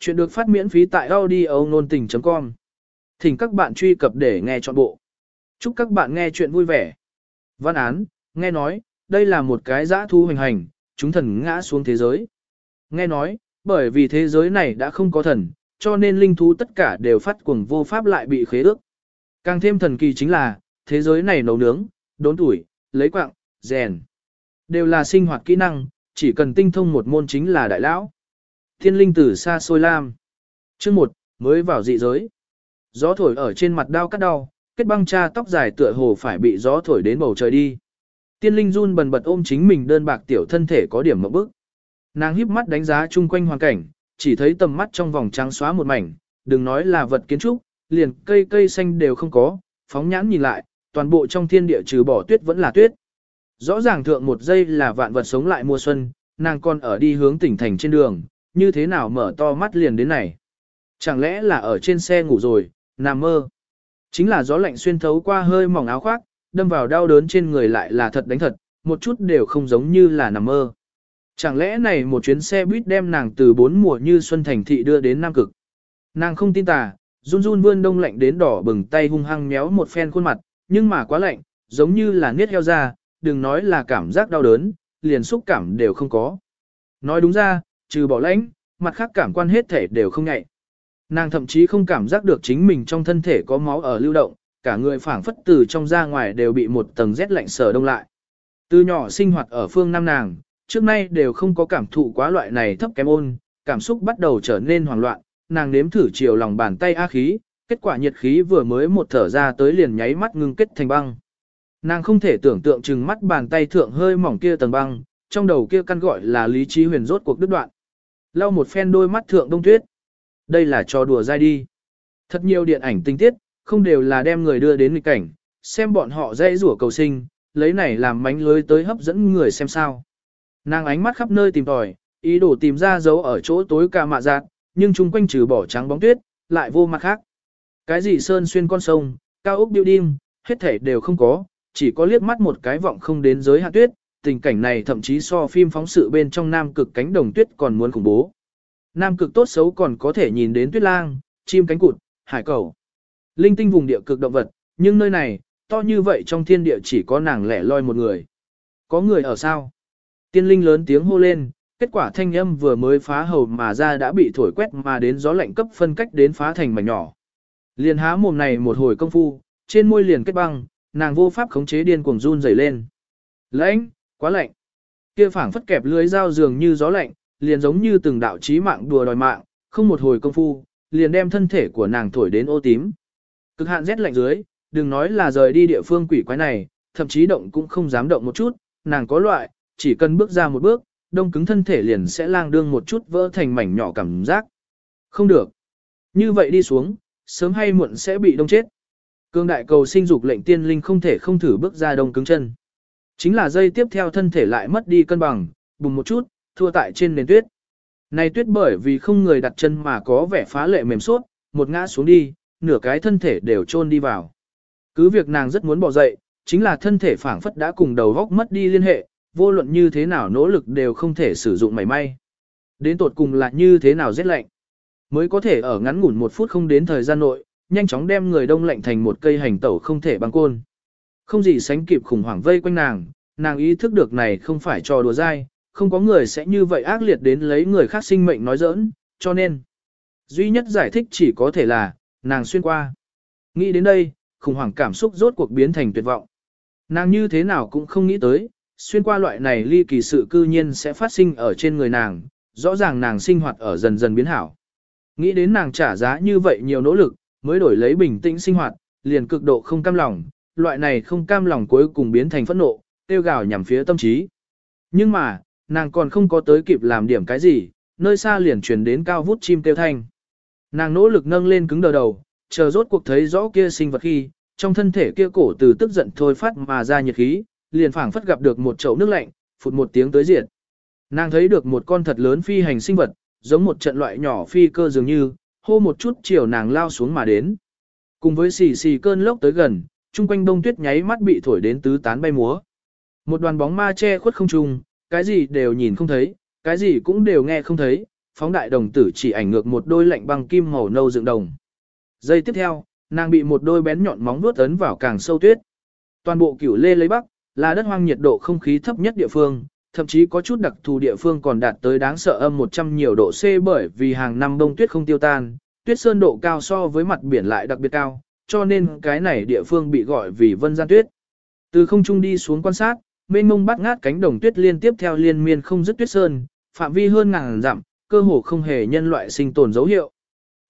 Chuyện được phát miễn phí tại audio nôn tình.com. Thỉnh các bạn truy cập để nghe trọn bộ. Chúc các bạn nghe chuyện vui vẻ. Văn án, nghe nói, đây là một cái giã thu hành hành, chúng thần ngã xuống thế giới. Nghe nói, bởi vì thế giới này đã không có thần, cho nên linh thú tất cả đều phát cuồng vô pháp lại bị khế ước. Càng thêm thần kỳ chính là, thế giới này nấu nướng, đốn tuổi, lấy quạng, rèn. Đều là sinh hoạt kỹ năng, chỉ cần tinh thông một môn chính là đại lão. Thiên linh từ xa xôi lam. Chương 1, mới vào dị giới. Gió thổi ở trên mặt đau cắt đau, kết băng cha tóc dài tựa hồ phải bị gió thổi đến bầu trời đi. Tiên linh run bần bật ôm chính mình đơn bạc tiểu thân thể có điểm mộng bức. Nàng híp mắt đánh giá chung quanh hoàn cảnh, chỉ thấy tầm mắt trong vòng trắng xóa một mảnh, đừng nói là vật kiến trúc, liền cây cây xanh đều không có, phóng nhãn nhìn lại, toàn bộ trong thiên địa trừ bỏ tuyết vẫn là tuyết. Rõ ràng thượng một giây là vạn vật sống lại mùa xuân, nàng còn ở đi hướng tỉnh thành trên đường, như thế nào mở to mắt liền đến này. Chẳng lẽ là ở trên xe ngủ rồi, nằm mơ. Chính là gió lạnh xuyên thấu qua hơi mỏng áo khoác, đâm vào đau đớn trên người lại là thật đánh thật, một chút đều không giống như là nằm mơ. Chẳng lẽ này một chuyến xe buýt đem nàng từ bốn mùa như xuân thành thị đưa đến Nam Cực. Nàng không tin tà, run run vươn đông lạnh đến đỏ bừng tay hung hăng méo một phen khuôn mặt, nhưng mà quá lạnh, giống như là niết heo ra, đừng nói là cảm giác đau đớn, liền xúc cảm đều không có. Nói đúng ra, trừ bỏ lãnh, mặt khác cảm quan hết thể đều không nhạy. Nàng thậm chí không cảm giác được chính mình trong thân thể có máu ở lưu động, cả người phảng phất từ trong ra ngoài đều bị một tầng rét lạnh sở đông lại. Từ nhỏ sinh hoạt ở phương Nam nàng, trước nay đều không có cảm thụ quá loại này thấp kém ôn, cảm xúc bắt đầu trở nên hoảng loạn, nàng nếm thử chiều lòng bàn tay á khí, kết quả nhiệt khí vừa mới một thở ra tới liền nháy mắt ngưng kết thành băng. Nàng không thể tưởng tượng chừng mắt bàn tay thượng hơi mỏng kia tầng băng, trong đầu kia căn gọi là lý trí huyền rốt cuộc đứt đoạn. Lau một phen đôi mắt thượng đông tuyết. Đây là trò đùa dai đi. Thật nhiều điện ảnh tinh tiết, không đều là đem người đưa đến nghịch cảnh, xem bọn họ dễ rủa cầu sinh, lấy này làm mánh lưới tới hấp dẫn người xem sao. Nàng ánh mắt khắp nơi tìm tòi, ý đồ tìm ra dấu ở chỗ tối ca mạ giạt, nhưng chung quanh trừ bỏ trắng bóng tuyết, lại vô mặt khác. Cái gì sơn xuyên con sông, cao ốc building, hết thể đều không có, chỉ có liếc mắt một cái vọng không đến giới hạ tuyết, tình cảnh này thậm chí so phim phóng sự bên trong nam cực cánh đồng tuyết còn muốn khủng bố. Nam cực tốt xấu còn có thể nhìn đến tuyết lang, chim cánh cụt, hải cầu. Linh tinh vùng địa cực động vật, nhưng nơi này, to như vậy trong thiên địa chỉ có nàng lẻ loi một người. Có người ở sao? Tiên linh lớn tiếng hô lên, kết quả thanh âm vừa mới phá hầu mà ra đã bị thổi quét mà đến gió lạnh cấp phân cách đến phá thành mảnh nhỏ. Liền há mồm này một hồi công phu, trên môi liền kết băng, nàng vô pháp khống chế điên cuồng run rẩy lên. Lãnh, quá lạnh. Kia phảng phất kẹp lưới dao dường như gió lạnh, liền giống như từng đạo chí mạng đùa đòi mạng, không một hồi công phu, liền đem thân thể của nàng thổi đến ô tím. Cực hạn rét lạnh dưới, đừng nói là rời đi địa phương quỷ quái này, thậm chí động cũng không dám động một chút, nàng có loại, chỉ cần bước ra một bước, đông cứng thân thể liền sẽ lang đương một chút vỡ thành mảnh nhỏ cảm giác. Không được. Như vậy đi xuống, sớm hay muộn sẽ bị đông chết. Cương đại cầu sinh dục lệnh tiên linh không thể không thử bước ra đông cứng chân. Chính là dây tiếp theo thân thể lại mất đi cân bằng, bùng một chút, thua tại trên nền tuyết. Này tuyết bởi vì không người đặt chân mà có vẻ phá lệ mềm suốt, một ngã xuống đi, nửa cái thân thể đều chôn đi vào. Cứ việc nàng rất muốn bỏ dậy, chính là thân thể phảng phất đã cùng đầu góc mất đi liên hệ, vô luận như thế nào nỗ lực đều không thể sử dụng mảy may. Đến tột cùng là như thế nào rét lạnh. Mới có thể ở ngắn ngủn một phút không đến thời gian nội, nhanh chóng đem người đông lạnh thành một cây hành tẩu không thể băng côn. Không gì sánh kịp khủng hoảng vây quanh nàng, nàng ý thức được này không phải trò đùa dai, không có người sẽ như vậy ác liệt đến lấy người khác sinh mệnh nói giỡn, cho nên, duy nhất giải thích chỉ có thể là, nàng xuyên qua. Nghĩ đến đây, khủng hoảng cảm xúc rốt cuộc biến thành tuyệt vọng. Nàng như thế nào cũng không nghĩ tới, xuyên qua loại này ly kỳ sự cư nhiên sẽ phát sinh ở trên người nàng, rõ ràng nàng sinh hoạt ở dần dần biến hảo. Nghĩ đến nàng trả giá như vậy nhiều nỗ lực, mới đổi lấy bình tĩnh sinh hoạt, liền cực độ không cam lòng, loại này không cam lòng cuối cùng biến thành phẫn nộ, tiêu gào nhằm phía tâm trí. Nhưng mà, nàng còn không có tới kịp làm điểm cái gì, nơi xa liền truyền đến cao vút chim tiêu thanh. Nàng nỗ lực nâng lên cứng đờ đầu, chờ rốt cuộc thấy rõ kia sinh vật khi, trong thân thể kia cổ từ tức giận thôi phát mà ra nhiệt khí, liền phảng phất gặp được một chậu nước lạnh, phụt một tiếng tới diệt. Nàng thấy được một con thật lớn phi hành sinh vật, giống một trận loại nhỏ phi cơ dường như, hô một chút chiều nàng lao xuống mà đến. Cùng với xì xì cơn lốc tới gần, chung quanh đông tuyết nháy mắt bị thổi đến tứ tán bay múa. Một đoàn bóng ma che khuất không trung, cái gì đều nhìn không thấy, cái gì cũng đều nghe không thấy, phóng đại đồng tử chỉ ảnh ngược một đôi lạnh băng kim màu nâu dựng đồng. Giây tiếp theo, nàng bị một đôi bén nhọn móng vuốt ấn vào càng sâu tuyết. Toàn bộ cửu lê lấy bắc, là đất hoang nhiệt độ không khí thấp nhất địa phương, thậm chí có chút đặc thù địa phương còn đạt tới đáng sợ âm 100 nhiều độ C bởi vì hàng năm đông tuyết không tiêu tan, tuyết sơn độ cao so với mặt biển lại đặc biệt cao, cho nên cái này địa phương bị gọi vì vân gian tuyết. Từ không trung đi xuống quan sát, mênh mông bắt ngát cánh đồng tuyết liên tiếp theo liên miên không dứt tuyết sơn, phạm vi hơn ngàn dặm, cơ hồ không hề nhân loại sinh tồn dấu hiệu.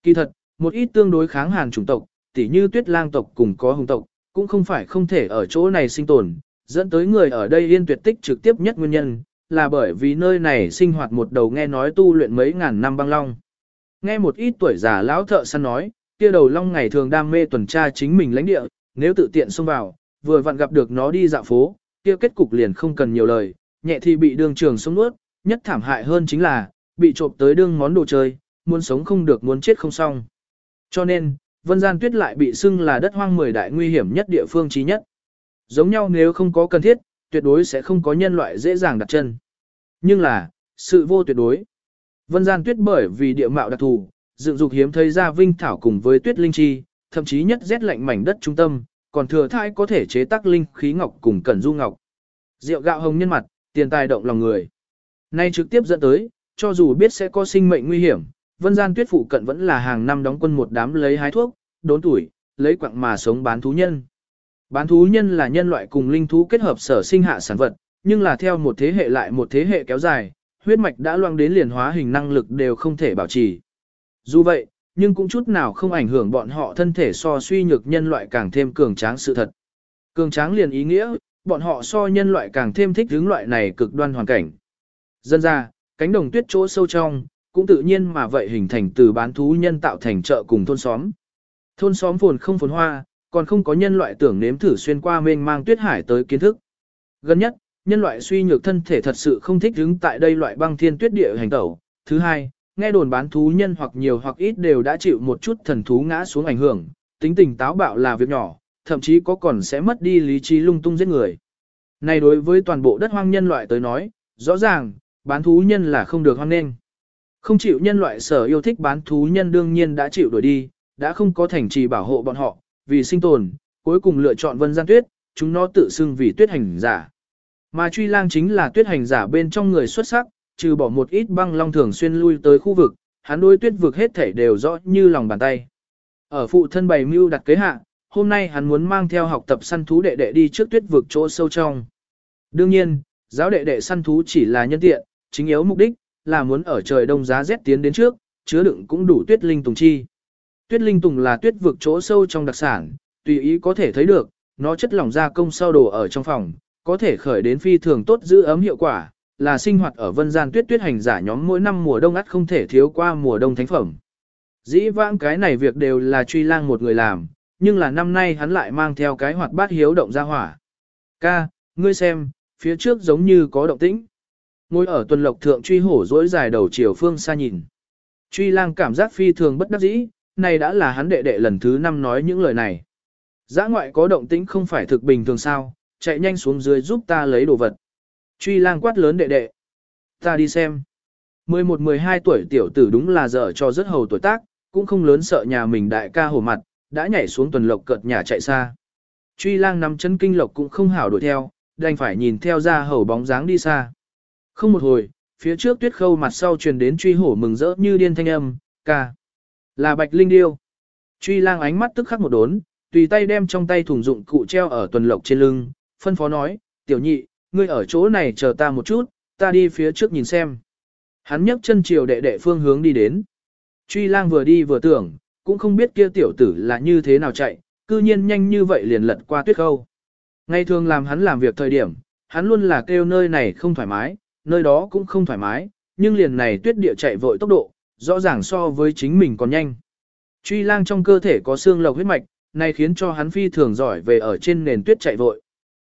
Kỳ thật, một ít tương đối kháng hàn chủng tộc, tỉ như tuyết lang tộc cùng có hùng tộc, cũng không phải không thể ở chỗ này sinh tồn, dẫn tới người ở đây yên tuyệt tích trực tiếp nhất nguyên nhân, là bởi vì nơi này sinh hoạt một đầu nghe nói tu luyện mấy ngàn năm băng long. Nghe một ít tuổi già lão thợ săn nói, kia đầu long ngày thường đam mê tuần tra chính mình lãnh địa, nếu tự tiện xông vào, vừa vặn gặp được nó đi dạo phố, kia kết cục liền không cần nhiều lời, nhẹ thì bị đường trường sống nuốt, nhất thảm hại hơn chính là, bị trộm tới đương món đồ chơi, muốn sống không được muốn chết không xong. Cho nên, Vân Gian Tuyết lại bị xưng là đất hoang mười đại nguy hiểm nhất địa phương trí nhất. Giống nhau nếu không có cần thiết, tuyệt đối sẽ không có nhân loại dễ dàng đặt chân. Nhưng là, sự vô tuyệt đối. Vân Gian Tuyết bởi vì địa mạo đặc thù, dựng dục hiếm thấy ra vinh thảo cùng với tuyết linh chi, thậm chí nhất rét lạnh mảnh đất trung tâm, còn thừa thai có thể chế tác linh khí ngọc cùng cẩn du ngọc. Rượu gạo hồng nhân mặt, tiền tài động lòng người. Nay trực tiếp dẫn tới, cho dù biết sẽ có sinh mệnh nguy hiểm, Vân Gian Tuyết phụ cận vẫn là hàng năm đóng quân một đám lấy hái thuốc, đốn tuổi, lấy quặng mà sống bán thú nhân. Bán thú nhân là nhân loại cùng linh thú kết hợp sở sinh hạ sản vật, nhưng là theo một thế hệ lại một thế hệ kéo dài, huyết mạch đã loang đến liền hóa hình năng lực đều không thể bảo trì. Dù vậy, nhưng cũng chút nào không ảnh hưởng bọn họ thân thể so suy nhược nhân loại càng thêm cường tráng sự thật. Cường tráng liền ý nghĩa, bọn họ so nhân loại càng thêm thích hướng loại này cực đoan hoàn cảnh. Dân ra, cánh đồng tuyết chỗ sâu trong, cũng tự nhiên mà vậy hình thành từ bán thú nhân tạo thành chợ cùng thôn xóm. Thôn xóm phồn không phồn hoa, còn không có nhân loại tưởng nếm thử xuyên qua mênh mang tuyết hải tới kiến thức. Gần nhất, nhân loại suy nhược thân thể thật sự không thích đứng tại đây loại băng thiên tuyết địa hành tẩu. Thứ hai, nghe đồn bán thú nhân hoặc nhiều hoặc ít đều đã chịu một chút thần thú ngã xuống ảnh hưởng, tính tình táo bạo là việc nhỏ, thậm chí có còn sẽ mất đi lý trí lung tung giết người. Này đối với toàn bộ đất hoang nhân loại tới nói, rõ ràng, bán thú nhân là không được hoang nên, Không chịu nhân loại sở yêu thích bán thú nhân đương nhiên đã chịu đuổi đi, đã không có thành trì bảo hộ bọn họ, vì sinh tồn, cuối cùng lựa chọn vân gian tuyết, chúng nó tự xưng vì tuyết hành giả. Mà truy lang chính là tuyết hành giả bên trong người xuất sắc, trừ bỏ một ít băng long thường xuyên lui tới khu vực, hắn đối tuyết vực hết thể đều rõ như lòng bàn tay. Ở phụ thân bày mưu đặt kế hạ, hôm nay hắn muốn mang theo học tập săn thú đệ đệ đi trước tuyết vực chỗ sâu trong. Đương nhiên, giáo đệ đệ săn thú chỉ là nhân tiện, chính yếu mục đích là muốn ở trời đông giá rét tiến đến trước, chứa đựng cũng đủ tuyết linh tùng chi. Tuyết linh tùng là tuyết vực chỗ sâu trong đặc sản, tùy ý có thể thấy được, nó chất lỏng ra công sau đồ ở trong phòng, có thể khởi đến phi thường tốt giữ ấm hiệu quả, là sinh hoạt ở vân gian tuyết tuyết hành giả nhóm mỗi năm mùa đông ắt không thể thiếu qua mùa đông thánh phẩm. Dĩ vãng cái này việc đều là truy lang một người làm, nhưng là năm nay hắn lại mang theo cái hoạt bát hiếu động ra hỏa. Ca, ngươi xem, phía trước giống như có động tĩnh. Ngồi ở tuần lộc thượng truy hổ dỗi dài đầu chiều phương xa nhìn. Truy lang cảm giác phi thường bất đắc dĩ, này đã là hắn đệ đệ lần thứ năm nói những lời này. Giã ngoại có động tĩnh không phải thực bình thường sao, chạy nhanh xuống dưới giúp ta lấy đồ vật. Truy lang quát lớn đệ đệ. Ta đi xem. 11-12 tuổi tiểu tử đúng là dở cho rất hầu tuổi tác, cũng không lớn sợ nhà mình đại ca hổ mặt, đã nhảy xuống tuần lộc cợt nhà chạy xa. Truy lang nắm chân kinh lộc cũng không hảo đuổi theo, đành phải nhìn theo ra hầu bóng dáng đi xa. Không một hồi, phía trước tuyết khâu mặt sau truyền đến truy hổ mừng rỡ như điên thanh âm, ca. Là bạch linh điêu. Truy lang ánh mắt tức khắc một đốn, tùy tay đem trong tay thùng dụng cụ treo ở tuần lộc trên lưng, phân phó nói, tiểu nhị, ngươi ở chỗ này chờ ta một chút, ta đi phía trước nhìn xem. Hắn nhấc chân chiều đệ đệ phương hướng đi đến. Truy lang vừa đi vừa tưởng, cũng không biết kia tiểu tử là như thế nào chạy, cư nhiên nhanh như vậy liền lật qua tuyết khâu. Ngày thường làm hắn làm việc thời điểm, hắn luôn là kêu nơi này không thoải mái, nơi đó cũng không thoải mái, nhưng liền này tuyết địa chạy vội tốc độ, rõ ràng so với chính mình còn nhanh. Truy lang trong cơ thể có xương lộc huyết mạch, này khiến cho hắn phi thường giỏi về ở trên nền tuyết chạy vội.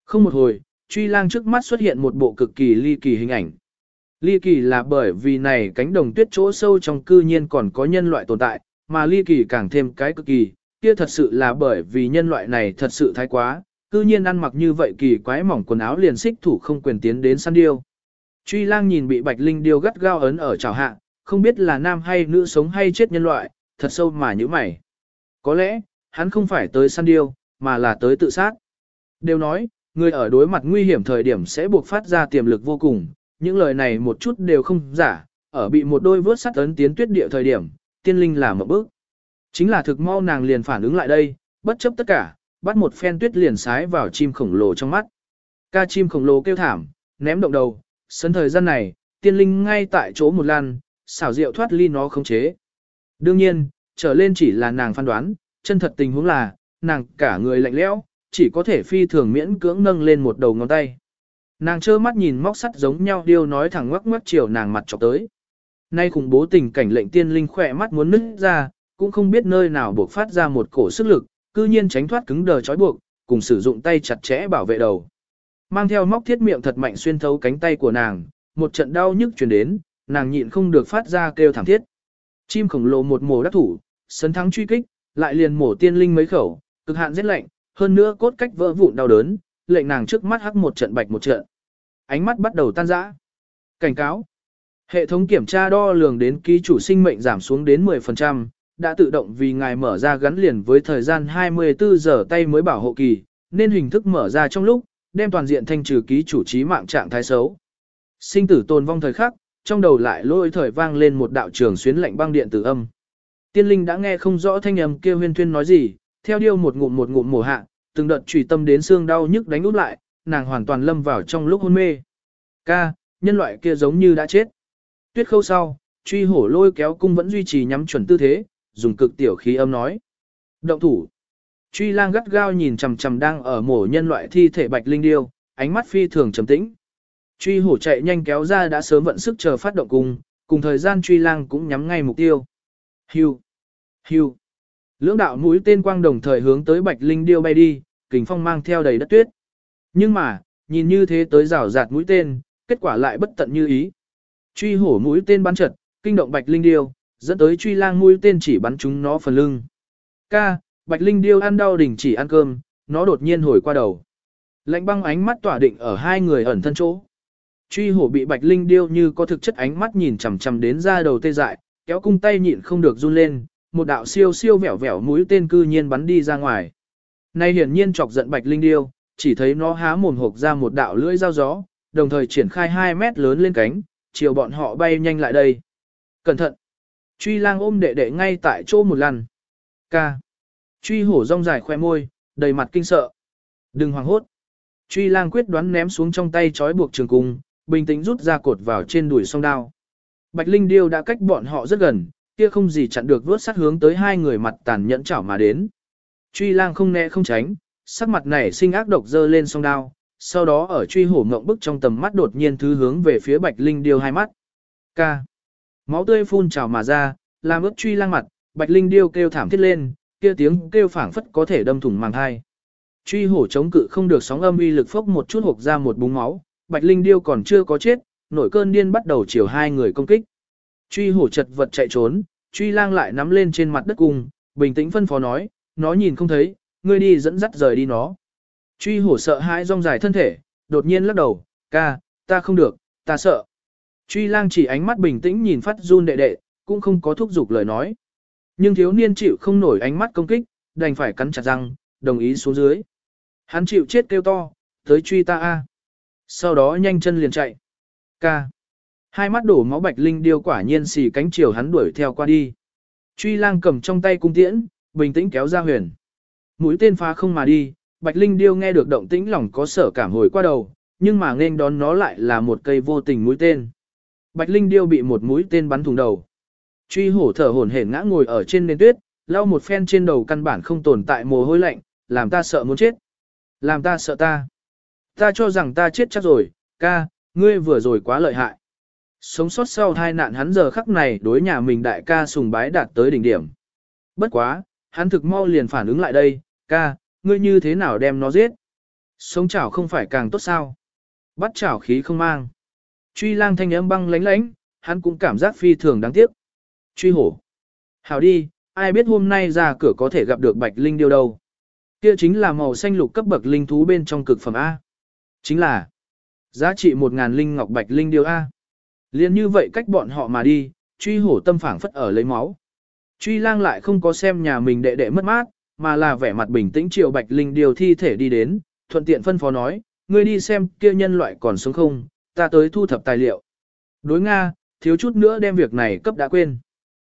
Không một hồi, truy lang trước mắt xuất hiện một bộ cực kỳ ly kỳ hình ảnh. Ly kỳ là bởi vì này cánh đồng tuyết chỗ sâu trong cư nhiên còn có nhân loại tồn tại, mà ly kỳ càng thêm cái cực kỳ, kia thật sự là bởi vì nhân loại này thật sự thái quá, cư nhiên ăn mặc như vậy kỳ quái mỏng quần áo liền xích thủ không quyền tiến đến săn điêu. Truy lang nhìn bị bạch linh điêu gắt gao ấn ở chảo hạ, không biết là nam hay nữ sống hay chết nhân loại, thật sâu mà như mày. Có lẽ, hắn không phải tới săn điêu, mà là tới tự sát. Đều nói, người ở đối mặt nguy hiểm thời điểm sẽ buộc phát ra tiềm lực vô cùng, những lời này một chút đều không giả, ở bị một đôi vớt sắt ấn tiến tuyết địa thời điểm, tiên linh làm một bước. Chính là thực mau nàng liền phản ứng lại đây, bất chấp tất cả, bắt một phen tuyết liền sái vào chim khổng lồ trong mắt. Ca chim khổng lồ kêu thảm, ném động đầu, sân thời gian này, tiên linh ngay tại chỗ một lan, xảo diệu thoát ly nó khống chế. Đương nhiên, trở lên chỉ là nàng phán đoán, chân thật tình huống là, nàng cả người lạnh lẽo, chỉ có thể phi thường miễn cưỡng nâng lên một đầu ngón tay. Nàng trơ mắt nhìn móc sắt giống nhau điêu nói thẳng ngoắc ngoắc chiều nàng mặt chọc tới. Nay khủng bố tình cảnh lệnh tiên linh khỏe mắt muốn nứt ra, cũng không biết nơi nào buộc phát ra một cổ sức lực, cư nhiên tránh thoát cứng đờ trói buộc, cùng sử dụng tay chặt chẽ bảo vệ đầu. Mang theo móc thiết miệng thật mạnh xuyên thấu cánh tay của nàng, một trận đau nhức truyền đến, nàng nhịn không được phát ra kêu thảm thiết. Chim khổng lồ một mổ đắc thủ, sấn thắng truy kích, lại liền mổ tiên linh mấy khẩu, cực hạn giết lạnh, hơn nữa cốt cách vỡ vụn đau đớn, lệnh nàng trước mắt hắc một trận bạch một trận. Ánh mắt bắt đầu tan rã. Cảnh cáo. Hệ thống kiểm tra đo lường đến ký chủ sinh mệnh giảm xuống đến 10%, đã tự động vì ngài mở ra gắn liền với thời gian 24 giờ tay mới bảo hộ kỳ, nên hình thức mở ra trong lúc, đem toàn diện thanh trừ ký chủ trí mạng trạng thái xấu. Sinh tử tồn vong thời khắc, trong đầu lại lôi thời vang lên một đạo trường xuyến lạnh băng điện tử âm. Tiên linh đã nghe không rõ thanh âm kia huyên thuyên nói gì, theo điêu một ngụm một ngụm mổ hạ, từng đợt trùy tâm đến xương đau nhức đánh út lại, nàng hoàn toàn lâm vào trong lúc hôn mê. Ca, nhân loại kia giống như đã chết. Tuyết khâu sau, truy hổ lôi kéo cung vẫn duy trì nhắm chuẩn tư thế, dùng cực tiểu khí âm nói. Động thủ. Truy lang gắt gao nhìn chằm chằm đang ở mổ nhân loại thi thể bạch linh điêu, ánh mắt phi thường trầm tĩnh. Truy hổ chạy nhanh kéo ra đã sớm vận sức chờ phát động cung, cùng thời gian truy lang cũng nhắm ngay mục tiêu. Hưu. Hưu. Lưỡng đạo mũi tên quang đồng thời hướng tới bạch linh điêu bay đi, kình phong mang theo đầy đất tuyết. Nhưng mà, nhìn như thế tới rào rạt mũi tên, kết quả lại bất tận như ý. Truy hổ mũi tên bắn trật, kinh động bạch linh điêu, dẫn tới truy lang mũi tên chỉ bắn chúng nó phần lưng. Ca, bạch linh điêu ăn đau đỉnh chỉ ăn cơm, nó đột nhiên hồi qua đầu. Lạnh băng ánh mắt tỏa định ở hai người ẩn thân chỗ. Truy hổ bị bạch linh điêu như có thực chất ánh mắt nhìn chằm chằm đến ra đầu tê dại, kéo cung tay nhịn không được run lên, một đạo siêu siêu vẻo vẻo mũi tên cư nhiên bắn đi ra ngoài. nay hiển nhiên chọc giận bạch linh điêu, chỉ thấy nó há mồm hộp ra một đạo lưỡi dao gió, đồng thời triển khai 2 mét lớn lên cánh, chiều bọn họ bay nhanh lại đây. Cẩn thận! Truy lang ôm đệ đệ ngay tại chỗ một lần. Ca! Truy hổ rong dài khoe môi, đầy mặt kinh sợ. Đừng hoảng hốt! Truy lang quyết đoán ném xuống trong tay trói buộc trường cung, bình tĩnh rút ra cột vào trên đùi song đao. Bạch Linh Điêu đã cách bọn họ rất gần, kia không gì chặn được vớt sát hướng tới hai người mặt tàn nhẫn chảo mà đến. Truy lang không né không tránh, sắc mặt này sinh ác độc dơ lên song đao, sau đó ở truy hổ ngộng bức trong tầm mắt đột nhiên thứ hướng về phía bạch linh điêu hai mắt. Ca. Máu tươi phun trào mà ra, làm ướt truy lang mặt, bạch linh điêu kêu thảm thiết lên, kia tiếng kêu phảng phất có thể đâm thủng màng hai. Truy hổ chống cự không được sóng âm uy lực phốc một chút hộp ra một búng máu, bạch linh điêu còn chưa có chết, nổi cơn điên bắt đầu chiều hai người công kích. Truy hổ chật vật chạy trốn, truy lang lại nắm lên trên mặt đất cung, bình tĩnh phân phó nói, nó nhìn không thấy, ngươi đi dẫn dắt rời đi nó. Truy hổ sợ hãi rong dài thân thể, đột nhiên lắc đầu, ca, ta không được, ta sợ. Truy lang chỉ ánh mắt bình tĩnh nhìn phát run đệ đệ, cũng không có thúc giục lời nói. Nhưng thiếu niên chịu không nổi ánh mắt công kích, đành phải cắn chặt răng, đồng ý xuống dưới. Hắn chịu chết kêu to, tới truy ta a. Sau đó nhanh chân liền chạy. Ca. Hai mắt đổ máu bạch linh điêu quả nhiên xì cánh chiều hắn đuổi theo qua đi. Truy lang cầm trong tay cung tiễn, bình tĩnh kéo ra huyền. Mũi tên phá không mà đi, bạch linh điêu nghe được động tĩnh lòng có sở cảm hồi qua đầu, nhưng mà nên đón nó lại là một cây vô tình mũi tên. Bạch linh điêu bị một mũi tên bắn thủng đầu. Truy hổ thở hổn hển ngã ngồi ở trên nền tuyết, lau một phen trên đầu căn bản không tồn tại mồ hôi lạnh, làm ta sợ muốn chết. Làm ta sợ ta. Ta cho rằng ta chết chắc rồi, ca, ngươi vừa rồi quá lợi hại. Sống sót sau hai nạn hắn giờ khắc này đối nhà mình đại ca sùng bái đạt tới đỉnh điểm. Bất quá, hắn thực mau liền phản ứng lại đây, ca, ngươi như thế nào đem nó giết? Sống chảo không phải càng tốt sao? Bắt chảo khí không mang. Truy lang thanh âm băng lánh lánh, hắn cũng cảm giác phi thường đáng tiếc. Truy hổ. Hảo đi, ai biết hôm nay ra cửa có thể gặp được bạch linh điêu đâu. Kia chính là màu xanh lục cấp bậc linh thú bên trong cực phẩm A. Chính là giá trị một ngàn linh ngọc bạch linh điêu A. Liên như vậy cách bọn họ mà đi, truy hổ tâm phảng phất ở lấy máu. Truy lang lại không có xem nhà mình đệ đệ mất mát, mà là vẻ mặt bình tĩnh chiều Bạch Linh điều thi thể đi đến, thuận tiện phân phó nói, ngươi đi xem kia nhân loại còn sống không, ta tới thu thập tài liệu. Đối Nga, thiếu chút nữa đem việc này cấp đã quên.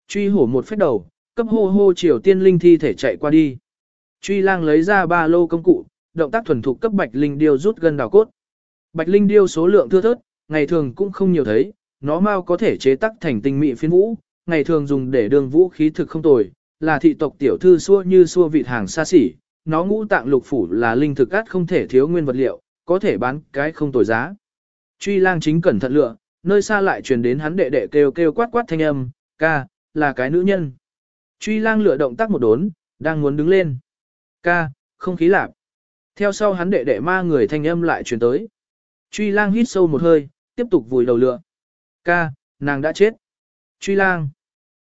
Truy hổ một phép đầu, cấp hô hô chiều tiên linh thi thể chạy qua đi. Truy lang lấy ra ba lô công cụ, động tác thuần thục cấp Bạch Linh điêu rút gần đào cốt. Bạch Linh điêu số lượng thưa thớt, ngày thường cũng không nhiều thấy, nó mau có thể chế tác thành tinh mỹ phiến vũ, ngày thường dùng để đường vũ khí thực không tồi, là thị tộc tiểu thư xua như xua vịt hàng xa xỉ, nó ngũ tạng lục phủ là linh thực át không thể thiếu nguyên vật liệu, có thể bán cái không tồi giá. Truy lang chính cẩn thận lựa, nơi xa lại truyền đến hắn đệ đệ kêu kêu quát quát thanh âm, ca, là cái nữ nhân. Truy lang lựa động tác một đốn, đang muốn đứng lên. Ca, không khí lạc. Theo sau hắn đệ đệ ma người thanh âm lại truyền tới. Truy lang hít sâu một hơi, tiếp tục vùi đầu lựa. Ca, nàng đã chết. Truy lang.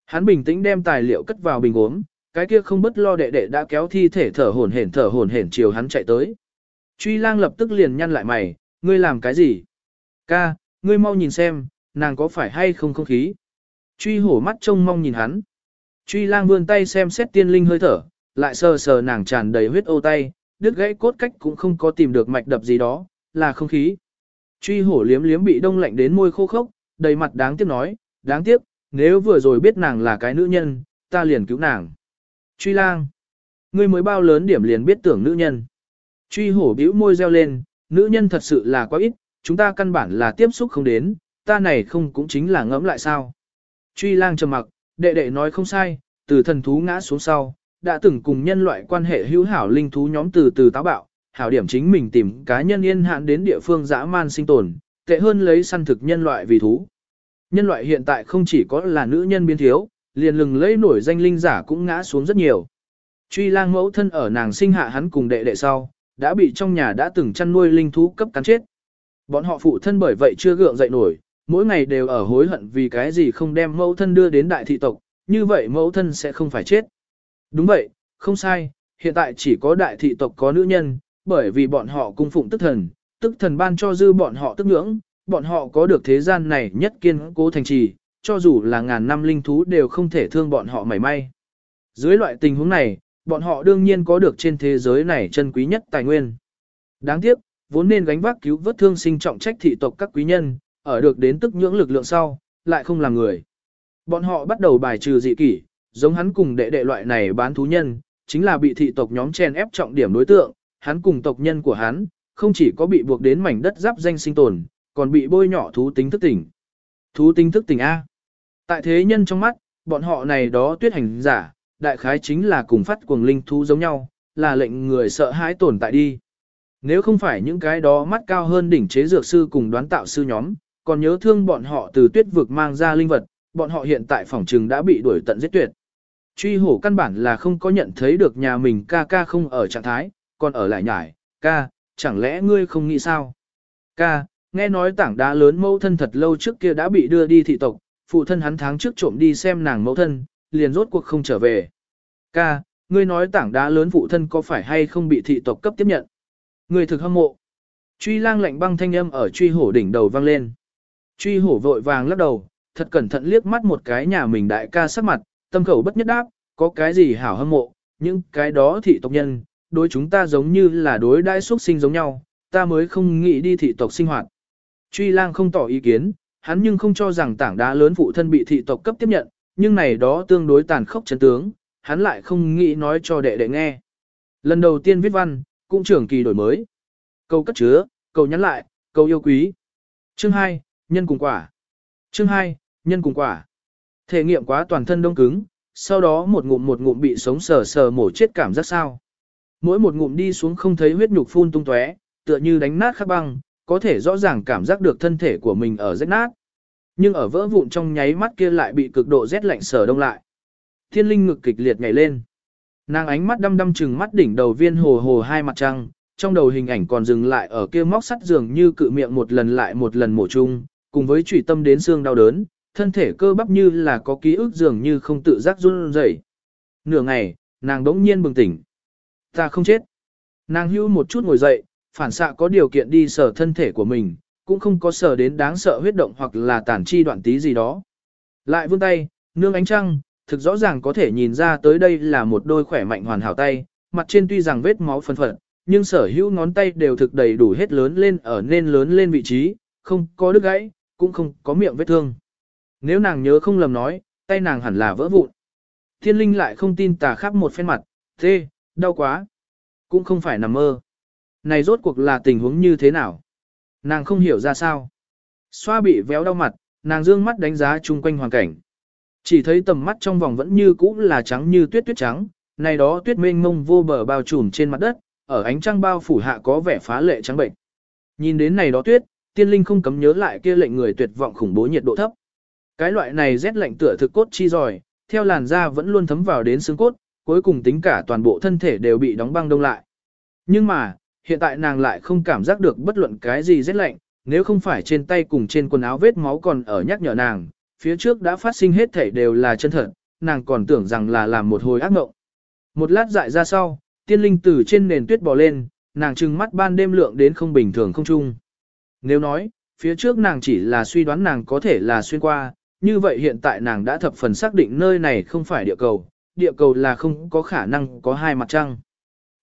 Hắn bình tĩnh đem tài liệu cất vào bình uống, cái kia không bất lo đệ đệ đã kéo thi thể thở hổn hển thở hổn hển chiều hắn chạy tới. Truy lang lập tức liền nhăn lại mày, ngươi làm cái gì? Ca, ngươi mau nhìn xem, nàng có phải hay không không khí? Truy hổ mắt trông mong nhìn hắn. Truy lang vươn tay xem xét tiên linh hơi thở, lại sờ sờ nàng tràn đầy huyết ô tay, đứt gãy cốt cách cũng không có tìm được mạch đập gì đó, là không khí. Truy hổ liếm liếm bị đông lạnh đến môi khô khốc, đầy mặt đáng tiếc nói, đáng tiếc, nếu vừa rồi biết nàng là cái nữ nhân, ta liền cứu nàng. Truy lang, ngươi mới bao lớn điểm liền biết tưởng nữ nhân. Truy hổ bĩu môi reo lên, nữ nhân thật sự là quá ít, chúng ta căn bản là tiếp xúc không đến, ta này không cũng chính là ngẫm lại sao. Truy lang trầm mặc, đệ đệ nói không sai, từ thần thú ngã xuống sau, đã từng cùng nhân loại quan hệ hữu hảo linh thú nhóm từ từ táo bạo, hảo điểm chính mình tìm cá nhân yên hạn đến địa phương dã man sinh tồn, tệ hơn lấy săn thực nhân loại vì thú. Nhân loại hiện tại không chỉ có là nữ nhân biến thiếu, liền lừng lấy nổi danh linh giả cũng ngã xuống rất nhiều. Truy lang mẫu thân ở nàng sinh hạ hắn cùng đệ đệ sau, đã bị trong nhà đã từng chăn nuôi linh thú cấp cắn chết. Bọn họ phụ thân bởi vậy chưa gượng dậy nổi, mỗi ngày đều ở hối hận vì cái gì không đem mẫu thân đưa đến đại thị tộc, như vậy mẫu thân sẽ không phải chết. Đúng vậy, không sai, hiện tại chỉ có đại thị tộc có nữ nhân, bởi vì bọn họ cung phụng tức thần, tức thần ban cho dư bọn họ tức ngưỡng, bọn họ có được thế gian này nhất kiên cố thành trì, cho dù là ngàn năm linh thú đều không thể thương bọn họ mảy may. Dưới loại tình huống này, bọn họ đương nhiên có được trên thế giới này chân quý nhất tài nguyên. Đáng tiếc, vốn nên gánh vác cứu vớt thương sinh trọng trách thị tộc các quý nhân, ở được đến tức nhưỡng lực lượng sau, lại không làm người. Bọn họ bắt đầu bài trừ dị kỷ, giống hắn cùng đệ đệ loại này bán thú nhân, chính là bị thị tộc nhóm chen ép trọng điểm đối tượng, hắn cùng tộc nhân của hắn, không chỉ có bị buộc đến mảnh đất giáp danh sinh tồn, còn bị bôi nhỏ thú tính thức tỉnh. Thú tính thức tỉnh A. Tại thế nhân trong mắt, bọn họ này đó tuyết hành giả, đại khái chính là cùng phát cuồng linh thú giống nhau, là lệnh người sợ hãi tồn tại đi. Nếu không phải những cái đó mắt cao hơn đỉnh chế dược sư cùng đoán tạo sư nhóm, còn nhớ thương bọn họ từ tuyết vực mang ra linh vật, bọn họ hiện tại phòng trừng đã bị đuổi tận giết tuyệt. Truy hổ căn bản là không có nhận thấy được nhà mình ca ca không ở trạng thái, còn ở lại nhải, ca, chẳng lẽ ngươi không nghĩ sao? Ca, nghe nói tảng đá lớn mẫu thân thật lâu trước kia đã bị đưa đi thị tộc, phụ thân hắn tháng trước trộm đi xem nàng mẫu thân, liền rốt cuộc không trở về. Ca, ngươi nói tảng đá lớn phụ thân có phải hay không bị thị tộc cấp tiếp nhận? Ngươi thực hâm mộ. Truy lang lạnh băng thanh âm ở truy hổ đỉnh đầu vang lên. Truy hổ vội vàng lắc đầu, thật cẩn thận liếc mắt một cái nhà mình đại ca sắc mặt, tâm khẩu bất nhất đáp, có cái gì hảo hâm mộ, những cái đó thị tộc nhân, đối chúng ta giống như là đối đãi xuất sinh giống nhau, ta mới không nghĩ đi thị tộc sinh hoạt. Truy lang không tỏ ý kiến, hắn nhưng không cho rằng tảng đá lớn phụ thân bị thị tộc cấp tiếp nhận, nhưng này đó tương đối tàn khốc chân tướng, hắn lại không nghĩ nói cho đệ đệ nghe. Lần đầu tiên viết văn, cũng trưởng kỳ đổi mới. Câu cất chứa, câu nhắn lại, câu yêu quý. Chương 2, nhân cùng quả. Chương 2, nhân cùng quả. Thể nghiệm quá toàn thân đông cứng, sau đó một ngụm một ngụm bị sống sờ sờ mổ chết cảm giác sao. Mỗi một ngụm đi xuống không thấy huyết nhục phun tung tóe, tựa như đánh nát khắc băng, có thể rõ ràng cảm giác được thân thể của mình ở rách nát. Nhưng ở vỡ vụn trong nháy mắt kia lại bị cực độ rét lạnh sở đông lại. Thiên linh ngực kịch liệt nhảy lên. Nàng ánh mắt đăm đăm chừng mắt đỉnh đầu viên hồ hồ hai mặt trăng, trong đầu hình ảnh còn dừng lại ở kia móc sắt dường như cự miệng một lần lại một lần mổ chung, cùng với chủy tâm đến xương đau đớn, thân thể cơ bắp như là có ký ức dường như không tự giác run rẩy. Nửa ngày, nàng đống nhiên bừng tỉnh. Ta không chết. Nàng hưu một chút ngồi dậy, phản xạ có điều kiện đi sở thân thể của mình, cũng không có sở đến đáng sợ huyết động hoặc là tàn chi đoạn tí gì đó. Lại vươn tay, nương ánh trăng, thực rõ ràng có thể nhìn ra tới đây là một đôi khỏe mạnh hoàn hảo tay, mặt trên tuy rằng vết máu phân phận, nhưng sở hữu ngón tay đều thực đầy đủ hết lớn lên ở nên lớn lên vị trí, không có đứt gãy, cũng không có miệng vết thương. Nếu nàng nhớ không lầm nói, tay nàng hẳn là vỡ vụn. Thiên linh lại không tin tà khắp một phen mặt, thế, đau quá. Cũng không phải nằm mơ. Này rốt cuộc là tình huống như thế nào? Nàng không hiểu ra sao. Xoa bị véo đau mặt, nàng dương mắt đánh giá chung quanh hoàn cảnh. Chỉ thấy tầm mắt trong vòng vẫn như cũ là trắng như tuyết tuyết trắng, này đó tuyết mênh mông vô bờ bao trùm trên mặt đất, ở ánh trăng bao phủ hạ có vẻ phá lệ trắng bệnh. Nhìn đến này đó tuyết, tiên linh không cấm nhớ lại kia lệnh người tuyệt vọng khủng bố nhiệt độ thấp. Cái loại này rét lạnh tựa thực cốt chi giỏi, theo làn da vẫn luôn thấm vào đến xương cốt, cuối cùng tính cả toàn bộ thân thể đều bị đóng băng đông lại. Nhưng mà, hiện tại nàng lại không cảm giác được bất luận cái gì rét lạnh, nếu không phải trên tay cùng trên quần áo vết máu còn ở nhắc nhở nàng, phía trước đã phát sinh hết thể đều là chân thật, nàng còn tưởng rằng là làm một hồi ác mộng. Một lát dại ra sau, tiên linh từ trên nền tuyết bò lên, nàng trừng mắt ban đêm lượng đến không bình thường không chung. Nếu nói, phía trước nàng chỉ là suy đoán nàng có thể là xuyên qua, như vậy hiện tại nàng đã thập phần xác định nơi này không phải địa cầu, địa cầu là không có khả năng có hai mặt trăng.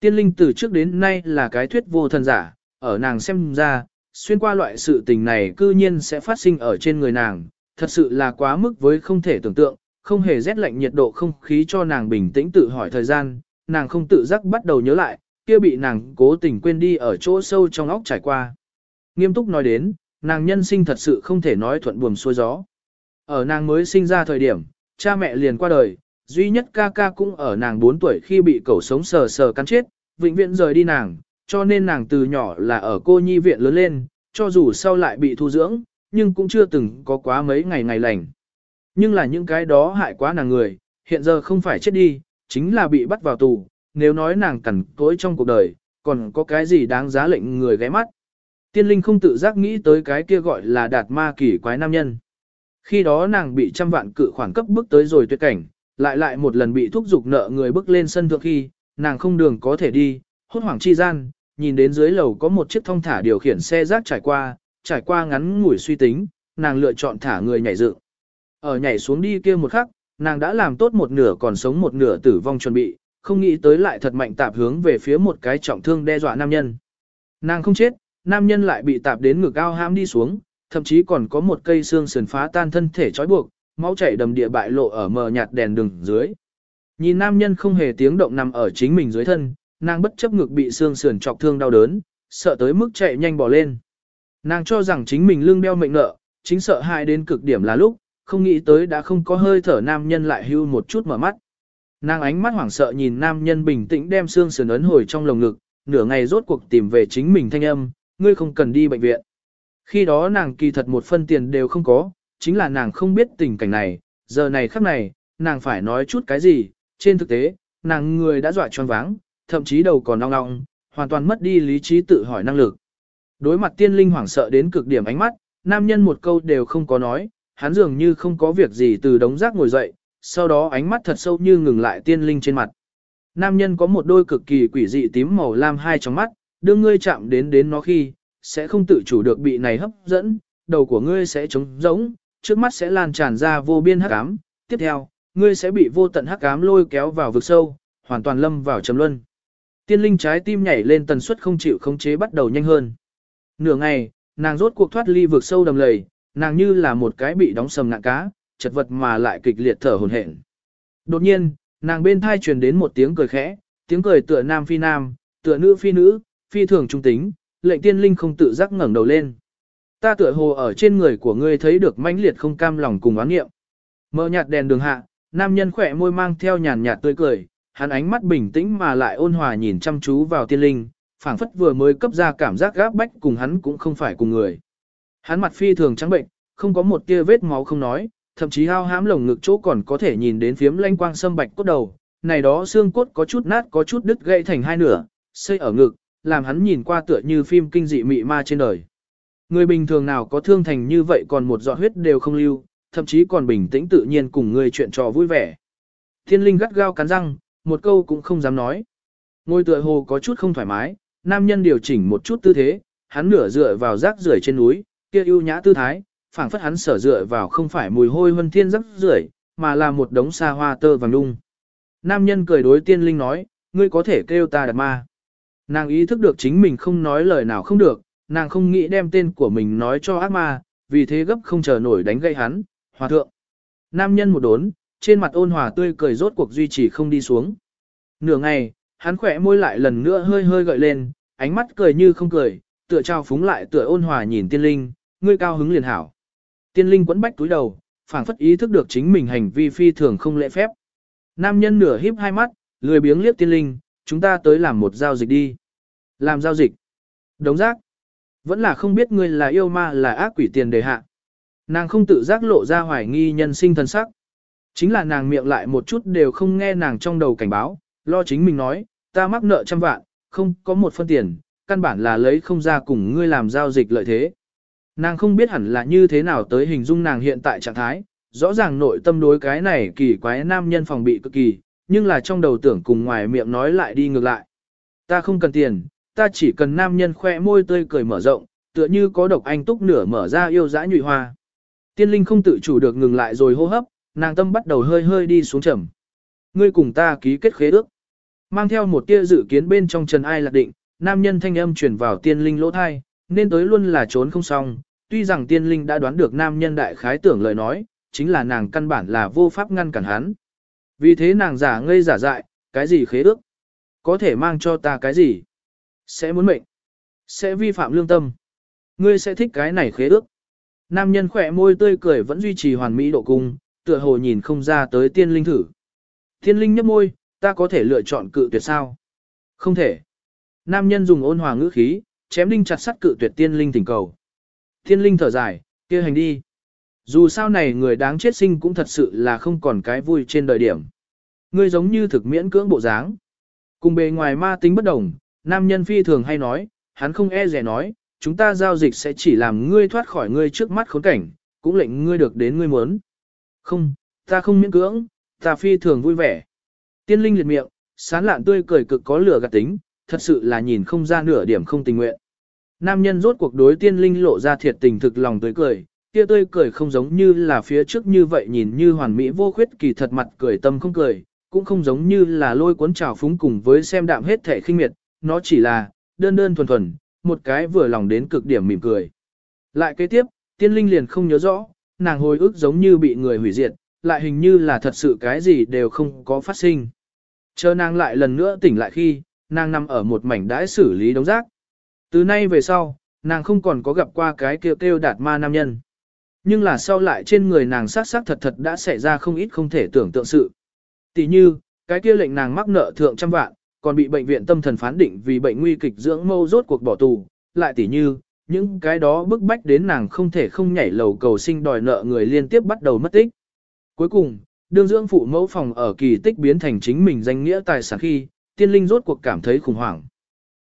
Tiên linh từ trước đến nay là cái thuyết vô thần giả, ở nàng xem ra, xuyên qua loại sự tình này cư nhiên sẽ phát sinh ở trên người nàng, thật sự là quá mức với không thể tưởng tượng, không hề rét lạnh nhiệt độ không khí cho nàng bình tĩnh tự hỏi thời gian, nàng không tự giác bắt đầu nhớ lại, kia bị nàng cố tình quên đi ở chỗ sâu trong óc trải qua. Nghiêm túc nói đến, nàng nhân sinh thật sự không thể nói thuận buồm xuôi gió. Ở nàng mới sinh ra thời điểm, cha mẹ liền qua đời, duy nhất ca ca cũng ở nàng 4 tuổi khi bị cẩu sống sờ sờ cắn chết, vĩnh viễn rời đi nàng, cho nên nàng từ nhỏ là ở cô nhi viện lớn lên, cho dù sau lại bị thu dưỡng, nhưng cũng chưa từng có quá mấy ngày ngày lành. Nhưng là những cái đó hại quá nàng người, hiện giờ không phải chết đi, chính là bị bắt vào tù, nếu nói nàng cẩn tối trong cuộc đời, còn có cái gì đáng giá lệnh người ghé mắt. Tiên linh không tự giác nghĩ tới cái kia gọi là đạt ma kỳ quái nam nhân. Khi đó nàng bị trăm vạn cự khoản cấp bước tới rồi tuyệt cảnh, lại lại một lần bị thúc giục nợ người bước lên sân thượng khi, nàng không đường có thể đi, hốt hoảng chi gian, nhìn đến dưới lầu có một chiếc thông thả điều khiển xe rác trải qua, trải qua ngắn ngủi suy tính, nàng lựa chọn thả người nhảy dựng. Ở nhảy xuống đi kia một khắc, nàng đã làm tốt một nửa còn sống một nửa tử vong chuẩn bị, không nghĩ tới lại thật mạnh tạp hướng về phía một cái trọng thương đe dọa nam nhân. Nàng không chết, nam nhân lại bị tạp đến ngực ao hãm đi xuống, thậm chí còn có một cây xương sườn phá tan thân thể trói buộc, máu chảy đầm địa bại lộ ở mờ nhạt đèn đường dưới. Nhìn nam nhân không hề tiếng động nằm ở chính mình dưới thân, nàng bất chấp ngực bị xương sườn chọc thương đau đớn, sợ tới mức chạy nhanh bỏ lên. Nàng cho rằng chính mình lương đeo mệnh nợ, chính sợ hại đến cực điểm là lúc, không nghĩ tới đã không có hơi thở nam nhân lại hưu một chút mở mắt. Nàng ánh mắt hoảng sợ nhìn nam nhân bình tĩnh đem xương sườn ấn hồi trong lồng ngực, nửa ngày rốt cuộc tìm về chính mình thanh âm, ngươi không cần đi bệnh viện. Khi đó nàng kỳ thật một phân tiền đều không có, chính là nàng không biết tình cảnh này, giờ này khắc này, nàng phải nói chút cái gì, trên thực tế, nàng người đã dọa choáng váng, thậm chí đầu còn ong ong, hoàn toàn mất đi lý trí tự hỏi năng lực. Đối mặt tiên linh hoảng sợ đến cực điểm ánh mắt, nam nhân một câu đều không có nói, hắn dường như không có việc gì từ đống rác ngồi dậy, sau đó ánh mắt thật sâu như ngừng lại tiên linh trên mặt. Nam nhân có một đôi cực kỳ quỷ dị tím màu lam hai trong mắt, đưa ngươi chạm đến đến nó khi, sẽ không tự chủ được bị này hấp dẫn, đầu của ngươi sẽ trống rỗng, trước mắt sẽ lan tràn ra vô biên hắc ám, tiếp theo, ngươi sẽ bị vô tận hắc ám lôi kéo vào vực sâu, hoàn toàn lâm vào trầm luân. Tiên linh trái tim nhảy lên tần suất không chịu khống chế bắt đầu nhanh hơn. Nửa ngày, nàng rốt cuộc thoát ly vực sâu đầm lầy, nàng như là một cái bị đóng sầm nặng cá, chật vật mà lại kịch liệt thở hổn hển. Đột nhiên, nàng bên thai truyền đến một tiếng cười khẽ, tiếng cười tựa nam phi nam, tựa nữ phi nữ, phi thường trung tính, lệnh tiên linh không tự giác ngẩng đầu lên. Ta tựa hồ ở trên người của ngươi thấy được mãnh liệt không cam lòng cùng oán nghiệm. Mở nhạt đèn đường hạ, nam nhân khỏe môi mang theo nhàn nhạt tươi cười, hắn ánh mắt bình tĩnh mà lại ôn hòa nhìn chăm chú vào tiên linh, phảng phất vừa mới cấp ra cảm giác gáp bách cùng hắn cũng không phải cùng người. Hắn mặt phi thường trắng bệnh, không có một tia vết máu không nói, thậm chí hao hãm lồng ngực chỗ còn có thể nhìn đến phiếm lanh quang sâm bạch cốt đầu, này đó xương cốt có chút nát có chút đứt gãy thành hai nửa, xây ở ngực, làm hắn nhìn qua tựa như phim kinh dị mị ma trên đời. Người bình thường nào có thương thành như vậy còn một giọt huyết đều không lưu, thậm chí còn bình tĩnh tự nhiên cùng người chuyện trò vui vẻ. Thiên linh gắt gao cắn răng, một câu cũng không dám nói. Ngôi tựa hồ có chút không thoải mái, nam nhân điều chỉnh một chút tư thế, hắn nửa dựa vào rác rưởi trên núi, kia ưu nhã tư thái, phảng phất hắn sở dựa vào không phải mùi hôi vân thiên rác rưởi, mà là một đống xa hoa tơ vàng đung. Nam nhân cười đối tiên linh nói, ngươi có thể kêu ta đạt ma. Nàng ý thức được chính mình không nói lời nào không được, nàng không nghĩ đem tên của mình nói cho ác ma, vì thế gấp không chờ nổi đánh gây hắn, hòa thượng. Nam nhân một đốn, trên mặt ôn hòa tươi cười rốt cuộc duy trì không đi xuống. Nửa ngày, hắn khỏe môi lại lần nữa hơi hơi gợi lên, ánh mắt cười như không cười, tựa trao phúng lại tựa ôn hòa nhìn tiên linh, ngươi cao hứng liền hảo. Tiên linh quấn bách túi đầu, phảng phất ý thức được chính mình hành vi phi thường không lễ phép. Nam nhân nửa híp hai mắt, lười biếng liếc tiên linh, chúng ta tới làm một giao dịch đi. Làm giao dịch. Đống giác. Vẫn là không biết ngươi là yêu ma là ác quỷ tiền đề hạ. Nàng không tự giác lộ ra hoài nghi nhân sinh thân sắc. Chính là nàng miệng lại một chút đều không nghe nàng trong đầu cảnh báo, lo chính mình nói, ta mắc nợ trăm vạn, không có một phân tiền, căn bản là lấy không ra cùng ngươi làm giao dịch lợi thế. Nàng không biết hẳn là như thế nào tới hình dung nàng hiện tại trạng thái, rõ ràng nội tâm đối cái này kỳ quái nam nhân phòng bị cực kỳ, nhưng là trong đầu tưởng cùng ngoài miệng nói lại đi ngược lại. Ta không cần tiền, ta chỉ cần nam nhân khoe môi tươi cười mở rộng, tựa như có độc anh túc nửa mở ra yêu dã nhụy hoa. Tiên linh không tự chủ được ngừng lại rồi hô hấp, nàng tâm bắt đầu hơi hơi đi xuống trầm. Ngươi cùng ta ký kết khế ước. Mang theo một tia dự kiến bên trong trần ai lạc định, nam nhân thanh âm truyền vào tiên linh lỗ thai, nên tới luôn là trốn không xong. Tuy rằng tiên linh đã đoán được nam nhân đại khái tưởng lời nói, chính là nàng căn bản là vô pháp ngăn cản hắn. Vì thế nàng giả ngây giả dại, cái gì khế ước? Có thể mang cho ta cái gì? Sẽ muốn mệnh? Sẽ vi phạm lương tâm? Ngươi sẽ thích cái này khế ước? Nam nhân khỏe môi tươi cười vẫn duy trì hoàn mỹ độ cung, tựa hồ nhìn không ra tới tiên linh thử. Tiên linh nhấp môi, ta có thể lựa chọn cự tuyệt sao? Không thể. Nam nhân dùng ôn hòa ngữ khí, chém đinh chặt sắt cự tuyệt tiên linh thỉnh cầu. Tiên linh thở dài, kia hành đi. Dù sao này người đáng chết sinh cũng thật sự là không còn cái vui trên đời điểm. Ngươi giống như thực miễn cưỡng bộ dáng. Cùng bề ngoài ma tính bất đồng, nam nhân phi thường hay nói, hắn không e rẻ nói, chúng ta giao dịch sẽ chỉ làm ngươi thoát khỏi ngươi trước mắt khốn cảnh, cũng lệnh ngươi được đến ngươi muốn. Không, ta không miễn cưỡng, ta phi thường vui vẻ. Tiên linh liệt miệng, sán lạn tươi cười cực có lửa gạt tính, thật sự là nhìn không ra nửa điểm không tình nguyện. Nam nhân rốt cuộc đối tiên linh lộ ra thiệt tình thực lòng tươi cười, kia tươi cười không giống như là phía trước như vậy nhìn như hoàn mỹ vô khuyết kỳ thật mặt cười tâm không cười, cũng không giống như là lôi cuốn trào phúng cùng với xem đạm hết thể khinh miệt, nó chỉ là, đơn đơn thuần thuần, một cái vừa lòng đến cực điểm mỉm cười. Lại kế tiếp, tiên linh liền không nhớ rõ, nàng hồi ức giống như bị người hủy diệt, lại hình như là thật sự cái gì đều không có phát sinh. Chờ nàng lại lần nữa tỉnh lại khi, nàng nằm ở một mảnh đãi xử lý đống rác. Từ nay về sau, nàng không còn có gặp qua cái kêu kêu đạt ma nam nhân. Nhưng là sau lại trên người nàng sát sát thật thật đã xảy ra không ít không thể tưởng tượng sự. Tỷ như, cái kia lệnh nàng mắc nợ thượng trăm vạn, còn bị bệnh viện tâm thần phán định vì bệnh nguy kịch dưỡng mâu rốt cuộc bỏ tù. Lại tỷ như, những cái đó bức bách đến nàng không thể không nhảy lầu cầu sinh đòi nợ người liên tiếp bắt đầu mất tích. Cuối cùng, đương dưỡng phụ mẫu phòng ở kỳ tích biến thành chính mình danh nghĩa tài sản khi, tiên linh rốt cuộc cảm thấy khủng hoảng.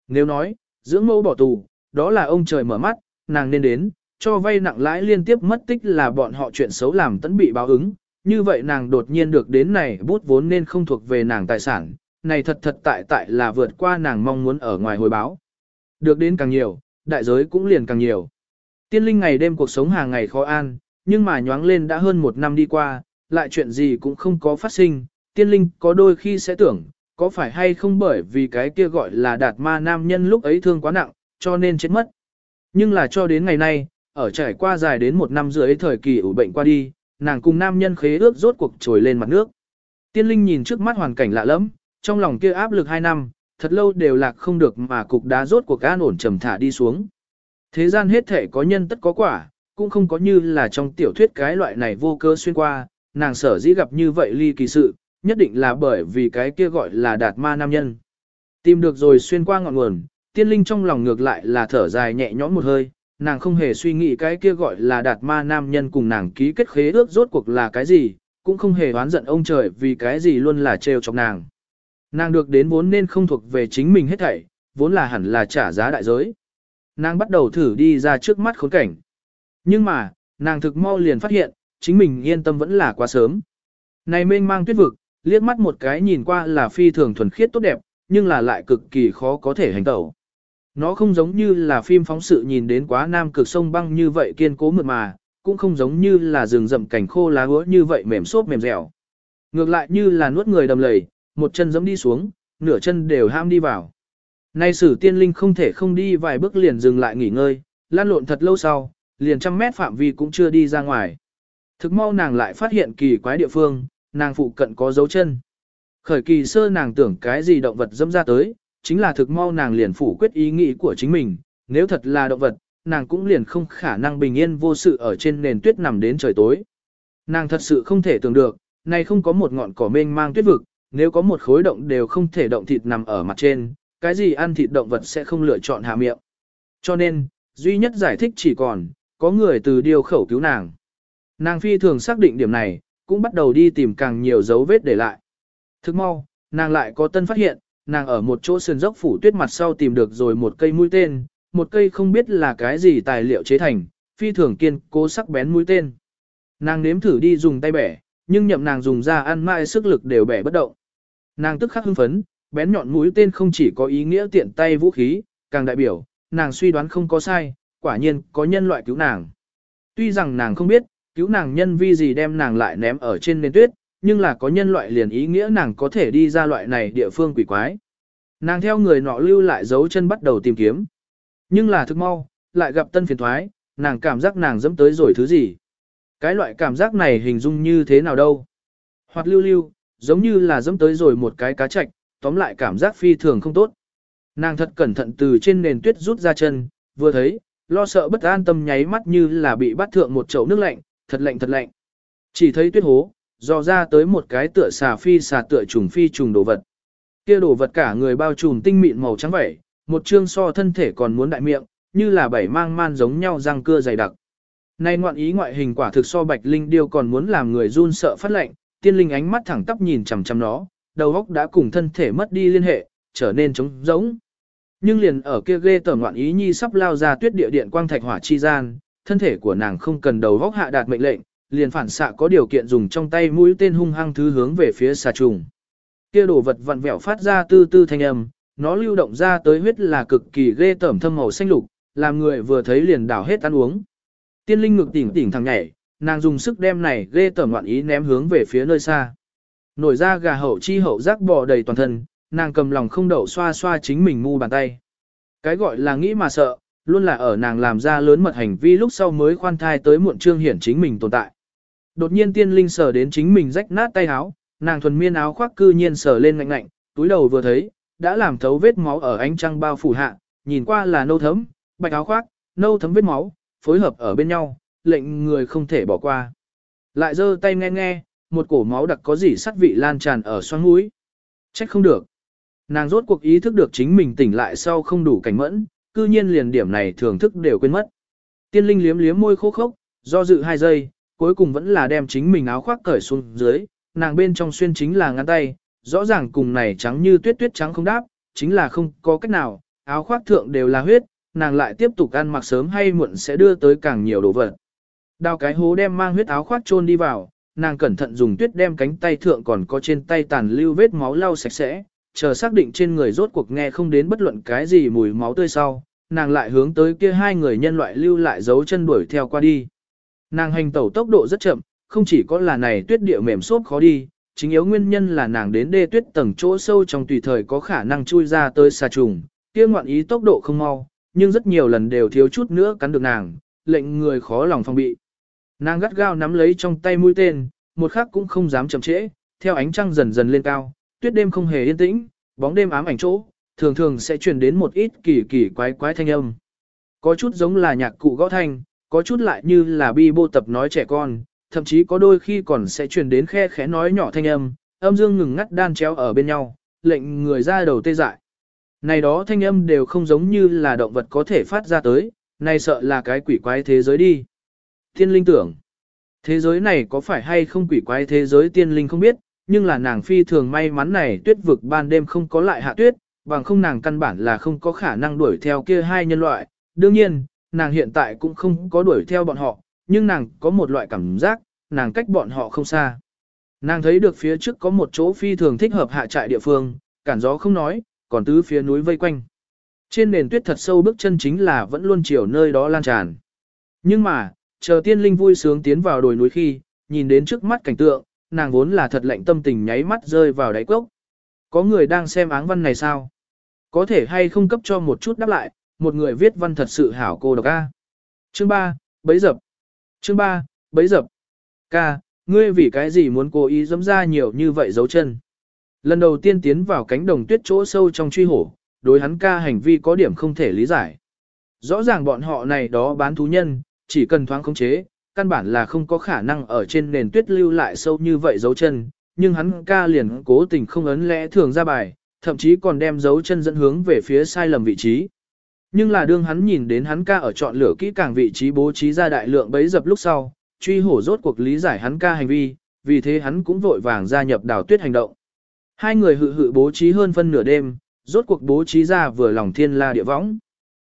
Nếu nói, dưỡng mẫu bỏ tù, đó là ông trời mở mắt, nàng nên đến, cho vay nặng lãi liên tiếp mất tích là bọn họ chuyện xấu làm tẫn bị báo ứng, như vậy nàng đột nhiên được đến này bút vốn nên không thuộc về nàng tài sản, này thật thật tại tại là vượt qua nàng mong muốn ở ngoài hồi báo. Được đến càng nhiều, đại giới cũng liền càng nhiều. Tiên linh ngày đêm cuộc sống hàng ngày khó an, nhưng mà nhoáng lên đã hơn một năm đi qua, lại chuyện gì cũng không có phát sinh, tiên linh có đôi khi sẽ tưởng, có phải hay không bởi vì cái kia gọi là đạt ma nam nhân lúc ấy thương quá nặng, cho nên chết mất. Nhưng là cho đến ngày nay, ở trải qua dài đến một năm rưỡi thời kỳ ủ bệnh qua đi, nàng cùng nam nhân khế ước rốt cuộc trồi lên mặt nước. Tiên linh nhìn trước mắt hoàn cảnh lạ lẫm, trong lòng kia áp lực hai năm, thật lâu đều lạc không được mà cục đá rốt cuộc an ổn trầm thả đi xuống. Thế gian hết thể có nhân tất có quả, cũng không có như là trong tiểu thuyết cái loại này vô cơ xuyên qua, nàng sở dĩ gặp như vậy ly kỳ sự, nhất định là bởi vì cái kia gọi là đạt ma nam nhân. Tìm được rồi xuyên qua ngọn nguồn, tiên linh trong lòng ngược lại là thở dài nhẹ nhõm một hơi, nàng không hề suy nghĩ cái kia gọi là đạt ma nam nhân cùng nàng ký kết khế ước rốt cuộc là cái gì, cũng không hề oán giận ông trời vì cái gì luôn là trêu chọc nàng. Nàng được đến vốn nên không thuộc về chính mình hết thảy, vốn là hẳn là trả giá đại giới. Nàng bắt đầu thử đi ra trước mắt khốn cảnh. Nhưng mà, nàng thực mau liền phát hiện, chính mình yên tâm vẫn là quá sớm. Này mênh mang tuyết vực, liếc mắt một cái nhìn qua là phi thường thuần khiết tốt đẹp, nhưng là lại cực kỳ khó có thể hành tẩu. Nó không giống như là phim phóng sự nhìn đến quá nam cực sông băng như vậy kiên cố mượt mà, cũng không giống như là rừng rậm cảnh khô lá úa như vậy mềm xốp mềm dẻo. Ngược lại như là nuốt người đầm lầy, một chân giẫm đi xuống, nửa chân đều ham đi vào. Nay sử tiên linh không thể không đi vài bước liền dừng lại nghỉ ngơi, lan lộn thật lâu sau, liền trăm mét phạm vi cũng chưa đi ra ngoài. Thực mau nàng lại phát hiện kỳ quái địa phương, nàng phụ cận có dấu chân. Khởi kỳ sơ nàng tưởng cái gì động vật dâm ra tới, chính là thực mau nàng liền phủ quyết ý nghĩ của chính mình, nếu thật là động vật, nàng cũng liền không khả năng bình yên vô sự ở trên nền tuyết nằm đến trời tối. Nàng thật sự không thể tưởng được, này không có một ngọn cỏ mênh mang tuyết vực, nếu có một khối động đều không thể động thịt nằm ở mặt trên, cái gì ăn thịt động vật sẽ không lựa chọn hạ miệng. Cho nên, duy nhất giải thích chỉ còn, có người từ điều khẩu cứu nàng. Nàng phi thường xác định điểm này, cũng bắt đầu đi tìm càng nhiều dấu vết để lại. Thức mau, nàng lại có tân phát hiện, nàng ở một chỗ sườn dốc phủ tuyết mặt sau tìm được rồi một cây mũi tên, một cây không biết là cái gì tài liệu chế thành, phi thường kiên cố sắc bén mũi tên. Nàng nếm thử đi dùng tay bẻ, nhưng nhậm nàng dùng ra ăn mãi sức lực đều bẻ bất động. Nàng tức khắc hưng phấn, bén nhọn mũi tên không chỉ có ý nghĩa tiện tay vũ khí, càng đại biểu, nàng suy đoán không có sai, quả nhiên có nhân loại cứu nàng. Tuy rằng nàng không biết, cứu nàng nhân vi gì đem nàng lại ném ở trên nền tuyết, nhưng là có nhân loại liền ý nghĩa nàng có thể đi ra loại này địa phương quỷ quái. Nàng theo người nọ lưu lại dấu chân bắt đầu tìm kiếm. Nhưng là thức mau, lại gặp tân phiền thoái, nàng cảm giác nàng dẫm tới rồi thứ gì. Cái loại cảm giác này hình dung như thế nào đâu. Hoặc lưu lưu, giống như là dẫm tới rồi một cái cá chạch, tóm lại cảm giác phi thường không tốt. Nàng thật cẩn thận từ trên nền tuyết rút ra chân, vừa thấy, lo sợ bất an tâm nháy mắt như là bị bắt thượng một chậu nước lạnh, thật lạnh thật lạnh. Chỉ thấy tuyết hố, dò ra tới một cái tựa xà phi xà tựa trùng phi trùng đồ vật. Kia đồ vật cả người bao trùm tinh mịn màu trắng vẩy, một chương so thân thể còn muốn đại miệng, như là bảy mang man giống nhau răng cưa dày đặc. Nay ngoạn ý ngoại hình quả thực so bạch linh điêu còn muốn làm người run sợ phát lệnh, tiên linh ánh mắt thẳng tắp nhìn chằm chằm nó, đầu óc đã cùng thân thể mất đi liên hệ, trở nên trống rỗng. Nhưng liền ở kia ghê tởm ngoạn ý nhi sắp lao ra tuyết địa điện quang thạch hỏa chi gian, thân thể của nàng không cần đầu óc hạ đạt mệnh lệnh, liền phản xạ có điều kiện dùng trong tay mũi tên hung hăng thứ hướng về phía xà trùng. Kia đồ vật vặn vẹo phát ra tư tư thanh âm, nó lưu động ra tới huyết là cực kỳ ghê tởm thâm màu xanh lục, làm người vừa thấy liền đảo hết ăn uống. Tiên linh ngực tỉnh tỉnh thằng nhảy, nàng dùng sức đem này ghê tởm loạn ý ném hướng về phía nơi xa. Nổi ra gà hậu chi hậu rác bò đầy toàn thân, nàng cầm lòng không đậu xoa xoa chính mình mu bàn tay. Cái gọi là nghĩ mà sợ, luôn là ở nàng làm ra lớn mật hành vi lúc sau mới khoan thai tới muộn trương hiển chính mình tồn tại. Đột nhiên tiên linh sờ đến chính mình rách nát tay áo, nàng thuần miên áo khoác cư nhiên sờ lên ngạnh ngạnh, túi đầu vừa thấy, đã làm thấu vết máu ở ánh trăng bao phủ hạ, nhìn qua là nâu thấm, bạch áo khoác, nâu thấm vết máu, phối hợp ở bên nhau, lệnh người không thể bỏ qua. Lại giơ tay nghe nghe, một cổ máu đặc có gì sắt vị lan tràn ở xoang mũi. Trách không được. Nàng rốt cuộc ý thức được chính mình tỉnh lại sau không đủ cảnh mẫn, cư nhiên liền điểm này thưởng thức đều quên mất. Tiên linh liếm liếm môi khô khốc, do dự hai giây, cuối cùng vẫn là đem chính mình áo khoác cởi xuống dưới, nàng bên trong xuyên chính là ngăn tay, rõ ràng cùng này trắng như tuyết tuyết trắng không đáp, chính là không có cách nào, áo khoác thượng đều là huyết, nàng lại tiếp tục ăn mặc sớm hay muộn sẽ đưa tới càng nhiều đồ vật. Đào cái hố đem mang huyết áo khoác chôn đi vào, nàng cẩn thận dùng tuyết đem cánh tay thượng còn có trên tay tàn lưu vết máu lau sạch sẽ, chờ xác định trên người rốt cuộc nghe không đến bất luận cái gì mùi máu tươi sau, nàng lại hướng tới kia hai người nhân loại lưu lại dấu chân đuổi theo qua đi. Nàng hành tẩu tốc độ rất chậm, không chỉ có là này tuyết địa mềm xốp khó đi, chính yếu nguyên nhân là nàng đến đê tuyết tầng chỗ sâu trong tùy thời có khả năng chui ra tới xà trùng, kia ngoạn ý tốc độ không mau, nhưng rất nhiều lần đều thiếu chút nữa cắn được nàng, lệnh người khó lòng phòng bị. Nàng gắt gao nắm lấy trong tay mũi tên, một khắc cũng không dám chậm trễ, theo ánh trăng dần dần lên cao, tuyết đêm không hề yên tĩnh, bóng đêm ám ảnh chỗ, thường thường sẽ truyền đến một ít kỳ kỳ quái quái thanh âm. Có chút giống là nhạc cụ gõ thanh, có chút lại như là bi bô tập nói trẻ con, thậm chí có đôi khi còn sẽ truyền đến khe khẽ nói nhỏ thanh âm, âm dương ngừng ngắt đan chéo ở bên nhau, lệnh người ra đầu tê dại. Này đó thanh âm đều không giống như là động vật có thể phát ra tới, này sợ là cái quỷ quái thế giới đi. Thiên linh tưởng, thế giới này có phải hay không quỷ quái thế giới tiên linh không biết, nhưng là nàng phi thường may mắn này tuyết vực ban đêm không có lại hạ tuyết, bằng không nàng căn bản là không có khả năng đuổi theo kia hai nhân loại. Đương nhiên, nàng hiện tại cũng không có đuổi theo bọn họ, nhưng nàng có một loại cảm giác, nàng cách bọn họ không xa. Nàng thấy được phía trước có một chỗ phi thường thích hợp hạ trại địa phương, cản gió không nói, còn tứ phía núi vây quanh. Trên nền tuyết thật sâu bước chân chính là vẫn luôn chiều nơi đó lan tràn. Nhưng mà, chờ tiên linh vui sướng tiến vào đồi núi khi, nhìn đến trước mắt cảnh tượng, nàng vốn là thật lạnh tâm tình nháy mắt rơi vào đáy cốc. Có người đang xem áng văn này sao? Có thể hay không cấp cho một chút đáp lại, một người viết văn thật sự hảo cô độc a. Chương 3, bấy dập. Chương 3, bấy dập. Ca, ngươi vì cái gì muốn cố ý dẫm ra nhiều như vậy dấu chân? Lần đầu tiên tiến vào cánh đồng tuyết chỗ sâu trong truy hổ, đối hắn ca hành vi có điểm không thể lý giải. Rõ ràng bọn họ này đó bán thú nhân, chỉ cần thoáng khống chế, căn bản là không có khả năng ở trên nền tuyết lưu lại sâu như vậy dấu chân, nhưng hắn ca liền cố tình không ấn lẽ thường ra bài, thậm chí còn đem dấu chân dẫn hướng về phía sai lầm vị trí. Nhưng là đương hắn nhìn đến hắn ca ở chọn lựa kỹ càng vị trí bố trí ra đại lượng bấy dập lúc sau, truy hổ rốt cuộc lý giải hắn ca hành vi, vì thế hắn cũng vội vàng gia nhập đào tuyết hành động. Hai người hự hự bố trí hơn phân nửa đêm, rốt cuộc bố trí ra vừa lòng thiên la địa võng.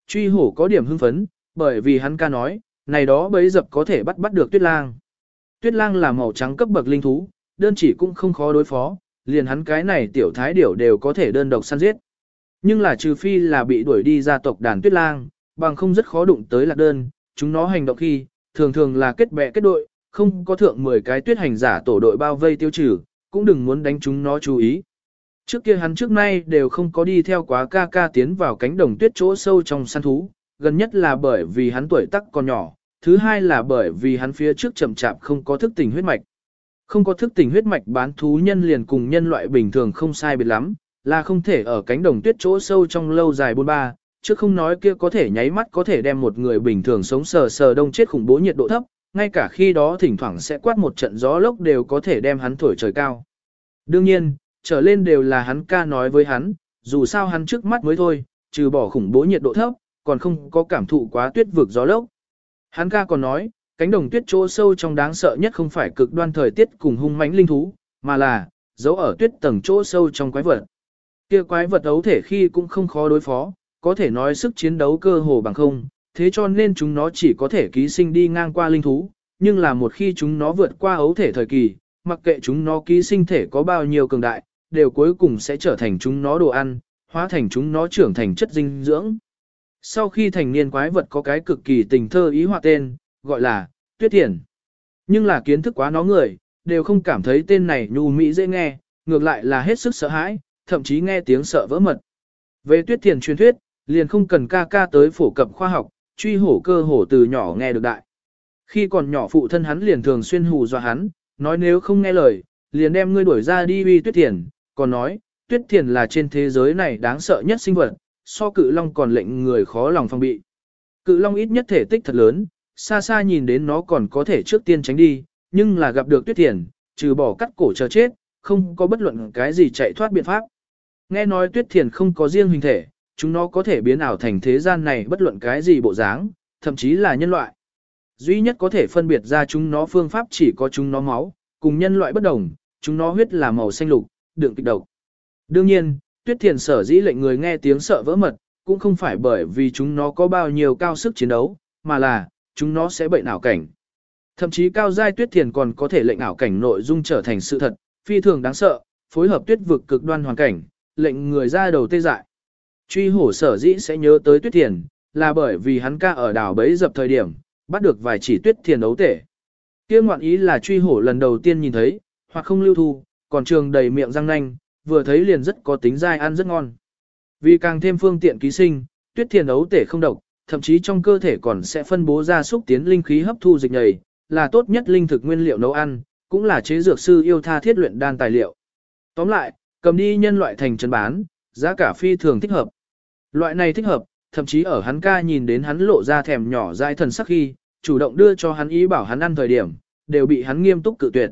Truy hổ có điểm hưng phấn, bởi vì hắn ca nói, này đó bấy dập có thể bắt bắt được tuyết lang. Tuyết lang là màu trắng cấp bậc linh thú, đơn chỉ cũng không khó đối phó, liền hắn cái này tiểu thái điểu đều có thể đơn độc săn giết. Nhưng là trừ phi là bị đuổi đi ra tộc đàn tuyết lang, bằng không rất khó đụng tới lạc đơn, chúng nó hành động khi, thường thường là kết bè kết đội, không có thượng 10 cái tuyết hành giả tổ đội bao vây tiêu trừ, cũng đừng muốn đánh chúng nó chú ý. Trước kia hắn trước nay đều không có đi theo quá ca ca tiến vào cánh đồng tuyết chỗ sâu trong săn thú, gần nhất là bởi vì hắn tuổi tác còn nhỏ, thứ hai là bởi vì hắn phía trước chậm chạp không có thức tỉnh huyết mạch. Không có thức tỉnh huyết mạch bán thú nhân liền cùng nhân loại bình thường không sai biệt lắm, là không thể ở cánh đồng tuyết chỗ sâu trong lâu dài bôn ba, chứ không nói kia có thể nháy mắt có thể đem một người bình thường sống sờ sờ đông chết khủng bố nhiệt độ thấp, ngay cả khi đó thỉnh thoảng sẽ quát một trận gió lốc đều có thể đem hắn thổi trời cao. Đương nhiên, trở lên đều là hắn ca nói với hắn, dù sao hắn trước mắt mới thôi, trừ bỏ khủng bố nhiệt độ thấp, còn không có cảm thụ quá tuyết vực gió lốc. Hắn ca còn nói, cánh đồng tuyết chỗ sâu trong đáng sợ nhất không phải cực đoan thời tiết cùng hung mãnh linh thú, mà là giấu ở tuyết tầng chỗ sâu trong quái vật. Kia quái vật đấu thể khi cũng không khó đối phó, có thể nói sức chiến đấu cơ hồ bằng không, thế cho nên chúng nó chỉ có thể ký sinh đi ngang qua linh thú, nhưng là một khi chúng nó vượt qua ấu thể thời kỳ, mặc kệ chúng nó ký sinh thể có bao nhiêu cường đại, đều cuối cùng sẽ trở thành chúng nó đồ ăn, hóa thành chúng nó trưởng thành chất dinh dưỡng. Sau khi thành niên quái vật có cái cực kỳ tình thơ ý họa tên, gọi là Tuyết Thiền. Nhưng là kiến thức quá nó người, đều không cảm thấy tên này nhu mỹ dễ nghe, ngược lại là hết sức sợ hãi, thậm chí nghe tiếng sợ vỡ mật. Về Tuyết Thiền truyền thuyết, liền không cần ca ca tới phổ cập khoa học, truy hổ cơ hổ từ nhỏ nghe được đại. Khi còn nhỏ phụ thân hắn liền thường xuyên hù dọa hắn, nói nếu không nghe lời, liền đem ngươi đuổi ra đi uy Tuyết Thiền, còn nói, Tuyết Thiền là trên thế giới này đáng sợ nhất sinh vật, so cự long còn lệnh người khó lòng phòng bị. Cự long ít nhất thể tích thật lớn, xa xa nhìn đến nó còn có thể trước tiên tránh đi, nhưng là gặp được tuyết thiền, trừ bỏ cắt cổ chờ chết, không có bất luận cái gì chạy thoát biện pháp. Nghe nói tuyết thiền không có riêng hình thể, chúng nó có thể biến ảo thành thế gian này bất luận cái gì bộ dáng, thậm chí là nhân loại. Duy nhất có thể phân biệt ra chúng nó phương pháp chỉ có chúng nó máu, cùng nhân loại bất đồng, chúng nó huyết là màu xanh lục, đường kịch độc. Đương nhiên, tuyết thiền sở dĩ lệnh người nghe tiếng sợ vỡ mật, cũng không phải bởi vì chúng nó có bao nhiêu cao sức chiến đấu, mà là, chúng nó sẽ bệnh ảo cảnh. Thậm chí cao giai tuyết thiền còn có thể lệnh ảo cảnh nội dung trở thành sự thật, phi thường đáng sợ, phối hợp tuyết vực cực đoan hoàn cảnh, lệnh người ra đầu tê dại. Truy hổ sở dĩ sẽ nhớ tới tuyết thiền, là bởi vì hắn ca ở đảo bấy dập thời điểm, bắt được vài chỉ tuyết thiền ấu tể. Kia ngoạn ý là truy hổ lần đầu tiên nhìn thấy, hoặc không lưu thu, còn trường đầy miệng răng nanh, vừa thấy liền rất có tính dai ăn rất ngon. Vì càng thêm phương tiện ký sinh, tuyết thiền ấu tể không độc, thậm chí trong cơ thể còn sẽ phân bố ra xúc tiến linh khí hấp thu dịch nhầy, là tốt nhất linh thực nguyên liệu nấu ăn, cũng là chế dược sư yêu tha thiết luyện đan tài liệu. Tóm lại, cầm đi nhân loại thành chân bán, giá cả phi thường thích hợp. Loại này thích hợp, thậm chí ở hắn ca nhìn đến hắn lộ ra thèm nhỏ dại thần sắc khi, chủ động đưa cho hắn ý bảo hắn ăn thời điểm, đều bị hắn nghiêm túc cự tuyệt.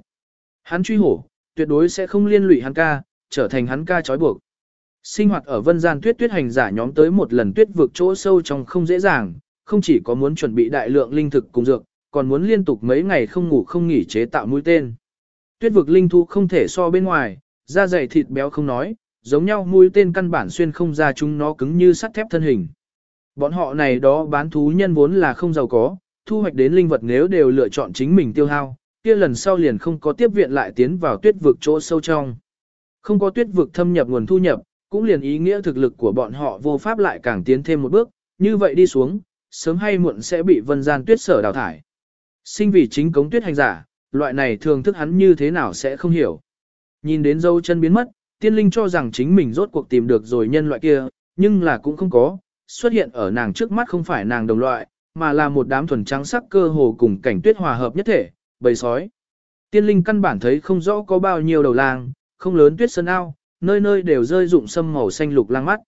Hắn truy hổ, tuyệt đối sẽ không liên lụy hắn ca, trở thành hắn ca trói buộc. Sinh hoạt ở vân gian tuyết tuyết hành giả nhóm tới một lần tuyết vực chỗ sâu trong không dễ dàng, không chỉ có muốn chuẩn bị đại lượng linh thực cùng dược, còn muốn liên tục mấy ngày không ngủ không nghỉ chế tạo mũi tên. Tuyết vực linh thú không thể so bên ngoài, da dày thịt béo không nói, giống nhau mũi tên căn bản xuyên không ra chúng nó cứng như sắt thép thân hình. Bọn họ này đó bán thú nhân vốn là không giàu có, thu hoạch đến linh vật nếu đều lựa chọn chính mình tiêu hao, kia lần sau liền không có tiếp viện lại tiến vào tuyết vực chỗ sâu trong. Không có tuyết vực thâm nhập nguồn thu nhập, cũng liền ý nghĩa thực lực của bọn họ vô pháp lại càng tiến thêm một bước, như vậy đi xuống, sớm hay muộn sẽ bị vân gian tuyết sở đào thải. Sinh vì chính cống tuyết hành giả, loại này thường thức hắn như thế nào sẽ không hiểu. Nhìn đến dâu chân biến mất, tiên linh cho rằng chính mình rốt cuộc tìm được rồi nhân loại kia, nhưng là cũng không có, xuất hiện ở nàng trước mắt không phải nàng đồng loại, mà là một đám thuần trắng sắc cơ hồ cùng cảnh tuyết hòa hợp nhất thể, bầy sói. Tiên linh căn bản thấy không rõ có bao nhiêu đầu lang, không lớn tuyết sơn ao, nơi nơi đều rơi rụng sâm màu xanh lục lang mắt.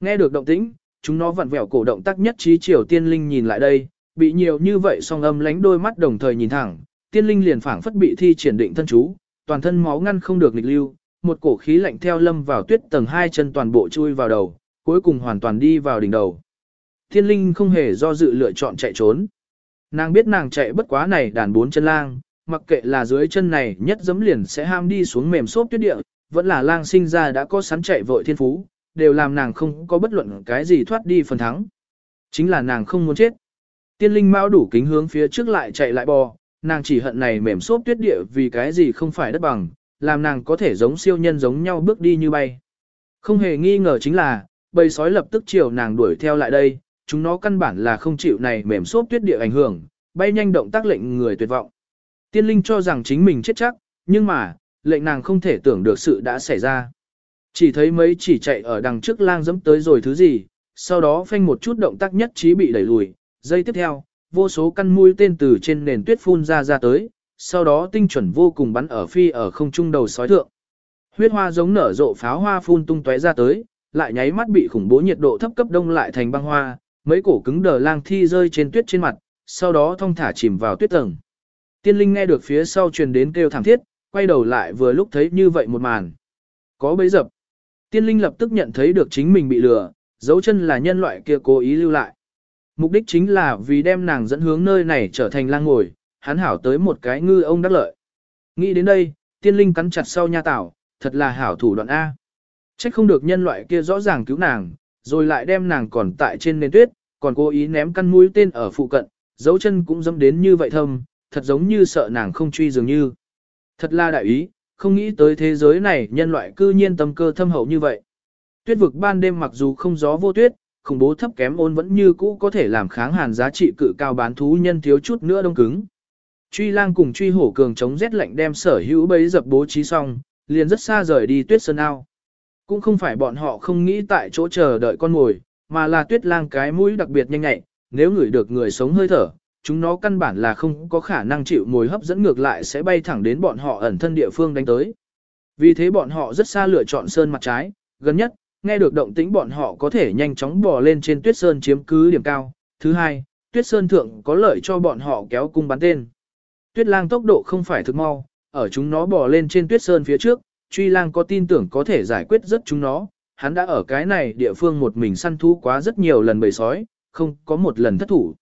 Nghe được động tĩnh, chúng nó vặn vẹo cổ động tác nhất trí chiều tiên linh nhìn lại đây, bị nhiều như vậy song âm lánh đôi mắt đồng thời nhìn thẳng, tiên linh liền phảng phất bị thi triển định thân chú, toàn thân máu ngăn không được nghịch lưu, một cổ khí lạnh theo lâm vào tuyết tầng hai chân toàn bộ chui vào đầu, cuối cùng hoàn toàn đi vào đỉnh đầu. Tiên linh không hề do dự lựa chọn chạy trốn. Nàng biết nàng chạy bất quá này đàn bốn chân lang, mặc kệ là dưới chân này nhất dấm liền sẽ ham đi xuống mềm xốp tuyết địa, vẫn là lang sinh ra đã có sắn chạy vội thiên phú, đều làm nàng không có bất luận cái gì thoát đi phần thắng. Chính là nàng không muốn chết. Tiên linh mão đủ kính hướng phía trước lại chạy lại bò, nàng chỉ hận này mềm xốp tuyết địa vì cái gì không phải đất bằng, làm nàng có thể giống siêu nhân giống nhau bước đi như bay. Không hề nghi ngờ chính là, bầy sói lập tức chiều nàng đuổi theo lại đây, chúng nó căn bản là không chịu này mềm xốp tuyết địa ảnh hưởng, bay nhanh động tác lệnh người tuyệt vọng. Tiên linh cho rằng chính mình chết chắc, nhưng mà, lệnh nàng không thể tưởng được sự đã xảy ra. Chỉ thấy mấy chỉ chạy ở đằng trước lang dẫm tới rồi thứ gì, sau đó phanh một chút động tác nhất trí bị đẩy lùi, giây tiếp theo, vô số căn mũi tên từ trên nền tuyết phun ra ra tới, sau đó tinh chuẩn vô cùng bắn ở phi ở không trung đầu sói thượng. Huyết hoa giống nở rộ pháo hoa phun tung tóe ra tới, lại nháy mắt bị khủng bố nhiệt độ thấp cấp đông lại thành băng hoa, mấy cổ cứng đờ lang thi rơi trên tuyết trên mặt, sau đó thong thả chìm vào tuyết tầng. Tiên linh nghe được phía sau truyền đến kêu thảm thiết, quay đầu lại vừa lúc thấy như vậy một màn. Có bấy dập. Tiên linh lập tức nhận thấy được chính mình bị lừa, dấu chân là nhân loại kia cố ý lưu lại. Mục đích chính là vì đem nàng dẫn hướng nơi này trở thành lang ngồi, hắn hảo tới một cái ngư ông đắc lợi. Nghĩ đến đây, tiên linh cắn chặt sau nha tảo, thật là hảo thủ đoạn A. Trách không được nhân loại kia rõ ràng cứu nàng, rồi lại đem nàng còn tại trên nền tuyết, còn cố ý ném căn mũi tên ở phụ cận, dấu chân cũng dâm đến như vậy thâm, thật giống như sợ nàng không truy dường như. Thật là đại ý, không nghĩ tới thế giới này nhân loại cư nhiên tâm cơ thâm hậu như vậy. Tuyết vực ban đêm mặc dù không gió vô tuyết, khủng bố thấp kém ôn vẫn như cũ có thể làm kháng hàn giá trị cự cao bán thú nhân thiếu chút nữa đông cứng. Truy lang cùng truy hổ cường chống rét lạnh đem sở hữu bấy dập bố trí xong, liền rất xa rời đi tuyết sơn ao. Cũng không phải bọn họ không nghĩ tại chỗ chờ đợi con mồi, mà là tuyết lang cái mũi đặc biệt nhanh nhạy, nếu ngửi được người sống hơi thở, chúng nó căn bản là không có khả năng chịu mồi hấp dẫn ngược lại sẽ bay thẳng đến bọn họ ẩn thân địa phương đánh tới. Vì thế bọn họ rất xa lựa chọn sơn mặt trái, gần nhất, nghe được động tĩnh bọn họ có thể nhanh chóng bò lên trên tuyết sơn chiếm cứ điểm cao. Thứ hai, tuyết sơn thượng có lợi cho bọn họ kéo cung bắn tên. Tuyết lang tốc độ không phải thực mau, ở chúng nó bò lên trên tuyết sơn phía trước, truy lang có tin tưởng có thể giải quyết rất chúng nó. Hắn đã ở cái này địa phương một mình săn thú quá rất nhiều lần bầy sói, không có một lần thất thủ.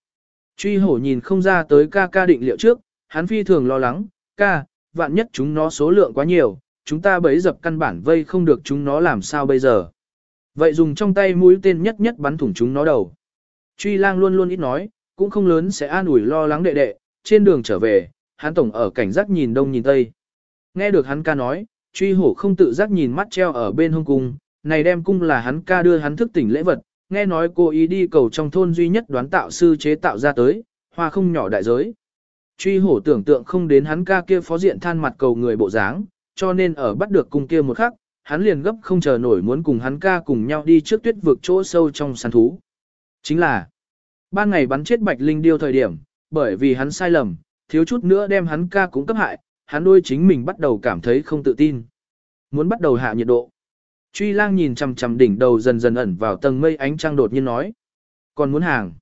Truy hổ nhìn không ra tới ca ca định liệu trước, hắn phi thường lo lắng, ca, vạn nhất chúng nó số lượng quá nhiều, chúng ta bấy dập căn bản vây không được chúng nó làm sao bây giờ. Vậy dùng trong tay mũi tên nhất nhất bắn thủng chúng nó đầu. Truy lang luôn luôn ít nói, cũng không lớn sẽ an ủi lo lắng đệ đệ, trên đường trở về, hắn tổng ở cảnh giác nhìn đông nhìn tây. Nghe được hắn ca nói, truy hổ không tự giác nhìn mắt treo ở bên hông cung, này đem cung là hắn ca đưa hắn thức tỉnh lễ vật, nghe nói cô ý đi cầu trong thôn duy nhất đoán tạo sư chế tạo ra tới, hoa không nhỏ đại giới. Truy hổ tưởng tượng không đến hắn ca kia phó diện than mặt cầu người bộ dáng, cho nên ở bắt được cung kia một khắc, hắn liền gấp không chờ nổi muốn cùng hắn ca cùng nhau đi trước tuyết vực chỗ sâu trong săn thú. Chính là, ban ngày bắn chết bạch linh điêu thời điểm, bởi vì hắn sai lầm, thiếu chút nữa đem hắn ca cũng cấp hại, hắn đôi chính mình bắt đầu cảm thấy không tự tin. Muốn bắt đầu hạ nhiệt độ. Truy lang nhìn chằm chằm đỉnh đầu dần dần ẩn vào tầng mây ánh trăng đột nhiên nói. Còn muốn hàng.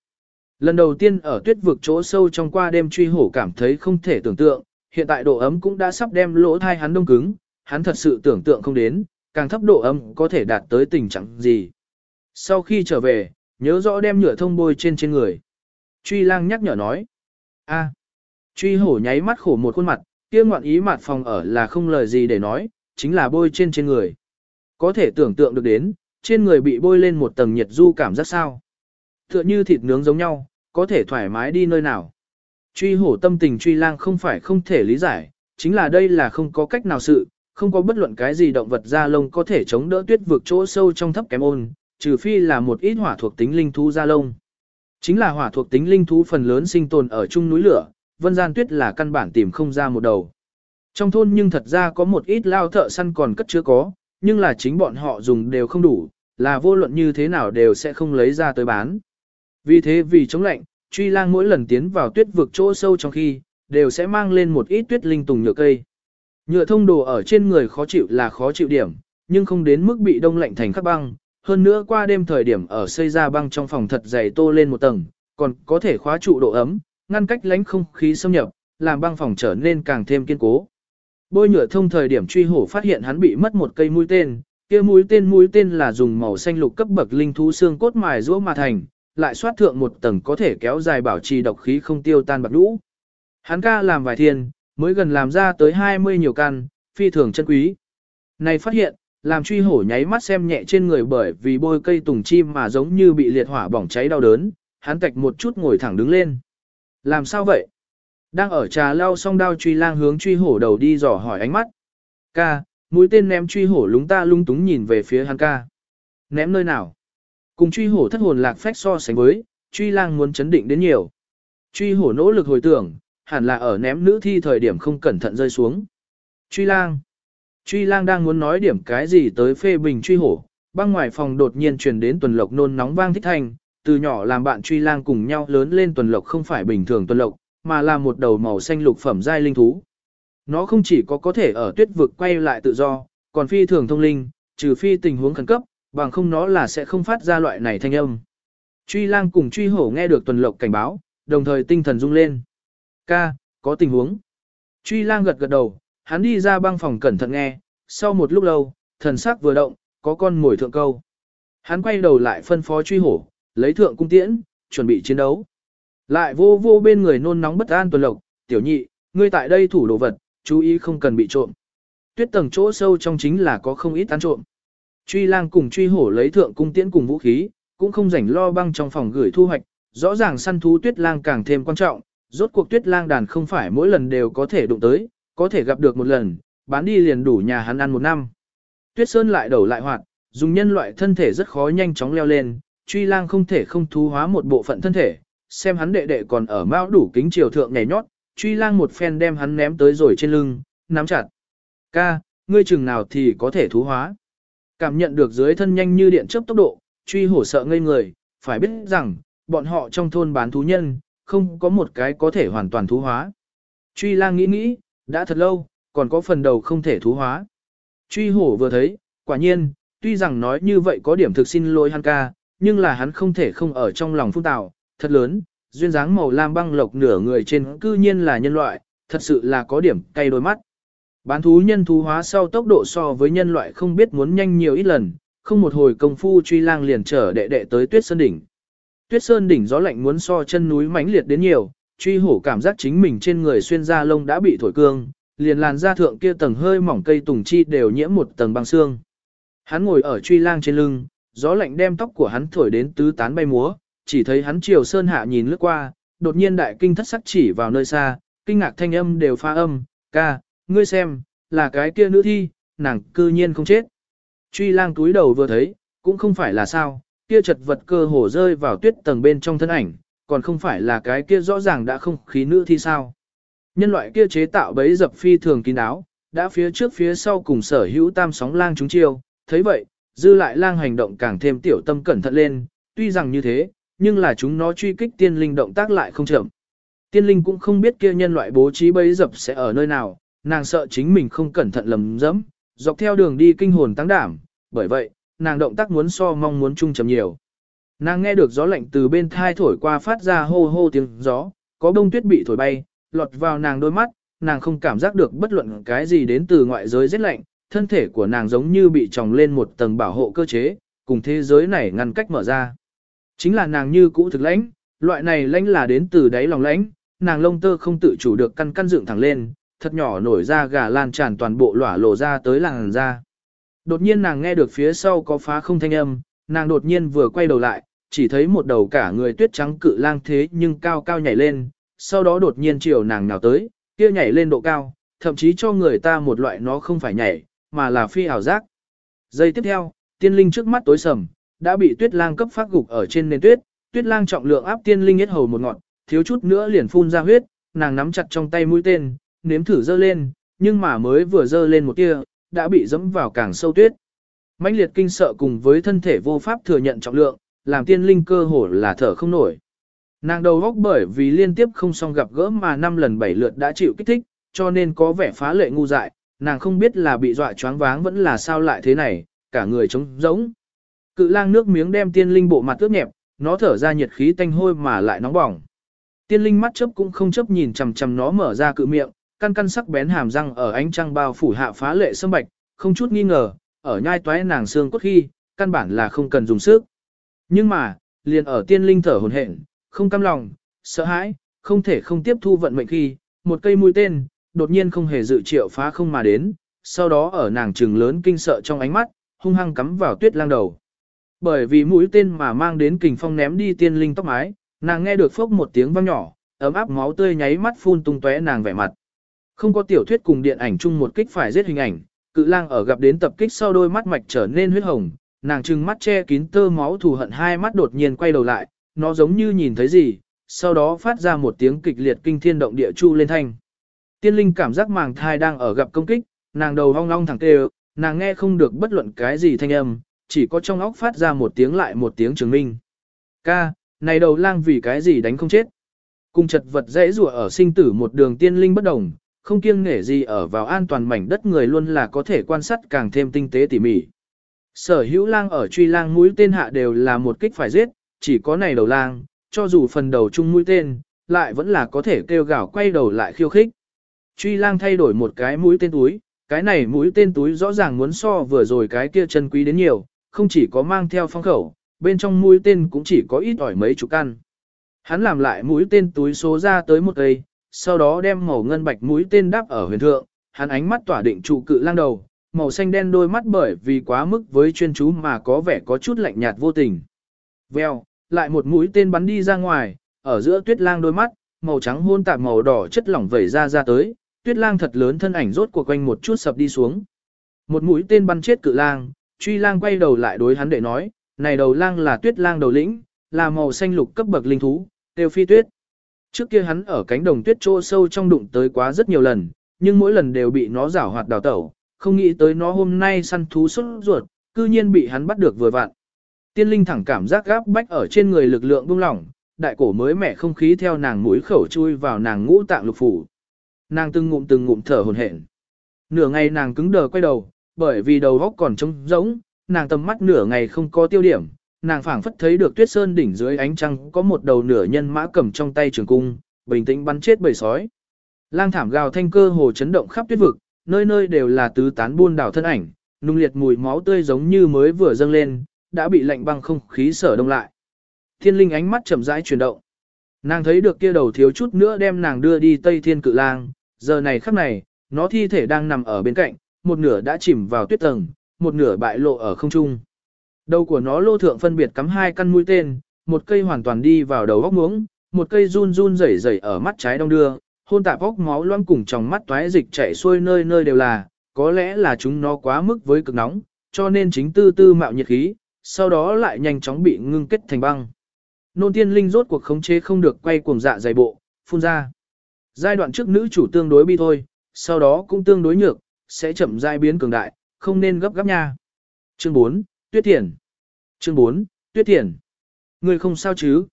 Lần đầu tiên ở tuyết vực chỗ sâu trong qua đêm truy hổ cảm thấy không thể tưởng tượng, hiện tại độ ấm cũng đã sắp đem lỗ thai hắn đông cứng, hắn thật sự tưởng tượng không đến, càng thấp độ ấm có thể đạt tới tình trạng gì. Sau khi trở về, nhớ rõ đem nhựa thông bôi trên trên người. Truy lang nhắc nhở nói. a Truy hổ nháy mắt khổ một khuôn mặt, kia ngoạn ý mặt phòng ở là không lời gì để nói, chính là bôi trên trên người. Có thể tưởng tượng được đến, trên người bị bôi lên một tầng nhiệt du cảm giác sao. Tựa như thịt nướng giống nhau, có thể thoải mái đi nơi nào. Truy hổ tâm tình truy lang không phải không thể lý giải, chính là đây là không có cách nào sự, không có bất luận cái gì động vật da lông có thể chống đỡ tuyết vực chỗ sâu trong thấp kém ôn, trừ phi là một ít hỏa thuộc tính linh thú da lông. Chính là hỏa thuộc tính linh thú phần lớn sinh tồn ở chung núi lửa, vân gian tuyết là căn bản tìm không ra một đầu. Trong thôn nhưng thật ra có một ít lao thợ săn còn cất chứa có, nhưng là chính bọn họ dùng đều không đủ, là vô luận như thế nào đều sẽ không lấy ra tới bán. Vì thế vì chống lạnh, truy lang mỗi lần tiến vào tuyết vực chỗ sâu trong khi, đều sẽ mang lên một ít tuyết linh tùng nhựa cây. Nhựa thông đồ ở trên người khó chịu là khó chịu điểm, nhưng không đến mức bị đông lạnh thành khắc băng. Hơn nữa qua đêm thời điểm ở xây ra băng trong phòng thật dày tô lên một tầng, còn có thể khóa trụ độ ấm, ngăn cách lánh không khí xâm nhập, làm băng phòng trở nên càng thêm kiên cố. Bôi nhựa thông thời điểm truy hổ phát hiện hắn bị mất một cây mũi tên, kia mũi tên mũi tên là dùng màu xanh lục cấp bậc linh thú xương cốt mài rũa mà thành, lại xoát thượng một tầng có thể kéo dài bảo trì độc khí không tiêu tan bạc lũ. Hắn ca làm vài thiên, mới gần làm ra tới 20 nhiều căn, phi thường chân quý. Này phát hiện, làm truy hổ nháy mắt xem nhẹ trên người bởi vì bôi cây tùng chim mà giống như bị liệt hỏa bỏng cháy đau đớn, hắn tạch một chút ngồi thẳng đứng lên. Làm sao vậy? Đang ở trà lau xong đao truy lang hướng truy hổ đầu đi dò hỏi ánh mắt. Ca, mũi tên ném truy hổ lúng ta lung túng nhìn về phía hắn ca. Ném nơi nào? Cùng truy hổ thất hồn lạc phách so sánh với, truy lang muốn chấn định đến nhiều. Truy hổ nỗ lực hồi tưởng, hẳn là ở ném nữ thi thời điểm không cẩn thận rơi xuống. Truy lang. Truy lang đang muốn nói điểm cái gì tới phê bình truy hổ, băng ngoài phòng đột nhiên truyền đến tuần lộc nôn nóng vang thích thành. từ nhỏ làm bạn truy lang cùng nhau lớn lên tuần lộc không phải bình thường tuần lộc, mà là một đầu màu xanh lục phẩm giai linh thú. Nó không chỉ có có thể ở tuyết vực quay lại tự do, còn phi thường thông linh, trừ phi tình huống khẩn cấp, bằng không nó là sẽ không phát ra loại này thanh âm. Truy lang cùng truy hổ nghe được tuần lộc cảnh báo, đồng thời tinh thần rung lên. Ca, có tình huống. Truy lang gật gật đầu, hắn đi ra băng phòng cẩn thận nghe, sau một lúc lâu, thần sắc vừa động, có con mồi thượng câu. Hắn quay đầu lại phân phó truy hổ, lấy thượng cung tiễn, chuẩn bị chiến đấu. Lại vô vô bên người nôn nóng bất an tuần lộc, tiểu nhị, ngươi tại đây thủ đồ vật, chú ý không cần bị trộm. Tuyết tầng chỗ sâu trong chính là có không ít ăn trộm. Truy lang cùng truy hổ lấy thượng cung tiễn cùng vũ khí, cũng không rảnh lo băng trong phòng gửi thu hoạch, rõ ràng săn thú tuyết lang càng thêm quan trọng, rốt cuộc tuyết lang đàn không phải mỗi lần đều có thể đụng tới, có thể gặp được một lần, bán đi liền đủ nhà hắn ăn một năm. Tuyết sơn lại đầu lại hoạt, dùng nhân loại thân thể rất khó nhanh chóng leo lên, truy lang không thể không thú hóa một bộ phận thân thể, xem hắn đệ đệ còn ở mao đủ kính chiều thượng nhảy nhót, truy lang một phen đem hắn ném tới rồi trên lưng, nắm chặt. Ca, ngươi chừng nào thì có thể thú hóa. Cảm nhận được dưới thân nhanh như điện chớp tốc độ, truy hổ sợ ngây người, phải biết rằng, bọn họ trong thôn bán thú nhân, không có một cái có thể hoàn toàn thú hóa. Truy lang nghĩ nghĩ, đã thật lâu, còn có phần đầu không thể thú hóa. Truy hổ vừa thấy, quả nhiên, tuy rằng nói như vậy có điểm thực xin lỗi hắn ca, nhưng là hắn không thể không ở trong lòng phung tạo, thật lớn, duyên dáng màu lam băng lộc nửa người trên cư nhiên là nhân loại, thật sự là có điểm cay đôi mắt. Bán thú nhân thú hóa sau tốc độ so với nhân loại không biết muốn nhanh nhiều ít lần, không một hồi công phu truy lang liền trở đệ đệ tới tuyết sơn đỉnh. Tuyết sơn đỉnh gió lạnh muốn so chân núi mãnh liệt đến nhiều, truy hổ cảm giác chính mình trên người xuyên da lông đã bị thổi cương, liền làn da thượng kia tầng hơi mỏng cây tùng chi đều nhiễm một tầng băng xương. Hắn ngồi ở truy lang trên lưng, gió lạnh đem tóc của hắn thổi đến tứ tán bay múa, chỉ thấy hắn chiều sơn hạ nhìn lướt qua, đột nhiên đại kinh thất sắc chỉ vào nơi xa, kinh ngạc thanh âm đều pha âm, ca, ngươi xem, là cái kia nữ thi, nàng cư nhiên không chết. Truy lang túi đầu vừa thấy, cũng không phải là sao, kia chật vật cơ hồ rơi vào tuyết tầng bên trong thân ảnh, còn không phải là cái kia rõ ràng đã không khí nữ thi sao. Nhân loại kia chế tạo bấy dập phi thường kín đáo, đã phía trước phía sau cùng sở hữu tam sóng lang chúng chiêu, thấy vậy, dư lại lang hành động càng thêm tiểu tâm cẩn thận lên, tuy rằng như thế, nhưng là chúng nó truy kích tiên linh động tác lại không chậm. Tiên linh cũng không biết kia nhân loại bố trí bấy dập sẽ ở nơi nào, nàng sợ chính mình không cẩn thận lầm dẫm, dọc theo đường đi kinh hồn tăng đảm, bởi vậy, nàng động tác muốn so mong muốn chung chậm nhiều. Nàng nghe được gió lạnh từ bên thai thổi qua phát ra hô hô tiếng gió, có bông tuyết bị thổi bay, lọt vào nàng đôi mắt, nàng không cảm giác được bất luận cái gì đến từ ngoại giới rất lạnh, thân thể của nàng giống như bị tròng lên một tầng bảo hộ cơ chế, cùng thế giới này ngăn cách mở ra. Chính là nàng như cũ thực lãnh, loại này lãnh là đến từ đáy lòng lãnh, nàng lông tơ không tự chủ được căn căn dựng thẳng lên, thật nhỏ nổi ra gà lan tràn toàn bộ lỏa lộ ra tới làng ra. Đột nhiên nàng nghe được phía sau có phá không thanh âm, nàng đột nhiên vừa quay đầu lại, chỉ thấy một đầu cả người tuyết trắng cự lang thế nhưng cao cao nhảy lên, sau đó đột nhiên chiều nàng nào tới, kia nhảy lên độ cao, thậm chí cho người ta một loại nó không phải nhảy, mà là phi ảo giác. Giây tiếp theo, tiên linh trước mắt tối sầm, đã bị tuyết lang cấp phát gục ở trên nền tuyết, tuyết lang trọng lượng áp tiên linh hết hầu một ngọn, thiếu chút nữa liền phun ra huyết, nàng nắm chặt trong tay mũi tên, nếm thử dơ lên, nhưng mà mới vừa dơ lên một tia, đã bị dẫm vào càng sâu tuyết. mãnh liệt kinh sợ cùng với thân thể vô pháp thừa nhận trọng lượng, làm tiên linh cơ hồ là thở không nổi. Nàng đầu góc bởi vì liên tiếp không xong gặp gỡ mà năm lần bảy lượt đã chịu kích thích, cho nên có vẻ phá lệ ngu dại, nàng không biết là bị dọa choáng váng vẫn là sao lại thế này, cả người trống rỗng. Cự lang nước miếng đem tiên linh bộ mặt ướt nhẹp, nó thở ra nhiệt khí tanh hôi mà lại nóng bỏng. Tiên linh mắt chớp cũng không chớp nhìn chằm chằm nó mở ra cự miệng, căn căn sắc bén hàm răng ở ánh trăng bao phủ hạ phá lệ sâm bạch, không chút nghi ngờ, ở nhai toái nàng xương cốt khi, căn bản là không cần dùng sức. Nhưng mà, liền ở tiên linh thở hồn hển, không cam lòng, sợ hãi, không thể không tiếp thu vận mệnh khi, một cây mũi tên, đột nhiên không hề dự triệu phá không mà đến, sau đó ở nàng trừng lớn kinh sợ trong ánh mắt, hung hăng cắm vào tuyết lang đầu. Bởi vì mũi tên mà mang đến kình phong ném đi tiên linh tóc mái, nàng nghe được phốc một tiếng vang nhỏ, ấm áp máu tươi nháy mắt phun tung tóe nàng vẻ mặt. Không có tiểu thuyết cùng điện ảnh chung một kích phải giết hình ảnh, cự lang ở gặp đến tập kích sau đôi mắt mạch trở nên huyết hồng, nàng trừng mắt che kín tơ máu thù hận hai mắt đột nhiên quay đầu lại, nó giống như nhìn thấy gì, sau đó phát ra một tiếng kịch liệt kinh thiên động địa chu lên thanh. Tiên linh cảm giác màng thai đang ở gặp công kích, nàng đầu hong long thẳng tê nàng nghe không được bất luận cái gì thanh âm, chỉ có trong óc phát ra một tiếng lại một tiếng chứng minh. Ca, này đầu lang vì cái gì đánh không chết. Cùng chật vật dễ rùa ở sinh tử một đường tiên linh bất đồng, không kiêng nghể gì ở vào an toàn mảnh đất người luôn là có thể quan sát càng thêm tinh tế tỉ mỉ. Sở hữu lang ở truy lang mũi tên hạ đều là một kích phải giết, chỉ có này đầu lang, cho dù phần đầu chung mũi tên, lại vẫn là có thể kêu gào quay đầu lại khiêu khích. Truy lang thay đổi một cái mũi tên túi, cái này mũi tên túi rõ ràng muốn so vừa rồi cái kia chân quý đến nhiều, không chỉ có mang theo phong khẩu, bên trong mũi tên cũng chỉ có ít ỏi mấy chục căn. Hắn làm lại mũi tên túi số ra tới một cây, sau đó đem màu ngân bạch mũi tên đáp ở huyền thượng, hắn ánh mắt tỏa định trụ cự lang đầu, màu xanh đen đôi mắt bởi vì quá mức với chuyên chú mà có vẻ có chút lạnh nhạt vô tình. Vèo, lại một mũi tên bắn đi ra ngoài, ở giữa tuyết lang đôi mắt, màu trắng hôn tạp màu đỏ chất lỏng vẩy ra ra tới, tuyết lang thật lớn thân ảnh rốt cuộc quanh một chút sập đi xuống. Một mũi tên bắn chết cự lang, truy lang quay đầu lại đối hắn để nói, này đầu lang là tuyết lang đầu lĩnh, là màu xanh lục cấp bậc linh thú, tiêu phi tuyết. Trước kia hắn ở cánh đồng tuyết chỗ sâu trong đụng tới quá rất nhiều lần, nhưng mỗi lần đều bị nó giảo hoạt đào tẩu, không nghĩ tới nó hôm nay săn thú xuất ruột, cư nhiên bị hắn bắt được vừa vặn. Tiên linh thẳng cảm giác gáp bách ở trên người lực lượng buông lỏng, đại cổ mới mẻ không khí theo nàng mũi khẩu chui vào nàng ngũ tạng lục phủ. Nàng từng ngụm từng ngụm thở hổn hển. Nửa ngày nàng cứng đờ quay đầu, bởi vì đầu góc còn trống rỗng, nàng tầm mắt nửa ngày không có tiêu điểm, nàng phảng phất thấy được tuyết sơn đỉnh dưới ánh trăng có một đầu nửa nhân mã cầm trong tay trường cung, bình tĩnh bắn chết bầy sói. Lang thảm gào thanh cơ hồ chấn động khắp tuyết vực, nơi nơi đều là tứ tán buôn đảo thân ảnh, nung liệt mùi máu tươi giống như mới vừa dâng lên, đã bị lạnh băng không khí sở đông lại. Thiên linh ánh mắt chậm rãi chuyển động. Nàng thấy được kia đầu thiếu chút nữa đem nàng đưa đi Tây Thiên Cự Lang, giờ này khắc này, nó thi thể đang nằm ở bên cạnh, một nửa đã chìm vào tuyết tầng, một nửa bại lộ ở không trung. Đầu của nó lô thượng phân biệt cắm hai căn mũi tên, một cây hoàn toàn đi vào đầu góc muống, một cây run run rẩy rẩy ở mắt trái đông đưa, hôn tạp góc máu loang cùng trong mắt toái dịch chảy xuôi nơi nơi đều là, có lẽ là chúng nó quá mức với cực nóng, cho nên chính tư tư mạo nhiệt khí, sau đó lại nhanh chóng bị ngưng kết thành băng. Nôn tiên linh rốt cuộc khống chế không được quay cuồng dạ dày bộ, phun ra. Giai đoạn trước nữ chủ tương đối bi thôi, sau đó cũng tương đối nhược, sẽ chậm rãi biến cường đại, không nên gấp gáp nha. Chương 4, Tuyết Tiễn. Chương 4, Tuyết Tiễn. Người không sao chứ?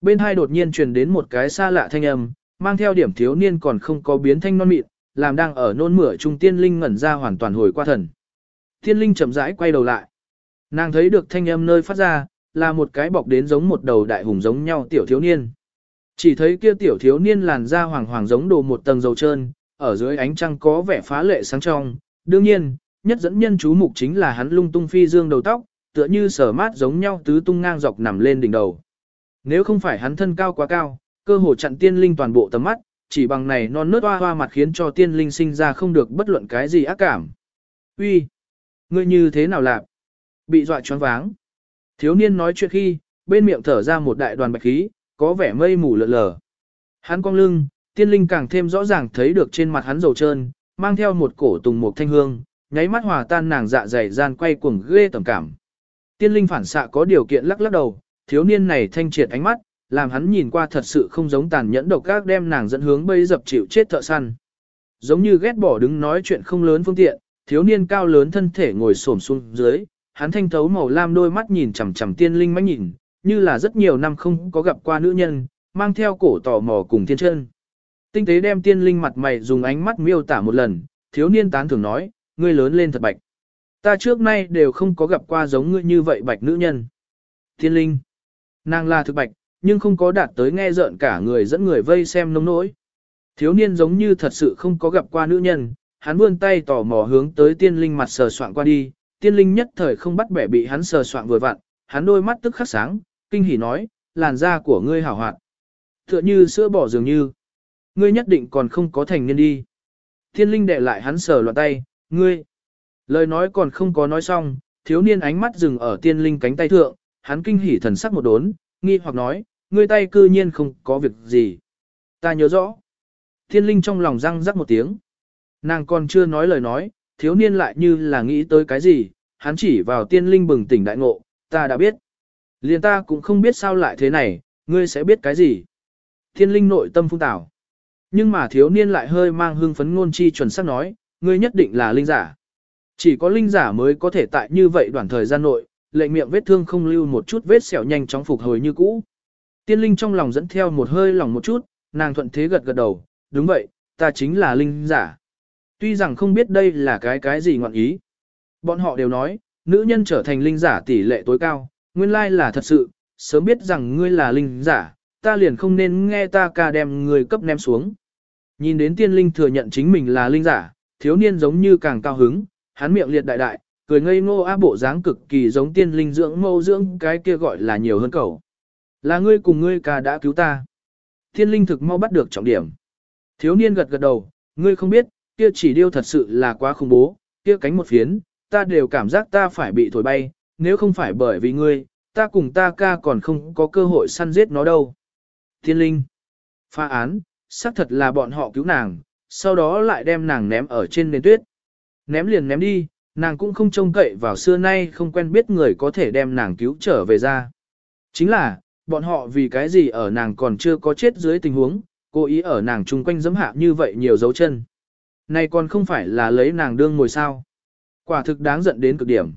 Bên hai đột nhiên truyền đến một cái xa lạ thanh âm, mang theo điểm thiếu niên còn không có biến thanh non mịn, làm đang ở nôn mửa trung tiên linh ngẩn ra hoàn toàn hồi qua thần. Tiên linh chậm rãi quay đầu lại. Nàng thấy được thanh âm nơi phát ra, là một cái bọc đến giống một đầu đại hùng giống nhau tiểu thiếu niên. Chỉ thấy kia tiểu thiếu niên làn da hoàng hoàng giống đồ một tầng dầu trơn, ở dưới ánh trăng có vẻ phá lệ sáng trong. Đương nhiên, nhất dẫn nhân chú mục chính là hắn lung tung phi dương đầu tóc, tựa như sở mát giống nhau tứ tung ngang dọc nằm lên đỉnh đầu. Nếu không phải hắn thân cao quá cao, cơ hồ chặn tiên linh toàn bộ tầm mắt, chỉ bằng này non nớt hoa hoa mặt khiến cho tiên linh sinh ra không được bất luận cái gì ác cảm. Uy, ngươi như thế nào lạc? Bị dọa choáng váng. Thiếu niên nói chuyện khi, bên miệng thở ra một đại đoàn bạch khí, có vẻ mây mù lợn lờ. Hắn cong lưng, tiên linh càng thêm rõ ràng thấy được trên mặt hắn dầu trơn, mang theo một cổ tùng một thanh hương, nháy mắt hòa tan nàng dạ dày gian quay cuồng ghê tầm cảm. Tiên linh phản xạ có điều kiện lắc lắc đầu, thiếu niên này thanh triệt ánh mắt, làm hắn nhìn qua thật sự không giống tàn nhẫn độc ác đem nàng dẫn hướng bây dập chịu chết thợ săn. Giống như ghét bỏ đứng nói chuyện không lớn phương tiện, thiếu niên cao lớn thân thể ngồi xổm xuống dưới, hắn thanh thấu màu lam đôi mắt nhìn chằm chằm tiên linh mách nhìn, như là rất nhiều năm không có gặp qua nữ nhân, mang theo cổ tò mò cùng thiên chân. Tinh tế đem tiên linh mặt mày dùng ánh mắt miêu tả một lần, thiếu niên tán thường nói, ngươi lớn lên thật bạch. Ta trước nay đều không có gặp qua giống ngươi như vậy bạch nữ nhân. Tiên linh, nàng là thực bạch, nhưng không có đạt tới nghe rợn cả người dẫn người vây xem nông nỗi. Thiếu niên giống như thật sự không có gặp qua nữ nhân, hắn vươn tay tò mò hướng tới tiên linh mặt sờ soạn qua đi, tiên linh nhất thời không bắt bẻ bị hắn sờ soạn vừa vặn, hắn đôi mắt tức khắc sáng, kinh hỉ nói, làn da của ngươi hảo hoạt. Tựa như sữa bỏ dường như, ngươi nhất định còn không có thành niên đi. Thiên linh đệ lại hắn sờ loạn tay, ngươi. Lời nói còn không có nói xong, thiếu niên ánh mắt dừng ở tiên linh cánh tay thượng, hắn kinh hỉ thần sắc một đốn, nghi hoặc nói, ngươi tay cư nhiên không có việc gì. Ta nhớ rõ. Thiên linh trong lòng răng rắc một tiếng. Nàng còn chưa nói lời nói, thiếu niên lại như là nghĩ tới cái gì, hắn chỉ vào tiên linh bừng tỉnh đại ngộ, ta đã biết. Liền ta cũng không biết sao lại thế này, ngươi sẽ biết cái gì. Thiên linh nội tâm phung tảo. Nhưng mà thiếu niên lại hơi mang hương phấn ngôn chi chuẩn xác nói, ngươi nhất định là linh giả. Chỉ có linh giả mới có thể tại như vậy đoạn thời gian nội, lệnh miệng vết thương không lưu một chút vết sẹo nhanh chóng phục hồi như cũ. Tiên linh trong lòng dẫn theo một hơi lòng một chút, nàng thuận thế gật gật đầu, đúng vậy, ta chính là linh giả. Tuy rằng không biết đây là cái cái gì ngọn ý. Bọn họ đều nói, nữ nhân trở thành linh giả tỷ lệ tối cao, nguyên lai là thật sự, sớm biết rằng ngươi là linh giả, ta liền không nên nghe ta ca đem người cấp ném xuống. Nhìn đến tiên linh thừa nhận chính mình là linh giả, thiếu niên giống như càng cao hứng, hắn miệng liệt đại đại, cười ngây ngô á bộ dáng cực kỳ giống tiên linh dưỡng mâu dưỡng cái kia gọi là nhiều hơn cầu. Là ngươi cùng ngươi ca đã cứu ta. Tiên linh thực mau bắt được trọng điểm. Thiếu niên gật gật đầu, ngươi không biết, kia chỉ điêu thật sự là quá khủng bố, kia cánh một phiến, ta đều cảm giác ta phải bị thổi bay, nếu không phải bởi vì ngươi, ta cùng ta ca còn không có cơ hội săn giết nó đâu. Thiên linh, pha án, xác thật là bọn họ cứu nàng, sau đó lại đem nàng ném ở trên nền tuyết. Ném liền ném đi, nàng cũng không trông cậy vào xưa nay không quen biết người có thể đem nàng cứu trở về ra. Chính là, bọn họ vì cái gì ở nàng còn chưa có chết dưới tình huống, cố ý ở nàng chung quanh dẫm hạ như vậy nhiều dấu chân. Này còn không phải là lấy nàng đương ngồi sao. Quả thực đáng giận đến cực điểm.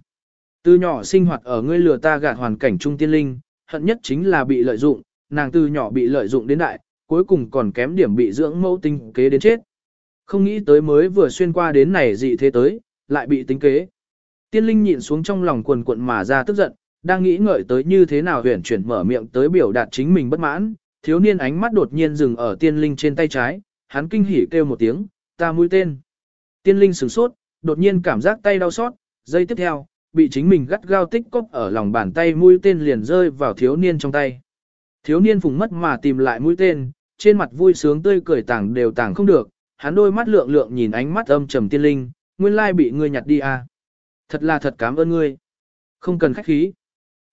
Từ nhỏ sinh hoạt ở ngươi lừa ta gạt hoàn cảnh trung tiên linh, hận nhất chính là bị lợi dụng, nàng từ nhỏ bị lợi dụng đến đại, cuối cùng còn kém điểm bị dưỡng mẫu tinh kế đến chết. Không nghĩ tới mới vừa xuyên qua đến này dị thế tới, lại bị tính kế. Tiên linh nhịn xuống trong lòng quần quận mà ra tức giận, đang nghĩ ngợi tới như thế nào huyền chuyển mở miệng tới biểu đạt chính mình bất mãn, thiếu niên ánh mắt đột nhiên dừng ở tiên linh trên tay trái, hắn kinh hỉ kêu một tiếng, ta mũi tên. Tiên linh sửng sốt, đột nhiên cảm giác tay đau xót, giây tiếp theo, bị chính mình gắt gao tích cốc ở lòng bàn tay mũi tên liền rơi vào thiếu niên trong tay. Thiếu niên phùng mất mà tìm lại mũi tên, trên mặt vui sướng tươi cười tảng đều tảng không được, hắn đôi mắt lượng lượng nhìn ánh mắt âm trầm tiên linh, nguyên lai bị ngươi nhặt đi à. Thật là thật cảm ơn ngươi. Không cần khách khí.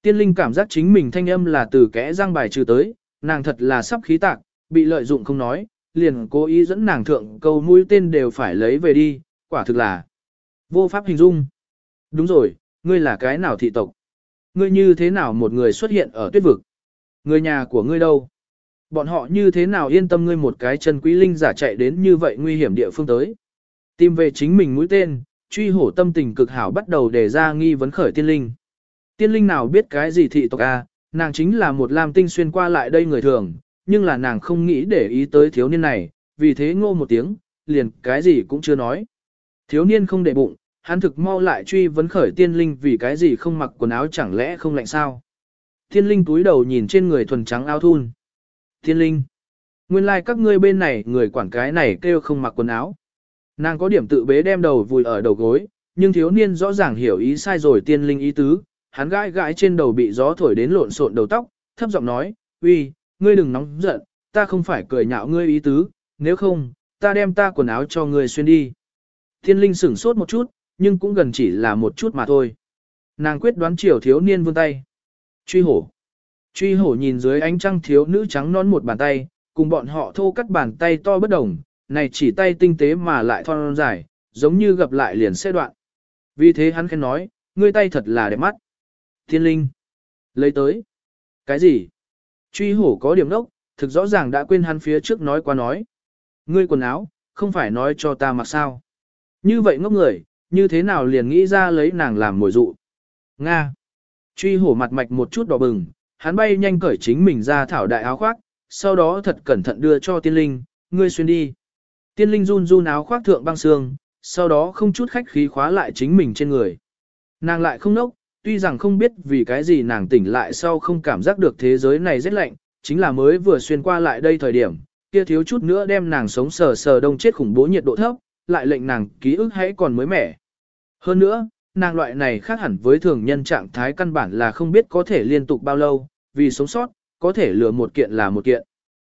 Tiên linh cảm giác chính mình thanh âm là từ kẽ răng bài trừ tới, nàng thật là sắp khí tạc, bị lợi dụng không nói, liền cố ý dẫn nàng thượng câu mũi tên đều phải lấy về đi, quả thực là vô pháp hình dung. Đúng rồi, ngươi là cái nào thị tộc? Ngươi như thế nào một người xuất hiện ở tuyết vực? Người nhà của ngươi đâu? Bọn họ như thế nào yên tâm ngươi một cái chân quý linh giả chạy đến như vậy nguy hiểm địa phương tới? Tìm về chính mình mũi tên, truy hổ tâm tình cực hảo bắt đầu đề ra nghi vấn khởi tiên linh. Tiên linh nào biết cái gì thị tộc a? À? nàng chính là một lam tinh xuyên qua lại đây người thường, nhưng là nàng không nghĩ để ý tới thiếu niên này, vì thế ngô một tiếng, liền cái gì cũng chưa nói. Thiếu niên không để bụng, hắn thực mau lại truy vấn khởi tiên linh vì cái gì không mặc quần áo chẳng lẽ không lạnh sao. Tiên linh túi đầu nhìn trên người thuần trắng áo thun thiên linh, nguyên lai like các ngươi bên này người quản cái này kêu không mặc quần áo. Nàng có điểm tự bế đem đầu vùi ở đầu gối, nhưng thiếu niên rõ ràng hiểu ý sai rồi tiên linh ý tứ, hắn gãi gãi trên đầu bị gió thổi đến lộn xộn đầu tóc, thấp giọng nói, uy, ngươi đừng nóng giận, ta không phải cười nhạo ngươi ý tứ, nếu không, ta đem ta quần áo cho ngươi xuyên đi. Thiên linh sửng sốt một chút, nhưng cũng gần chỉ là một chút mà thôi. Nàng quyết đoán chiều thiếu niên vươn tay. Truy hổ. Truy hổ nhìn dưới ánh trăng thiếu nữ trắng non một bàn tay, cùng bọn họ thô cắt bàn tay to bất đồng, này chỉ tay tinh tế mà lại thon dài, giống như gặp lại liền sẽ đoạn. Vì thế hắn khen nói, ngươi tay thật là đẹp mắt. Thiên linh. Lấy tới. Cái gì? Truy hổ có điểm đốc, thực rõ ràng đã quên hắn phía trước nói qua nói. Ngươi quần áo, không phải nói cho ta mặc sao. Như vậy ngốc người, như thế nào liền nghĩ ra lấy nàng làm mồi dụ. Nga. Truy hổ mặt mạch một chút đỏ bừng, hắn bay nhanh cởi chính mình ra thảo đại áo khoác, sau đó thật cẩn thận đưa cho tiên linh, ngươi xuyên đi. Tiên linh run run áo khoác thượng băng xương, sau đó không chút khách khí khóa lại chính mình trên người. Nàng lại không nốc, tuy rằng không biết vì cái gì nàng tỉnh lại sau không cảm giác được thế giới này rất lạnh, chính là mới vừa xuyên qua lại đây thời điểm, kia thiếu chút nữa đem nàng sống sờ sờ đông chết khủng bố nhiệt độ thấp, lại lệnh nàng ký ức hãy còn mới mẻ. Hơn nữa, nàng loại này khác hẳn với thường nhân trạng thái căn bản là không biết có thể liên tục bao lâu, vì sống sót, có thể lừa một kiện là một kiện.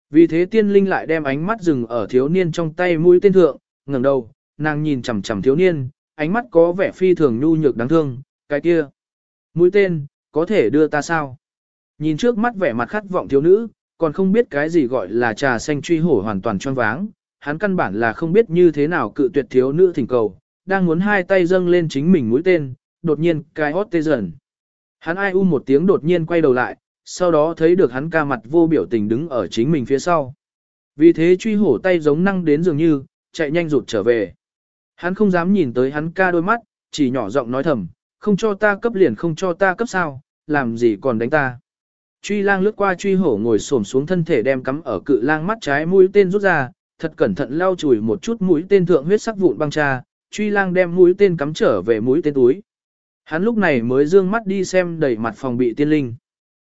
Vì thế tiên linh lại đem ánh mắt dừng ở thiếu niên trong tay mũi tên thượng, ngẩng đầu, nàng nhìn chằm chằm thiếu niên, ánh mắt có vẻ phi thường nhu nhược đáng thương, cái kia. Mũi tên, có thể đưa ta sao? Nhìn trước mắt vẻ mặt khát vọng thiếu nữ, còn không biết cái gì gọi là trà xanh truy hổ hoàn toàn choáng váng, hắn căn bản là không biết như thế nào cự tuyệt thiếu nữ thỉnh cầu, đang muốn hai tay dâng lên chính mình mũi tên, đột nhiên cái hót tê dần. Hắn ai u một tiếng đột nhiên quay đầu lại, sau đó thấy được hắn ca mặt vô biểu tình đứng ở chính mình phía sau. Vì thế truy hổ tay giống năng đến dường như, chạy nhanh rụt trở về. Hắn không dám nhìn tới hắn ca đôi mắt, chỉ nhỏ giọng nói thầm, không cho ta cấp liền không cho ta cấp sao, làm gì còn đánh ta. Truy lang lướt qua truy hổ ngồi xổm xuống thân thể đem cắm ở cự lang mắt trái mũi tên rút ra, thật cẩn thận lau chùi một chút mũi tên thượng huyết sắc vụn băng cha, truy lang đem mũi tên cắm trở về mũi tên túi. Hắn lúc này mới dương mắt đi xem đầy mặt phòng bị tiên linh.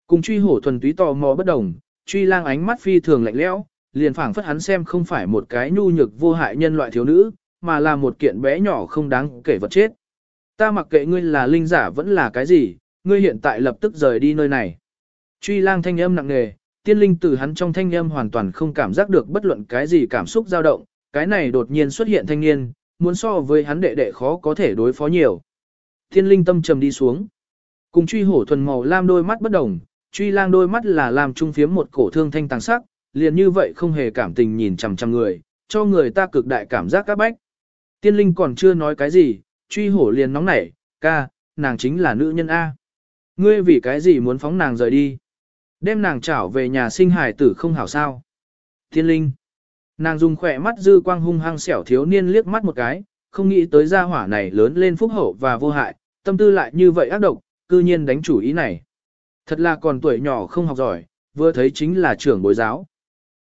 Cùng truy hổ thuần túy tò mò bất đồng, truy lang ánh mắt phi thường lạnh lẽo, liền phảng phất hắn xem không phải một cái nhu nhược vô hại nhân loại thiếu nữ, mà là một kiện bé nhỏ không đáng kể vật chết. Ta mặc kệ ngươi là linh giả vẫn là cái gì, ngươi hiện tại lập tức rời đi nơi này. Truy lang thanh âm nặng nề, tiên linh từ hắn trong thanh âm hoàn toàn không cảm giác được bất luận cái gì cảm xúc dao động, cái này đột nhiên xuất hiện thanh niên, muốn so với hắn đệ đệ khó có thể đối phó nhiều. Thiên linh tâm trầm đi xuống. Cùng truy hổ thuần màu lam đôi mắt bất đồng, truy lang đôi mắt là làm trung phiếm một cổ thương thanh tàng sắc, liền như vậy không hề cảm tình nhìn chằm chằm người, cho người ta cực đại cảm giác các bách. Tiên linh còn chưa nói cái gì, truy hổ liền nóng nảy, ca, nàng chính là nữ nhân A. Ngươi vì cái gì muốn phóng nàng rời đi? Đem nàng trảo về nhà sinh hài tử không hảo sao. Tiên linh. Nàng dùng khỏe mắt dư quang hung hăng xẻo thiếu niên liếc mắt một cái, không nghĩ tới gia hỏa này lớn lên phúc hậu và vô hại, tâm tư lại như vậy ác độc, cư nhiên đánh chủ ý này. Thật là còn tuổi nhỏ không học giỏi, vừa thấy chính là trưởng bối giáo.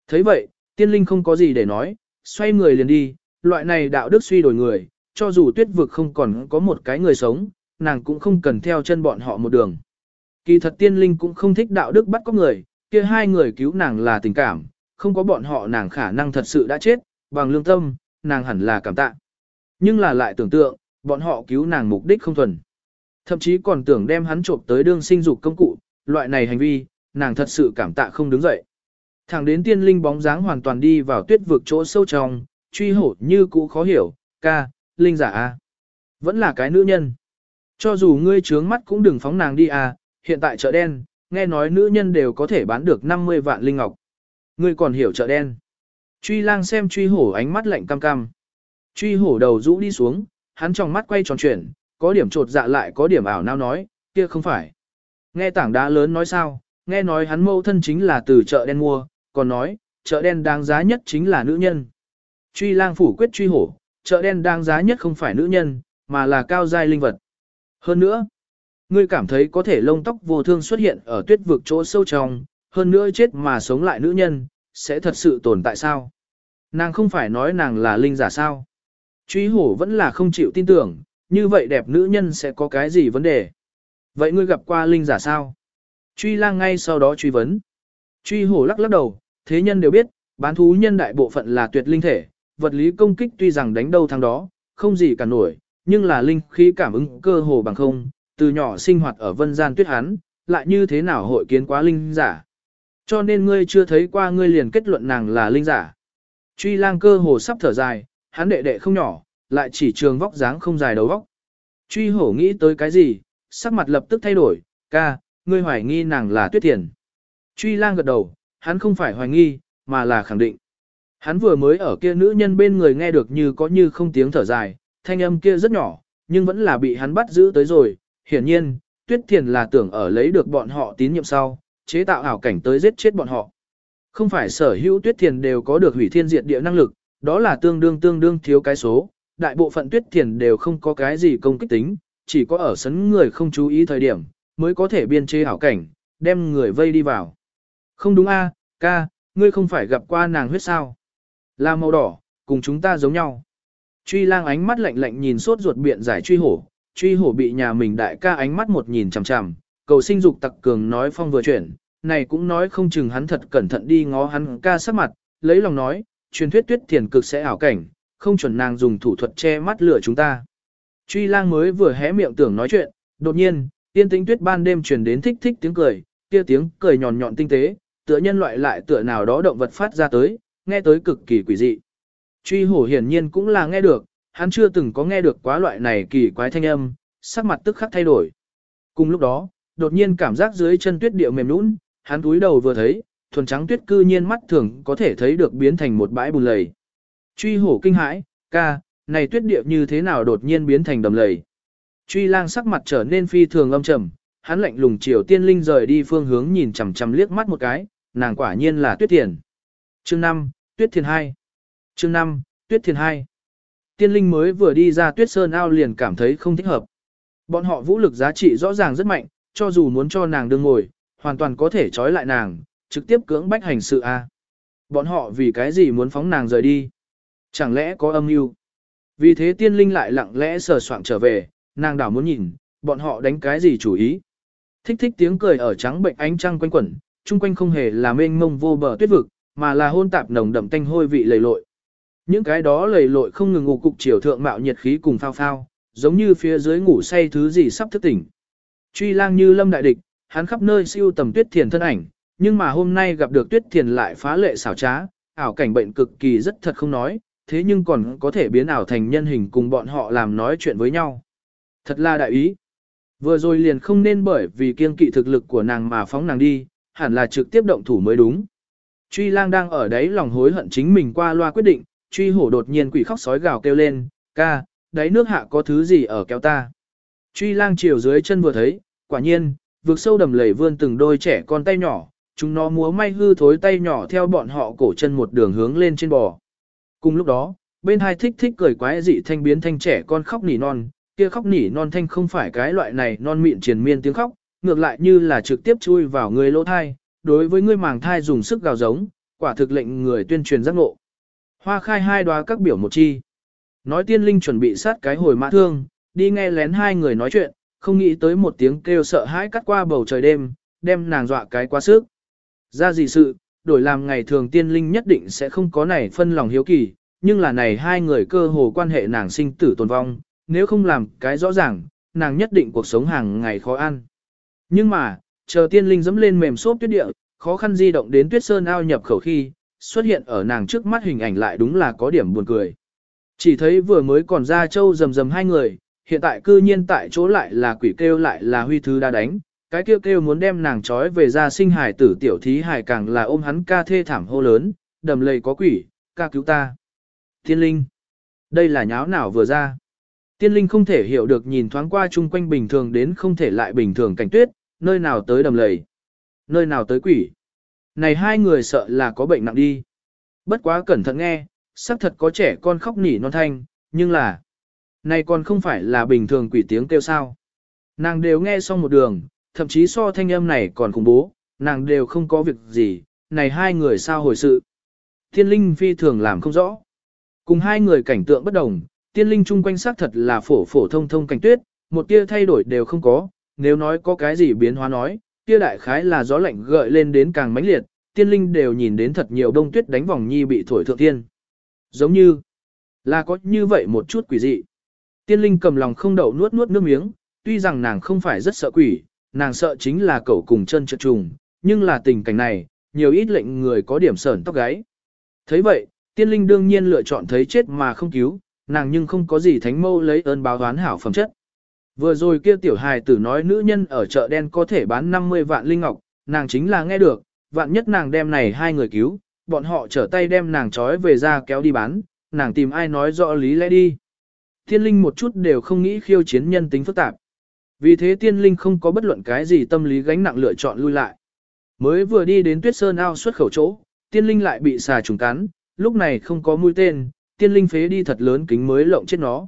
thấy vậy, tiên linh không có gì để nói, xoay người liền đi, loại này đạo đức suy đổi người, cho dù tuyết vực không còn có một cái người sống, nàng cũng không cần theo chân bọn họ một đường. Kỳ thật tiên linh cũng không thích đạo đức bắt có người, kia hai người cứu nàng là tình cảm, không có bọn họ nàng khả năng thật sự đã chết, bằng lương tâm, nàng hẳn là cảm tạ. Nhưng là lại tưởng tượng, bọn họ cứu nàng mục đích không thuần. Thậm chí còn tưởng đem hắn trộm tới đương sinh dục công cụ, loại này hành vi, nàng thật sự cảm tạ không đứng dậy. Thẳng đến tiên linh bóng dáng hoàn toàn đi vào tuyết vực chỗ sâu trong, truy hổ như cũ khó hiểu, ca, linh giả a Vẫn là cái nữ nhân. Cho dù ngươi trướng mắt cũng đừng phóng nàng đi à, hiện tại chợ đen, nghe nói nữ nhân đều có thể bán được 50 vạn linh ngọc. Ngươi còn hiểu chợ đen. Truy lang xem truy hổ ánh mắt lạnh cam cam. Truy hổ đầu rũ đi xuống, hắn trong mắt quay tròn chuyển, có điểm trột dạ lại có điểm ảo nao nói, kia không phải. Nghe tảng đá lớn nói sao, nghe nói hắn mâu thân chính là từ chợ đen mua, còn nói, chợ đen đáng giá nhất chính là nữ nhân. Truy lang phủ quyết truy hổ, chợ đen đáng giá nhất không phải nữ nhân, mà là cao giai linh vật. Hơn nữa, ngươi cảm thấy có thể lông tóc vô thương xuất hiện ở tuyết vực chỗ sâu trong, hơn nữa chết mà sống lại nữ nhân, sẽ thật sự tồn tại sao? Nàng không phải nói nàng là linh giả sao? Truy hổ vẫn là không chịu tin tưởng, như vậy đẹp nữ nhân sẽ có cái gì vấn đề? Vậy ngươi gặp qua linh giả sao? Truy lang ngay sau đó truy vấn. Truy hổ lắc lắc đầu, thế nhân đều biết, bán thú nhân đại bộ phận là tuyệt linh thể, vật lý công kích tuy rằng đánh đâu thắng đó, không gì cả nổi, nhưng là linh khí cảm ứng cơ hồ bằng không, từ nhỏ sinh hoạt ở vân gian tuyết hắn, lại như thế nào hội kiến quá linh giả. Cho nên ngươi chưa thấy qua ngươi liền kết luận nàng là linh giả. Truy lang cơ hồ sắp thở dài, hắn đệ đệ không nhỏ, lại chỉ trường vóc dáng không dài đầu vóc. Truy hổ nghĩ tới cái gì, sắc mặt lập tức thay đổi, ca, ngươi hoài nghi nàng là tuyết Thiền. Truy lang gật đầu, hắn không phải hoài nghi, mà là khẳng định. Hắn vừa mới ở kia nữ nhân bên người nghe được như có như không tiếng thở dài, thanh âm kia rất nhỏ, nhưng vẫn là bị hắn bắt giữ tới rồi. Hiển nhiên, tuyết thiền là tưởng ở lấy được bọn họ tín nhiệm sau, chế tạo ảo cảnh tới giết chết bọn họ. Không phải sở hữu tuyết thiền đều có được hủy thiên diệt địa năng lực, đó là tương đương tương đương thiếu cái số, đại bộ phận tuyết thiền đều không có cái gì công kích tính, chỉ có ở sấn người không chú ý thời điểm, mới có thể biên chế ảo cảnh, đem người vây đi vào. Không đúng a, ca, ngươi không phải gặp qua nàng huyết sao? Là màu đỏ, cùng chúng ta giống nhau. Truy lang ánh mắt lạnh lạnh nhìn sốt ruột biện giải truy hổ, truy hổ bị nhà mình đại ca ánh mắt một nhìn chằm chằm, cầu sinh dục tặc cường nói phong vừa chuyển, này cũng nói không chừng hắn thật cẩn thận đi ngó hắn ca sắc mặt, lấy lòng nói, truyền thuyết tuyết thiền cực sẽ ảo cảnh, không chuẩn nàng dùng thủ thuật che mắt lửa chúng ta. Truy lang mới vừa hé miệng tưởng nói chuyện, đột nhiên, tiên tĩnh tuyết ban đêm truyền đến thích thích tiếng cười, kia tiếng cười nhọn nhọn tinh tế, tựa nhân loại lại tựa nào đó động vật phát ra tới, nghe tới cực kỳ quỷ dị. Truy hổ hiển nhiên cũng là nghe được, hắn chưa từng có nghe được quá loại này kỳ quái thanh âm, sắc mặt tức khắc thay đổi. Cùng lúc đó, đột nhiên cảm giác dưới chân tuyết điệu mềm nhũn, hắn túi đầu vừa thấy, thuần trắng tuyết cư nhiên mắt thường có thể thấy được biến thành một bãi bùn lầy. Truy hổ kinh hãi, ca, này tuyết điệu như thế nào đột nhiên biến thành đầm lầy. Truy lang sắc mặt trở nên phi thường âm trầm, hắn lạnh lùng chiều tiên linh rời đi phương hướng nhìn chằm chằm liếc mắt một cái, nàng quả nhiên là tuyết thiền. Chương 5, tuyết thiền 2. Chương 5, tuyết thiền 2. Tiên linh mới vừa đi ra tuyết sơn ao liền cảm thấy không thích hợp. Bọn họ vũ lực giá trị rõ ràng rất mạnh, cho dù muốn cho nàng đương ngồi, hoàn toàn có thể trói lại nàng, trực tiếp cưỡng bách hành sự a. Bọn họ vì cái gì muốn phóng nàng rời đi? Chẳng lẽ có âm mưu? Vì thế tiên linh lại lặng lẽ sờ soạng trở về, nàng đảo muốn nhìn, bọn họ đánh cái gì chủ ý. Thích thích tiếng cười ở trắng bệnh ánh trăng quanh quẩn, chung quanh không hề là mênh mông vô bờ tuyết vực, mà là hôn tạp nồng đậm tanh hôi vị lầy lội. Những cái đó lầy lội không ngừng ngủ cục chiều thượng mạo nhiệt khí cùng phao phao, giống như phía dưới ngủ say thứ gì sắp thức tỉnh. Truy lang như lâm đại địch, hắn khắp nơi siêu tầm tuyết thiền thân ảnh, nhưng mà hôm nay gặp được tuyết thiền lại phá lệ xảo trá, ảo cảnh bệnh cực kỳ rất thật không nói, thế nhưng còn có thể biến ảo thành nhân hình cùng bọn họ làm nói chuyện với nhau. Thật là đại ý. Vừa rồi liền không nên bởi vì kiên kỵ thực lực của nàng mà phóng nàng đi, hẳn là trực tiếp động thủ mới đúng. Truy lang đang ở đấy lòng hối hận chính mình qua loa quyết định, truy hổ đột nhiên quỷ khóc sói gào kêu lên, ca, đáy nước hạ có thứ gì ở kéo ta. Truy lang chiều dưới chân vừa thấy, quả nhiên, vượt sâu đầm lầy vươn từng đôi trẻ con tay nhỏ, chúng nó múa may hư thối tay nhỏ theo bọn họ cổ chân một đường hướng lên trên bò. Cùng lúc đó, bên hai thích thích cười quái dị thanh biến thanh trẻ con khóc nỉ non, kia khóc nỉ non thanh không phải cái loại này non mịn triền miên tiếng khóc, ngược lại như là trực tiếp chui vào người lỗ thai, đối với người màng thai dùng sức gào giống, quả thực lệnh người tuyên truyền giác ngộ. Hoa khai hai đoá các biểu một chi. Nói tiên linh chuẩn bị sát cái hồi mã thương, đi nghe lén hai người nói chuyện, không nghĩ tới một tiếng kêu sợ hãi cắt qua bầu trời đêm, đem nàng dọa cái quá sức. Ra gì sự, đổi làm ngày thường tiên linh nhất định sẽ không có này phân lòng hiếu kỳ, nhưng là này hai người cơ hồ quan hệ nàng sinh tử tồn vong, nếu không làm cái rõ ràng, nàng nhất định cuộc sống hàng ngày khó ăn. Nhưng mà, chờ tiên linh dẫm lên mềm xốp tuyết địa, khó khăn di động đến tuyết sơn ao nhập khẩu khi, xuất hiện ở nàng trước mắt hình ảnh lại đúng là có điểm buồn cười. Chỉ thấy vừa mới còn ra châu rầm rầm hai người, hiện tại cư nhiên tại chỗ lại là quỷ kêu lại là huy thứ đã đánh, cái kêu kêu muốn đem nàng trói về ra sinh hải tử tiểu thí hải càng là ôm hắn ca thê thảm hô lớn, đầm lầy có quỷ, ca cứu ta. Tiên linh, đây là nháo nào vừa ra. Tiên linh không thể hiểu được nhìn thoáng qua chung quanh bình thường đến không thể lại bình thường cảnh tuyết, nơi nào tới đầm lầy, nơi nào tới quỷ. Này hai người sợ là có bệnh nặng đi. Bất quá cẩn thận nghe, xác thật có trẻ con khóc nỉ non thanh, nhưng là, này còn không phải là bình thường quỷ tiếng kêu sao. Nàng đều nghe xong một đường, thậm chí so thanh âm này còn khủng bố, nàng đều không có việc gì, này hai người sao hồi sự. Thiên linh phi thường làm không rõ. Cùng hai người cảnh tượng bất đồng, tiên linh chung quanh xác thật là phổ phổ thông thông cảnh tuyết, một tia thay đổi đều không có, nếu nói có cái gì biến hóa nói, tia đại khái là gió lạnh gợi lên đến càng mãnh liệt, tiên linh đều nhìn đến thật nhiều đông tuyết đánh vòng nhi bị thổi thượng tiên. Giống như là có như vậy một chút quỷ dị. Tiên linh cầm lòng không đậu nuốt nuốt nước miếng, tuy rằng nàng không phải rất sợ quỷ, nàng sợ chính là cậu cùng chân trượt trùng, nhưng là tình cảnh này, nhiều ít lệnh người có điểm sởn tóc gáy. thấy vậy, tiên linh đương nhiên lựa chọn thấy chết mà không cứu, nàng nhưng không có gì thánh mâu lấy ơn báo oán hảo phẩm chất. Vừa rồi kia tiểu hài tử nói nữ nhân ở chợ đen có thể bán 50 vạn linh ngọc, nàng chính là nghe được, vạn nhất nàng đem này hai người cứu, bọn họ trở tay đem nàng trói về ra kéo đi bán, nàng tìm ai nói rõ lý lẽ đi. Tiên linh một chút đều không nghĩ khiêu chiến nhân tính phức tạp. Vì thế tiên linh không có bất luận cái gì tâm lý gánh nặng lựa chọn lui lại. Mới vừa đi đến tuyết sơn ao xuất khẩu chỗ, tiên linh lại bị xà trùng cắn, lúc này không có mũi tên, tiên linh phế đi thật lớn kính mới lộng chết nó.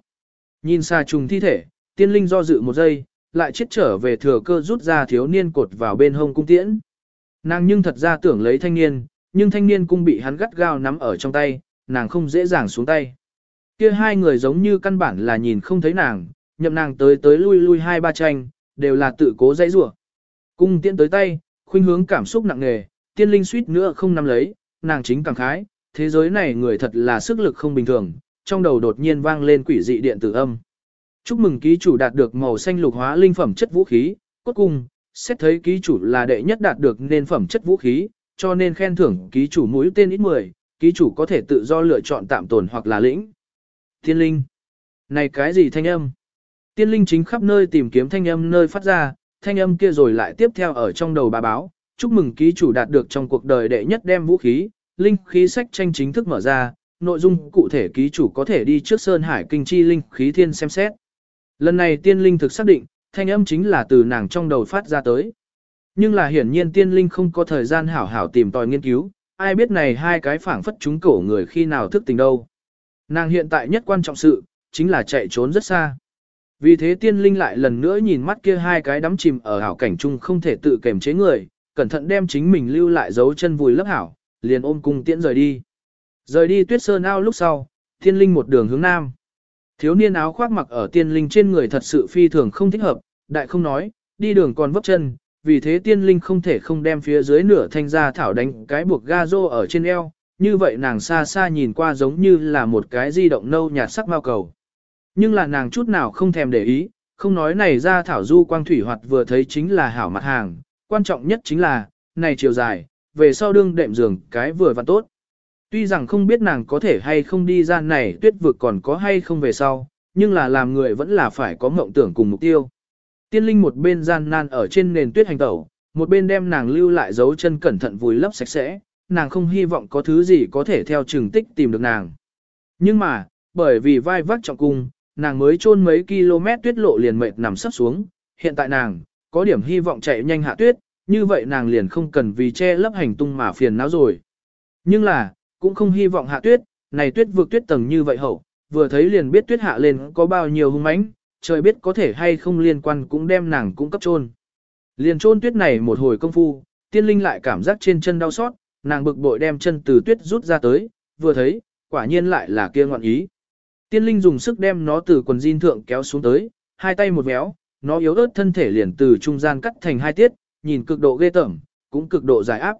Nhìn xà trùng thi thể, tiên linh do dự một giây, lại chết trở về thừa cơ rút ra thiếu niên cột vào bên hông cung tiễn. Nàng nhưng thật ra tưởng lấy thanh niên, nhưng thanh niên cung bị hắn gắt gao nắm ở trong tay, nàng không dễ dàng xuống tay. Kia hai người giống như căn bản là nhìn không thấy nàng, nhậm nàng tới tới lui lui hai ba tranh, đều là tự cố dãy rủa. Cung tiễn tới tay, khuynh hướng cảm xúc nặng nề, tiên linh suýt nữa không nắm lấy, nàng chính cảm khái, thế giới này người thật là sức lực không bình thường, trong đầu đột nhiên vang lên quỷ dị điện tử âm. Chúc mừng ký chủ đạt được màu xanh lục hóa linh phẩm chất vũ khí, cốt cung, xét thấy ký chủ là đệ nhất đạt được nên phẩm chất vũ khí, cho nên khen thưởng ký chủ mũi tên ít 10, ký chủ có thể tự do lựa chọn tạm tồn hoặc là lĩnh. Tiên linh. Này cái gì thanh âm? Tiên linh chính khắp nơi tìm kiếm thanh âm nơi phát ra, thanh âm kia rồi lại tiếp theo ở trong đầu bà báo. Chúc mừng ký chủ đạt được trong cuộc đời đệ nhất đem vũ khí, linh khí sách tranh chính thức mở ra, nội dung cụ thể ký chủ có thể đi trước Sơn Hải Kinh Chi Linh khí thiên xem xét. Lần này tiên linh thực xác định, thanh âm chính là từ nàng trong đầu phát ra tới. Nhưng là hiển nhiên tiên linh không có thời gian hảo hảo tìm tòi nghiên cứu, ai biết này hai cái phảng phất chúng cổ người khi nào thức tình đâu. Nàng hiện tại nhất quan trọng sự, chính là chạy trốn rất xa. Vì thế tiên linh lại lần nữa nhìn mắt kia hai cái đắm chìm ở hảo cảnh chung không thể tự kềm chế người, cẩn thận đem chính mình lưu lại dấu chân vùi lấp hảo, liền ôm cung tiễn rời đi. Rời đi tuyết sơn ao lúc sau, tiên linh một đường hướng nam. Thiếu niên áo khoác mặc ở tiên linh trên người thật sự phi thường không thích hợp, đại không nói, đi đường còn vấp chân, vì thế tiên linh không thể không đem phía dưới nửa thanh ra thảo đánh cái buộc ga rô ở trên eo, như vậy nàng xa xa nhìn qua giống như là một cái di động nâu nhạt sắc mao cầu. Nhưng là nàng chút nào không thèm để ý, không nói này ra thảo du quang thủy hoạt vừa thấy chính là hảo mặt hàng, quan trọng nhất chính là, này chiều dài, về sau đương đệm giường cái vừa và tốt. Tuy rằng không biết nàng có thể hay không đi ra này tuyết vực còn có hay không về sau, nhưng là làm người vẫn là phải có mộng tưởng cùng mục tiêu. Tiên linh một bên gian nan ở trên nền tuyết hành tẩu, một bên đem nàng lưu lại dấu chân cẩn thận vùi lấp sạch sẽ, nàng không hy vọng có thứ gì có thể theo trừng tích tìm được nàng. Nhưng mà, bởi vì vai vác trọng cung, nàng mới chôn mấy km tuyết lộ liền mệt nằm sắp xuống, hiện tại nàng, có điểm hy vọng chạy nhanh hạ tuyết, như vậy nàng liền không cần vì che lấp hành tung mà phiền não rồi. Nhưng là, cũng không hy vọng hạ tuyết, này tuyết vượt tuyết tầng như vậy hậu, vừa thấy liền biết tuyết hạ lên có bao nhiêu hung mãnh, trời biết có thể hay không liên quan cũng đem nàng cũng cấp trôn. Liền trôn tuyết này một hồi công phu, tiên linh lại cảm giác trên chân đau xót, nàng bực bội đem chân từ tuyết rút ra tới, vừa thấy, quả nhiên lại là kia ngọn ý. Tiên linh dùng sức đem nó từ quần jean thượng kéo xuống tới, hai tay một véo, nó yếu ớt thân thể liền từ trung gian cắt thành hai tiết, nhìn cực độ ghê tởm, cũng cực độ giải áp.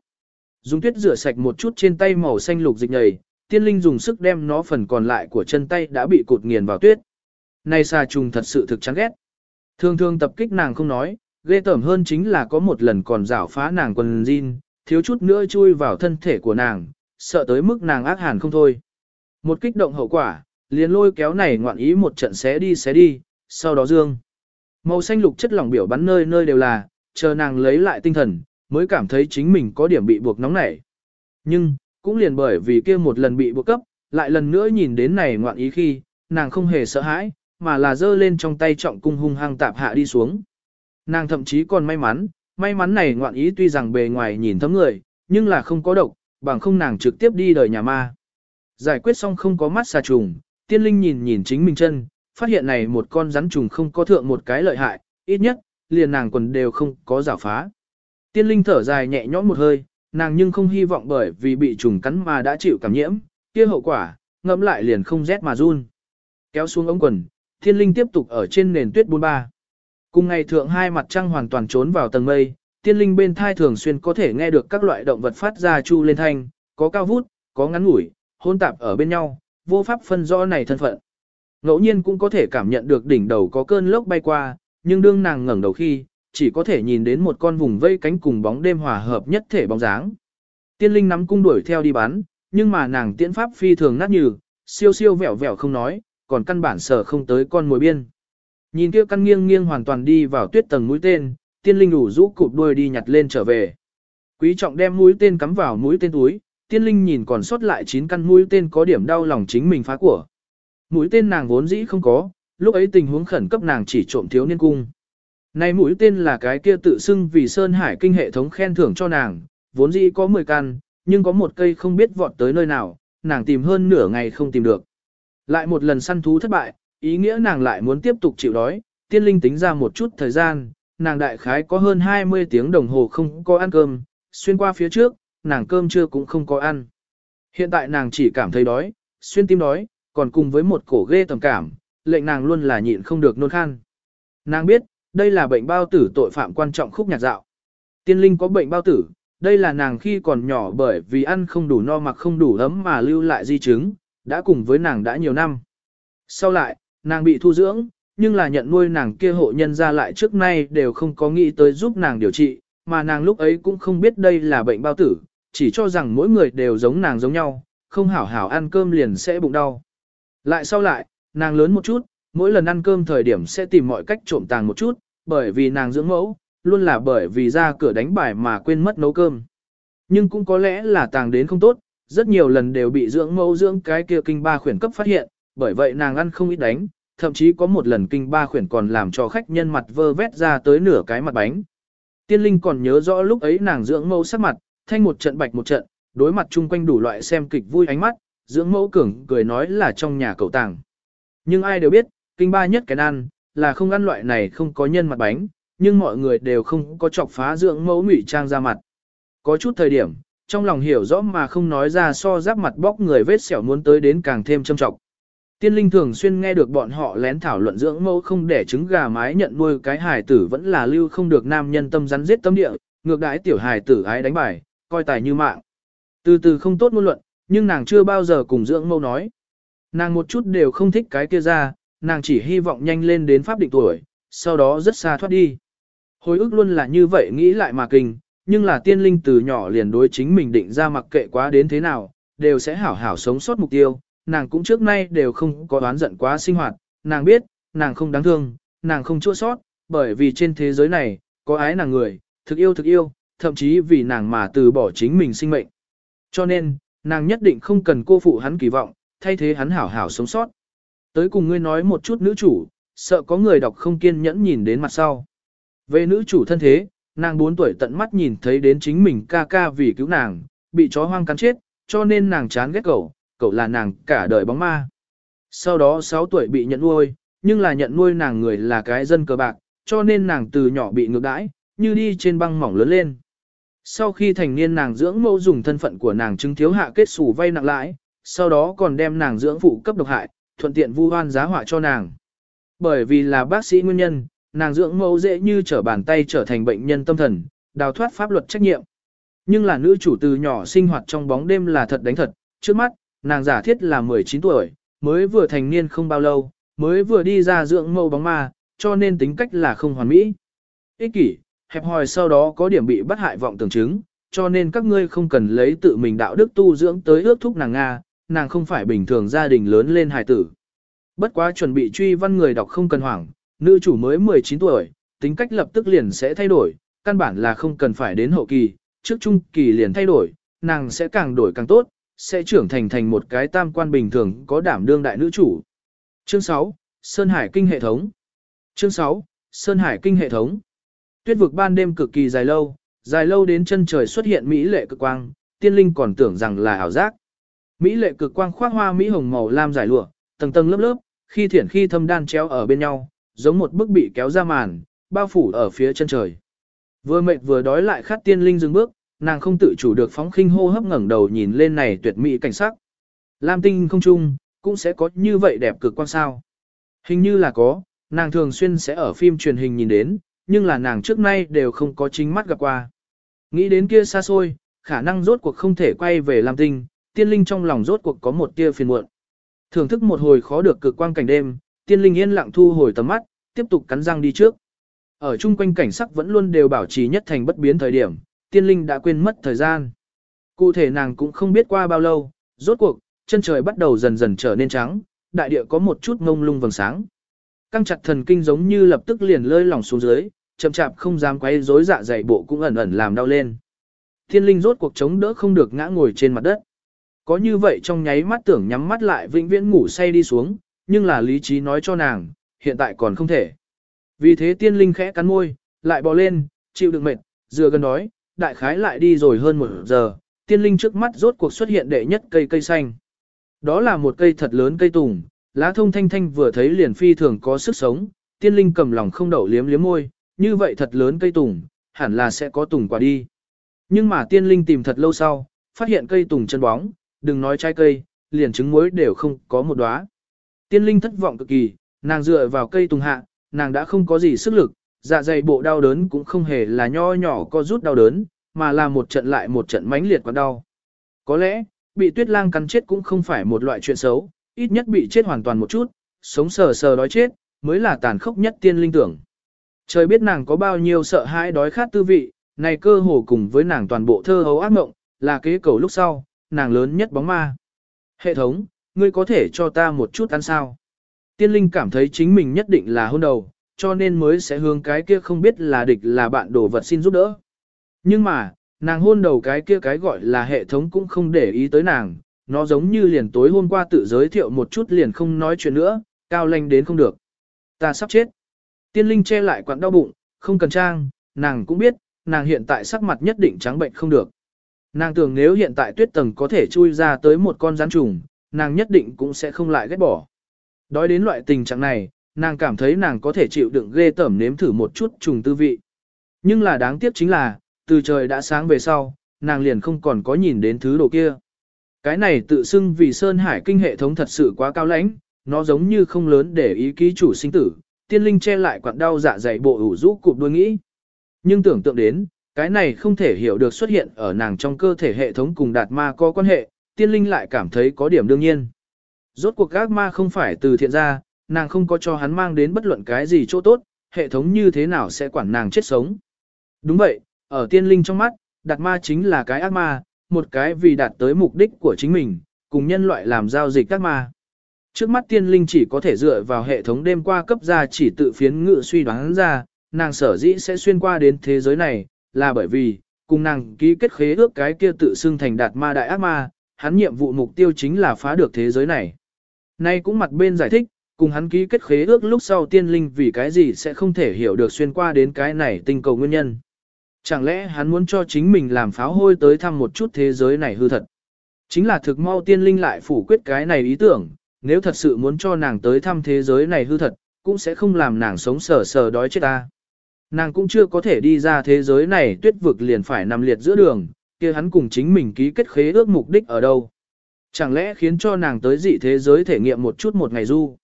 Dùng tuyết rửa sạch một chút trên tay màu xanh lục dịch nhầy, tiên linh dùng sức đem nó phần còn lại của chân tay đã bị cột nghiền vào tuyết. Này xà trùng thật sự thực chán ghét. Thường thường tập kích nàng không nói, ghê tởm hơn chính là có một lần còn rảo phá nàng quần jean, thiếu chút nữa chui vào thân thể của nàng, sợ tới mức nàng ác hàn không thôi. Một kích động hậu quả, liền lôi kéo này ngoạn ý một trận xé đi xé đi, sau đó dương. Màu xanh lục chất lỏng biểu bắn nơi nơi đều là, chờ nàng lấy lại tinh thần, mới cảm thấy chính mình có điểm bị buộc nóng nảy. Nhưng, cũng liền bởi vì kia một lần bị buộc cấp, lại lần nữa nhìn đến này ngoạn ý khi, nàng không hề sợ hãi, mà là giơ lên trong tay trọng cung hung hăng tạp hạ đi xuống. Nàng thậm chí còn may mắn, may mắn này ngoạn ý tuy rằng bề ngoài nhìn thấm người, nhưng là không có độc, bằng không nàng trực tiếp đi đời nhà ma. Giải quyết xong không có mắt xà trùng, tiên linh nhìn nhìn chính mình chân, phát hiện này một con rắn trùng không có thượng một cái lợi hại, ít nhất, liền nàng quần đều không có giả phá. Tiên linh thở dài nhẹ nhõm một hơi, nàng nhưng không hy vọng bởi vì bị trùng cắn mà đã chịu cảm nhiễm, kia hậu quả, ngẫm lại liền không rét mà run. Kéo xuống ống quần, thiên linh tiếp tục ở trên nền tuyết buôn ba. Cùng ngày thượng hai mặt trăng hoàn toàn trốn vào tầng mây, tiên linh bên thai thường xuyên có thể nghe được các loại động vật phát ra chu lên thanh, có cao vút, có ngắn ngủi, hôn tạp ở bên nhau, vô pháp phân rõ này thân phận. Ngẫu nhiên cũng có thể cảm nhận được đỉnh đầu có cơn lốc bay qua, nhưng đương nàng ngẩng đầu khi, chỉ có thể nhìn đến một con vùng vây cánh cùng bóng đêm hòa hợp nhất thể bóng dáng. Tiên linh nắm cung đuổi theo đi bắn, nhưng mà nàng tiễn pháp phi thường nát như, siêu siêu vẹo vẹo không nói, còn căn bản sở không tới con mồi biên. Nhìn kia căn nghiêng nghiêng hoàn toàn đi vào tuyết tầng mũi tên, tiên linh đủ rũ cụp đuôi đi nhặt lên trở về. Quý trọng đem mũi tên cắm vào mũi tên túi, tiên linh nhìn còn sót lại 9 căn mũi tên có điểm đau lòng chính mình phá của. Mũi tên nàng vốn dĩ không có, lúc ấy tình huống khẩn cấp nàng chỉ trộm thiếu niên cung. nay mũi tên là cái kia tự xưng vì Sơn Hải kinh hệ thống khen thưởng cho nàng, vốn dĩ có 10 căn, nhưng có một cây không biết vọt tới nơi nào, nàng tìm hơn nửa ngày không tìm được. Lại một lần săn thú thất bại, ý nghĩa nàng lại muốn tiếp tục chịu đói, tiên linh tính ra một chút thời gian, nàng đại khái có hơn 20 tiếng đồng hồ không có ăn cơm, xuyên qua phía trước, nàng cơm trưa cũng không có ăn. Hiện tại nàng chỉ cảm thấy đói, xuyên tim đói, còn cùng với một cổ ghê tầm cảm, lệnh nàng luôn là nhịn không được nôn khan. Nàng biết, đây là bệnh bao tử tội phạm quan trọng khúc nhạc dạo. Tiên linh có bệnh bao tử, đây là nàng khi còn nhỏ bởi vì ăn không đủ no mặc không đủ ấm mà lưu lại di chứng, đã cùng với nàng đã nhiều năm. Sau lại, nàng bị thu dưỡng, nhưng là nhận nuôi nàng kia hộ nhân ra lại trước nay đều không có nghĩ tới giúp nàng điều trị, mà nàng lúc ấy cũng không biết đây là bệnh bao tử, chỉ cho rằng mỗi người đều giống nàng giống nhau, không hảo hảo ăn cơm liền sẽ bụng đau. Lại sau lại, nàng lớn một chút, mỗi lần ăn cơm thời điểm sẽ tìm mọi cách trộm tàng một chút, bởi vì nàng dưỡng mẫu, luôn là bởi vì ra cửa đánh bài mà quên mất nấu cơm. Nhưng cũng có lẽ là tàng đến không tốt, rất nhiều lần đều bị dưỡng mẫu dưỡng cái kia kinh ba khuyển cấp phát hiện, bởi vậy nàng ăn không ít đánh, thậm chí có một lần kinh ba khuyển còn làm cho khách nhân mặt vơ vét ra tới nửa cái mặt bánh. Tiên linh còn nhớ rõ lúc ấy nàng dưỡng mẫu sắc mặt, thanh một trận bạch một trận, đối mặt chung quanh đủ loại xem kịch vui ánh mắt, dưỡng mẫu cường cười nói là trong nhà cậu tàng. Nhưng ai đều biết, kinh ba nhất cái ăn, là không ăn loại này không có nhân mặt bánh, nhưng mọi người đều không có chọc phá dưỡng mẫu ngụy trang ra mặt. Có chút thời điểm, trong lòng hiểu rõ mà không nói ra so giáp mặt bóc người vết sẹo muốn tới đến càng thêm châm trọng. Tiên linh thường xuyên nghe được bọn họ lén thảo luận dưỡng mẫu không để trứng gà mái nhận nuôi cái hài tử vẫn là lưu không được nam nhân tâm rắn giết tâm địa, ngược đãi tiểu hài tử ái đánh bài, coi tài như mạng. Từ từ không tốt ngôn luận, nhưng nàng chưa bao giờ cùng dưỡng mẫu nói. Nàng một chút đều không thích cái kia ra, nàng chỉ hy vọng nhanh lên đến pháp định tuổi, sau đó rất xa thoát đi. Hồi ức luôn là như vậy nghĩ lại mà kinh, nhưng là tiên linh từ nhỏ liền đối chính mình định ra mặc kệ quá đến thế nào, đều sẽ hảo hảo sống sót mục tiêu, nàng cũng trước nay đều không có đoán giận quá sinh hoạt, nàng biết, nàng không đáng thương, nàng không chua sót, bởi vì trên thế giới này, có ái nàng người, thực yêu thực yêu, thậm chí vì nàng mà từ bỏ chính mình sinh mệnh. Cho nên, nàng nhất định không cần cô phụ hắn kỳ vọng, thay thế hắn hảo hảo sống sót. Tới cùng ngươi nói một chút nữ chủ, sợ có người đọc không kiên nhẫn nhìn đến mặt sau. Về nữ chủ thân thế, nàng 4 tuổi tận mắt nhìn thấy đến chính mình ca ca vì cứu nàng, bị chó hoang cắn chết, cho nên nàng chán ghét cậu, cậu là nàng cả đời bóng ma. Sau đó 6 tuổi bị nhận nuôi, nhưng là nhận nuôi nàng người là cái dân cờ bạc, cho nên nàng từ nhỏ bị ngược đãi, như đi trên băng mỏng lớn lên. Sau khi thành niên nàng dưỡng mẫu dùng thân phận của nàng chứng thiếu hạ kết sủ vay nặng lãi, sau đó còn đem nàng dưỡng phụ cấp độc hại, thuận tiện vu oan giá họa cho nàng. Bởi vì là bác sĩ nguyên nhân, nàng dưỡng mẫu dễ như trở bàn tay trở thành bệnh nhân tâm thần, đào thoát pháp luật trách nhiệm. Nhưng là nữ chủ từ nhỏ sinh hoạt trong bóng đêm là thật đánh thật, trước mắt, nàng giả thiết là 19 tuổi, mới vừa thành niên không bao lâu, mới vừa đi ra dưỡng mẫu bóng ma, cho nên tính cách là không hoàn mỹ. Ích kỷ, hẹp hòi sau đó có điểm bị bắt hại vọng tưởng chứng, cho nên các ngươi không cần lấy tự mình đạo đức tu dưỡng tới ước thúc nàng Nga, nàng không phải bình thường gia đình lớn lên hài tử. Bất quá chuẩn bị truy văn người đọc không cần hoảng, nữ chủ mới 19 tuổi, tính cách lập tức liền sẽ thay đổi, căn bản là không cần phải đến hậu kỳ, trước trung kỳ liền thay đổi, nàng sẽ càng đổi càng tốt, sẽ trưởng thành thành một cái tam quan bình thường có đảm đương đại nữ chủ. Chương 6, Sơn Hải Kinh hệ thống Chương 6, Sơn Hải Kinh hệ thống Tuyết vực ban đêm cực kỳ dài lâu, dài lâu đến chân trời xuất hiện mỹ lệ cực quang, tiên linh còn tưởng rằng là ảo giác. Mỹ lệ cực quang khoác hoa mỹ hồng màu lam dài lụa, tầng tầng lớp lớp, khi thiển khi thâm đan chéo ở bên nhau, giống một bức bị kéo ra màn, bao phủ ở phía chân trời. Vừa mệt vừa đói lại khát tiên linh dừng bước, nàng không tự chủ được phóng khinh hô hấp ngẩng đầu nhìn lên này tuyệt mỹ cảnh sắc. Lam tinh không trung, cũng sẽ có như vậy đẹp cực quan sao. Hình như là có, nàng thường xuyên sẽ ở phim truyền hình nhìn đến, nhưng là nàng trước nay đều không có chính mắt gặp qua. Nghĩ đến kia xa xôi, khả năng rốt cuộc không thể quay về Lam tinh, tiên linh trong lòng rốt cuộc có một tia phiền muộn. Thưởng thức một hồi khó được cực quang cảnh đêm, tiên linh yên lặng thu hồi tầm mắt, tiếp tục cắn răng đi trước. Ở chung quanh cảnh sắc vẫn luôn đều bảo trì nhất thành bất biến thời điểm, tiên linh đã quên mất thời gian. Cụ thể nàng cũng không biết qua bao lâu, rốt cuộc, chân trời bắt đầu dần dần trở nên trắng, đại địa có một chút ngông lung vầng sáng. Căng chặt thần kinh giống như lập tức liền lơi lỏng xuống dưới, chậm chạp không dám quay rối dạ dày bộ cũng ẩn ẩn làm đau lên. Thiên linh rốt cuộc chống đỡ không được ngã ngồi trên mặt đất. Có như vậy trong nháy mắt tưởng nhắm mắt lại vĩnh viễn ngủ say đi xuống, nhưng là lý trí nói cho nàng, hiện tại còn không thể. Vì thế tiên linh khẽ cắn môi, lại bò lên, chịu đựng mệt, dừa gần đói, đại khái lại đi rồi hơn một giờ, tiên linh trước mắt rốt cuộc xuất hiện đệ nhất cây cây xanh. Đó là một cây thật lớn cây tùng, lá thông thanh thanh vừa thấy liền phi thường có sức sống, tiên linh cầm lòng không đậu liếm liếm môi, như vậy thật lớn cây tùng, hẳn là sẽ có tùng quả đi. Nhưng mà tiên linh tìm thật lâu sau, phát hiện cây tùng chân bóng, đừng nói trái cây, liền trứng muối đều không có một đóa. Tiên linh thất vọng cực kỳ, nàng dựa vào cây tùng hạ, nàng đã không có gì sức lực, dạ dày bộ đau đớn cũng không hề là nho nhỏ co rút đau đớn, mà là một trận lại một trận mãnh liệt quá đau. Có lẽ, bị tuyết lang cắn chết cũng không phải một loại chuyện xấu, ít nhất bị chết hoàn toàn một chút, sống sờ sờ đói chết, mới là tàn khốc nhất tiên linh tưởng. Trời biết nàng có bao nhiêu sợ hãi đói khát tư vị, này cơ hồ cùng với nàng toàn bộ thơ hấu ác mộng, là kế cầu lúc sau, nàng lớn nhất bóng ma. Hệ thống, ngươi có thể cho ta một chút ăn sao? Tiên linh cảm thấy chính mình nhất định là hôn đầu, cho nên mới sẽ hướng cái kia không biết là địch là bạn đồ vật xin giúp đỡ. Nhưng mà, nàng hôn đầu cái kia cái gọi là hệ thống cũng không để ý tới nàng, nó giống như liền tối hôm qua tự giới thiệu một chút liền không nói chuyện nữa, cao lanh đến không được. Ta sắp chết. Tiên linh che lại quặn đau bụng, không cần trang, nàng cũng biết, nàng hiện tại sắc mặt nhất định trắng bệnh không được. Nàng tưởng nếu hiện tại tuyết tầng có thể chui ra tới một con rắn trùng, nàng nhất định cũng sẽ không lại ghét bỏ. Đói đến loại tình trạng này, nàng cảm thấy nàng có thể chịu đựng ghê tởm nếm thử một chút trùng tư vị. Nhưng là đáng tiếc chính là, từ trời đã sáng về sau, nàng liền không còn có nhìn đến thứ đồ kia. Cái này tự xưng vì Sơn Hải kinh hệ thống thật sự quá cao lãnh, nó giống như không lớn để ý ký chủ sinh tử, tiên linh che lại quặn đau dạ dày bộ ủ rũ cụp đuôi nghĩ. Nhưng tưởng tượng đến, cái này không thể hiểu được xuất hiện ở nàng trong cơ thể hệ thống cùng đạt ma có quan hệ, tiên linh lại cảm thấy có điểm đương nhiên. Rốt cuộc ác ma không phải từ thiện ra, nàng không có cho hắn mang đến bất luận cái gì chỗ tốt, hệ thống như thế nào sẽ quản nàng chết sống. Đúng vậy, ở tiên linh trong mắt, đạt ma chính là cái ác ma, một cái vì đạt tới mục đích của chính mình, cùng nhân loại làm giao dịch ác ma. Trước mắt tiên linh chỉ có thể dựa vào hệ thống đêm qua cấp ra chỉ tự phiến ngự suy đoán ra, nàng sở dĩ sẽ xuyên qua đến thế giới này, là bởi vì, cùng nàng ký kết khế ước cái kia tự xưng thành đạt ma đại ác ma, hắn nhiệm vụ mục tiêu chính là phá được thế giới này. Nay cũng mặt bên giải thích, cùng hắn ký kết khế ước lúc sau tiên linh vì cái gì sẽ không thể hiểu được xuyên qua đến cái này tinh cầu nguyên nhân. Chẳng lẽ hắn muốn cho chính mình làm pháo hôi tới thăm một chút thế giới này hư thật. Chính là thực mau tiên linh lại phủ quyết cái này ý tưởng, nếu thật sự muốn cho nàng tới thăm thế giới này hư thật, cũng sẽ không làm nàng sống sờ sờ đói chết ta. Nàng cũng chưa có thể đi ra thế giới này tuyết vực liền phải nằm liệt giữa đường, kia hắn cùng chính mình ký kết khế ước mục đích ở đâu. Chẳng lẽ khiến cho nàng tới dị thế giới thể nghiệm một chút một ngày du.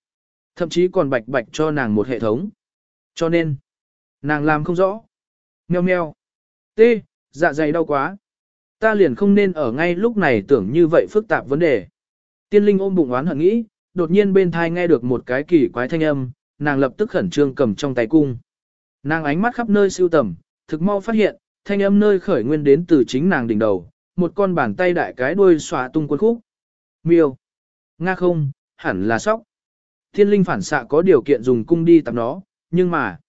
Thậm chí còn bạch bạch cho nàng một hệ thống. Cho nên, nàng làm không rõ. Meo meo. T, dạ dày đau quá. Ta liền không nên ở ngay lúc này tưởng như vậy phức tạp vấn đề. Tiên linh ôm bụng oán hận nghĩ, đột nhiên bên thai nghe được một cái kỳ quái thanh âm, nàng lập tức khẩn trương cầm trong tay cung. Nàng ánh mắt khắp nơi siêu tầm, thực mau phát hiện, thanh âm nơi khởi nguyên đến từ chính nàng đỉnh đầu, một con bàn tay đại cái đuôi xóa tung quân khúc. Miêu. Nga không, hẳn là sóc. Thiên linh phản xạ có điều kiện dùng cung đi tập nó, nhưng mà,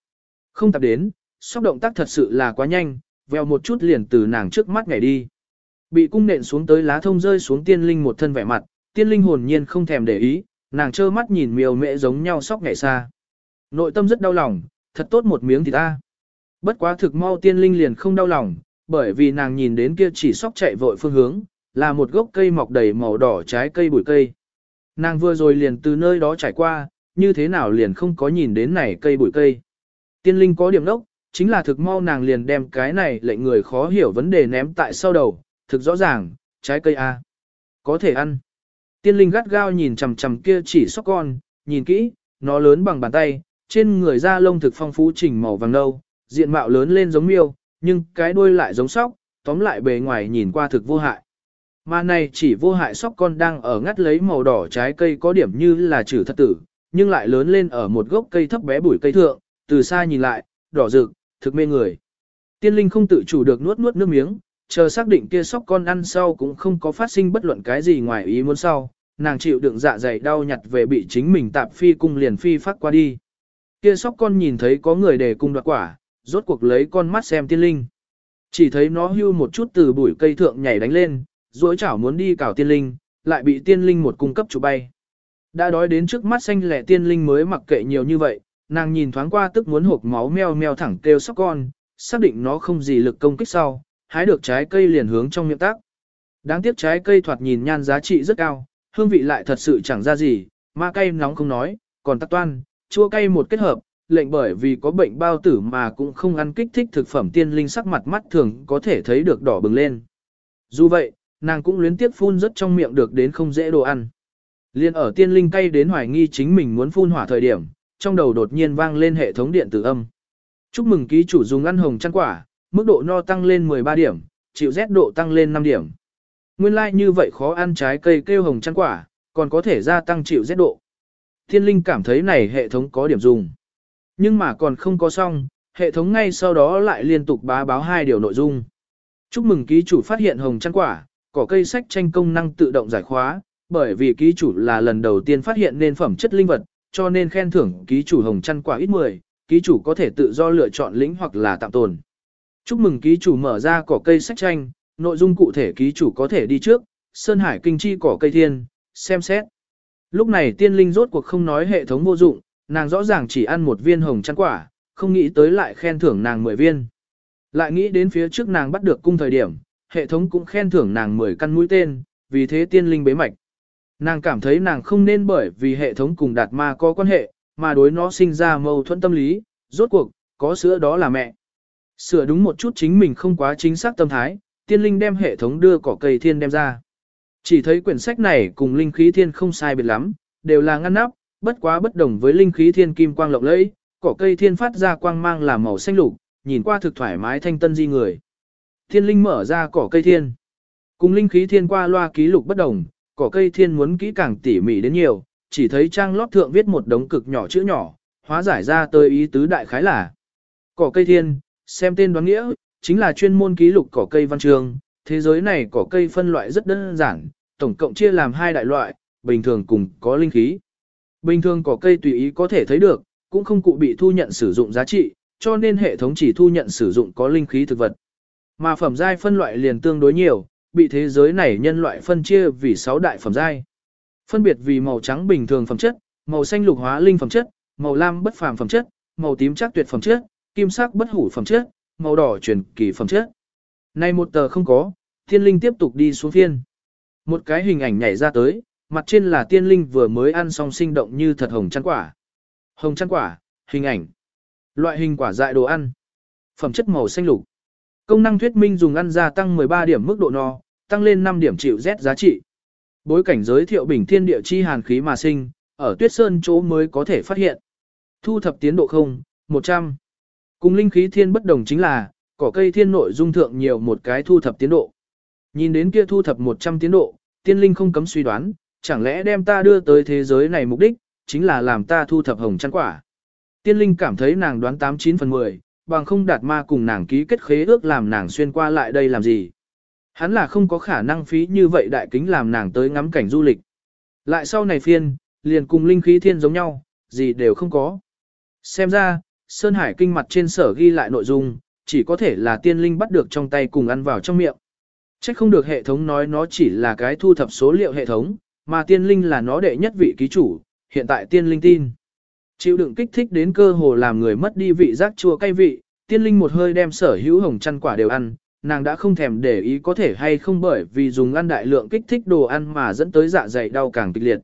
không tập đến, sóc động tác thật sự là quá nhanh, veo một chút liền từ nàng trước mắt nhảy đi. Bị cung nện xuống tới lá thông rơi xuống tiên linh một thân vẻ mặt, tiên linh hồn nhiên không thèm để ý, nàng trơ mắt nhìn miều mẹ giống nhau sóc nhảy xa. Nội tâm rất đau lòng, thật tốt một miếng thì ta. Bất quá thực mau tiên linh liền không đau lòng, bởi vì nàng nhìn đến kia chỉ sóc chạy vội phương hướng, là một gốc cây mọc đầy màu đỏ trái cây bụi cây. Nàng vừa rồi liền từ nơi đó trải qua, như thế nào liền không có nhìn đến này cây bụi cây. Tiên linh có điểm đốc, chính là thực mau nàng liền đem cái này lệnh người khó hiểu vấn đề ném tại sau đầu, thực rõ ràng, trái cây A. Có thể ăn. Tiên linh gắt gao nhìn chằm chằm kia chỉ sóc con, nhìn kỹ, nó lớn bằng bàn tay, trên người da lông thực phong phú chỉnh màu vàng nâu, diện mạo lớn lên giống miêu, nhưng cái đuôi lại giống sóc, tóm lại bề ngoài nhìn qua thực vô hại. Mà này chỉ vô hại sóc con đang ở ngắt lấy màu đỏ trái cây có điểm như là trừ thật tử, nhưng lại lớn lên ở một gốc cây thấp bé bụi cây thượng, từ xa nhìn lại, đỏ rực, thực mê người. Tiên linh không tự chủ được nuốt nuốt nước miếng, chờ xác định kia sóc con ăn sau cũng không có phát sinh bất luận cái gì ngoài ý muốn sau, nàng chịu đựng dạ dày đau nhặt về bị chính mình tạp phi cung liền phi phát qua đi. Kia sóc con nhìn thấy có người để cung đoạt quả, rốt cuộc lấy con mắt xem tiên linh. Chỉ thấy nó hưu một chút từ bụi cây thượng nhảy đánh lên, duỗi chảo muốn đi cào tiên linh, lại bị tiên linh một cung cấp chủ bay. Đã đói đến trước mắt xanh lẻ tiên linh mới mặc kệ nhiều như vậy, nàng nhìn thoáng qua tức muốn hộp máu meo meo thẳng kêu sóc con, xác định nó không gì lực công kích sau, hái được trái cây liền hướng trong miệng tác. Đáng tiếc trái cây thoạt nhìn nhan giá trị rất cao, hương vị lại thật sự chẳng ra gì, ma cay nóng không nói, còn tắc toan, chua cay một kết hợp, lệnh bởi vì có bệnh bao tử mà cũng không ăn kích thích thực phẩm tiên linh sắc mặt mắt thường có thể thấy được đỏ bừng lên. Dù vậy, nàng cũng luyến tiếp phun rất trong miệng được đến không dễ đồ ăn. Liên ở tiên linh cay đến hoài nghi chính mình muốn phun hỏa thời điểm, trong đầu đột nhiên vang lên hệ thống điện tử âm. Chúc mừng ký chủ dùng ăn hồng chăn quả, mức độ no tăng lên 13 điểm, chịu rét độ tăng lên 5 điểm. Nguyên lai like như vậy khó ăn trái cây kêu hồng chăn quả, còn có thể gia tăng chịu rét độ. Thiên linh cảm thấy này hệ thống có điểm dùng. Nhưng mà còn không có xong, hệ thống ngay sau đó lại liên tục bá báo hai điều nội dung. Chúc mừng ký chủ phát hiện hồng chăn quả, cỏ cây sách tranh công năng tự động giải khóa, bởi vì ký chủ là lần đầu tiên phát hiện nên phẩm chất linh vật, cho nên khen thưởng ký chủ hồng chăn quả ít 10, ký chủ có thể tự do lựa chọn lĩnh hoặc là tạm tồn. Chúc mừng ký chủ mở ra cỏ cây sách tranh, nội dung cụ thể ký chủ có thể đi trước, Sơn Hải Kinh Chi cỏ cây thiên, xem xét. Lúc này tiên linh rốt cuộc không nói hệ thống vô dụng, nàng rõ ràng chỉ ăn một viên hồng chăn quả, không nghĩ tới lại khen thưởng nàng 10 viên. Lại nghĩ đến phía trước nàng bắt được cung thời điểm, hệ thống cũng khen thưởng nàng 10 căn mũi tên, vì thế tiên linh bế mạch. Nàng cảm thấy nàng không nên bởi vì hệ thống cùng đạt ma có quan hệ, mà đối nó sinh ra mâu thuẫn tâm lý, rốt cuộc, có sữa đó là mẹ. Sửa đúng một chút chính mình không quá chính xác tâm thái, tiên linh đem hệ thống đưa cỏ cây thiên đem ra. Chỉ thấy quyển sách này cùng linh khí thiên không sai biệt lắm, đều là ngăn nắp, bất quá bất đồng với linh khí thiên kim quang lộng lẫy, cỏ cây thiên phát ra quang mang là màu xanh lục, nhìn qua thực thoải mái thanh tân di người. Thiên linh mở ra cỏ cây thiên. Cùng linh khí thiên qua loa ký lục bất đồng, cỏ cây thiên muốn kỹ càng tỉ mỉ đến nhiều, chỉ thấy trang lót thượng viết một đống cực nhỏ chữ nhỏ, hóa giải ra tới ý tứ đại khái là. Cỏ cây thiên, xem tên đoán nghĩa, chính là chuyên môn ký lục cỏ cây văn trường, thế giới này cỏ cây phân loại rất đơn giản, tổng cộng chia làm hai đại loại, bình thường cùng có linh khí. Bình thường cỏ cây tùy ý có thể thấy được, cũng không cụ bị thu nhận sử dụng giá trị, cho nên hệ thống chỉ thu nhận sử dụng có linh khí thực vật. Mà phẩm giai phân loại liền tương đối nhiều, bị thế giới này nhân loại phân chia vì 6 đại phẩm giai. Phân biệt vì màu trắng bình thường phẩm chất, màu xanh lục hóa linh phẩm chất, màu lam bất phàm phẩm chất, màu tím chắc tuyệt phẩm chất, kim sắc bất hủ phẩm chất, màu đỏ truyền kỳ phẩm chất. Nay một tờ không có, thiên linh tiếp tục đi xuống phiên. Một cái hình ảnh nhảy ra tới, mặt trên là tiên linh vừa mới ăn xong sinh động như thật hồng chăn quả. Hồng chăn quả, hình ảnh. Loại hình quả dại đồ ăn. Phẩm chất màu xanh lục. Công năng thuyết minh dùng ăn gia tăng 13 điểm mức độ no, tăng lên 5 điểm chịu Z giá trị. Bối cảnh giới thiệu bình thiên địa chi hàn khí mà sinh, ở tuyết sơn chỗ mới có thể phát hiện. Thu thập tiến độ không, 100. Cùng linh khí thiên bất đồng chính là, cỏ cây thiên nội dung thượng nhiều một cái thu thập tiến độ. Nhìn đến kia thu thập 100 tiến độ, tiên linh không cấm suy đoán, chẳng lẽ đem ta đưa tới thế giới này mục đích, chính là làm ta thu thập hồng chăn quả. Tiên linh cảm thấy nàng đoán 89 phần 10, bằng không đạt ma cùng nàng ký kết khế ước làm nàng xuyên qua lại đây làm gì. Hắn là không có khả năng phí như vậy đại kính làm nàng tới ngắm cảnh du lịch. Lại sau này phiên, liền cùng linh khí thiên giống nhau, gì đều không có. Xem ra, Sơn Hải kinh mặt trên sở ghi lại nội dung, chỉ có thể là tiên linh bắt được trong tay cùng ăn vào trong miệng. Chắc không được hệ thống nói nó chỉ là cái thu thập số liệu hệ thống, mà tiên linh là nó đệ nhất vị ký chủ, hiện tại tiên linh tin. Chịu đựng kích thích đến cơ hồ làm người mất đi vị giác chua cay vị, tiên linh một hơi đem sở hữu hồng chăn quả đều ăn, nàng đã không thèm để ý có thể hay không bởi vì dùng ăn đại lượng kích thích đồ ăn mà dẫn tới dạ dày đau càng kịch liệt.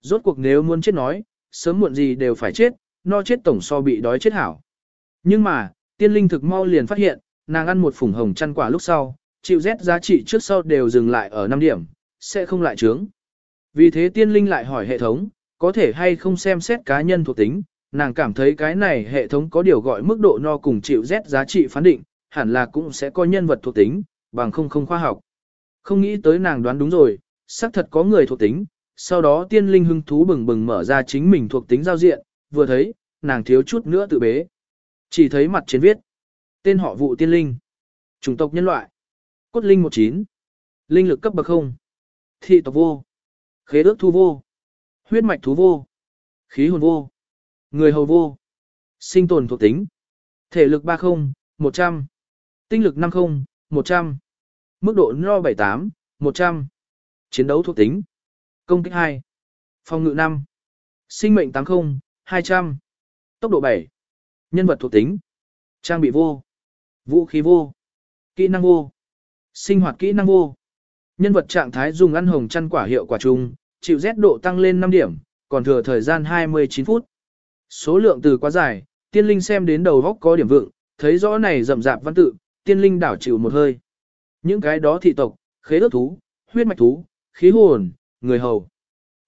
Rốt cuộc nếu muốn chết nói, sớm muộn gì đều phải chết, no chết tổng so bị đói chết hảo. Nhưng mà, tiên linh thực mau liền phát hiện, nàng ăn một phủng hồng chăn quả lúc sau, chịu rét giá trị trước sau đều dừng lại ở 5 điểm, sẽ không lại trướng. Vì thế tiên linh lại hỏi hệ thống, có thể hay không xem xét cá nhân thuộc tính, nàng cảm thấy cái này hệ thống có điều gọi mức độ no cùng chịu rét giá trị phán định, hẳn là cũng sẽ có nhân vật thuộc tính, bằng không không khoa học. Không nghĩ tới nàng đoán đúng rồi, xác thật có người thuộc tính, sau đó tiên linh hưng thú bừng bừng mở ra chính mình thuộc tính giao diện, vừa thấy, nàng thiếu chút nữa tự bế. Chỉ thấy mặt trên viết, tên họ vụ tiên linh, chủng tộc nhân loại, cốt linh 19, linh lực cấp bậc không, thị tộc vô, khế ước thu vô, huyết mạch thú vô, khí hồn vô, người hầu vô, sinh tồn thuộc tính, thể lực 30, 100, tinh lực 50, 100, mức độ no 78, 100, chiến đấu thuộc tính, công kích 2, phòng ngự 5, sinh mệnh 80, 200, Tốc độ 7. Nhân vật thuộc tính. Trang bị vô. Vũ khí vô. Kỹ năng vô. Sinh hoạt kỹ năng vô. Nhân vật trạng thái dùng ăn hồng chăn quả hiệu quả chung, chịu rét độ tăng lên 5 điểm, còn thừa thời gian 29 phút. Số lượng từ quá dài, tiên linh xem đến đầu góc có điểm vượng, thấy rõ này rậm rạp văn tự, tiên linh đảo chịu một hơi. Những cái đó thị tộc, khế ước thú, huyết mạch thú, khí hồn, người hầu.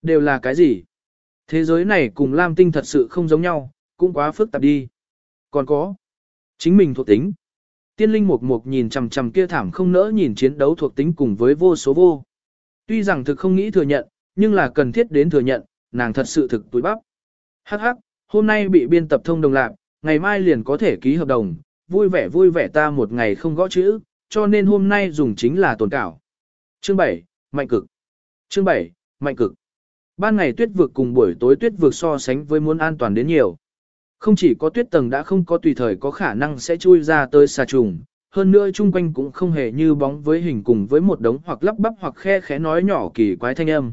Đều là cái gì? Thế giới này cùng Lam Tinh thật sự không giống nhau, cũng quá phức tạp đi. Còn có, chính mình thuộc tính. Tiên linh mục mục nhìn chằm chằm kia thảm không nỡ nhìn chiến đấu thuộc tính cùng với vô số vô. Tuy rằng thực không nghĩ thừa nhận, nhưng là cần thiết đến thừa nhận, nàng thật sự thực túi bắp. Hắc hắc, hôm nay bị biên tập thông đồng lạc, ngày mai liền có thể ký hợp đồng, vui vẻ vui vẻ ta một ngày không gõ chữ, cho nên hôm nay dùng chính là tồn cảo. Chương 7, Mạnh cực. Chương 7, Mạnh cực. Ban ngày tuyết vực cùng buổi tối tuyết vực so sánh với muốn an toàn đến nhiều. Không chỉ có tuyết tầng đã không có tùy thời có khả năng sẽ chui ra tới xà trùng, hơn nữa chung quanh cũng không hề như bóng với hình cùng với một đống hoặc lắp bắp hoặc khe khẽ nói nhỏ kỳ quái thanh âm.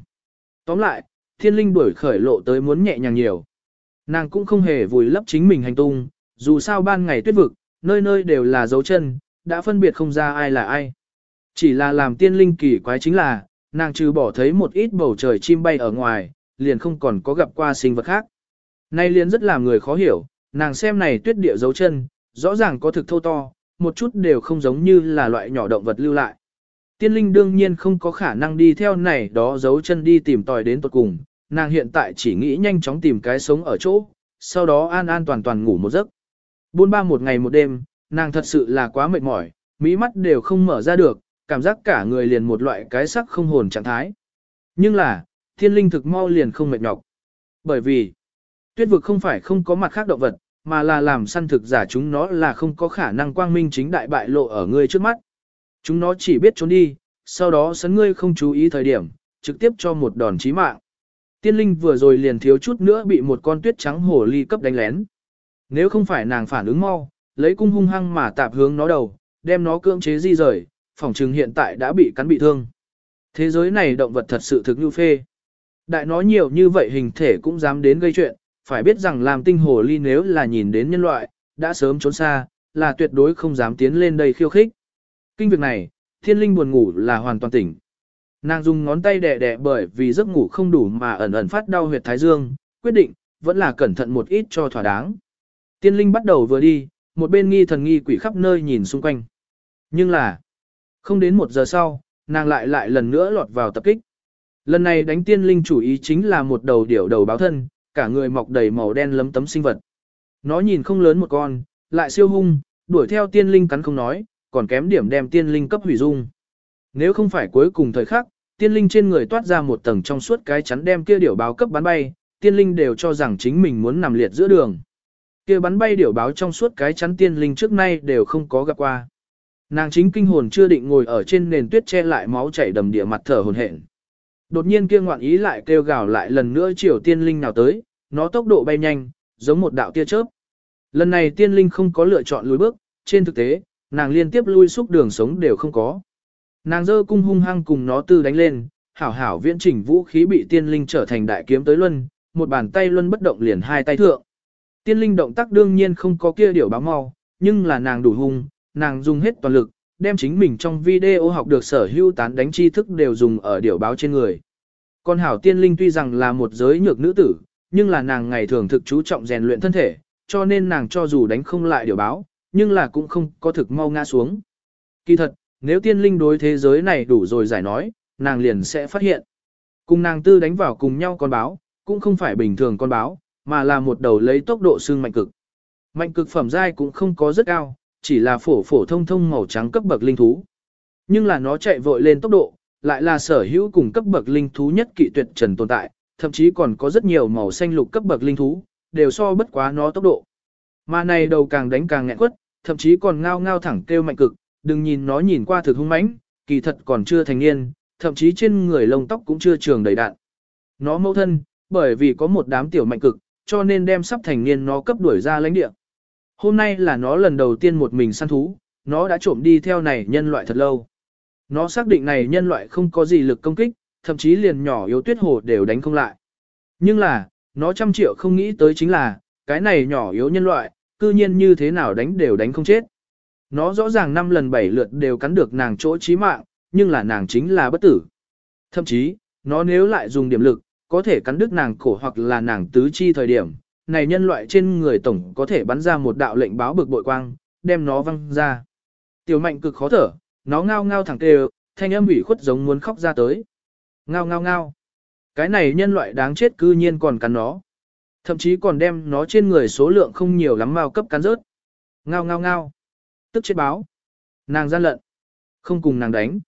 Tóm lại, thiên linh đuổi khởi lộ tới muốn nhẹ nhàng nhiều. Nàng cũng không hề vùi lấp chính mình hành tung, dù sao ban ngày tuyết vực, nơi nơi đều là dấu chân, đã phân biệt không ra ai là ai. Chỉ là làm tiên linh kỳ quái chính là, nàng trừ bỏ thấy một ít bầu trời chim bay ở ngoài, liền không còn có gặp qua sinh vật khác. Nay liền rất làm người khó hiểu, nàng xem này tuyết địa dấu chân, rõ ràng có thực thô to, một chút đều không giống như là loại nhỏ động vật lưu lại. Tiên linh đương nhiên không có khả năng đi theo này đó giấu chân đi tìm tòi đến tuột cùng, nàng hiện tại chỉ nghĩ nhanh chóng tìm cái sống ở chỗ, sau đó an an toàn toàn ngủ một giấc. Buôn ba một ngày một đêm, nàng thật sự là quá mệt mỏi, mỹ mắt đều không mở ra được, cảm giác cả người liền một loại cái sắc không hồn trạng thái. Nhưng là, thiên linh thực mau liền không mệt nhọc. Bởi vì, tuyết vực không phải không có mặt khác động vật, mà là làm săn thực giả chúng nó là không có khả năng quang minh chính đại bại lộ ở ngươi trước mắt. Chúng nó chỉ biết trốn đi, sau đó sấn ngươi không chú ý thời điểm, trực tiếp cho một đòn chí mạng. Tiên linh vừa rồi liền thiếu chút nữa bị một con tuyết trắng hổ ly cấp đánh lén. Nếu không phải nàng phản ứng mau, lấy cung hung hăng mà tạp hướng nó đầu, đem nó cưỡng chế di rời, phòng trừng hiện tại đã bị cắn bị thương. Thế giới này động vật thật sự thực như phê. Đại nó nhiều như vậy hình thể cũng dám đến gây chuyện, phải biết rằng làm tinh hồ ly nếu là nhìn đến nhân loại, đã sớm trốn xa, là tuyệt đối không dám tiến lên đây khiêu khích. Kinh việc này, thiên linh buồn ngủ là hoàn toàn tỉnh. Nàng dùng ngón tay đè đè bởi vì giấc ngủ không đủ mà ẩn ẩn phát đau huyệt thái dương, quyết định, vẫn là cẩn thận một ít cho thỏa đáng. Tiên linh bắt đầu vừa đi, một bên nghi thần nghi quỷ khắp nơi nhìn xung quanh. Nhưng là, không đến một giờ sau, nàng lại lại lần nữa lọt vào tập kích. Lần này đánh tiên linh chủ ý chính là một đầu điểu đầu báo thân, cả người mọc đầy màu đen lấm tấm sinh vật. Nó nhìn không lớn một con, lại siêu hung, đuổi theo tiên linh cắn không nói, còn kém điểm đem tiên linh cấp hủy dung. Nếu không phải cuối cùng thời khắc, tiên linh trên người toát ra một tầng trong suốt cái chắn đem kia điểu báo cấp bắn bay, tiên linh đều cho rằng chính mình muốn nằm liệt giữa đường. Kia bắn bay điểu báo trong suốt cái chắn tiên linh trước nay đều không có gặp qua. Nàng chính kinh hồn chưa định ngồi ở trên nền tuyết che lại máu chảy đầm địa mặt thở hồn hển. Đột nhiên kia ngoạn ý lại kêu gào lại lần nữa chiều tiên linh nào tới, nó tốc độ bay nhanh, giống một đạo tia chớp. Lần này tiên linh không có lựa chọn lùi bước, trên thực tế, nàng liên tiếp lui xúc đường sống đều không có. Nàng dơ cung hung hăng cùng nó tư đánh lên, hảo hảo viễn chỉnh vũ khí bị tiên linh trở thành đại kiếm tới luân, một bàn tay luân bất động liền hai tay thượng. Tiên linh động tác đương nhiên không có kia điều báo mau, nhưng là nàng đủ hung, nàng dùng hết toàn lực, đem chính mình trong video học được sở hữu tán đánh tri thức đều dùng ở điều báo trên người. Con hảo tiên linh tuy rằng là một giới nhược nữ tử, nhưng là nàng ngày thường thực chú trọng rèn luyện thân thể, cho nên nàng cho dù đánh không lại điều báo, nhưng là cũng không có thực mau ngã xuống. Kỳ thật, nếu tiên linh đối thế giới này đủ rồi giải nói, nàng liền sẽ phát hiện. Cùng nàng tư đánh vào cùng nhau con báo, cũng không phải bình thường con báo, mà là một đầu lấy tốc độ xương mạnh cực. Mạnh cực phẩm giai cũng không có rất cao, chỉ là phổ phổ thông thông màu trắng cấp bậc linh thú. Nhưng là nó chạy vội lên tốc độ, lại là sở hữu cùng cấp bậc linh thú nhất kỵ tuyệt trần tồn tại, thậm chí còn có rất nhiều màu xanh lục cấp bậc linh thú, đều so bất quá nó tốc độ. Mà này đầu càng đánh càng nghẹn quất, thậm chí còn ngao ngao thẳng kêu mạnh cực, đừng nhìn nó nhìn qua thực hung mãnh, kỳ thật còn chưa thành niên, thậm chí trên người lông tóc cũng chưa trường đầy đạn. Nó mâu thân, bởi vì có một đám tiểu mạnh cực, cho nên đem sắp thành niên nó cấp đuổi ra lãnh địa. Hôm nay là nó lần đầu tiên một mình săn thú, nó đã trộm đi theo này nhân loại thật lâu. Nó xác định này nhân loại không có gì lực công kích, thậm chí liền nhỏ yếu tuyết hồ đều đánh không lại. Nhưng là, nó trăm triệu không nghĩ tới chính là, cái này nhỏ yếu nhân loại, cư nhiên như thế nào đánh đều đánh không chết. Nó rõ ràng năm lần bảy lượt đều cắn được nàng chỗ chí mạng, nhưng là nàng chính là bất tử. Thậm chí, nó nếu lại dùng điểm lực, có thể cắn đứt nàng cổ hoặc là nàng tứ chi thời điểm, này nhân loại trên người tổng có thể bắn ra một đạo lệnh báo bực bội quang, đem nó văng ra. Tiểu mạnh cực khó thở, nó ngao ngao thẳng kêu, thanh âm ủy khuất giống muốn khóc ra tới. Ngao ngao ngao. Cái này nhân loại đáng chết cư nhiên còn cắn nó. Thậm chí còn đem nó trên người số lượng không nhiều lắm mao cấp cắn rớt. Ngao ngao ngao. Tức chết báo. Nàng gian lận. Không cùng nàng đánh.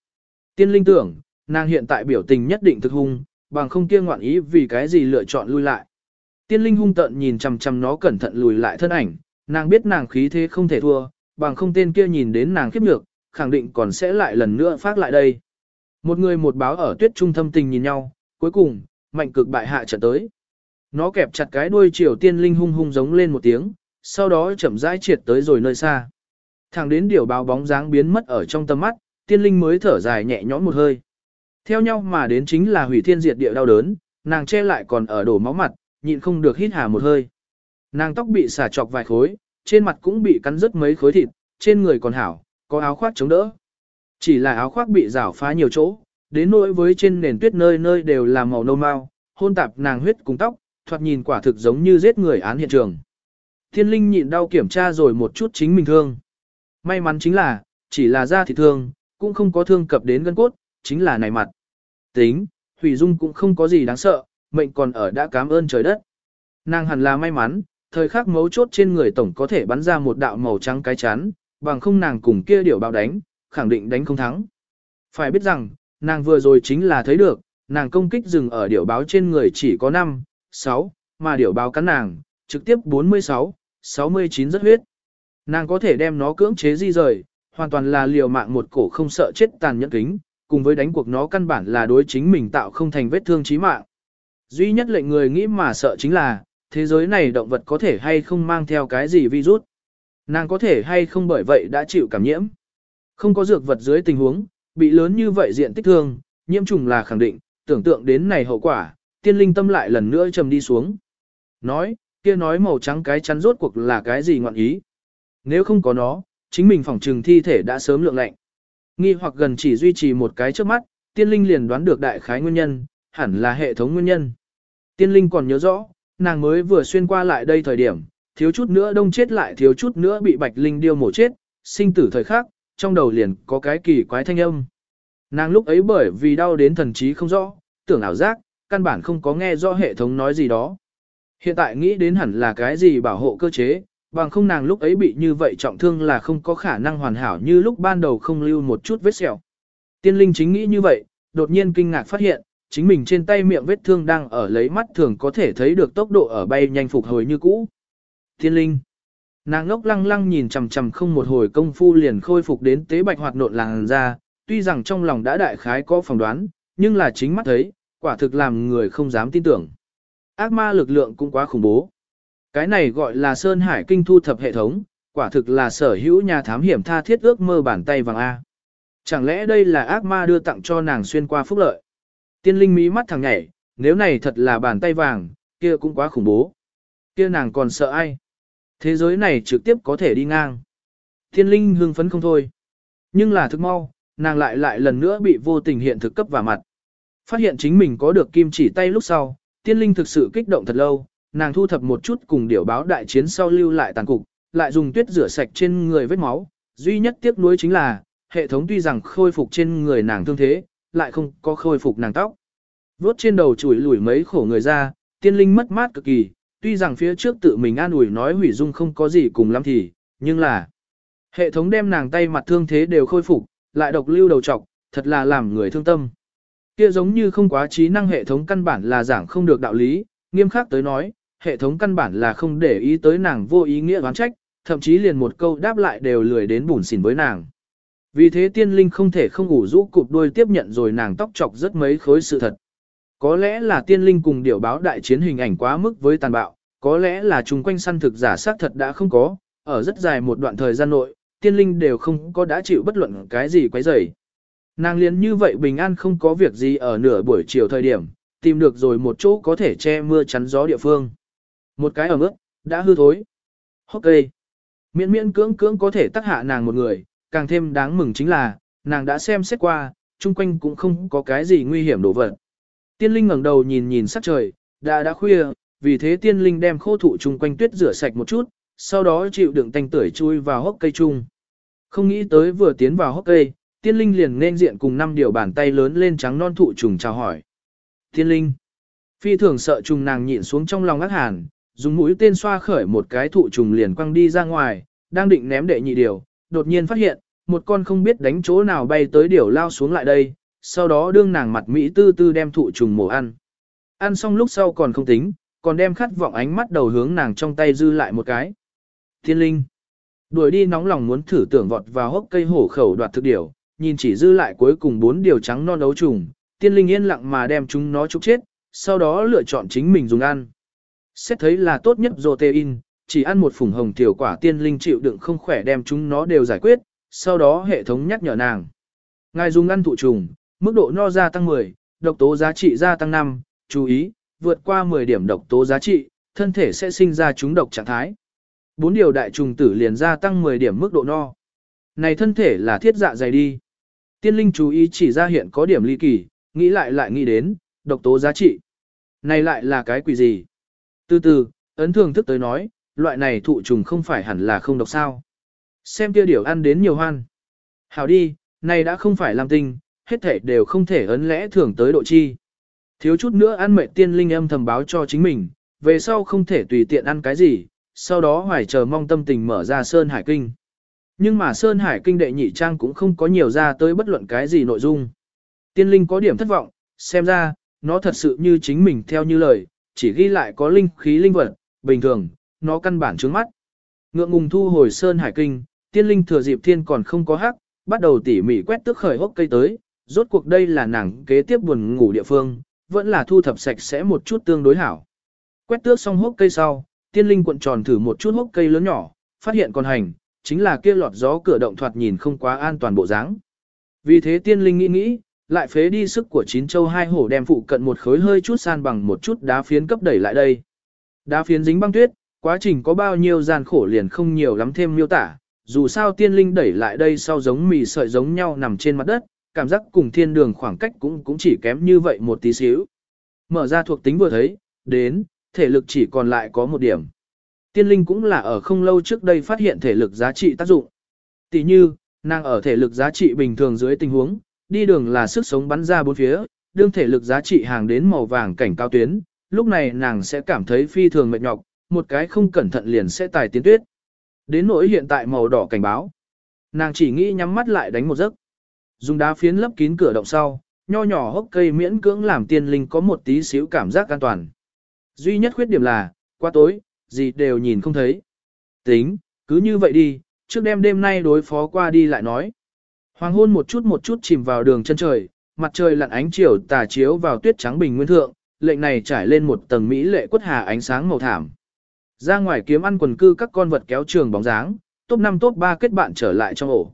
Tiên linh tưởng, nàng hiện tại biểu tình nhất định thực hung, bằng không kia ngoạn ý vì cái gì lựa chọn lui lại. Tiên linh hung tận nhìn chằm chằm nó cẩn thận lùi lại thân ảnh, nàng biết nàng khí thế không thể thua, bằng không tên kia nhìn đến nàng khiếp nhược, khẳng định còn sẽ lại lần nữa phát lại đây. Một người một báo ở tuyết trung thâm tình nhìn nhau, cuối cùng, mạnh cực bại hạ trận tới. Nó kẹp chặt cái đuôi triều tiên linh hung hung giống lên một tiếng, sau đó chậm rãi triệt tới rồi nơi xa. Thẳng đến điều báo bóng dáng biến mất ở trong tầm mắt, tiên linh mới thở dài nhẹ nhõm một hơi. Theo nhau mà đến chính là hủy thiên diệt địa đau đớn, nàng che lại còn ở đổ máu mặt, nhịn không được hít hà một hơi. Nàng tóc bị xả chọc vài khối, trên mặt cũng bị cắn rứt mấy khối thịt, trên người còn hảo, có áo khoác chống đỡ. Chỉ là áo khoác bị rào phá nhiều chỗ, đến nỗi với trên nền tuyết nơi nơi đều là màu nâu mau, hôn tạp nàng huyết cùng tóc, thoạt nhìn quả thực giống như giết người án hiện trường. Thiên linh nhịn đau kiểm tra rồi một chút chính mình thương. May mắn chính là, chỉ là da thịt thương, cũng không có thương cập đến gân cốt, chính là này mặt. Tính, Hủy Dung cũng không có gì đáng sợ, mệnh còn ở đã cảm ơn trời đất. Nàng hẳn là may mắn, thời khắc mấu chốt trên người tổng có thể bắn ra một đạo màu trắng cái chán, bằng không nàng cùng kia điểu báo đánh, khẳng định đánh không thắng. Phải biết rằng, nàng vừa rồi chính là thấy được, nàng công kích dừng ở điểu báo trên người chỉ có 5, 6, mà điểu báo cắn nàng, trực tiếp 46, 69 rất huyết. Nàng có thể đem nó cưỡng chế di rời, hoàn toàn là liều mạng một cổ không sợ chết tàn nhẫn kính, cùng với đánh cuộc nó căn bản là đối chính mình tạo không thành vết thương chí mạng. Duy nhất lệnh người nghĩ mà sợ chính là, thế giới này động vật có thể hay không mang theo cái gì virus. Nàng có thể hay không bởi vậy đã chịu cảm nhiễm. Không có dược vật dưới tình huống, bị lớn như vậy diện tích thương, nhiễm trùng là khẳng định, tưởng tượng đến này hậu quả, tiên linh tâm lại lần nữa trầm đi xuống. Nói, kia nói màu trắng cái chắn rốt cuộc là cái gì ngọn ý. Nếu không có nó, chính mình phỏng trừng thi thể đã sớm lượng lạnh. Nghi hoặc gần chỉ duy trì một cái trước mắt, tiên linh liền đoán được đại khái nguyên nhân, hẳn là hệ thống nguyên nhân. Tiên linh còn nhớ rõ, nàng mới vừa xuyên qua lại đây thời điểm, thiếu chút nữa đông chết lại thiếu chút nữa bị bạch linh điêu mổ chết, sinh tử thời khắc, trong đầu liền có cái kỳ quái thanh âm. Nàng lúc ấy bởi vì đau đến thần trí không rõ, tưởng ảo giác, căn bản không có nghe rõ hệ thống nói gì đó. Hiện tại nghĩ đến hẳn là cái gì bảo hộ cơ chế, bằng không nàng lúc ấy bị như vậy trọng thương là không có khả năng hoàn hảo như lúc ban đầu không lưu một chút vết sẹo. Tiên linh chính nghĩ như vậy, đột nhiên kinh ngạc phát hiện, chính mình trên tay miệng vết thương đang ở lấy mắt thường có thể thấy được tốc độ ở bay nhanh phục hồi như cũ. Tiên linh. Nàng ngốc lăng lăng nhìn chằm chằm không một hồi công phu liền khôi phục đến tế bạch hoạt nộn làng ra, tuy rằng trong lòng đã đại khái có phỏng đoán, nhưng là chính mắt thấy, quả thực làm người không dám tin tưởng. Ác ma lực lượng cũng quá khủng bố. Cái này gọi là Sơn Hải Kinh thu thập hệ thống, quả thực là sở hữu nhà thám hiểm tha thiết ước mơ bàn tay vàng A. Chẳng lẽ đây là ác ma đưa tặng cho nàng xuyên qua phúc lợi? Tiên linh mí mắt thằng nhảy, nếu này thật là bàn tay vàng, kia cũng quá khủng bố. Kia nàng còn sợ ai? Thế giới này trực tiếp có thể đi ngang. Tiên linh hưng phấn không thôi. Nhưng là thức mau, nàng lại lại lần nữa bị vô tình hiện thực cấp vào mặt. Phát hiện chính mình có được kim chỉ tay lúc sau, tiên linh thực sự kích động thật lâu, nàng thu thập một chút cùng điểu báo đại chiến sau lưu lại tàn cục, lại dùng tuyết rửa sạch trên người vết máu. Duy nhất tiếc nuối chính là, hệ thống tuy rằng khôi phục trên người nàng thương thế, lại không có khôi phục nàng tóc. Vốt trên đầu chùi lủi mấy khổ người ra, tiên linh mất mát cực kỳ, tuy rằng phía trước tự mình an ủi nói hủy dung không có gì cùng lắm thì, nhưng là hệ thống đem nàng tay mặt thương thế đều khôi phục, lại độc lưu đầu trọc, thật là làm người thương tâm. Kia giống như không quá trí năng hệ thống căn bản là giảng không được đạo lý, nghiêm khắc tới nói, hệ thống căn bản là không để ý tới nàng vô ý nghĩa oán trách, thậm chí liền một câu đáp lại đều lười đến bùn xỉn với nàng. Vì thế tiên linh không thể không ủ rũ cụp đuôi tiếp nhận rồi nàng tóc chọc rất mấy khối sự thật. Có lẽ là tiên linh cùng điệu báo đại chiến hình ảnh quá mức với tàn bạo, có lẽ là chung quanh săn thực giả xác thật đã không có, ở rất dài một đoạn thời gian nội, tiên linh đều không có đã chịu bất luận cái gì quấy rầy. Nàng liền như vậy bình an không có việc gì ở nửa buổi chiều thời điểm, tìm được rồi một chỗ có thể che mưa chắn gió địa phương. Một cái ở mức, đã hư thối. Hốc cây. Miễn miễn cưỡng cưỡng có thể tác hạ nàng một người, càng thêm đáng mừng chính là, nàng đã xem xét qua, chung quanh cũng không có cái gì nguy hiểm đổ vật. Tiên linh ngẩng đầu nhìn nhìn sắc trời, đã đã khuya, vì thế tiên linh đem khô thụ chung quanh tuyết rửa sạch một chút, sau đó chịu đựng tanh tưởi chui vào hốc cây chung. Không nghĩ tới vừa tiến vào hốc cây, tiên linh liền nên diện cùng năm điều bàn tay lớn lên trắng non thụ trùng chào hỏi. Tiên linh. Phi thường sợ trùng nàng nhịn xuống trong lòng ác hàn, dùng mũi tên xoa khởi một cái thụ trùng liền quăng đi ra ngoài, đang định ném đệ nhị điều, đột nhiên phát hiện, một con không biết đánh chỗ nào bay tới điều lao xuống lại đây, sau đó đương nàng mặt Mỹ tư tư đem thụ trùng mổ ăn. Ăn xong lúc sau còn không tính, còn đem khát vọng ánh mắt đầu hướng nàng trong tay dư lại một cái. Thiên linh. Đuổi đi nóng lòng muốn thử tưởng vọt vào hốc cây hổ khẩu đoạt thực điểu, nhìn chỉ dư lại cuối cùng bốn điều trắng non đấu trùng, tiên linh yên lặng mà đem chúng nó chúc chết, sau đó lựa chọn chính mình dùng ăn. Xét thấy là tốt nhất protein, chỉ ăn một phùng hồng tiểu quả tiên linh chịu đựng không khỏe đem chúng nó đều giải quyết, sau đó hệ thống nhắc nhở nàng. Ngài dùng ăn thụ trùng, mức độ no gia tăng 10, độc tố giá trị gia tăng 5, chú ý, vượt qua 10 điểm độc tố giá trị, thân thể sẽ sinh ra chúng độc trạng thái. Bốn điều đại trùng tử liền gia tăng 10 điểm mức độ no. Này thân thể là thiết dạ dày đi. Tiên linh chú ý chỉ ra hiện có điểm ly kỳ, nghĩ lại lại nghĩ đến, độc tố giá trị. Này lại là cái quỷ gì? Từ từ, ấn thường thức tới nói, loại này thụ trùng không phải hẳn là không độc sao. Xem kia điều ăn đến nhiều hoan. Hảo đi, này đã không phải làm tinh, hết thể đều không thể ấn lẽ thường tới độ chi. Thiếu chút nữa ăn mệt tiên linh âm thầm báo cho chính mình, về sau không thể tùy tiện ăn cái gì, sau đó hoài chờ mong tâm tình mở ra Sơn Hải Kinh. Nhưng mà Sơn Hải Kinh đệ nhị trang cũng không có nhiều ra tới bất luận cái gì nội dung. Tiên linh có điểm thất vọng, xem ra, nó thật sự như chính mình theo như lời, chỉ ghi lại có linh khí linh vật, bình thường, nó căn bản trướng mắt. Ngượng ngùng thu hồi Sơn Hải Kinh, tiên linh thừa dịp thiên còn không có hắc, bắt đầu tỉ mỉ quét tước khởi hốc cây tới, rốt cuộc đây là nàng kế tiếp buồn ngủ địa phương, vẫn là thu thập sạch sẽ một chút tương đối hảo. Quét tước xong hốc cây sau, tiên linh cuộn tròn thử một chút hốc cây lớn nhỏ, phát hiện còn hành, chính là kia lọt gió cửa động thoạt nhìn không quá an toàn bộ dáng. Vì thế tiên linh nghĩ nghĩ, lại phế đi sức của chín châu hai hổ đem phụ cận một khối hơi chút san bằng một chút đá phiến cấp đẩy lại đây. Đá phiến dính băng tuyết, quá trình có bao nhiêu gian khổ liền không nhiều lắm thêm miêu tả, dù sao tiên linh đẩy lại đây sau giống mì sợi giống nhau nằm trên mặt đất, cảm giác cùng thiên đường khoảng cách cũng cũng chỉ kém như vậy một tí xíu. Mở ra thuộc tính vừa thấy, đến, thể lực chỉ còn lại có một điểm. Tiên linh cũng là ở không lâu trước đây phát hiện thể lực giá trị tác dụng. Tỷ như, nàng ở thể lực giá trị bình thường dưới tình huống, đi đường là sức sống bắn ra bốn phía, đương thể lực giá trị hàng đến màu vàng cảnh cao tuyến, lúc này nàng sẽ cảm thấy phi thường mệt nhọc, một cái không cẩn thận liền sẽ tài tiến tuyết. Đến nỗi hiện tại màu đỏ cảnh báo. Nàng chỉ nghĩ nhắm mắt lại đánh một giấc. Dùng đá phiến lấp kín cửa động sau, nho nhỏ hốc cây miễn cưỡng làm tiên linh có một tí xíu cảm giác an toàn. Duy nhất khuyết điểm là, qua tối, gì đều nhìn không thấy. Tính, cứ như vậy đi, trước đêm đêm nay đối phó qua đi lại nói. Hoàng hôn một chút một chút chìm vào đường chân trời, mặt trời lặn ánh chiều tà chiếu vào tuyết trắng bình nguyên thượng, lệnh này trải lên một tầng mỹ lệ quất hà ánh sáng màu thảm. Ra ngoài kiếm ăn quần cư các con vật kéo trường bóng dáng, top 5 top 3 kết bạn trở lại trong ổ.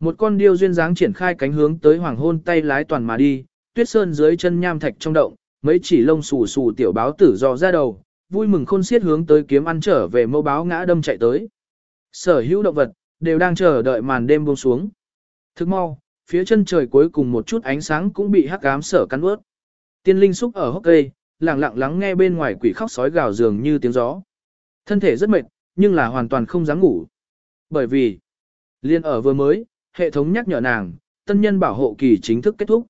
Một con điêu duyên dáng triển khai cánh hướng tới hoàng hôn tay lái toàn mà đi, tuyết sơn dưới chân nham thạch trong động, mấy chỉ lông xù xù tiểu báo tử dò ra đầu, vui mừng khôn xiết hướng tới kiếm ăn trở về mâu báo ngã đâm chạy tới. Sở hữu động vật, đều đang chờ đợi màn đêm buông xuống. Thức mau, phía chân trời cuối cùng một chút ánh sáng cũng bị hắc ám sở cắn ướt. Tiên linh xúc ở hốc cây, lặng lặng lắng nghe bên ngoài quỷ khóc sói gào dường như tiếng gió. Thân thể rất mệt, nhưng là hoàn toàn không dám ngủ. Bởi vì, liên ở vừa mới, hệ thống nhắc nhở nàng, tân nhân bảo hộ kỳ chính thức kết thúc.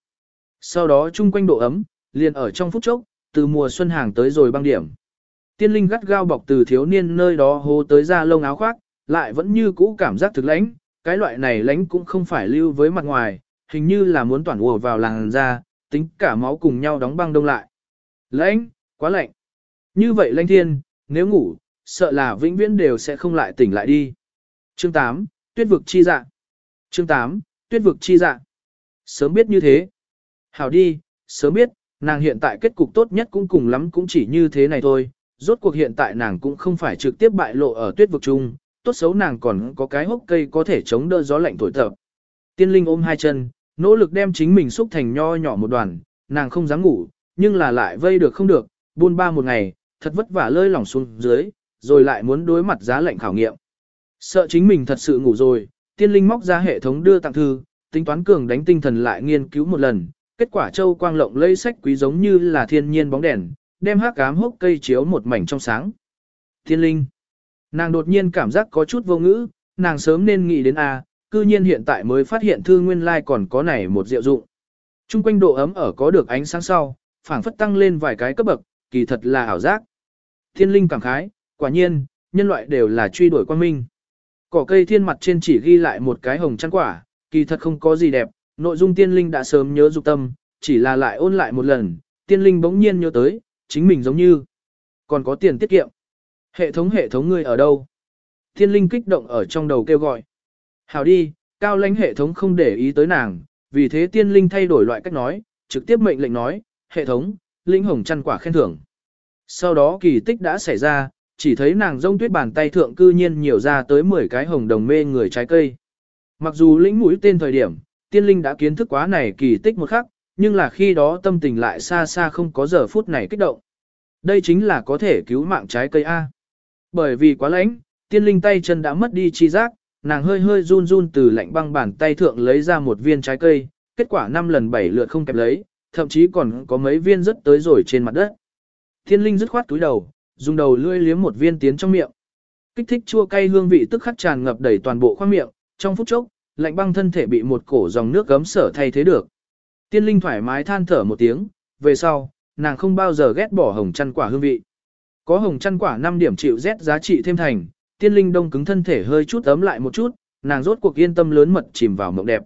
Sau đó chung quanh độ ấm, liền ở trong phút chốc, từ mùa xuân hàng tới rồi băng điểm. Tiên linh gắt gao bọc từ thiếu niên nơi đó hô tới ra lông áo khoác, lại vẫn như cũ cảm giác thực lãnh, cái loại này lãnh cũng không phải lưu với mặt ngoài, hình như là muốn toàn ùa vào làng da, tính cả máu cùng nhau đóng băng đông lại. Lãnh, quá lạnh. Như vậy lãnh thiên, nếu ngủ, sợ là vĩnh viễn đều sẽ không lại tỉnh lại đi. Chương 8, Tuyết vực chi dạ. Chương 8, Tuyết vực chi dạ. Sớm biết như thế. Hảo đi, sớm biết, nàng hiện tại kết cục tốt nhất cũng cùng lắm cũng chỉ như thế này thôi. Rốt cuộc hiện tại nàng cũng không phải trực tiếp bại lộ ở tuyết vực chung, tốt xấu nàng còn có cái hốc cây có thể chống đỡ gió lạnh thổi tập. Tiên linh ôm hai chân, nỗ lực đem chính mình xúc thành nho nhỏ một đoàn, nàng không dám ngủ, nhưng là lại vây được không được, buôn ba một ngày, thật vất vả lơi lỏng xuống dưới, rồi lại muốn đối mặt giá lạnh khảo nghiệm. Sợ chính mình thật sự ngủ rồi, tiên linh móc ra hệ thống đưa tặng thư, tính toán cường đánh tinh thần lại nghiên cứu một lần, kết quả châu quang lộng lây sách quý giống như là thiên nhiên bóng đèn, đem hát cám hốc cây chiếu một mảnh trong sáng. Thiên linh. Nàng đột nhiên cảm giác có chút vô ngữ, nàng sớm nên nghĩ đến A, cư nhiên hiện tại mới phát hiện thư nguyên lai like còn có này một diệu dụng. Trung quanh độ ấm ở có được ánh sáng sau, phảng phất tăng lên vài cái cấp bậc, kỳ thật là ảo giác. Thiên linh cảm khái, quả nhiên, nhân loại đều là truy đuổi quan minh. Cỏ cây thiên mặt trên chỉ ghi lại một cái hồng chăn quả, kỳ thật không có gì đẹp, nội dung tiên linh đã sớm nhớ dục tâm, chỉ là lại ôn lại một lần, tiên linh bỗng nhiên nhớ tới, chính mình giống như còn có tiền tiết kiệm. Hệ thống hệ thống ngươi ở đâu? thiên linh kích động ở trong đầu kêu gọi. hào đi, cao lãnh hệ thống không để ý tới nàng, vì thế tiên linh thay đổi loại cách nói, trực tiếp mệnh lệnh nói, hệ thống, linh hồng chăn quả khen thưởng. Sau đó kỳ tích đã xảy ra, chỉ thấy nàng rông tuyết bàn tay thượng cư nhiên nhiều ra tới 10 cái hồng đồng mê người trái cây. Mặc dù lĩnh mũi tên thời điểm, tiên linh đã kiến thức quá này kỳ tích một khắc, nhưng là khi đó tâm tình lại xa xa không có giờ phút này kích động. Đây chính là có thể cứu mạng trái cây A. Bởi vì quá lạnh, tiên linh tay chân đã mất đi chi giác, nàng hơi hơi run run từ lạnh băng bàn tay thượng lấy ra một viên trái cây, kết quả 5 lần 7 lượt không kẹp lấy, thậm chí còn có mấy viên rất tới rồi trên mặt đất. Tiên linh dứt khoát túi đầu, dùng đầu lưỡi liếm một viên tiến trong miệng. Kích thích chua cay hương vị tức khắc tràn ngập đầy toàn bộ khoang miệng, trong phút chốc, lạnh băng thân thể bị một cổ dòng nước gấm sở thay thế được. Tiên linh thoải mái than thở một tiếng, về sau, nàng không bao giờ ghét bỏ hồng chăn quả hương vị. Có hồng chăn quả 5 điểm chịu rét giá trị thêm thành, tiên linh đông cứng thân thể hơi chút ấm lại một chút, nàng rốt cuộc yên tâm lớn mật chìm vào mộng đẹp.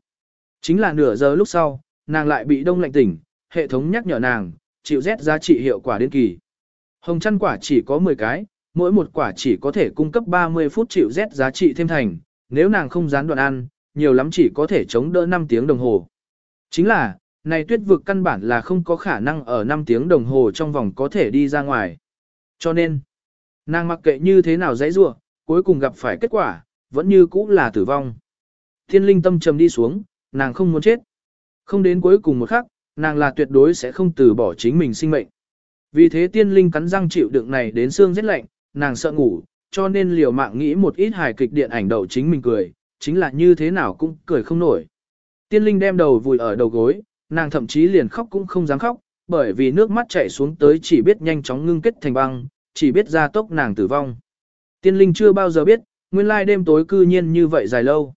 Chính là nửa giờ lúc sau, nàng lại bị đông lạnh tỉnh, hệ thống nhắc nhở nàng, chịu rét giá trị hiệu quả đến kỳ. Hồng chăn quả chỉ có 10 cái, mỗi một quả chỉ có thể cung cấp 30 phút chịu rét giá trị thêm thành, nếu nàng không gián đoạn ăn, nhiều lắm chỉ có thể chống đỡ 5 tiếng đồng hồ. Chính là, này tuyết vực căn bản là không có khả năng ở 5 tiếng đồng hồ trong vòng có thể đi ra ngoài. Cho nên, nàng mặc kệ như thế nào dãy rua, cuối cùng gặp phải kết quả, vẫn như cũ là tử vong. Thiên linh tâm trầm đi xuống, nàng không muốn chết. Không đến cuối cùng một khắc, nàng là tuyệt đối sẽ không từ bỏ chính mình sinh mệnh. Vì thế tiên linh cắn răng chịu đựng này đến xương rất lạnh, nàng sợ ngủ, cho nên liều mạng nghĩ một ít hài kịch điện ảnh đầu chính mình cười, chính là như thế nào cũng cười không nổi. Tiên linh đem đầu vùi ở đầu gối, nàng thậm chí liền khóc cũng không dám khóc, bởi vì nước mắt chảy xuống tới chỉ biết nhanh chóng ngưng kết thành băng, chỉ biết ra tốc nàng tử vong. Tiên linh chưa bao giờ biết, nguyên lai đêm tối cư nhiên như vậy dài lâu.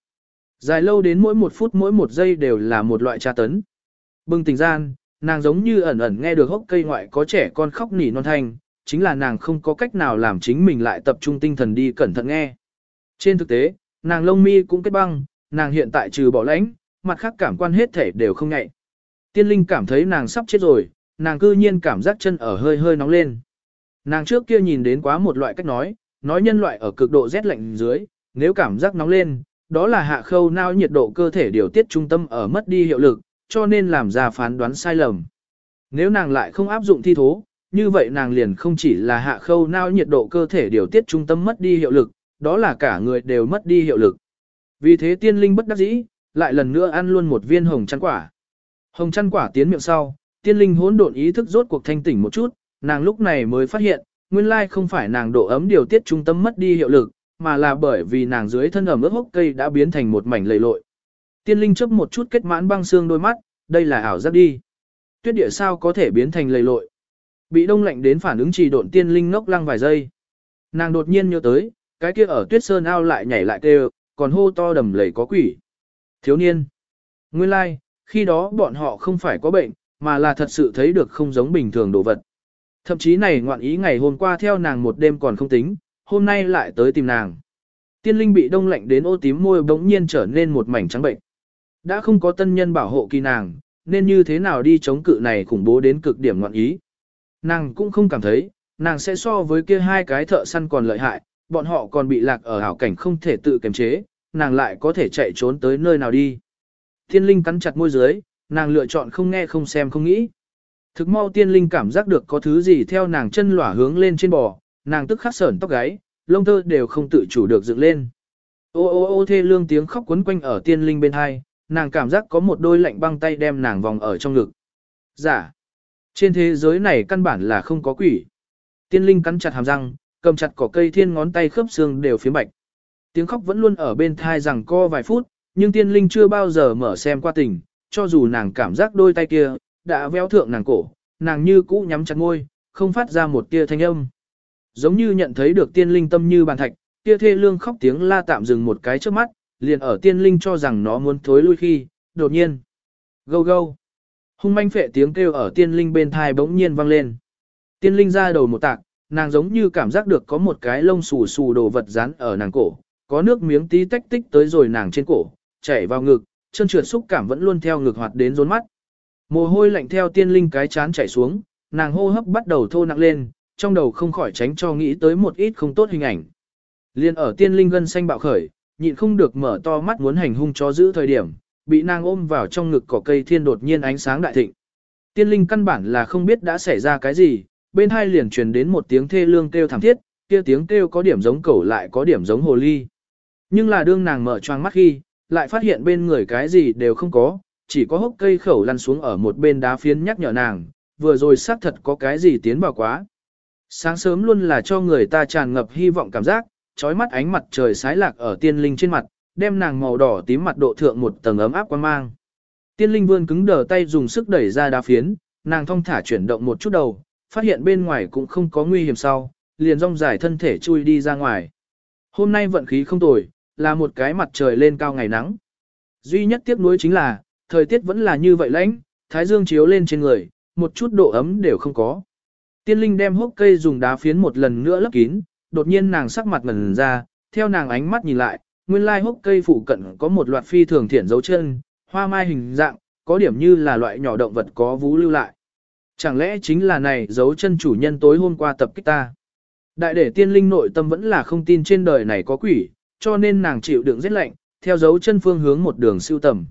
Dài lâu đến mỗi một phút mỗi một giây đều là một loại tra tấn. Bừng tỉnh gian, nàng giống như ẩn ẩn nghe được hốc cây ngoại có trẻ con khóc nỉ non thanh, chính là nàng không có cách nào làm chính mình lại tập trung tinh thần đi cẩn thận nghe. Trên thực tế, nàng lông mi cũng kết băng, nàng hiện tại trừ bỏ lãnh, mặt khác cảm quan hết thể đều không ngại. Tiên linh cảm thấy nàng sắp chết rồi, nàng cư nhiên cảm giác chân ở hơi hơi nóng lên. Nàng trước kia nhìn đến quá một loại cách nói, nói nhân loại ở cực độ rét lạnh dưới, nếu cảm giác nóng lên, đó là hạ khâu nao nhiệt độ cơ thể điều tiết trung tâm ở mất đi hiệu lực, cho nên làm ra phán đoán sai lầm. Nếu nàng lại không áp dụng thi thố, như vậy nàng liền không chỉ là hạ khâu nao nhiệt độ cơ thể điều tiết trung tâm mất đi hiệu lực, đó là cả người đều mất đi hiệu lực. Vì thế tiên linh bất đắc dĩ, lại lần nữa ăn luôn một viên hồng chăn quả. Hồng chăn quả tiến miệng sau, tiên linh hỗn độn ý thức rốt cuộc thanh tỉnh một chút, nàng lúc này mới phát hiện, nguyên lai không phải nàng độ ấm điều tiết trung tâm mất đi hiệu lực, mà là bởi vì nàng dưới thân ẩm ướt hốc cây đã biến thành một mảnh lầy lội. Tiên linh chớp một chút kết mãn băng xương đôi mắt, đây là ảo giác đi. Tuyết địa sao có thể biến thành lầy lội. Bị đông lạnh đến phản ứng trì độn tiên linh ngốc lăng vài giây. Nàng đột nhiên nhớ tới, cái kia ở tuyết sơn ao lại nhảy lại kêu, còn hô to đầm lầy có quỷ. Thiếu niên. Nguyên lai, khi đó bọn họ không phải có bệnh, mà là thật sự thấy được không giống bình thường đồ vật. Thậm chí này ngoạn ý ngày hôm qua theo nàng một đêm còn không tính, hôm nay lại tới tìm nàng. Tiên linh bị đông lạnh đến ô tím môi bỗng nhiên trở nên một mảnh trắng bệnh. Đã không có tân nhân bảo hộ kỳ nàng, nên như thế nào đi chống cự này khủng bố đến cực điểm ngoạn ý. Nàng cũng không cảm thấy, nàng sẽ so với kia hai cái thợ săn còn lợi hại, bọn họ còn bị lạc ở hảo cảnh không thể tự kiềm chế, nàng lại có thể chạy trốn tới nơi nào đi. Thiên linh cắn chặt môi dưới, nàng lựa chọn không nghe không xem không nghĩ. Thực mau tiên linh cảm giác được có thứ gì theo nàng chân lỏa hướng lên trên bò, nàng tức khắc sởn tóc gáy, lông tơ đều không tự chủ được dựng lên. Ô ô ô thê lương tiếng khóc quấn quanh ở tiên linh bên hai, nàng cảm giác có một đôi lạnh băng tay đem nàng vòng ở trong ngực. Giả. Trên thế giới này căn bản là không có quỷ. Tiên linh cắn chặt hàm răng, cầm chặt cỏ cây thiên ngón tay khớp xương đều phía bạch. Tiếng khóc vẫn luôn ở bên thai rằng co vài phút, nhưng tiên linh chưa bao giờ mở xem qua tình, cho dù nàng cảm giác đôi tay kia, đã véo thượng nàng cổ, nàng như cũ nhắm chặt ngôi, không phát ra một tia thanh âm. Giống như nhận thấy được tiên linh tâm như bàn thạch, tia thê lương khóc tiếng la tạm dừng một cái trước mắt, liền ở tiên linh cho rằng nó muốn thối lui khi, đột nhiên. Gâu gâu. Hung manh phệ tiếng kêu ở tiên linh bên thai bỗng nhiên vang lên. Tiên linh ra đầu một tạc, nàng giống như cảm giác được có một cái lông xù xù đồ vật dán ở nàng cổ, có nước miếng tí tách tích tới rồi nàng trên cổ, chảy vào ngực, chân trượt xúc cảm vẫn luôn theo ngực hoạt đến rốn mắt. Mồ hôi lạnh theo tiên linh cái chán chảy xuống, nàng hô hấp bắt đầu thô nặng lên, trong đầu không khỏi tránh cho nghĩ tới một ít không tốt hình ảnh. Liên ở tiên linh gân xanh bạo khởi, nhịn không được mở to mắt muốn hành hung cho giữ thời điểm, bị nàng ôm vào trong ngực cỏ cây thiên đột nhiên ánh sáng đại thịnh. Tiên linh căn bản là không biết đã xảy ra cái gì, bên hai liền truyền đến một tiếng thê lương kêu thảm thiết, kia tiếng kêu có điểm giống cẩu lại có điểm giống hồ ly. Nhưng là đương nàng mở choang mắt khi, lại phát hiện bên người cái gì đều không có, chỉ có hốc cây khẩu lăn xuống ở một bên đá phiến nhắc nhở nàng, vừa rồi xác thật có cái gì tiến vào quá. Sáng sớm luôn là cho người ta tràn ngập hy vọng cảm giác, trói mắt ánh mặt trời sái lạc ở tiên linh trên mặt, đem nàng màu đỏ tím mặt độ thượng một tầng ấm áp quan mang. Tiên linh vươn cứng đờ tay dùng sức đẩy ra đá phiến, nàng thong thả chuyển động một chút đầu, phát hiện bên ngoài cũng không có nguy hiểm sau, liền rong dài thân thể chui đi ra ngoài. Hôm nay vận khí không tồi, là một cái mặt trời lên cao ngày nắng. Duy nhất tiếc nuối chính là, thời tiết vẫn là như vậy lãnh, thái dương chiếu lên trên người, một chút độ ấm đều không có. Tiên linh đem hốc cây dùng đá phiến một lần nữa lấp kín, đột nhiên nàng sắc mặt ngần ra, theo nàng ánh mắt nhìn lại, nguyên lai hốc cây phụ cận có một loạt phi thường thiển dấu chân, hoa mai hình dạng, có điểm như là loại nhỏ động vật có vú lưu lại. Chẳng lẽ chính là này dấu chân chủ nhân tối hôm qua tập kích ta? Đại để tiên linh nội tâm vẫn là không tin trên đời này có quỷ, cho nên nàng chịu đựng rét lạnh, theo dấu chân phương hướng một đường siêu tầm.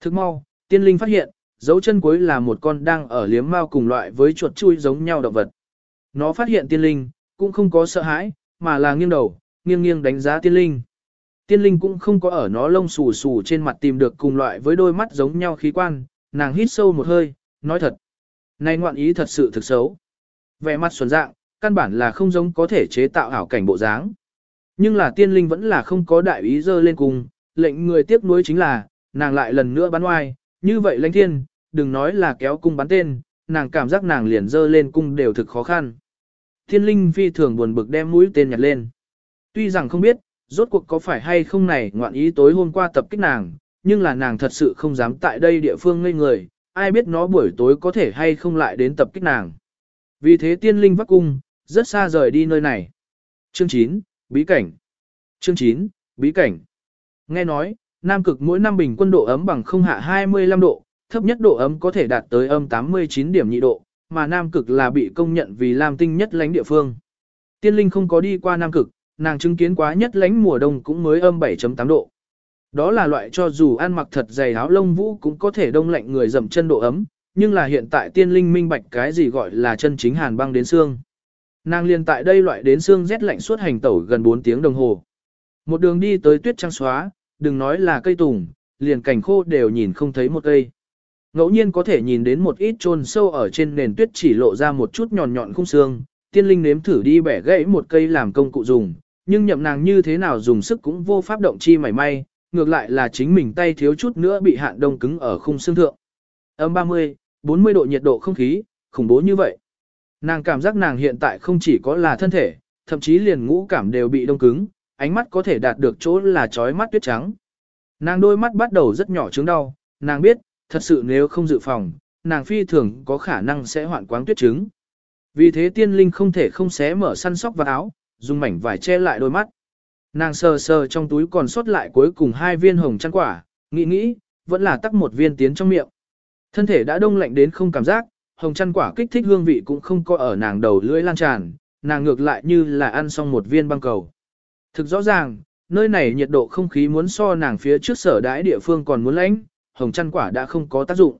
Thức mau, tiên linh phát hiện, dấu chân cuối là một con đang ở liếm mao cùng loại với chuột chui giống nhau động vật. Nó phát hiện tiên linh, cũng không có sợ hãi, mà là nghiêng đầu, nghiêng nghiêng đánh giá tiên linh. Tiên linh cũng không có ở nó lông xù xù trên mặt tìm được cùng loại với đôi mắt giống nhau khí quan, nàng hít sâu một hơi, nói thật. Này ngoạn ý thật sự thực xấu. Vẻ mặt xuân dạng, căn bản là không giống có thể chế tạo ảo cảnh bộ dáng. Nhưng là tiên linh vẫn là không có đại ý dơ lên cùng, lệnh người tiếc nuối chính là, nàng lại lần nữa bắn oai, như vậy lãnh thiên, đừng nói là kéo cung bắn tên, nàng cảm giác nàng liền dơ lên cung đều thực khó khăn. Thiên linh phi thường buồn bực đem mũi tên nhặt lên. Tuy rằng không biết, rốt cuộc có phải hay không này ngoạn ý tối hôm qua tập kích nàng, nhưng là nàng thật sự không dám tại đây địa phương ngây người, ai biết nó buổi tối có thể hay không lại đến tập kích nàng. Vì thế tiên linh vắc cung, rất xa rời đi nơi này. Chương 9, Bí cảnh. Chương 9, Bí cảnh. Nghe nói, Nam cực mỗi năm bình quân độ ấm bằng không hạ 25 độ, thấp nhất độ ấm có thể đạt tới âm 89 điểm nhị độ, mà Nam cực là bị công nhận vì làm tinh nhất lãnh địa phương. Tiên linh không có đi qua Nam cực, nàng chứng kiến quá nhất lãnh mùa đông cũng mới âm 7.8 độ. Đó là loại cho dù ăn mặc thật dày áo lông vũ cũng có thể đông lạnh người dầm chân độ ấm, nhưng là hiện tại tiên linh minh bạch cái gì gọi là chân chính hàn băng đến xương. Nàng liền tại đây loại đến xương rét lạnh suốt hành tẩu gần 4 tiếng đồng hồ. Một đường đi tới tuyết trắng xóa, đừng nói là cây tùng, liền cảnh khô đều nhìn không thấy một cây. Ngẫu nhiên có thể nhìn đến một ít chôn sâu ở trên nền tuyết chỉ lộ ra một chút nhọn nhọn khung xương, tiên linh nếm thử đi bẻ gãy một cây làm công cụ dùng, nhưng nhậm nàng như thế nào dùng sức cũng vô pháp động chi mảy may, ngược lại là chính mình tay thiếu chút nữa bị hạn đông cứng ở khung xương thượng. Âm 30, 40 độ nhiệt độ không khí, khủng bố như vậy. Nàng cảm giác nàng hiện tại không chỉ có là thân thể, thậm chí liền ngũ cảm đều bị đông cứng, ánh mắt có thể đạt được chỗ là trói mắt tuyết trắng. Nàng đôi mắt bắt đầu rất nhỏ chứng đau, nàng biết, thật sự nếu không dự phòng, nàng phi thường có khả năng sẽ hoạn quáng tuyết trứng. Vì thế tiên linh không thể không xé mở săn sóc vào áo, dùng mảnh vải che lại đôi mắt. Nàng sờ sờ trong túi còn sót lại cuối cùng hai viên hồng chăn quả, nghĩ nghĩ, vẫn là tắc một viên tiến trong miệng. Thân thể đã đông lạnh đến không cảm giác, hồng chăn quả kích thích hương vị cũng không có ở nàng đầu lưỡi lan tràn, nàng ngược lại như là ăn xong một viên băng cầu. Thực rõ ràng, nơi này nhiệt độ không khí muốn so nàng phía trước sở đãi địa phương còn muốn lạnh, hồng chăn quả đã không có tác dụng.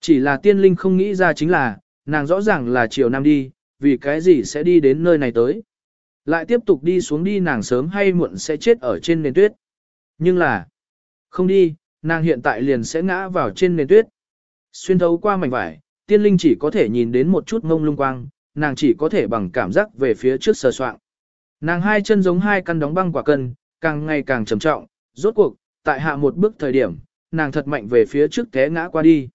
Chỉ là tiên linh không nghĩ ra chính là, nàng rõ ràng là chiều nam đi, vì cái gì sẽ đi đến nơi này tới. Lại tiếp tục đi xuống đi nàng sớm hay muộn sẽ chết ở trên nền tuyết. Nhưng là, không đi, nàng hiện tại liền sẽ ngã vào trên nền tuyết. Xuyên thấu qua mảnh vải, tiên linh chỉ có thể nhìn đến một chút ngông lung quang, nàng chỉ có thể bằng cảm giác về phía trước sờ soạn. Nàng hai chân giống hai căn đóng băng quả cân, càng ngày càng trầm trọng, rốt cuộc, tại hạ một bước thời điểm, nàng thật mạnh về phía trước té ngã qua đi.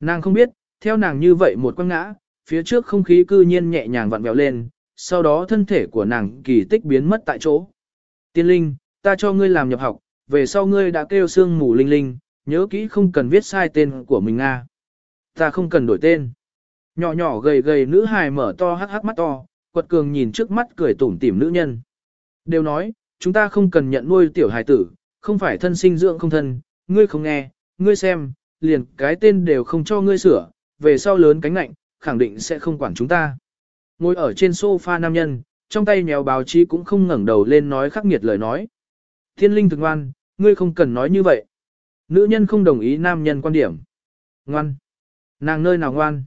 Nàng không biết, theo nàng như vậy một quăng ngã, phía trước không khí cư nhiên nhẹ nhàng vặn vẹo lên, sau đó thân thể của nàng kỳ tích biến mất tại chỗ. Tiên linh, ta cho ngươi làm nhập học, về sau ngươi đã kêu xương mù linh linh, nhớ kỹ không cần viết sai tên của mình Nga. Ta không cần đổi tên. Nhỏ nhỏ gầy gầy nữ hài mở to hắc hắc mắt to, quật cường nhìn trước mắt cười tủm tỉm nữ nhân. Đều nói, chúng ta không cần nhận nuôi tiểu hài tử, không phải thân sinh dưỡng không thân, ngươi không nghe, ngươi xem, liền cái tên đều không cho ngươi sửa, về sau lớn cánh lạnh, khẳng định sẽ không quản chúng ta. Ngồi ở trên sofa nam nhân, trong tay nhéo báo chí cũng không ngẩng đầu lên nói khắc nghiệt lời nói. Thiên linh thực ngoan, ngươi không cần nói như vậy. Nữ nhân không đồng ý nam nhân quan điểm. Ngoan. Nàng nơi nào ngoan.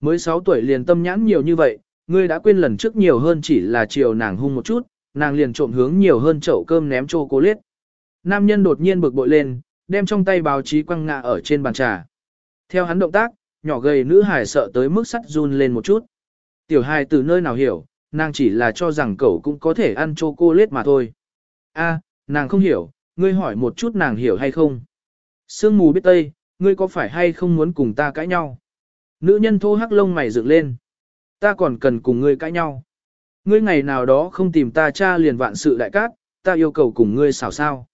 Mới 6 tuổi liền tâm nhãn nhiều như vậy, ngươi đã quên lần trước nhiều hơn chỉ là chiều nàng hung một chút, nàng liền trộm hướng nhiều hơn chậu cơm ném chô cô liết. Nam nhân đột nhiên bực bội lên, đem trong tay báo chí quăng ngã ở trên bàn trà. Theo hắn động tác, nhỏ gầy nữ hài sợ tới mức sắt run lên một chút. Tiểu hài từ nơi nào hiểu, nàng chỉ là cho rằng cậu cũng có thể ăn chô cô liết mà thôi. A, nàng không hiểu, ngươi hỏi một chút nàng hiểu hay không. Sương mù biết tây, ngươi có phải hay không muốn cùng ta cãi nhau? Nữ nhân thô hắc lông mày dựng lên. Ta còn cần cùng ngươi cãi nhau. Ngươi ngày nào đó không tìm ta cha liền vạn sự đại cát, ta yêu cầu cùng ngươi xảo sao.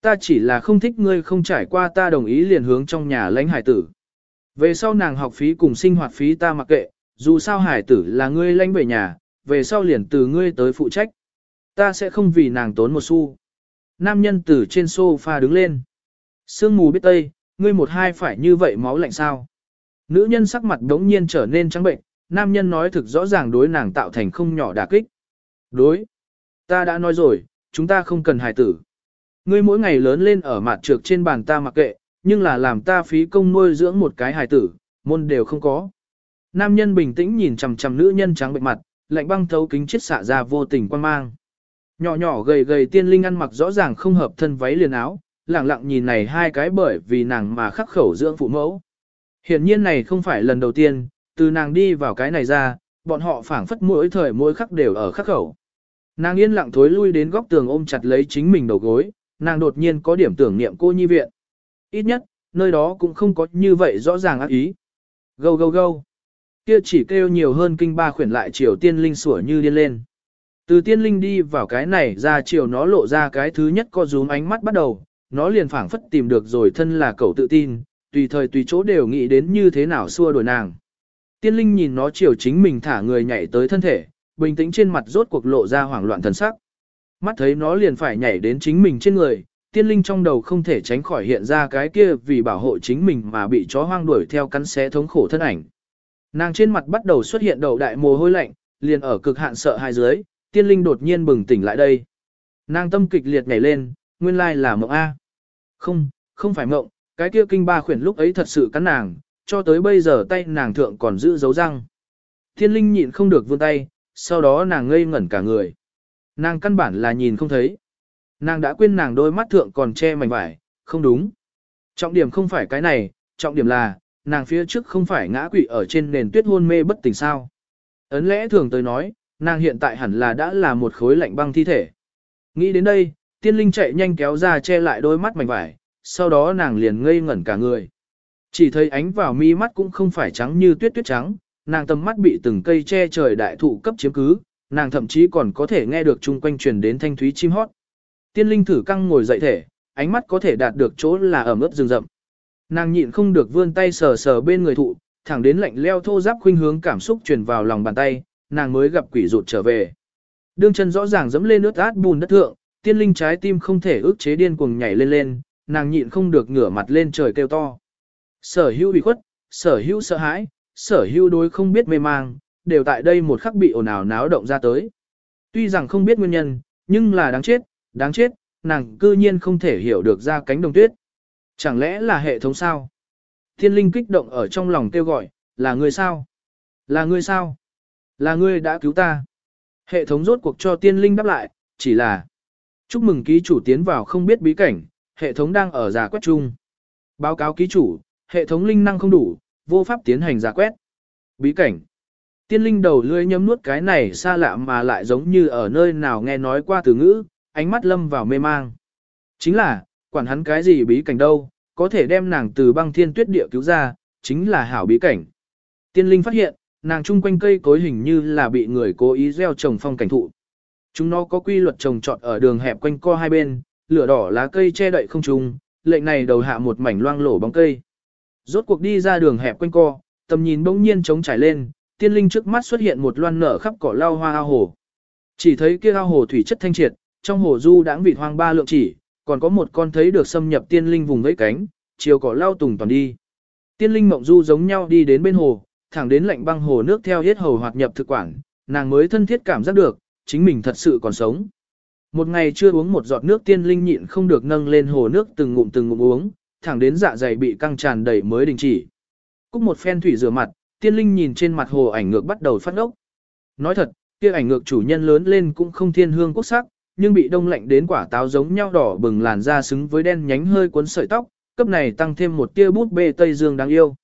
Ta chỉ là không thích ngươi không trải qua ta đồng ý liền hướng trong nhà lãnh hải tử. Về sau nàng học phí cùng sinh hoạt phí ta mặc kệ, dù sao hải tử là ngươi lãnh về nhà, về sau liền từ ngươi tới phụ trách. Ta sẽ không vì nàng tốn một xu. Nam nhân từ trên sofa đứng lên. Sương mù biết tây, ngươi một hai phải như vậy máu lạnh sao. Nữ nhân sắc mặt đống nhiên trở nên trắng bệnh, nam nhân nói thực rõ ràng đối nàng tạo thành không nhỏ đả kích. Đối. Ta đã nói rồi, chúng ta không cần hài tử. Ngươi mỗi ngày lớn lên ở mặt trược trên bàn ta mặc kệ, nhưng là làm ta phí công nuôi dưỡng một cái hài tử, môn đều không có. Nam nhân bình tĩnh nhìn chằm chằm nữ nhân trắng bệnh mặt, lạnh băng thấu kính chết xạ ra vô tình quan mang. Nhỏ nhỏ gầy gầy tiên linh ăn mặc rõ ràng không hợp thân váy liền áo, lặng lặng nhìn này hai cái bởi vì nàng mà khắc khẩu dưỡng phụ mẫu. Hiển nhiên này không phải lần đầu tiên, từ nàng đi vào cái này ra, bọn họ phảng phất mỗi thời mỗi khắc đều ở khắc khẩu. Nàng yên lặng thối lui đến góc tường ôm chặt lấy chính mình đầu gối, nàng đột nhiên có điểm tưởng niệm cô nhi viện. Ít nhất, nơi đó cũng không có như vậy rõ ràng ác ý. Gâu gâu gâu. Kia chỉ kêu nhiều hơn kinh ba khuyển lại chiều tiên linh sủa như điên lên. Từ tiên linh đi vào cái này ra chiều nó lộ ra cái thứ nhất có rúm ánh mắt bắt đầu, nó liền phảng phất tìm được rồi thân là cậu tự tin, tùy thời tùy chỗ đều nghĩ đến như thế nào xua đuổi nàng. Tiên linh nhìn nó chiều chính mình thả người nhảy tới thân thể, bình tĩnh trên mặt rốt cuộc lộ ra hoảng loạn thần sắc. Mắt thấy nó liền phải nhảy đến chính mình trên người, tiên linh trong đầu không thể tránh khỏi hiện ra cái kia vì bảo hộ chính mình mà bị chó hoang đuổi theo cắn xé thống khổ thân ảnh. Nàng trên mặt bắt đầu xuất hiện đầu đại mồ hôi lạnh, liền ở cực hạn sợ hai dưới, tiên linh đột nhiên bừng tỉnh lại đây. Nàng tâm kịch liệt nhảy lên, nguyên lai là mộng A. Không, không phải mộng, cái kia kinh ba khuyển lúc ấy thật sự cắn nàng, cho tới bây giờ tay nàng thượng còn giữ dấu răng. Thiên linh nhịn không được vươn tay, sau đó nàng ngây ngẩn cả người. Nàng căn bản là nhìn không thấy. Nàng đã quên nàng đôi mắt thượng còn che mảnh vải, không đúng. Trọng điểm không phải cái này, trọng điểm là, nàng phía trước không phải ngã quỵ ở trên nền tuyết hôn mê bất tỉnh sao. Ấn lẽ thường tới nói, nàng hiện tại hẳn là đã là một khối lạnh băng thi thể. Nghĩ đến đây, tiên linh chạy nhanh kéo ra che lại đôi mắt mảnh vải, sau đó nàng liền ngây ngẩn cả người. Chỉ thấy ánh vào mi mắt cũng không phải trắng như tuyết tuyết trắng, nàng tầm mắt bị từng cây che trời đại thụ cấp chiếm cứ, nàng thậm chí còn có thể nghe được chung quanh truyền đến thanh thúy chim hót. Tiên linh thử căng ngồi dậy thể, ánh mắt có thể đạt được chỗ là ẩm ướt rừng rậm. Nàng nhịn không được vươn tay sờ sờ bên người thụ, thẳng đến lạnh leo thô giáp khuynh hướng cảm xúc truyền vào lòng bàn tay, nàng mới gặp quỷ rụt trở về. Đương chân rõ ràng dẫm lên nước át bùn đất thượng, tiên linh trái tim không thể ước chế điên cuồng nhảy lên lên, nàng nhịn không được ngửa mặt lên trời kêu to. Sở hữu bị khuất, sở hữu sợ hãi, sở hữu đối không biết mê mang, đều tại đây một khắc bị ồn ào náo động ra tới. Tuy rằng không biết nguyên nhân, nhưng là đáng chết, đáng chết, nàng cư nhiên không thể hiểu được ra cánh đồng tuyết. Chẳng lẽ là hệ thống sao? Thiên linh kích động ở trong lòng kêu gọi, là người sao? Là người sao? Là ngươi đã cứu ta. Hệ thống rốt cuộc cho tiên linh đáp lại, chỉ là chúc mừng ký chủ tiến vào không biết bí cảnh, hệ thống đang ở giả quét chung. Báo cáo ký chủ, hệ thống linh năng không đủ, vô pháp tiến hành giả quét. Bí cảnh. Tiên linh đầu lưỡi nhấm nuốt cái này xa lạ mà lại giống như ở nơi nào nghe nói qua từ ngữ, ánh mắt lâm vào mê mang. Chính là, quản hắn cái gì bí cảnh đâu, có thể đem nàng từ băng thiên tuyết địa cứu ra, chính là hảo bí cảnh. Tiên linh phát hiện, nàng chung quanh cây cối hình như là bị người cố ý gieo trồng phong cảnh thụ. Chúng nó có quy luật trồng trọt ở đường hẹp quanh co hai bên, lửa đỏ lá cây che đậy không trùng, lệnh này đầu hạ một mảnh loang lổ bóng cây. Rốt cuộc đi ra đường hẹp quanh co, tầm nhìn bỗng nhiên trống trải lên, tiên linh trước mắt xuất hiện một loan nở khắp cỏ lau hoa ao hồ. Chỉ thấy kia ao hồ thủy chất thanh triệt, trong hồ du đãng vịt hoang ba lượng chỉ, còn có một con thấy được xâm nhập tiên linh vùng vẫy cánh, chiều cỏ lau tùng toàn đi. Tiên linh mộng du giống nhau đi đến bên hồ, thẳng đến lạnh băng hồ nước theo hết hầu hoạt nhập thực quản, nàng mới thân thiết cảm giác được, chính mình thật sự còn sống. Một ngày chưa uống một giọt nước tiên linh nhịn không được nâng lên hồ nước từng ngụm từng ngụm uống, thẳng đến dạ dày bị căng tràn đầy mới đình chỉ. Cúc một phen thủy rửa mặt, tiên linh nhìn trên mặt hồ ảnh ngược bắt đầu phát ốc. Nói thật, kia ảnh ngược chủ nhân lớn lên cũng không thiên hương quốc sắc, nhưng bị đông lạnh đến quả táo giống nhau đỏ bừng làn da xứng với đen nhánh hơi cuốn sợi tóc, cấp này tăng thêm một tia bút bê Tây Dương đáng yêu.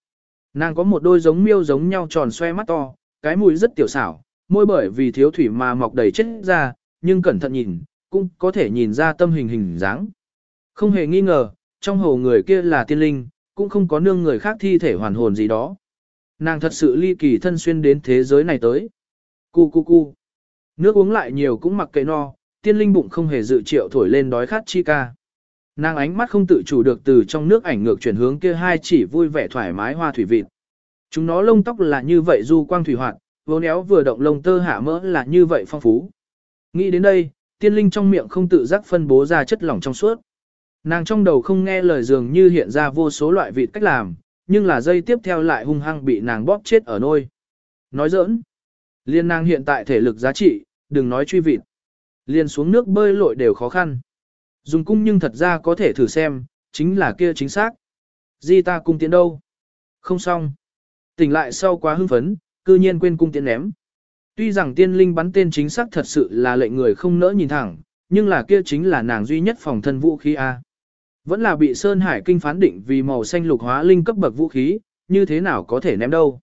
Nàng có một đôi giống miêu giống nhau tròn xoe mắt to, cái mũi rất tiểu xảo, môi bởi vì thiếu thủy mà mọc đầy chết ra, nhưng cẩn thận nhìn, cũng có thể nhìn ra tâm hình hình dáng. Không hề nghi ngờ, trong hồ người kia là tiên linh, cũng không có nương người khác thi thể hoàn hồn gì đó. Nàng thật sự ly kỳ thân xuyên đến thế giới này tới. Cu cu cu. Nước uống lại nhiều cũng mặc kệ no, tiên linh bụng không hề dự triệu thổi lên đói khát chi ca. Nàng ánh mắt không tự chủ được từ trong nước ảnh ngược chuyển hướng kia hai chỉ vui vẻ thoải mái hoa thủy vịt. Chúng nó lông tóc là như vậy du quang thủy hoạt, vô néo vừa động lông tơ hạ mỡ là như vậy phong phú. Nghĩ đến đây, tiên linh trong miệng không tự giác phân bố ra chất lỏng trong suốt. Nàng trong đầu không nghe lời dường như hiện ra vô số loại vịt cách làm, nhưng là dây tiếp theo lại hung hăng bị nàng bóp chết ở nôi. Nói giỡn. Liên nàng hiện tại thể lực giá trị, đừng nói truy vịt. Liên xuống nước bơi lội đều khó khăn. Dùng cung nhưng thật ra có thể thử xem, chính là kia chính xác. Di ta cung tiến đâu? Không xong. Tỉnh lại sau quá hưng phấn, cư nhiên quên cung tiễn ném. Tuy rằng tiên linh bắn tên chính xác thật sự là lệnh người không nỡ nhìn thẳng, nhưng là kia chính là nàng duy nhất phòng thân vũ khí A. Vẫn là bị Sơn Hải Kinh phán định vì màu xanh lục hóa linh cấp bậc vũ khí, như thế nào có thể ném đâu.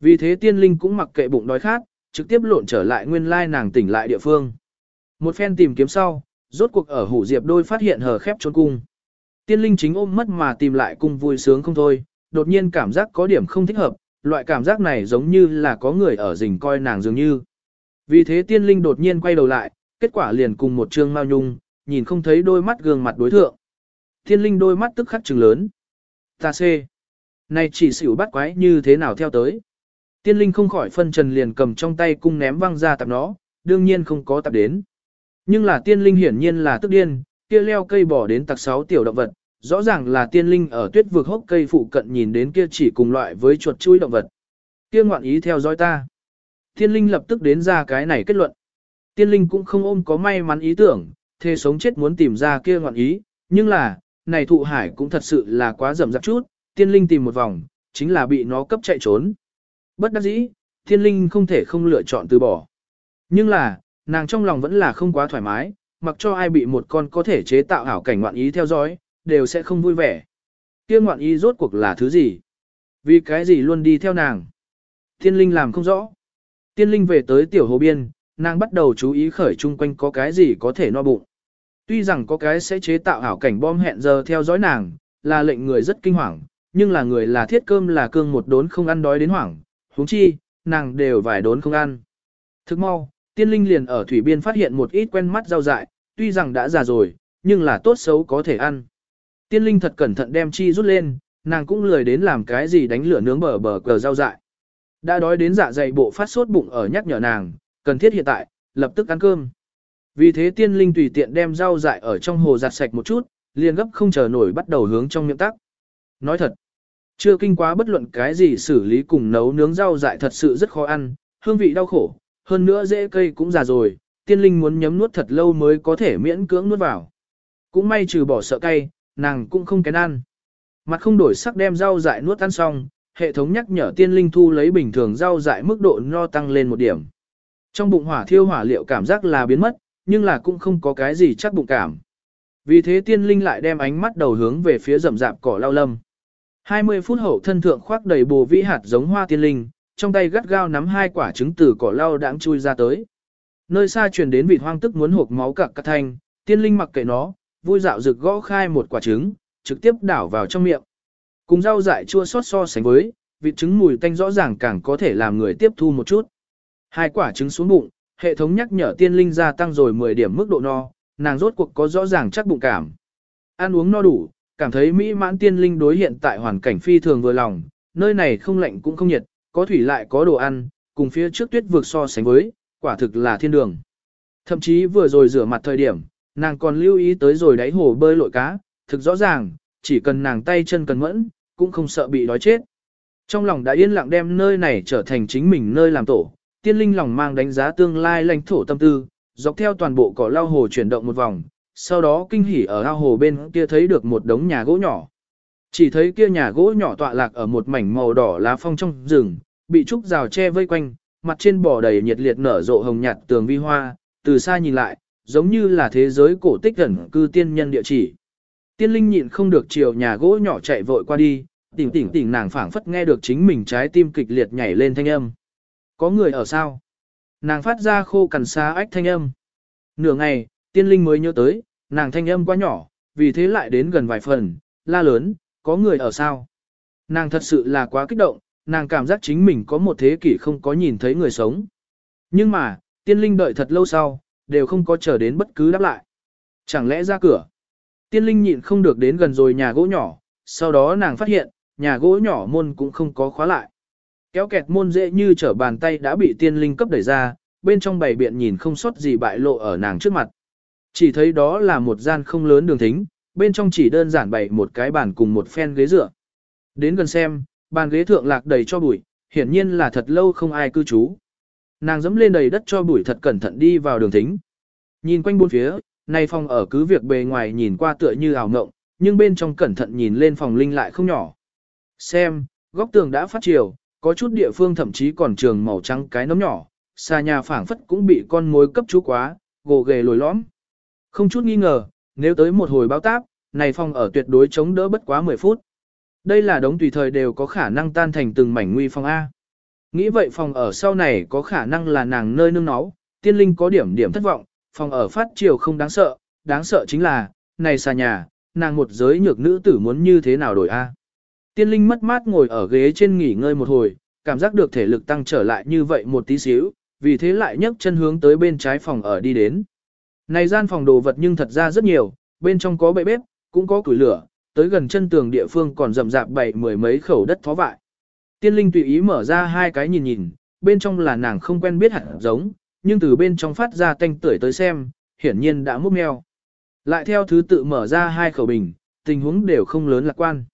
Vì thế tiên linh cũng mặc kệ bụng đói khát, trực tiếp lộn trở lại nguyên lai nàng tỉnh lại địa phương. Một phen tìm kiếm sau, rốt cuộc ở hủ diệp đôi phát hiện hờ khép trốn cung. Tiên linh chính ôm mất mà tìm lại cung vui sướng không thôi, đột nhiên cảm giác có điểm không thích hợp, loại cảm giác này giống như là có người ở rình coi nàng dường như. Vì thế tiên linh đột nhiên quay đầu lại, kết quả liền cùng một trương mao nhung, nhìn không thấy đôi mắt gương mặt đối thượng. Tiên linh đôi mắt tức khắc trừng lớn. Ta xê. Này chỉ xỉu bắt quái như thế nào theo tới. Tiên linh không khỏi phân trần liền cầm trong tay cung ném văng ra tập nó, đương nhiên không có tập đến. Nhưng là tiên linh hiển nhiên là tức điên, kia leo cây bỏ đến tặc sáu tiểu động vật, rõ ràng là tiên linh ở tuyết vực hốc cây phụ cận nhìn đến kia chỉ cùng loại với chuột chui động vật. Kia ngoạn ý theo dõi ta. Tiên linh lập tức đến ra cái này kết luận. Tiên linh cũng không ôm có may mắn ý tưởng, thề sống chết muốn tìm ra kia ngoạn ý, nhưng là, này thụ hải cũng thật sự là quá rầm rạp chút, tiên linh tìm một vòng, chính là bị nó cấp chạy trốn. Bất đắc dĩ, tiên linh không thể không lựa chọn từ bỏ. Nhưng là, nàng trong lòng vẫn là không quá thoải mái, mặc cho ai bị một con có thể chế tạo ảo cảnh ngoạn ý theo dõi, đều sẽ không vui vẻ. Kia ngoạn ý rốt cuộc là thứ gì? Vì cái gì luôn đi theo nàng? Tiên linh làm không rõ. Tiên linh về tới tiểu hồ biên, nàng bắt đầu chú ý khởi chung quanh có cái gì có thể no bụng. Tuy rằng có cái sẽ chế tạo ảo cảnh bom hẹn giờ theo dõi nàng, là lệnh người rất kinh hoàng, nhưng là người là thiết cơm là cương một đốn không ăn đói đến hoảng, huống chi, nàng đều vài đốn không ăn. Thức mau, tiên linh liền ở thủy biên phát hiện một ít quen mắt rau dại, tuy rằng đã già rồi, nhưng là tốt xấu có thể ăn. Tiên linh thật cẩn thận đem chi rút lên, nàng cũng lười đến làm cái gì đánh lửa nướng bờ bờ cờ rau dại. Đã đói đến dạ dày bộ phát sốt bụng ở nhắc nhở nàng, cần thiết hiện tại, lập tức ăn cơm. Vì thế tiên linh tùy tiện đem rau dại ở trong hồ giặt sạch một chút, liền gấp không chờ nổi bắt đầu hướng trong miệng tắc. Nói thật, chưa kinh quá bất luận cái gì xử lý cùng nấu nướng rau dại thật sự rất khó ăn, hương vị đau khổ, hơn nữa dễ cây cũng già rồi, tiên linh muốn nhấm nuốt thật lâu mới có thể miễn cưỡng nuốt vào. Cũng may trừ bỏ sợ cay, nàng cũng không kén ăn. Mặt không đổi sắc đem rau dại nuốt ăn xong, hệ thống nhắc nhở tiên linh thu lấy bình thường rau dại mức độ no tăng lên một điểm. Trong bụng hỏa thiêu hỏa liệu cảm giác là biến mất, nhưng là cũng không có cái gì chắc bụng cảm. Vì thế tiên linh lại đem ánh mắt đầu hướng về phía rậm rạp cỏ lao lâm. 20 phút hậu thân thượng khoác đầy bồ vĩ hạt giống hoa tiên linh, trong tay gắt gao nắm hai quả trứng từ cỏ lau đãng chui ra tới. Nơi xa truyền đến vịt hoang tức muốn hộp máu cả cắt thanh, tiên linh mặc kệ nó, vui dạo rực gõ khai một quả trứng, trực tiếp đảo vào trong miệng. Cùng rau dại chua xót so sánh với, vịt trứng mùi tanh rõ ràng càng có thể làm người tiếp thu một chút. Hai quả trứng xuống bụng, hệ thống nhắc nhở tiên linh gia tăng rồi 10 điểm mức độ no, nàng rốt cuộc có rõ ràng chắc bụng cảm. Ăn uống no đủ, cảm thấy mỹ mãn tiên linh đối hiện tại hoàn cảnh phi thường vừa lòng, nơi này không lạnh cũng không nhiệt, có thủy lại có đồ ăn, cùng phía trước tuyết vượt so sánh với, quả thực là thiên đường. Thậm chí vừa rồi rửa mặt thời điểm, nàng còn lưu ý tới rồi đáy hồ bơi lội cá, thực rõ ràng, chỉ cần nàng tay chân cần mẫn, cũng không sợ bị đói chết. Trong lòng đã yên lặng đem nơi này trở thành chính mình nơi làm tổ, tiên linh lòng mang đánh giá tương lai lãnh thổ tâm tư, dọc theo toàn bộ cỏ lao hồ chuyển động một vòng, sau đó kinh hỉ ở ao hồ bên kia thấy được một đống nhà gỗ nhỏ. Chỉ thấy kia nhà gỗ nhỏ tọa lạc ở một mảnh màu đỏ lá phong trong rừng, bị trúc rào che vây quanh, mặt trên bò đầy nhiệt liệt nở rộ hồng nhạt tường vi hoa, từ xa nhìn lại, giống như là thế giới cổ tích gần cư tiên nhân địa chỉ. Tiên linh nhịn không được chiều nhà gỗ nhỏ chạy vội qua đi, tỉnh tỉnh tỉnh nàng phảng phất nghe được chính mình trái tim kịch liệt nhảy lên thanh âm. Có người ở sao? Nàng phát ra khô cằn xa ách thanh âm. Nửa ngày, tiên linh mới nhớ tới, nàng thanh âm quá nhỏ, vì thế lại đến gần vài phần, la lớn, có người ở sao? Nàng thật sự là quá kích động, nàng cảm giác chính mình có một thế kỷ không có nhìn thấy người sống. Nhưng mà, tiên linh đợi thật lâu sau, đều không có chờ đến bất cứ đáp lại. Chẳng lẽ ra cửa? Tiên linh nhịn không được đến gần rồi nhà gỗ nhỏ, sau đó nàng phát hiện, nhà gỗ nhỏ môn cũng không có khóa lại. Kéo kẹt môn dễ như trở bàn tay đã bị tiên linh cấp đẩy ra, bên trong bầy biện nhìn không sót gì bại lộ ở nàng trước mặt. Chỉ thấy đó là một gian không lớn đường thính, bên trong chỉ đơn giản bày một cái bàn cùng một phen ghế dựa. Đến gần xem, bàn ghế thượng lạc đầy cho bụi, hiển nhiên là thật lâu không ai cư trú. Nàng dẫm lên đầy đất cho bụi thật cẩn thận đi vào đường thính. Nhìn quanh bốn phía, nay phòng ở cứ việc bề ngoài nhìn qua tựa như ảo ngộng, nhưng bên trong cẩn thận nhìn lên phòng linh lại không nhỏ. Xem, góc tường đã phát chiều, có chút địa phương thậm chí còn trường màu trắng cái nấm nhỏ, xa nhà phảng phất cũng bị con mối cấp chú quá, gồ ghề lồi lõm. Không chút nghi ngờ, nếu tới một hồi báo táp, này phòng ở tuyệt đối chống đỡ bất quá 10 phút. Đây là đống tùy thời đều có khả năng tan thành từng mảnh nguy phong A. Nghĩ vậy phòng ở sau này có khả năng là nàng nơi nương náu, tiên linh có điểm điểm thất vọng, phòng ở phát triều không đáng sợ, đáng sợ chính là, này xa nhà, nàng một giới nhược nữ tử muốn như thế nào đổi A. Tiên linh mất mát ngồi ở ghế trên nghỉ ngơi một hồi, cảm giác được thể lực tăng trở lại như vậy một tí xíu, vì thế lại nhấc chân hướng tới bên trái phòng ở đi đến. Này gian phòng đồ vật nhưng thật ra rất nhiều, bên trong có bệ bếp, cũng có củi lửa, tới gần chân tường địa phương còn rậm rạp bày mười mấy khẩu đất thó vại. Tiên linh tùy ý mở ra hai cái nhìn nhìn, bên trong là nàng không quen biết hẳn giống, nhưng từ bên trong phát ra tanh tưởi tới xem, hiển nhiên đã múc mèo. Lại theo thứ tự mở ra hai khẩu bình, tình huống đều không lớn lạc quan.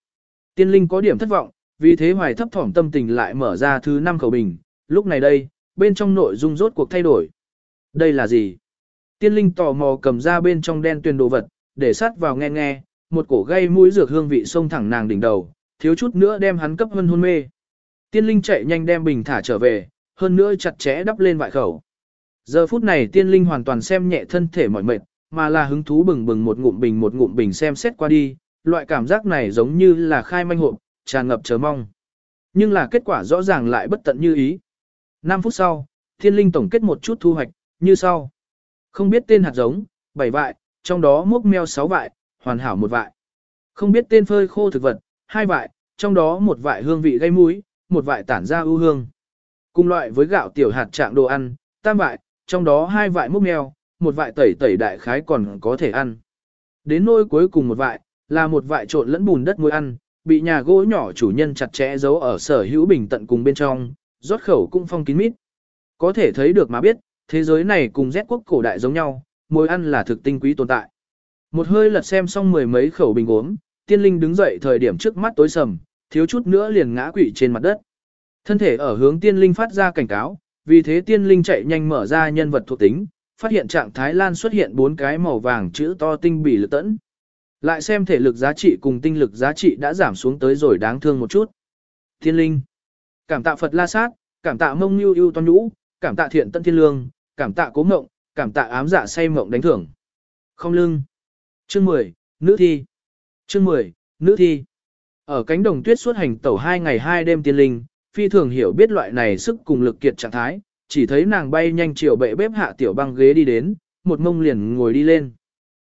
Tiên linh có điểm thất vọng, vì thế hoài thấp thỏm tâm tình lại mở ra thứ năm khẩu bình, lúc này đây, bên trong nội dung rốt cuộc thay đổi. Đây là gì? Tiên linh tò mò cầm ra bên trong đen tuyền đồ vật, để sát vào nghe nghe, một cổ gây mũi dược hương vị xông thẳng nàng đỉnh đầu, thiếu chút nữa đem hắn cấp hân hôn mê. Tiên linh chạy nhanh đem bình thả trở về, hơn nữa chặt chẽ đắp lên vại khẩu. Giờ phút này tiên linh hoàn toàn xem nhẹ thân thể mỏi mệt, mà là hứng thú bừng bừng một ngụm bình một ngụm bình xem xét qua đi, loại cảm giác này giống như là khai manh hộp, tràn ngập chờ mong. Nhưng là kết quả rõ ràng lại bất tận như ý. 5 phút sau, thiên linh tổng kết một chút thu hoạch, như sau. Không biết tên hạt giống, 7 vại, trong đó mốc meo 6 vại, hoàn hảo một vại. Không biết tên phơi khô thực vật, 2 vại, trong đó một vại hương vị gây mũi, một vại tản ra ưu hương. Cùng loại với gạo tiểu hạt trạng đồ ăn, tam vại, trong đó hai vại múc mèo, một vại tẩy tẩy đại khái còn có thể ăn. Đến nôi cuối cùng một vại, là một vại trộn lẫn bùn đất muối ăn, bị nhà gỗ nhỏ chủ nhân chặt chẽ giấu ở sở hữu bình tận cùng bên trong, rót khẩu cũng phong kín mít. Có thể thấy được mà biết, thế giới này cùng Z quốc cổ đại giống nhau, muối ăn là thực tinh quý tồn tại. Một hơi lật xem xong mười mấy khẩu bình uống, tiên linh đứng dậy thời điểm trước mắt tối sầm, thiếu chút nữa liền ngã quỵ trên mặt đất. Thân thể ở hướng tiên linh phát ra cảnh cáo, vì thế tiên linh chạy nhanh mở ra nhân vật thuộc tính, phát hiện trạng thái lan xuất hiện bốn cái màu vàng chữ to tinh bỉ lực tẫn. Lại xem thể lực giá trị cùng tinh lực giá trị đã giảm xuống tới rồi đáng thương một chút. Tiên linh. Cảm tạ Phật La Sát, cảm tạ Mông Nhu Ưu Toan Nhũ, cảm tạ Thiện Tân Thiên Lương, cảm tạ Cố Ngộng, cảm tạ ám dạ say mộng đánh thưởng. Không lưng. Chương 10, nữ thi. Chương 10, nữ thi. Ở cánh đồng tuyết suốt hành tẩu hai ngày hai đêm tiên linh, phi thường hiểu biết loại này sức cùng lực kiệt trạng thái, chỉ thấy nàng bay nhanh chiều bệ bếp hạ tiểu băng ghế đi đến, một mông liền ngồi đi lên.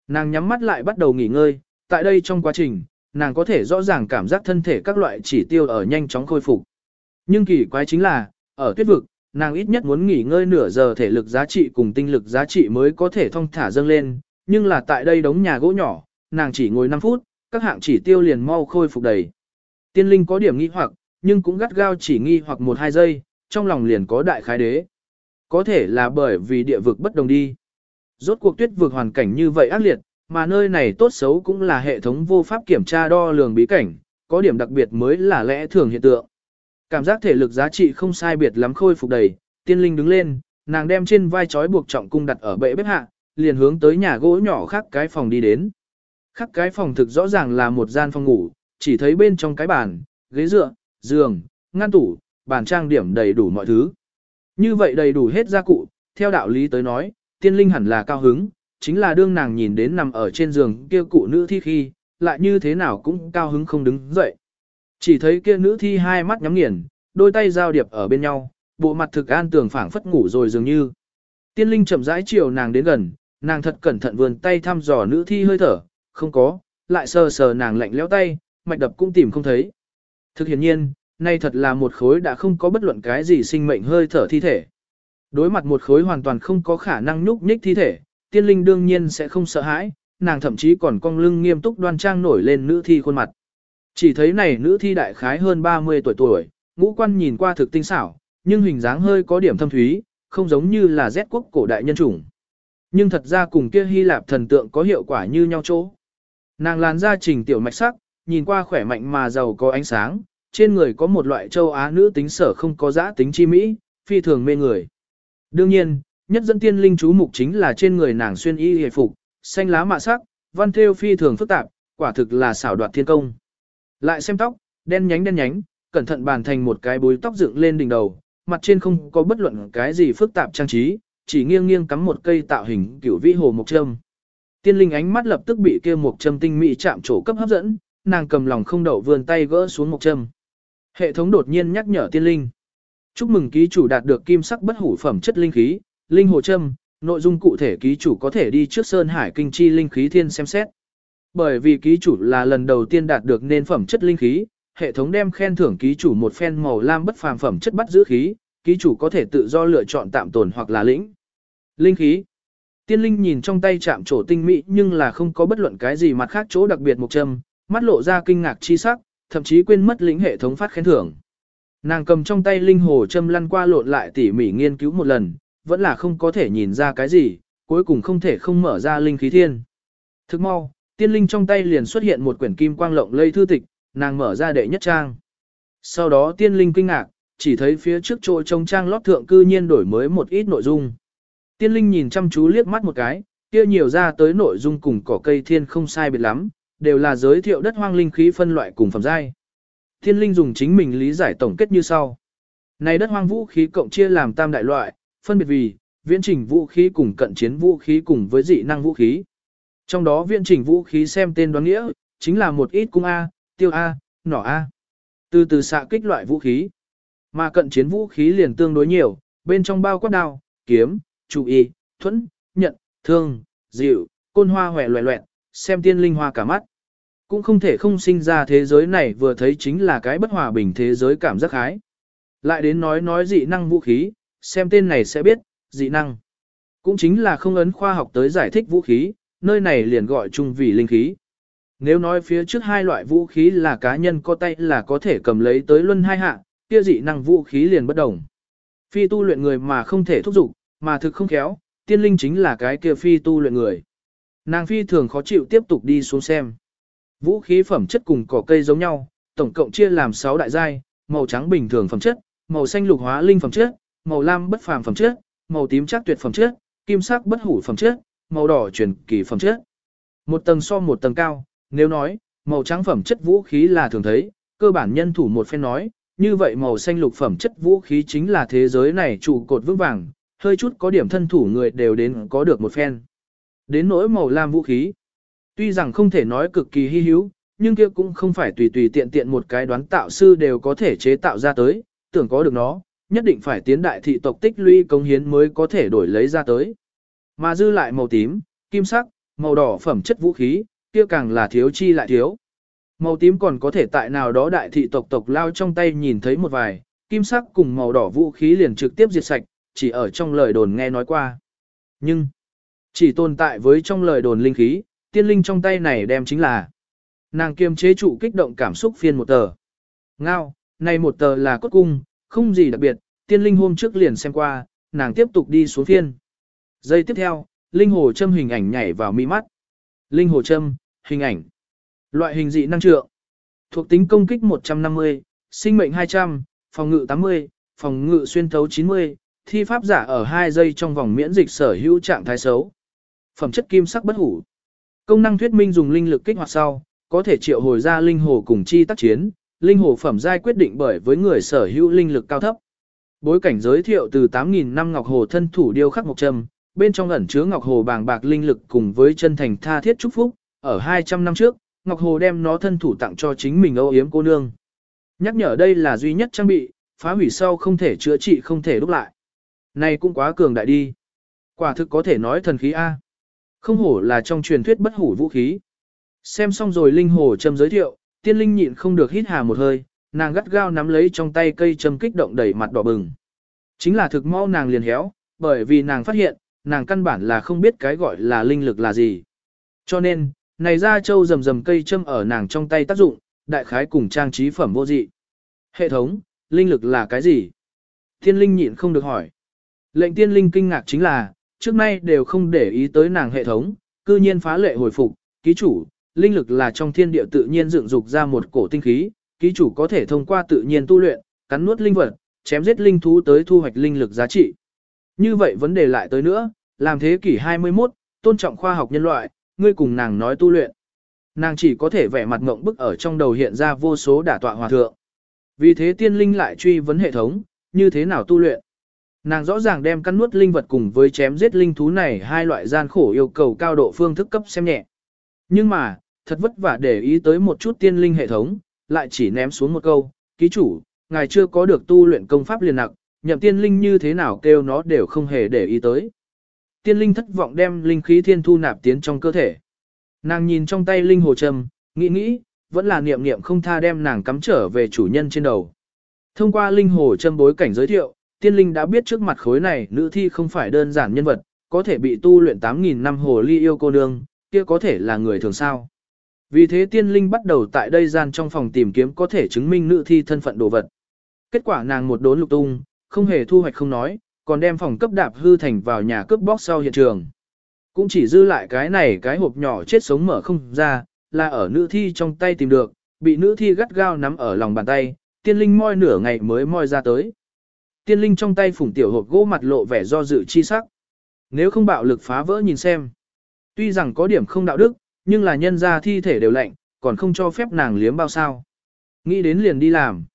Nàng nhắm mắt lại bắt đầu nghỉ ngơi, tại đây trong quá trình, nàng có thể rõ ràng cảm giác thân thể các loại chỉ tiêu ở nhanh chóng khôi phục. Nhưng kỳ quái chính là, ở tuyết vực, nàng ít nhất muốn nghỉ ngơi nửa giờ thể lực giá trị cùng tinh lực giá trị mới có thể thông thả dâng lên, nhưng là tại đây đống nhà gỗ nhỏ, nàng chỉ ngồi 5 phút, các hạng chỉ tiêu liền mau khôi phục đầy. Tiên linh có điểm nghi hoặc, nhưng cũng gắt gao chỉ nghi hoặc 1-2 giây, trong lòng liền có đại khái đế. Có thể là bởi vì địa vực bất đồng đi. Rốt cuộc tuyết vực hoàn cảnh như vậy ác liệt, mà nơi này tốt xấu cũng là hệ thống vô pháp kiểm tra đo lường bí cảnh, có điểm đặc biệt mới là lẽ thường hiện tượng. Cảm giác thể lực giá trị không sai biệt lắm khôi phục đầy, tiên linh đứng lên, nàng đem trên vai chói buộc trọng cung đặt ở bệ bếp hạ, liền hướng tới nhà gỗ nhỏ khác cái phòng đi đến. Khắc cái phòng thực rõ ràng là một gian phòng ngủ, chỉ thấy bên trong cái bàn, ghế dựa, giường, ngăn tủ, bàn trang điểm đầy đủ mọi thứ. Như vậy đầy đủ hết gia cụ, theo đạo lý tới nói, tiên linh hẳn là cao hứng, chính là đương nàng nhìn đến nằm ở trên giường kia cụ nữ thi khi, lại như thế nào cũng cao hứng không đứng dậy. Chỉ thấy kia nữ thi hai mắt nhắm nghiền, đôi tay giao điệp ở bên nhau, bộ mặt thực an tường phảng phất ngủ rồi dường như. Tiên linh chậm rãi chiều nàng đến gần, nàng thật cẩn thận vườn tay thăm dò nữ thi hơi thở, không có, lại sờ sờ nàng lạnh lẽo tay, mạch đập cũng tìm không thấy. Thực hiện nhiên, nay thật là một khối đã không có bất luận cái gì sinh mệnh hơi thở thi thể. Đối mặt một khối hoàn toàn không có khả năng nhúc nhích thi thể, tiên linh đương nhiên sẽ không sợ hãi, nàng thậm chí còn cong lưng nghiêm túc đoan trang nổi lên nữ thi khuôn mặt. Chỉ thấy này nữ thi đại khái hơn 30 tuổi tuổi, ngũ quan nhìn qua thực tinh xảo, nhưng hình dáng hơi có điểm thâm thúy, không giống như là Z quốc cổ đại nhân chủng. Nhưng thật ra cùng kia Hy Lạp thần tượng có hiệu quả như nhau chỗ. Nàng làn da trình tiểu mạch sắc, nhìn qua khỏe mạnh mà giàu có ánh sáng, trên người có một loại châu Á nữ tính sở không có giã tính chi mỹ, phi thường mê người. Đương nhiên, nhất dẫn tiên linh chú mục chính là trên người nàng xuyên y hề phục, xanh lá mạ sắc, văn thêu phi thường phức tạp, quả thực là xảo đoạt thiên công. Lại xem tóc, đen nhánh đen nhánh, cẩn thận bàn thành một cái bối tóc dựng lên đỉnh đầu, mặt trên không có bất luận cái gì phức tạp trang trí, chỉ nghiêng nghiêng cắm một cây tạo hình kiểu vĩ hồ mộc trâm. Tiên linh ánh mắt lập tức bị kia một châm tinh mỹ chạm trổ cấp hấp dẫn, nàng cầm lòng không đậu vươn tay gỡ xuống một châm. Hệ thống đột nhiên nhắc nhở tiên linh. Chúc mừng ký chủ đạt được kim sắc bất hủ phẩm chất linh khí, linh hồ châm, nội dung cụ thể ký chủ có thể đi trước Sơn Hải Kinh Chi linh khí thiên xem xét. Bởi vì ký chủ là lần đầu tiên đạt được nên phẩm chất linh khí, hệ thống đem khen thưởng ký chủ một phen màu lam bất phàm phẩm chất bắt giữ khí, ký chủ có thể tự do lựa chọn tạm tồn hoặc là lĩnh. Linh khí. Tiên linh nhìn trong tay chạm trổ tinh mỹ nhưng là không có bất luận cái gì mặt khác chỗ đặc biệt một châm, mắt lộ ra kinh ngạc chi sắc, thậm chí quên mất lĩnh hệ thống phát khen thưởng. Nàng cầm trong tay linh hồ châm lăn qua lộn lại tỉ mỉ nghiên cứu một lần, vẫn là không có thể nhìn ra cái gì, cuối cùng không thể không mở ra linh khí thiên. Thức mau, tiên linh trong tay liền xuất hiện một quyển kim quang lộng lây thư tịch, nàng mở ra đệ nhất trang. Sau đó tiên linh kinh ngạc, chỉ thấy phía trước chỗ trong trang lót thượng cư nhiên đổi mới một ít nội dung. Tiên linh nhìn chăm chú liếc mắt một cái, kia nhiều ra tới nội dung cùng cỏ cây thiên không sai biệt lắm, đều là giới thiệu đất hoang linh khí phân loại cùng phẩm giai. Tiên linh dùng chính mình lý giải tổng kết như sau. Này đất hoang vũ khí cộng chia làm tam đại loại, phân biệt vì viễn trình vũ khí cùng cận chiến vũ khí cùng với dị năng vũ khí. Trong đó viễn trình vũ khí xem tên đoán nghĩa, chính là một ít cung A, tiêu A, nỏ A. Từ từ xạ kích loại vũ khí. Mà cận chiến vũ khí liền tương đối nhiều, bên trong bao quát đao, kiếm, chủ y, thuẫn, nhận, thương, dịu, côn hoa hòe loẹ loẹt, xem tiên linh hoa cả mắt. Cũng không thể không sinh ra thế giới này vừa thấy chính là cái bất hòa bình thế giới cảm giác hái. Lại đến nói nói dị năng vũ khí, xem tên này sẽ biết, dị năng. Cũng chính là không ấn khoa học tới giải thích vũ khí, nơi này liền gọi chung vì linh khí. Nếu nói phía trước hai loại vũ khí là cá nhân có tay là có thể cầm lấy tới luân hai hạ, kia dị năng vũ khí liền bất đồng. Phi tu luyện người mà không thể thúc dục, mà thực không khéo, tiên linh chính là cái kia phi tu luyện người. Nàng phi thường khó chịu tiếp tục đi xuống xem. Vũ khí phẩm chất cùng cỏ cây giống nhau, tổng cộng chia làm 6 đại giai, màu trắng bình thường phẩm chất, màu xanh lục hóa linh phẩm chất, màu lam bất phàm phẩm chất, màu tím chắc tuyệt phẩm chất, kim sắc bất hủ phẩm chất, màu đỏ truyền kỳ phẩm chất. Một tầng so một tầng cao, nếu nói, màu trắng phẩm chất vũ khí là thường thấy, cơ bản nhân thủ một phen nói, như vậy màu xanh lục phẩm chất vũ khí chính là thế giới này trụ cột vững vàng, hơi chút có điểm thân thủ người đều đến có được một phen. Đến nỗi màu lam vũ khí, tuy rằng không thể nói cực kỳ hy hữu, nhưng kia cũng không phải tùy tùy tiện tiện một cái đoán tạo sư đều có thể chế tạo ra tới, tưởng có được nó, nhất định phải tiến đại thị tộc tích lũy công hiến mới có thể đổi lấy ra tới. Mà dư lại màu tím, kim sắc, màu đỏ phẩm chất vũ khí, kia càng là thiếu chi lại thiếu. Màu tím còn có thể tại nào đó đại thị tộc tộc lao trong tay nhìn thấy một vài, kim sắc cùng màu đỏ vũ khí liền trực tiếp diệt sạch, chỉ ở trong lời đồn nghe nói qua. Nhưng, chỉ tồn tại với trong lời đồn linh khí, tiên linh trong tay này đem chính là nàng kiềm chế trụ kích động cảm xúc phiên một tờ. Ngao, này một tờ là cốt cung, không gì đặc biệt, tiên linh hôm trước liền xem qua, nàng tiếp tục đi xuống phiên. Giây tiếp theo, linh hồ châm hình ảnh nhảy vào mi mắt. Linh hồ châm, hình ảnh. Loại hình dị năng trượng. Thuộc tính công kích 150, sinh mệnh 200, phòng ngự 80, phòng ngự xuyên thấu 90, thi pháp giả ở 2 giây trong vòng miễn dịch sở hữu trạng thái xấu. Phẩm chất kim sắc bất hủ. Công năng thuyết minh dùng linh lực kích hoạt sau, có thể triệu hồi ra linh hồ cùng chi tác chiến, linh hồ phẩm giai quyết định bởi với người sở hữu linh lực cao thấp. Bối cảnh giới thiệu từ 8.000 năm ngọc hồ thân thủ điêu khắc ngọc trâm, bên trong ẩn chứa ngọc hồ bàng bạc linh lực cùng với chân thành tha thiết chúc phúc, ở 200 năm trước, ngọc hồ đem nó thân thủ tặng cho chính mình âu yếm cô nương. Nhắc nhở đây là duy nhất trang bị, phá hủy sau không thể chữa trị không thể đúc lại. Này cũng quá cường đại đi. Quả thực có thể nói thần khí A. Không hổ là trong truyền thuyết bất hủ vũ khí. Xem xong rồi linh hồ châm giới thiệu, tiên linh nhịn không được hít hà một hơi, nàng gắt gao nắm lấy trong tay cây châm kích động đẩy mặt đỏ bừng. Chính là thực mau nàng liền héo, bởi vì nàng phát hiện, nàng căn bản là không biết cái gọi là linh lực là gì. Cho nên, này ra châu rầm rầm cây châm ở nàng trong tay tác dụng, đại khái cùng trang trí phẩm vô dị. Hệ thống, linh lực là cái gì? Tiên linh nhịn không được hỏi. Lệnh tiên linh kinh ngạc chính là, trước nay đều không để ý tới nàng hệ thống, cư nhiên phá lệ hồi phục, ký chủ, linh lực là trong thiên địa tự nhiên dựng dục ra một cổ tinh khí, ký chủ có thể thông qua tự nhiên tu luyện, cắn nuốt linh vật, chém giết linh thú tới thu hoạch linh lực giá trị. Như vậy vấn đề lại tới nữa, làm thế kỷ 21, tôn trọng khoa học nhân loại, ngươi cùng nàng nói tu luyện. Nàng chỉ có thể vẻ mặt ngộng bức ở trong đầu hiện ra vô số đả tọa hòa thượng. Vì thế tiên linh lại truy vấn hệ thống, như thế nào tu luyện. Nàng rõ ràng đem cắn nuốt linh vật cùng với chém giết linh thú này hai loại gian khổ yêu cầu cao độ phương thức cấp xem nhẹ. Nhưng mà, thật vất vả để ý tới một chút tiên linh hệ thống, lại chỉ ném xuống một câu, ký chủ, ngài chưa có được tu luyện công pháp liền nặng, nhậm tiên linh như thế nào kêu nó đều không hề để ý tới. Tiên linh thất vọng đem linh khí thiên thu nạp tiến trong cơ thể. Nàng nhìn trong tay linh hồ trầm, nghĩ nghĩ, vẫn là niệm niệm không tha đem nàng cắm trở về chủ nhân trên đầu. Thông qua linh hồ châm bối cảnh giới thiệu, tiên linh đã biết trước mặt khối này nữ thi không phải đơn giản nhân vật, có thể bị tu luyện 8.000 năm hồ ly yêu cô nương, kia có thể là người thường sao. Vì thế tiên linh bắt đầu tại đây gian trong phòng tìm kiếm có thể chứng minh nữ thi thân phận đồ vật. Kết quả nàng một đốn lục tung, không hề thu hoạch không nói, còn đem phòng cấp đạp hư thành vào nhà cướp bóc sau hiện trường. Cũng chỉ dư lại cái này cái hộp nhỏ chết sống mở không ra, là ở nữ thi trong tay tìm được, bị nữ thi gắt gao nắm ở lòng bàn tay, tiên linh moi nửa ngày mới moi ra tới. Tiên linh trong tay phủng tiểu hộp gỗ mặt lộ vẻ do dự chi sắc. Nếu không bạo lực phá vỡ nhìn xem. Tuy rằng có điểm không đạo đức, nhưng là nhân ra thi thể đều lạnh, còn không cho phép nàng liếm bao sao. Nghĩ đến liền đi làm.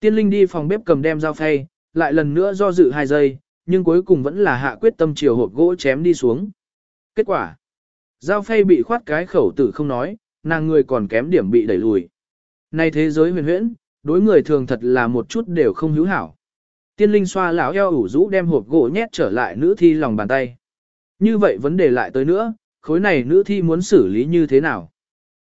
Tiên linh đi phòng bếp cầm đem dao phay, lại lần nữa do dự hai giây, nhưng cuối cùng vẫn là hạ quyết tâm chiều hộp gỗ chém đi xuống. Kết quả, dao phay bị khoát cái khẩu tử không nói, nàng người còn kém điểm bị đẩy lùi. Này thế giới huyền huyễn, đối người thường thật là một chút đều không hữu hảo. Tiên linh xoa lão eo ủ rũ đem hộp gỗ nhét trở lại nữ thi lòng bàn tay. Như vậy vấn đề lại tới nữa, khối này nữ thi muốn xử lý như thế nào?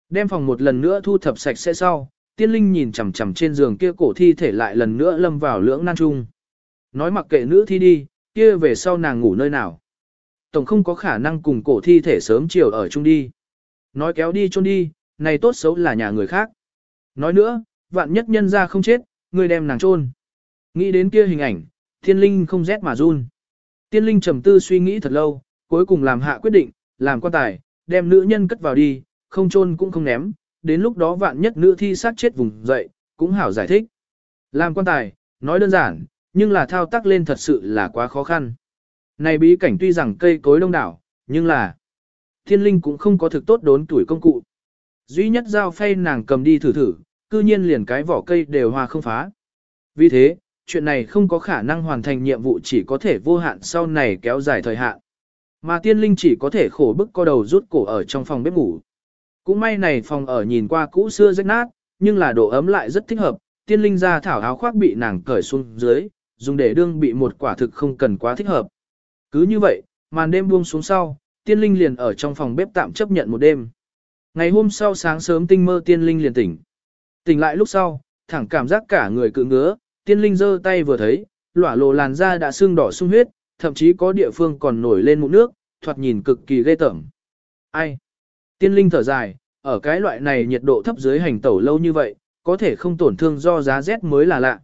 Đem phòng một lần nữa thu thập sạch sẽ sau, tiên linh nhìn chằm chằm trên giường kia cổ thi thể lại lần nữa lâm vào lưỡng nan chung. Nói mặc kệ nữ thi đi, kia về sau nàng ngủ nơi nào. Tổng không có khả năng cùng cổ thi thể sớm chiều ở chung đi. Nói kéo đi chôn đi, này tốt xấu là nhà người khác. Nói nữa, vạn nhất nhân ra không chết, người đem nàng chôn. Nghĩ đến kia hình ảnh, thiên linh không rét mà run. Tiên linh trầm tư suy nghĩ thật lâu, cuối cùng làm hạ quyết định, làm quan tài, đem nữ nhân cất vào đi, không chôn cũng không ném, đến lúc đó vạn nhất nữ thi sát chết vùng dậy, cũng hảo giải thích. Làm quan tài, nói đơn giản, nhưng là thao tác lên thật sự là quá khó khăn. Này bí cảnh tuy rằng cây cối đông đảo, nhưng là thiên linh cũng không có thực tốt đốn tuổi công cụ. Duy nhất dao phay nàng cầm đi thử thử, cư nhiên liền cái vỏ cây đều hòa không phá. Vì thế, chuyện này không có khả năng hoàn thành nhiệm vụ chỉ có thể vô hạn sau này kéo dài thời hạn. Mà tiên linh chỉ có thể khổ bức co đầu rút cổ ở trong phòng bếp ngủ. Cũng may này phòng ở nhìn qua cũ xưa rách nát, nhưng là độ ấm lại rất thích hợp, tiên linh ra thảo áo khoác bị nàng cởi xuống dưới, dùng để đương bị một quả thực không cần quá thích hợp. Cứ như vậy, màn đêm buông xuống sau, tiên linh liền ở trong phòng bếp tạm chấp nhận một đêm. Ngày hôm sau sáng sớm tinh mơ tiên linh liền tỉnh. Tỉnh lại lúc sau, thẳng cảm giác cả người cự ngứa, tiên linh giơ tay vừa thấy, lỏa lộ làn da đã sưng đỏ sung huyết, thậm chí có địa phương còn nổi lên mụn nước, thoạt nhìn cực kỳ ghê tởm. Ai? Tiên linh thở dài, ở cái loại này nhiệt độ thấp dưới hành tẩu lâu như vậy, có thể không tổn thương do giá rét mới là lạ.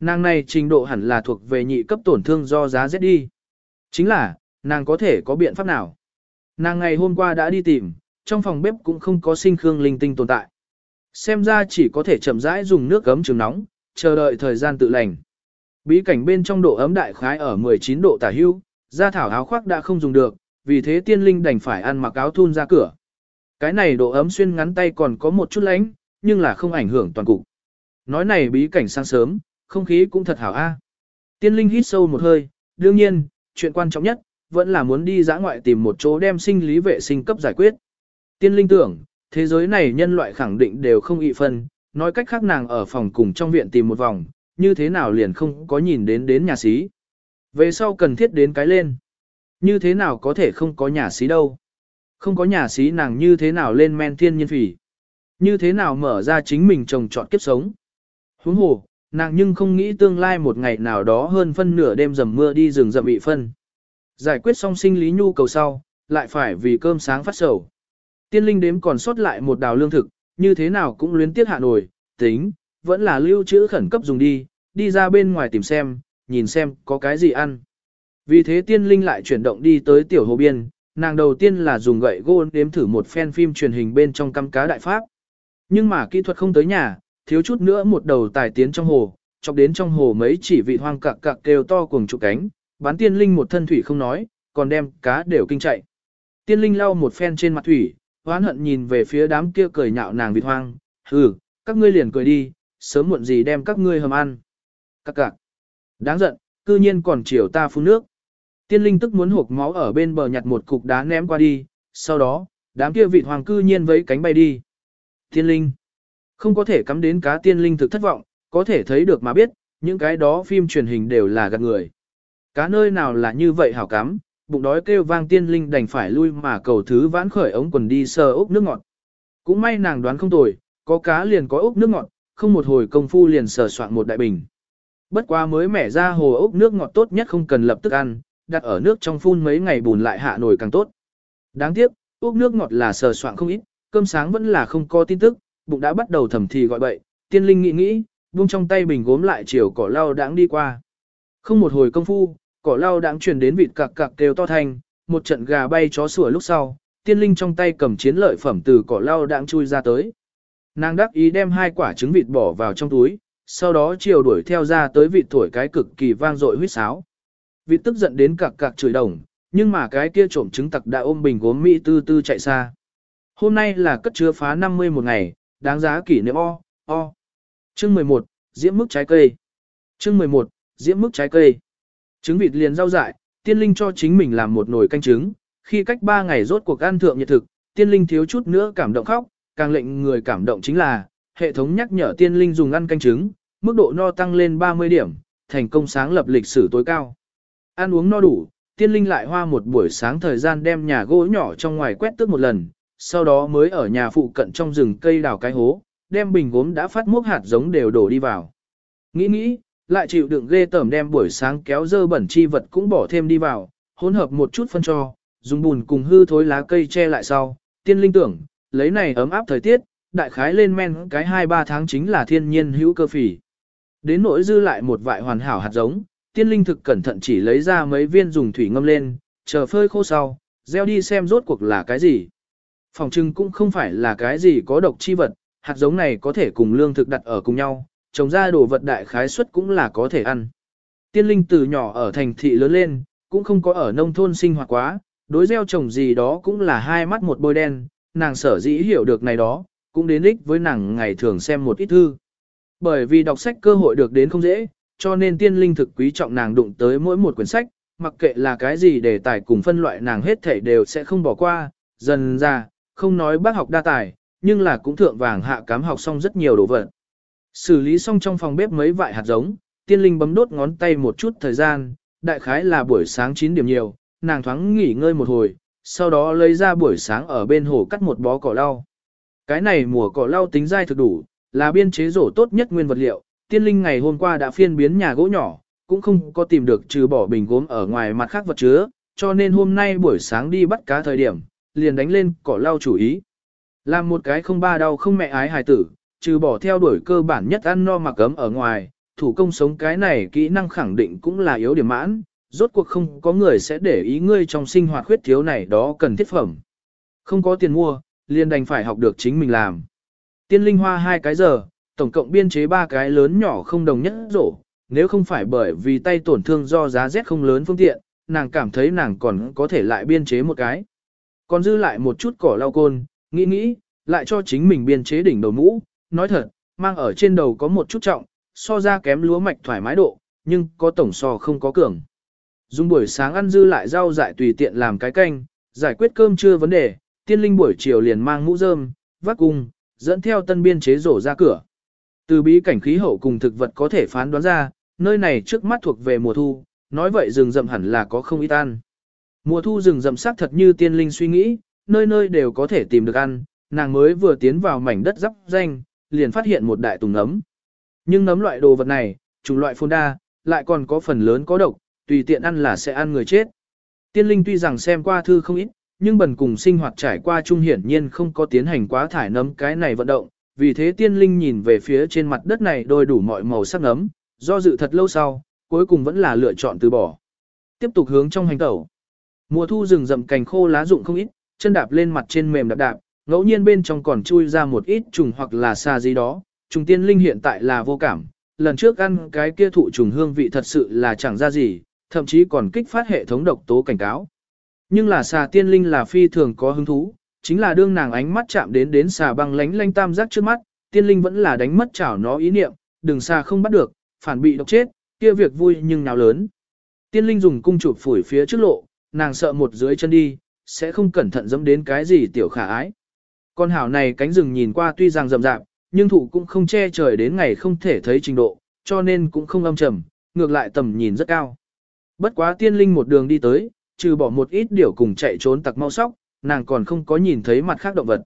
Nàng này trình độ hẳn là thuộc về nhị cấp tổn thương do giá rét đi. Chính là, nàng có thể có biện pháp nào? Nàng ngày hôm qua đã đi tìm, trong phòng bếp cũng không có sinh khương linh tinh tồn tại. Xem ra chỉ có thể chậm rãi dùng nước gấm trường nóng, chờ đợi thời gian tự lành. Bí cảnh bên trong độ ấm đại khái ở 19 độ tả hưu, da thảo áo khoác đã không dùng được, vì thế tiên linh đành phải ăn mặc áo thun ra cửa. Cái này độ ấm xuyên ngắn tay còn có một chút lánh, nhưng là không ảnh hưởng toàn cục. Nói này bí cảnh sáng sớm, không khí cũng thật hảo a. Tiên linh hít sâu một hơi, đương nhiên, chuyện quan trọng nhất, vẫn là muốn đi dã ngoại tìm một chỗ đem sinh lý vệ sinh cấp giải quyết. Tiên linh tưởng, thế giới này nhân loại khẳng định đều không ị phân, nói cách khác nàng ở phòng cùng trong viện tìm một vòng, như thế nào liền không có nhìn đến đến nhà xí. Về sau cần thiết đến cái lên. Như thế nào có thể không có nhà xí đâu. Không có nhà xí nàng như thế nào lên men thiên nhân phỉ. Như thế nào mở ra chính mình trồng trọt kiếp sống. Huống hồ, nàng nhưng không nghĩ tương lai một ngày nào đó hơn phân nửa đêm dầm mưa đi rừng rậm bị phân. Giải quyết xong sinh lý nhu cầu sau, lại phải vì cơm sáng phát sầu. Tiên linh đếm còn sót lại một đào lương thực, như thế nào cũng luyến tiếc hạ nổi, tính, vẫn là lưu trữ khẩn cấp dùng đi, đi ra bên ngoài tìm xem, nhìn xem có cái gì ăn. Vì thế tiên linh lại chuyển động đi tới tiểu hồ biên, nàng đầu tiên là dùng gậy gôn đếm thử một phen phim truyền hình bên trong căm cá đại pháp. Nhưng mà kỹ thuật không tới nhà, thiếu chút nữa một đầu tài tiến trong hồ, chọc đến trong hồ mấy chỉ vị hoang cạc cạc kêu to cuồng trụ cánh, bán tiên linh một thân thủy không nói, còn đem cá đều kinh chạy. Tiên linh lau một phen trên mặt thủy, hoán hận nhìn về phía đám kia cười nhạo nàng vịt hoang, hừ, các ngươi liền cười đi, sớm muộn gì đem các ngươi hầm ăn. Các cạc. Đáng giận, cư nhiên còn chiều ta phun nước. Tiên linh tức muốn hộp máu ở bên bờ nhặt một cục đá ném qua đi, sau đó, đám kia vịt hoàng cư nhiên vẫy cánh bay đi. Tiên linh. Không có thể cắm đến cá tiên linh thực thất vọng, có thể thấy được mà biết, những cái đó phim truyền hình đều là gạt người. Cá nơi nào là như vậy hảo cắm, bụng đói kêu vang tiên linh đành phải lui mà cầu thứ vãn khởi ống quần đi sờ ốc nước ngọt. Cũng may nàng đoán không tồi, có cá liền có ốc nước ngọt, không một hồi công phu liền sờ soạn một đại bình. Bất quá mới mẻ ra hồ ốc nước ngọt tốt nhất không cần lập tức ăn, đặt ở nước trong phun mấy ngày bùn lại hạ nổi càng tốt. Đáng tiếc, ốc nước ngọt là sờ soạn không ít, cơm sáng vẫn là không có tin tức, bụng đã bắt đầu thầm thì gọi bậy, tiên linh nghĩ nghĩ, buông trong tay bình gốm lại chiều cỏ lau đáng đi qua. Không một hồi công phu, cỏ lau đang truyền đến vịt cặc cặc kêu to thanh, một trận gà bay chó sủa lúc sau, tiên linh trong tay cầm chiến lợi phẩm từ cỏ lau đang chui ra tới. Nàng đắc ý đem hai quả trứng vịt bỏ vào trong túi, sau đó chiều đuổi theo ra tới vịt thổi cái cực kỳ vang dội huýt sáo. Vịt tức giận đến cặc cặc chửi đồng, nhưng mà cái kia trộm trứng tặc đã ôm bình gốm mỹ tư tư chạy xa. Hôm nay là cất chứa phá 50 một ngày, đáng giá kỷ niệm o, o. Chương 11, diễm mức trái cây. Chương 11, diễm mức trái cây. Trứng vịt liền rau dại, tiên linh cho chính mình làm một nồi canh trứng, khi cách 3 ngày rốt cuộc ăn thượng nhiệt thực, tiên linh thiếu chút nữa cảm động khóc, càng lệnh người cảm động chính là, hệ thống nhắc nhở tiên linh dùng ăn canh trứng, mức độ no tăng lên 30 điểm, thành công sáng lập lịch sử tối cao. Ăn uống no đủ, tiên linh lại hoa một buổi sáng thời gian đem nhà gỗ nhỏ trong ngoài quét tước một lần, sau đó mới ở nhà phụ cận trong rừng cây đào cái hố, đem bình gốm đã phát mốc hạt giống đều đổ đi vào. Nghĩ nghĩ, lại chịu đựng ghê tởm đem buổi sáng kéo dơ bẩn chi vật cũng bỏ thêm đi vào, hỗn hợp một chút phân cho, dùng bùn cùng hư thối lá cây che lại sau, tiên linh tưởng, lấy này ấm áp thời tiết, đại khái lên men cái 2-3 tháng chính là thiên nhiên hữu cơ phỉ. Đến nỗi dư lại một vại hoàn hảo hạt giống, tiên linh thực cẩn thận chỉ lấy ra mấy viên dùng thủy ngâm lên, chờ phơi khô sau, gieo đi xem rốt cuộc là cái gì. Phòng trưng cũng không phải là cái gì có độc chi vật, hạt giống này có thể cùng lương thực đặt ở cùng nhau, trồng ra đồ vật đại khái suất cũng là có thể ăn. Tiên linh từ nhỏ ở thành thị lớn lên, cũng không có ở nông thôn sinh hoạt quá, đối gieo trồng gì đó cũng là hai mắt một bôi đen, nàng sở dĩ hiểu được này đó, cũng đến ích với nàng ngày thường xem một ít thư. Bởi vì đọc sách cơ hội được đến không dễ, cho nên tiên linh thực quý trọng nàng đụng tới mỗi một quyển sách, mặc kệ là cái gì để tài cùng phân loại nàng hết thảy đều sẽ không bỏ qua, dần ra, không nói bác học đa tài, nhưng là cũng thượng vàng hạ cám học xong rất nhiều đồ vật. Xử lý xong trong phòng bếp mấy vại hạt giống, tiên linh bấm đốt ngón tay một chút thời gian, đại khái là buổi sáng 9 điểm nhiều, nàng thoáng nghỉ ngơi một hồi, sau đó lấy ra buổi sáng ở bên hồ cắt một bó cỏ lau. Cái này mùa cỏ lau tính dai thực đủ, là biên chế rổ tốt nhất nguyên vật liệu, tiên linh ngày hôm qua đã phiên biến nhà gỗ nhỏ, cũng không có tìm được trừ bỏ bình gốm ở ngoài mặt khác vật chứa, cho nên hôm nay buổi sáng đi bắt cá thời điểm, liền đánh lên cỏ lau chủ ý. Làm một cái không ba đau không mẹ ái hài tử, trừ bỏ theo đuổi cơ bản nhất ăn no mặc ấm ở ngoài, thủ công sống cái này kỹ năng khẳng định cũng là yếu điểm mãn, rốt cuộc không có người sẽ để ý ngươi trong sinh hoạt khuyết thiếu này đó cần thiết phẩm. Không có tiền mua, liền đành phải học được chính mình làm. Tiên linh hoa hai cái giờ, tổng cộng biên chế ba cái lớn nhỏ không đồng nhất rổ, nếu không phải bởi vì tay tổn thương do giá rét không lớn phương tiện, nàng cảm thấy nàng còn có thể lại biên chế một cái. Còn dư lại một chút cỏ lau côn, nghĩ nghĩ, lại cho chính mình biên chế đỉnh đầu mũ, nói thật, mang ở trên đầu có một chút trọng, so ra kém lúa mạch thoải mái độ, nhưng có tổng so không có cường. Dùng buổi sáng ăn dư lại rau dại tùy tiện làm cái canh, giải quyết cơm trưa vấn đề, tiên linh buổi chiều liền mang mũ rơm, vác cung, dẫn theo tân biên chế rổ ra cửa. Từ bí cảnh khí hậu cùng thực vật có thể phán đoán ra, nơi này trước mắt thuộc về mùa thu, nói vậy rừng rậm hẳn là có không ít ăn. Mùa thu rừng rậm sắc thật như tiên linh suy nghĩ, nơi nơi đều có thể tìm được ăn, nàng mới vừa tiến vào mảnh đất dắp danh, liền phát hiện một đại tùng nấm. Nhưng nấm loại đồ vật này, chủng loại phôn đa, lại còn có phần lớn có độc, tùy tiện ăn là sẽ ăn người chết. Tiên linh tuy rằng xem qua thư không ít, nhưng bần cùng sinh hoạt trải qua trung hiển nhiên không có tiến hành quá thải nấm cái này vận động, vì thế tiên linh nhìn về phía trên mặt đất này đôi đủ mọi màu sắc nấm, do dự thật lâu sau, cuối cùng vẫn là lựa chọn từ bỏ. Tiếp tục hướng trong hành tẩu. Mùa thu rừng rậm cành khô lá rụng không ít, chân đạp lên mặt trên mềm đạp đạp, ngẫu nhiên bên trong còn chui ra một ít trùng hoặc là xa gì đó. Trùng tiên linh hiện tại là vô cảm, lần trước ăn cái kia thụ trùng hương vị thật sự là chẳng ra gì, thậm chí còn kích phát hệ thống độc tố cảnh cáo. Nhưng là xà tiên linh là phi thường có hứng thú, chính là đương nàng ánh mắt chạm đến đến xà băng lánh lanh tam giác trước mắt, tiên linh vẫn là đánh mất chảo nó ý niệm, đừng xà không bắt được, phản bị độc chết, kia việc vui nhưng nào lớn. Tiên linh dùng cung chụp phủi phía trước lộ, nàng sợ một dưới chân đi, sẽ không cẩn thận dẫm đến cái gì tiểu khả ái. Con hảo này cánh rừng nhìn qua tuy rằng rậm rạp, nhưng thụ cũng không che trời đến ngày không thể thấy trình độ, cho nên cũng không âm trầm, ngược lại tầm nhìn rất cao. Bất quá tiên linh một đường đi tới, trừ bỏ một ít điều cùng chạy trốn tặc mau sóc, nàng còn không có nhìn thấy mặt khác động vật.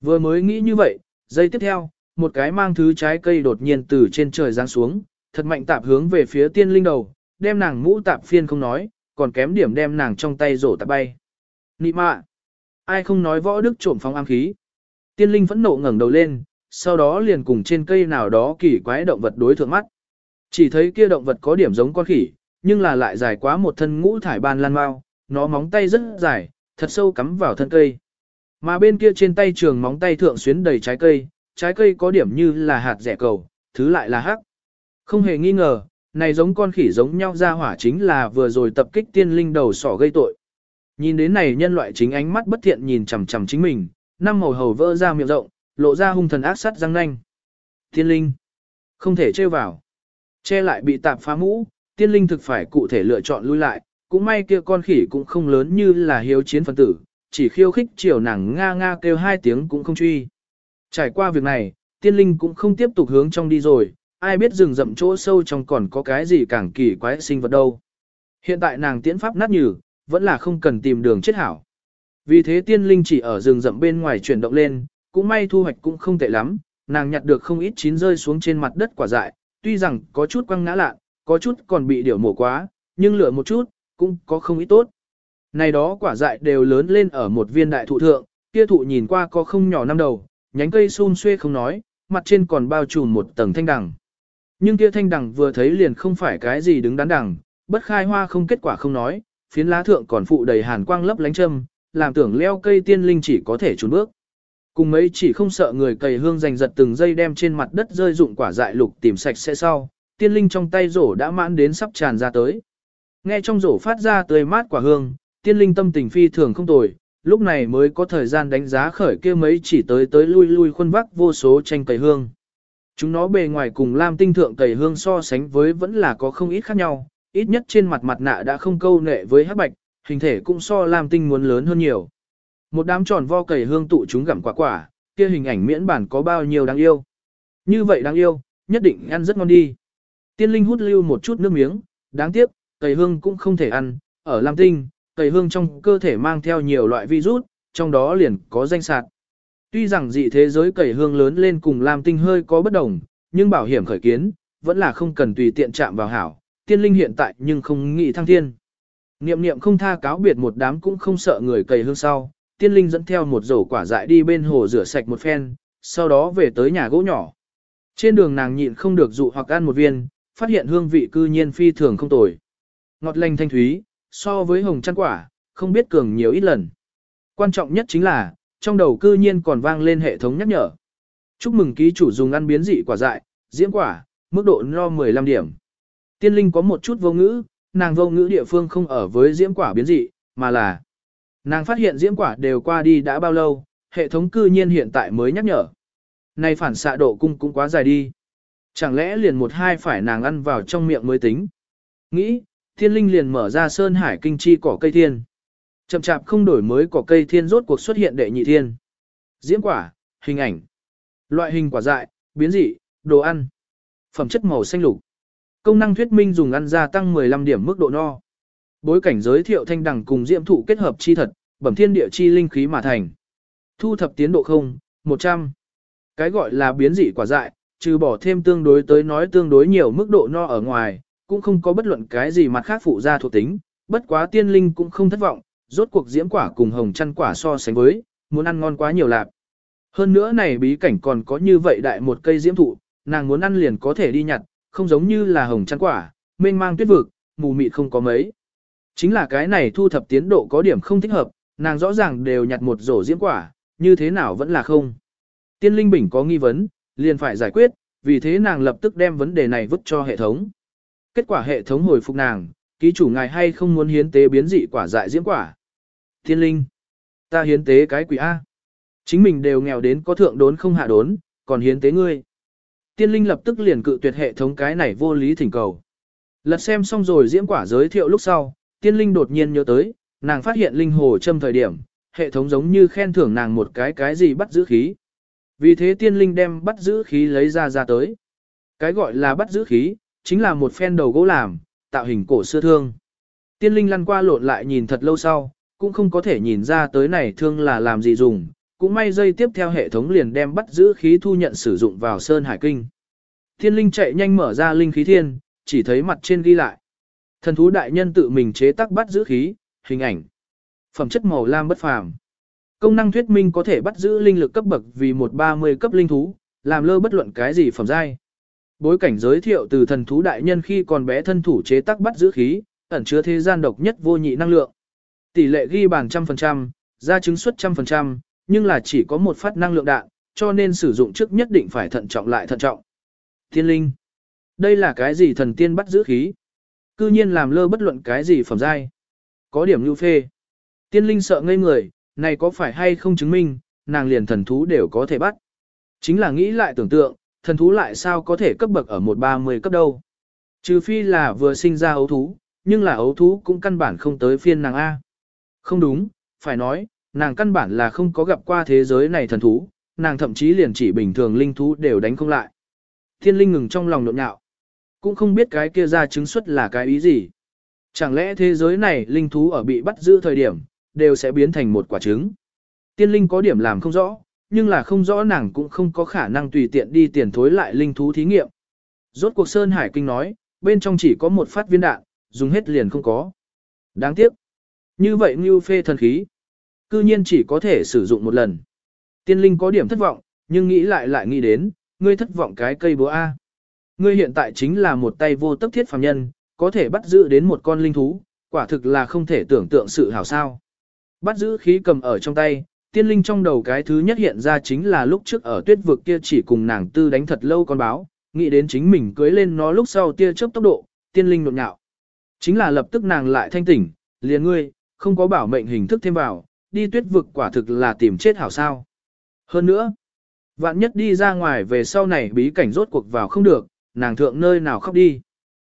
Vừa mới nghĩ như vậy, giây tiếp theo, một cái mang thứ trái cây đột nhiên từ trên trời giáng xuống, thật mạnh tạp hướng về phía tiên linh đầu, đem nàng mũ tạp phiên không nói, còn kém điểm đem nàng trong tay rổ tạp bay. Nị mạ! Ai không nói võ đức trộm phóng am khí? Tiên linh phẫn nộ ngẩng đầu lên, sau đó liền cùng trên cây nào đó kỳ quái động vật đối thượng mắt. Chỉ thấy kia động vật có điểm giống con khỉ, nhưng là lại dài quá một thân ngũ thải ban lan mau, nó móng tay rất dài, thật sâu cắm vào thân cây. Mà bên kia trên tay trường móng tay thượng xuyến đầy trái cây, trái cây có điểm như là hạt rẻ cầu, thứ lại là hắc. Không hề nghi ngờ, này giống con khỉ giống nhau ra hỏa chính là vừa rồi tập kích tiên linh đầu sỏ gây tội. Nhìn đến này nhân loại chính ánh mắt bất thiện nhìn chằm chằm chính mình, năm màu hầu vỡ ra miệng rộng, lộ ra hung thần ác sát răng nanh. Tiên linh, không thể trêu vào. Che lại bị tạp phá mũ, tiên linh thực phải cụ thể lựa chọn lui lại, cũng may kia con khỉ cũng không lớn như là hiếu chiến phân tử, chỉ khiêu khích chiều nàng nga nga kêu hai tiếng cũng không truy. Trải qua việc này, tiên linh cũng không tiếp tục hướng trong đi rồi, ai biết rừng rậm chỗ sâu trong còn có cái gì càng kỳ quái sinh vật đâu. Hiện tại nàng tiễn pháp nát nhừ, vẫn là không cần tìm đường chết hảo. Vì thế tiên linh chỉ ở rừng rậm bên ngoài chuyển động lên, cũng may thu hoạch cũng không tệ lắm, nàng nhặt được không ít chín rơi xuống trên mặt đất quả dại, tuy rằng có chút quăng ngã lạ, có chút còn bị điểu mổ quá, nhưng lửa một chút, cũng có không ít tốt. Này đó quả dại đều lớn lên ở một viên đại thụ thượng, kia thụ nhìn qua có không nhỏ năm đầu, nhánh cây xun xuê không nói, mặt trên còn bao trùm một tầng thanh đằng. Nhưng kia thanh đằng vừa thấy liền không phải cái gì đứng đắn đằng, bất khai hoa không kết quả không nói, phiến lá thượng còn phụ đầy hàn quang lấp lánh châm, làm tưởng leo cây tiên linh chỉ có thể trốn bước. Cùng mấy chỉ không sợ người cầy hương giành giật từng giây đem trên mặt đất rơi dụng quả dại lục tìm sạch sẽ sau, tiên linh trong tay rổ đã mãn đến sắp tràn ra tới. Nghe trong rổ phát ra tươi mát quả hương, tiên linh tâm tình phi thường không tồi, lúc này mới có thời gian đánh giá khởi kia mấy chỉ tới tới lui lui khuôn vắc vô số tranh cầy hương. Chúng nó bề ngoài cùng lam tinh thượng cầy hương so sánh với vẫn là có không ít khác nhau, ít nhất trên mặt mặt nạ đã không câu nệ với hắc bạch, hình thể cũng so lam tinh muốn lớn hơn nhiều. Một đám tròn vo cầy hương tụ chúng gặm quả quả, kia hình ảnh miễn bản có bao nhiêu đáng yêu. Như vậy đáng yêu, Nhất định ăn rất ngon đi. Tiên linh hút lưu một chút nước miếng, đáng tiếc, cầy hương cũng không thể ăn, ở Lam Tinh, cầy hương trong cơ thể mang theo nhiều loại virus, trong đó liền có danh sạt. Tuy rằng dị thế giới cầy hương lớn lên cùng Lam Tinh hơi có bất đồng, nhưng bảo hiểm khởi kiến, vẫn là không cần tùy tiện chạm vào hảo, tiên linh hiện tại nhưng không nghĩ thăng thiên. Niệm niệm không tha cáo biệt một đám cũng không sợ người cầy hương sau, tiên linh dẫn theo một rổ quả dại đi bên hồ rửa sạch một phen, sau đó về tới nhà gỗ nhỏ. Trên đường nàng nhịn không được dụ hoặc ăn một viên, phát hiện hương vị cư nhiên phi thường không tồi. Ngọt lành thanh thúy, so với hồng chăn quả, không biết cường nhiều ít lần. Quan trọng nhất chính là, trong đầu cư nhiên còn vang lên hệ thống nhắc nhở. Chúc mừng ký chủ dùng ăn biến dị quả dại, diễm quả, mức độ no 15 điểm. Tiên linh có một chút vô ngữ, nàng vô ngữ địa phương không ở với diễm quả biến dị, mà là nàng phát hiện diễm quả đều qua đi đã bao lâu, hệ thống cư nhiên hiện tại mới nhắc nhở. Này phản xạ độ cung cũng quá dài đi. Chẳng lẽ liền một hai phải nàng ăn vào trong miệng mới tính. Nghĩ, thiên linh liền mở ra sơn hải kinh chi cỏ cây thiên. Chậm chạp không đổi mới cỏ cây thiên rốt cuộc xuất hiện đệ nhị thiên. Diễm quả, hình ảnh. Loại hình quả dại, biến dị, đồ ăn. Phẩm chất màu xanh lục. Công năng thuyết minh dùng ăn gia tăng 15 điểm mức độ no. Bối cảnh giới thiệu thanh đẳng cùng diễm thụ kết hợp chi thật, bẩm thiên địa chi linh khí mà thành. Thu thập tiến độ không, 100. Cái gọi là biến dị quả dại, trừ bỏ thêm tương đối tới nói tương đối nhiều mức độ no ở ngoài, cũng không có bất luận cái gì mặt khác phụ ra thuộc tính, bất quá tiên linh cũng không thất vọng, rốt cuộc diễm quả cùng hồng chăn quả so sánh với, muốn ăn ngon quá nhiều lạp. Hơn nữa này bí cảnh còn có như vậy đại một cây diễm thụ, nàng muốn ăn liền có thể đi nhặt, không giống như là hồng chăn quả, mênh mang tuyết vực, mù mịt không có mấy. Chính là cái này thu thập tiến độ có điểm không thích hợp, nàng rõ ràng đều nhặt một rổ diễm quả, như thế nào vẫn là không. Tiên linh bình có nghi vấn, liền phải giải quyết, vì thế nàng lập tức đem vấn đề này vứt cho hệ thống. Kết quả hệ thống hồi phục nàng, ký chủ ngài hay không muốn hiến tế biến dị quả dại diễm quả. Tiên linh, ta hiến tế cái quỷ A. Chính mình đều nghèo đến có thượng đốn không hạ đốn, còn hiến tế ngươi. Tiên linh lập tức liền cự tuyệt hệ thống cái này vô lý thỉnh cầu. Lật xem xong rồi diễm quả giới thiệu lúc sau, tiên linh đột nhiên nhớ tới, nàng phát hiện linh hồ châm thời điểm, hệ thống giống như khen thưởng nàng một cái cái gì bắt giữ khí. Vì thế tiên linh đem bắt giữ khí lấy ra ra tới. Cái gọi là bắt giữ khí, chính là một phen đầu gỗ làm, tạo hình cổ xưa thương. Tiên linh lăn qua lộn lại nhìn thật lâu sau, cũng không có thể nhìn ra tới này thương là làm gì dùng, cũng may dây tiếp theo hệ thống liền đem bắt giữ khí thu nhận sử dụng vào Sơn Hải Kinh. thiên linh chạy nhanh mở ra linh khí thiên, chỉ thấy mặt trên ghi lại. Thần thú đại nhân tự mình chế tác bắt giữ khí, hình ảnh. Phẩm chất màu lam bất phàm. Công năng thuyết minh có thể bắt giữ linh lực cấp bậc vì một ba mươi cấp linh thú, làm lơ bất luận cái gì phẩm giai. Bối cảnh giới thiệu từ thần thú đại nhân khi còn bé thân thủ chế tác bắt giữ khí, ẩn chứa thế gian độc nhất vô nhị năng lượng. Tỷ lệ ghi bàn trăm phần trăm, ra chứng suất trăm phần trăm, nhưng là chỉ có một phát năng lượng đạn, cho nên sử dụng trước nhất định phải thận trọng lại thận trọng. Thiên linh. Đây là cái gì thần tiên bắt giữ khí? Cư nhiên làm lơ bất luận cái gì phẩm giai. Có điểm lưu phê. Tiên linh sợ ngây người, này có phải hay không chứng minh, nàng liền thần thú đều có thể bắt. Chính là nghĩ lại tưởng tượng, thần thú lại sao có thể cấp bậc ở một ba mươi cấp đâu. Trừ phi là vừa sinh ra ấu thú, nhưng là ấu thú cũng căn bản không tới phiên nàng A. Không đúng, phải nói, nàng căn bản là không có gặp qua thế giới này thần thú, nàng thậm chí liền chỉ bình thường linh thú đều đánh không lại. Thiên linh ngừng trong lòng nộn nhạo. Cũng không biết cái kia ra chứng xuất là cái ý gì. Chẳng lẽ thế giới này linh thú ở bị bắt giữ thời điểm, đều sẽ biến thành một quả trứng. Tiên linh có điểm làm không rõ, nhưng là không rõ nàng cũng không có khả năng tùy tiện đi tiền thối lại linh thú thí nghiệm. Rốt cuộc Sơn Hải Kinh nói, bên trong chỉ có một phát viên đạn, dùng hết liền không có. Đáng tiếc. Như vậy như phê thần khí, cư nhiên chỉ có thể sử dụng một lần. Tiên linh có điểm thất vọng, nhưng nghĩ lại lại nghĩ đến, ngươi thất vọng cái cây búa A. Ngươi hiện tại chính là một tay vô tấp thiết phàm nhân, có thể bắt giữ đến một con linh thú, quả thực là không thể tưởng tượng sự hảo sao. Bắt giữ khí cầm ở trong tay, tiên linh trong đầu cái thứ nhất hiện ra chính là lúc trước ở tuyết vực kia chỉ cùng nàng tư đánh thật lâu con báo, nghĩ đến chính mình cưới lên nó lúc sau tia chớp tốc độ, tiên linh nộn nhạo. Chính là lập tức nàng lại thanh tỉnh, liền ngươi, không có bảo mệnh hình thức thêm vào, đi tuyết vực quả thực là tìm chết hảo sao. Hơn nữa, vạn nhất đi ra ngoài về sau này bí cảnh rốt cuộc vào không được, nàng thượng nơi nào khóc đi.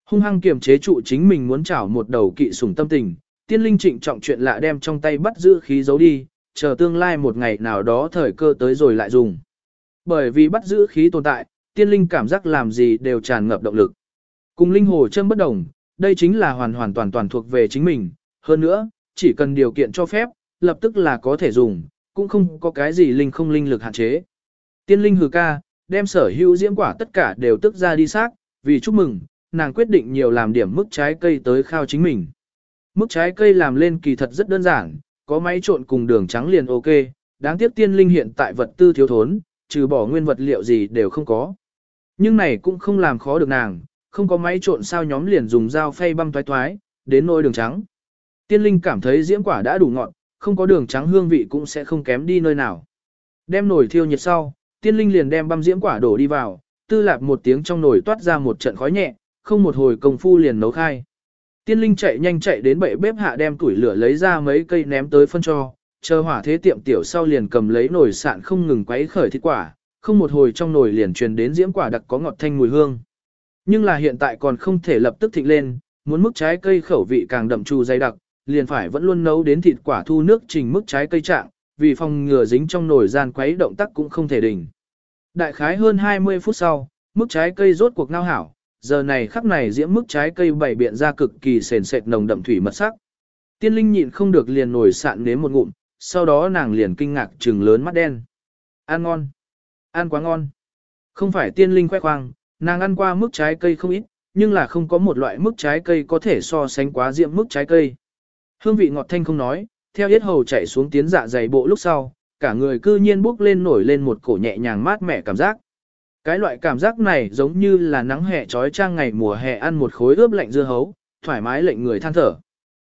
Hung hăng kiềm chế trụ chính mình muốn chảo một đầu kỵ sủng tâm tình, tiên linh trịnh trọng chuyện lạ đem trong tay bắt giữ khí giấu đi, chờ tương lai một ngày nào đó thời cơ tới rồi lại dùng. Bởi vì bắt giữ khí tồn tại, tiên linh cảm giác làm gì đều tràn ngập động lực. Cùng linh hồ châm bất đồng, đây chính là hoàn hoàn toàn toàn thuộc về chính mình, hơn nữa, chỉ cần điều kiện cho phép, lập tức là có thể dùng, cũng không có cái gì linh không linh lực hạn chế. Tiên linh hừ ca, đem sở hữu diễm quả tất cả đều tức ra đi xác, vì chúc mừng, nàng quyết định nhiều làm điểm mức trái cây tới khao chính mình. Mức trái cây làm lên kỳ thật rất đơn giản, có máy trộn cùng đường trắng liền ok, đáng tiếc tiên linh hiện tại vật tư thiếu thốn, trừ bỏ nguyên vật liệu gì đều không có. Nhưng này cũng không làm khó được nàng, không có máy trộn sao nhóm liền dùng dao phay băm toái toái, đến nôi đường trắng. Tiên linh cảm thấy diễm quả đã đủ ngọt, không có đường trắng hương vị cũng sẽ không kém đi nơi nào. Đem nồi thiêu nhiệt sau, tiên linh liền đem băm diễm quả đổ đi vào, tư lạp một tiếng trong nồi toát ra một trận khói nhẹ, không một hồi công phu liền nấu khai. Tiên linh chạy nhanh chạy đến bệ bếp hạ đem củi lửa lấy ra mấy cây ném tới phân cho, chờ hỏa thế tiệm tiểu sau liền cầm lấy nồi sạn không ngừng quấy khởi thịt quả, không một hồi trong nồi liền truyền đến diễm quả đặc có ngọt thanh mùi hương. Nhưng là hiện tại còn không thể lập tức thịnh lên, muốn mức trái cây khẩu vị càng đậm trù dày đặc, liền phải vẫn luôn nấu đến thịt quả thu nước trình mức trái cây trạng, vì phòng ngừa dính trong nồi gian quấy động tác cũng không thể đỉnh. Đại khái hơn 20 phút sau, mức trái cây rốt cuộc nao hảo, giờ này khắp này diễm mức trái cây bảy biện ra cực kỳ sền sệt nồng đậm thủy mật sắc. Tiên linh nhịn không được liền nổi sạn nếm một ngụm, sau đó nàng liền kinh ngạc trừng lớn mắt đen. Ăn ngon. Ăn quá ngon. Không phải tiên linh khoe khoang, nàng ăn qua mức trái cây không ít, nhưng là không có một loại mức trái cây có thể so sánh quá diễm mức trái cây. Hương vị ngọt thanh không nói, theo yết hầu chảy xuống tiến dạ dày bộ lúc sau, cả người cư nhiên bốc lên nổi lên một cổ nhẹ nhàng mát mẻ cảm giác. Cái loại cảm giác này giống như là nắng hè trói trang ngày mùa hè ăn một khối ướp lạnh dưa hấu, thoải mái lệnh người than thở.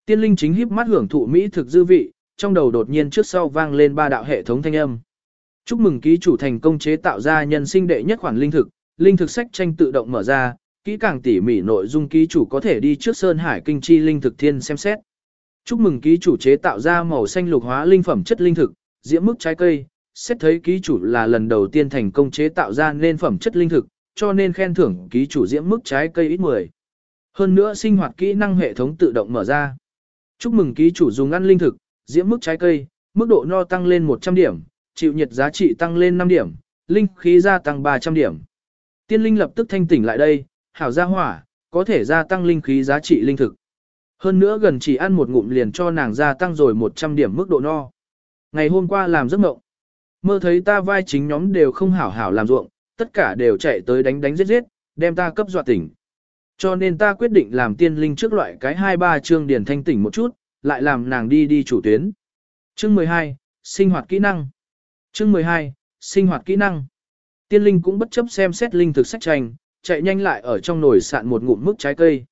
Tiên linh chính híp mắt hưởng thụ mỹ thực dư vị, trong đầu đột nhiên trước sau vang lên ba đạo hệ thống thanh âm. Chúc mừng ký chủ thành công chế tạo ra nhân sinh đệ nhất khoản linh thực, linh thực sách tranh tự động mở ra, kỹ càng tỉ mỉ nội dung ký chủ có thể đi trước Sơn Hải Kinh Chi linh thực thiên xem xét. Chúc mừng ký chủ chế tạo ra màu xanh lục hóa linh phẩm chất linh thực, diễm mức trái cây, xét thấy ký chủ là lần đầu tiên thành công chế tạo ra nên phẩm chất linh thực, cho nên khen thưởng ký chủ diễm mức trái cây ít 10. Hơn nữa sinh hoạt kỹ năng hệ thống tự động mở ra. Chúc mừng ký chủ dùng ăn linh thực, diễm mức trái cây, mức độ no tăng lên 100 điểm, chịu nhiệt giá trị tăng lên 5 điểm, linh khí gia tăng 300 điểm. Tiên linh lập tức thanh tỉnh lại đây, hảo gia hỏa, có thể gia tăng linh khí giá trị linh thực. Hơn nữa gần chỉ ăn một ngụm liền cho nàng gia tăng rồi 100 điểm mức độ no. Ngày hôm qua làm giấc mộng. Mơ thấy ta vai chính nhóm đều không hảo hảo làm ruộng, tất cả đều chạy tới đánh đánh giết giết, đem ta cấp dọa tỉnh. Cho nên ta quyết định làm tiên linh trước loại cái hai ba chương điển thanh tỉnh một chút, lại làm nàng đi đi chủ tuyến. Chương 12, sinh hoạt kỹ năng. Chương 12, sinh hoạt kỹ năng. Tiên linh cũng bất chấp xem xét linh thực sách tranh, chạy nhanh lại ở trong nồi sạn một ngụm mức trái cây.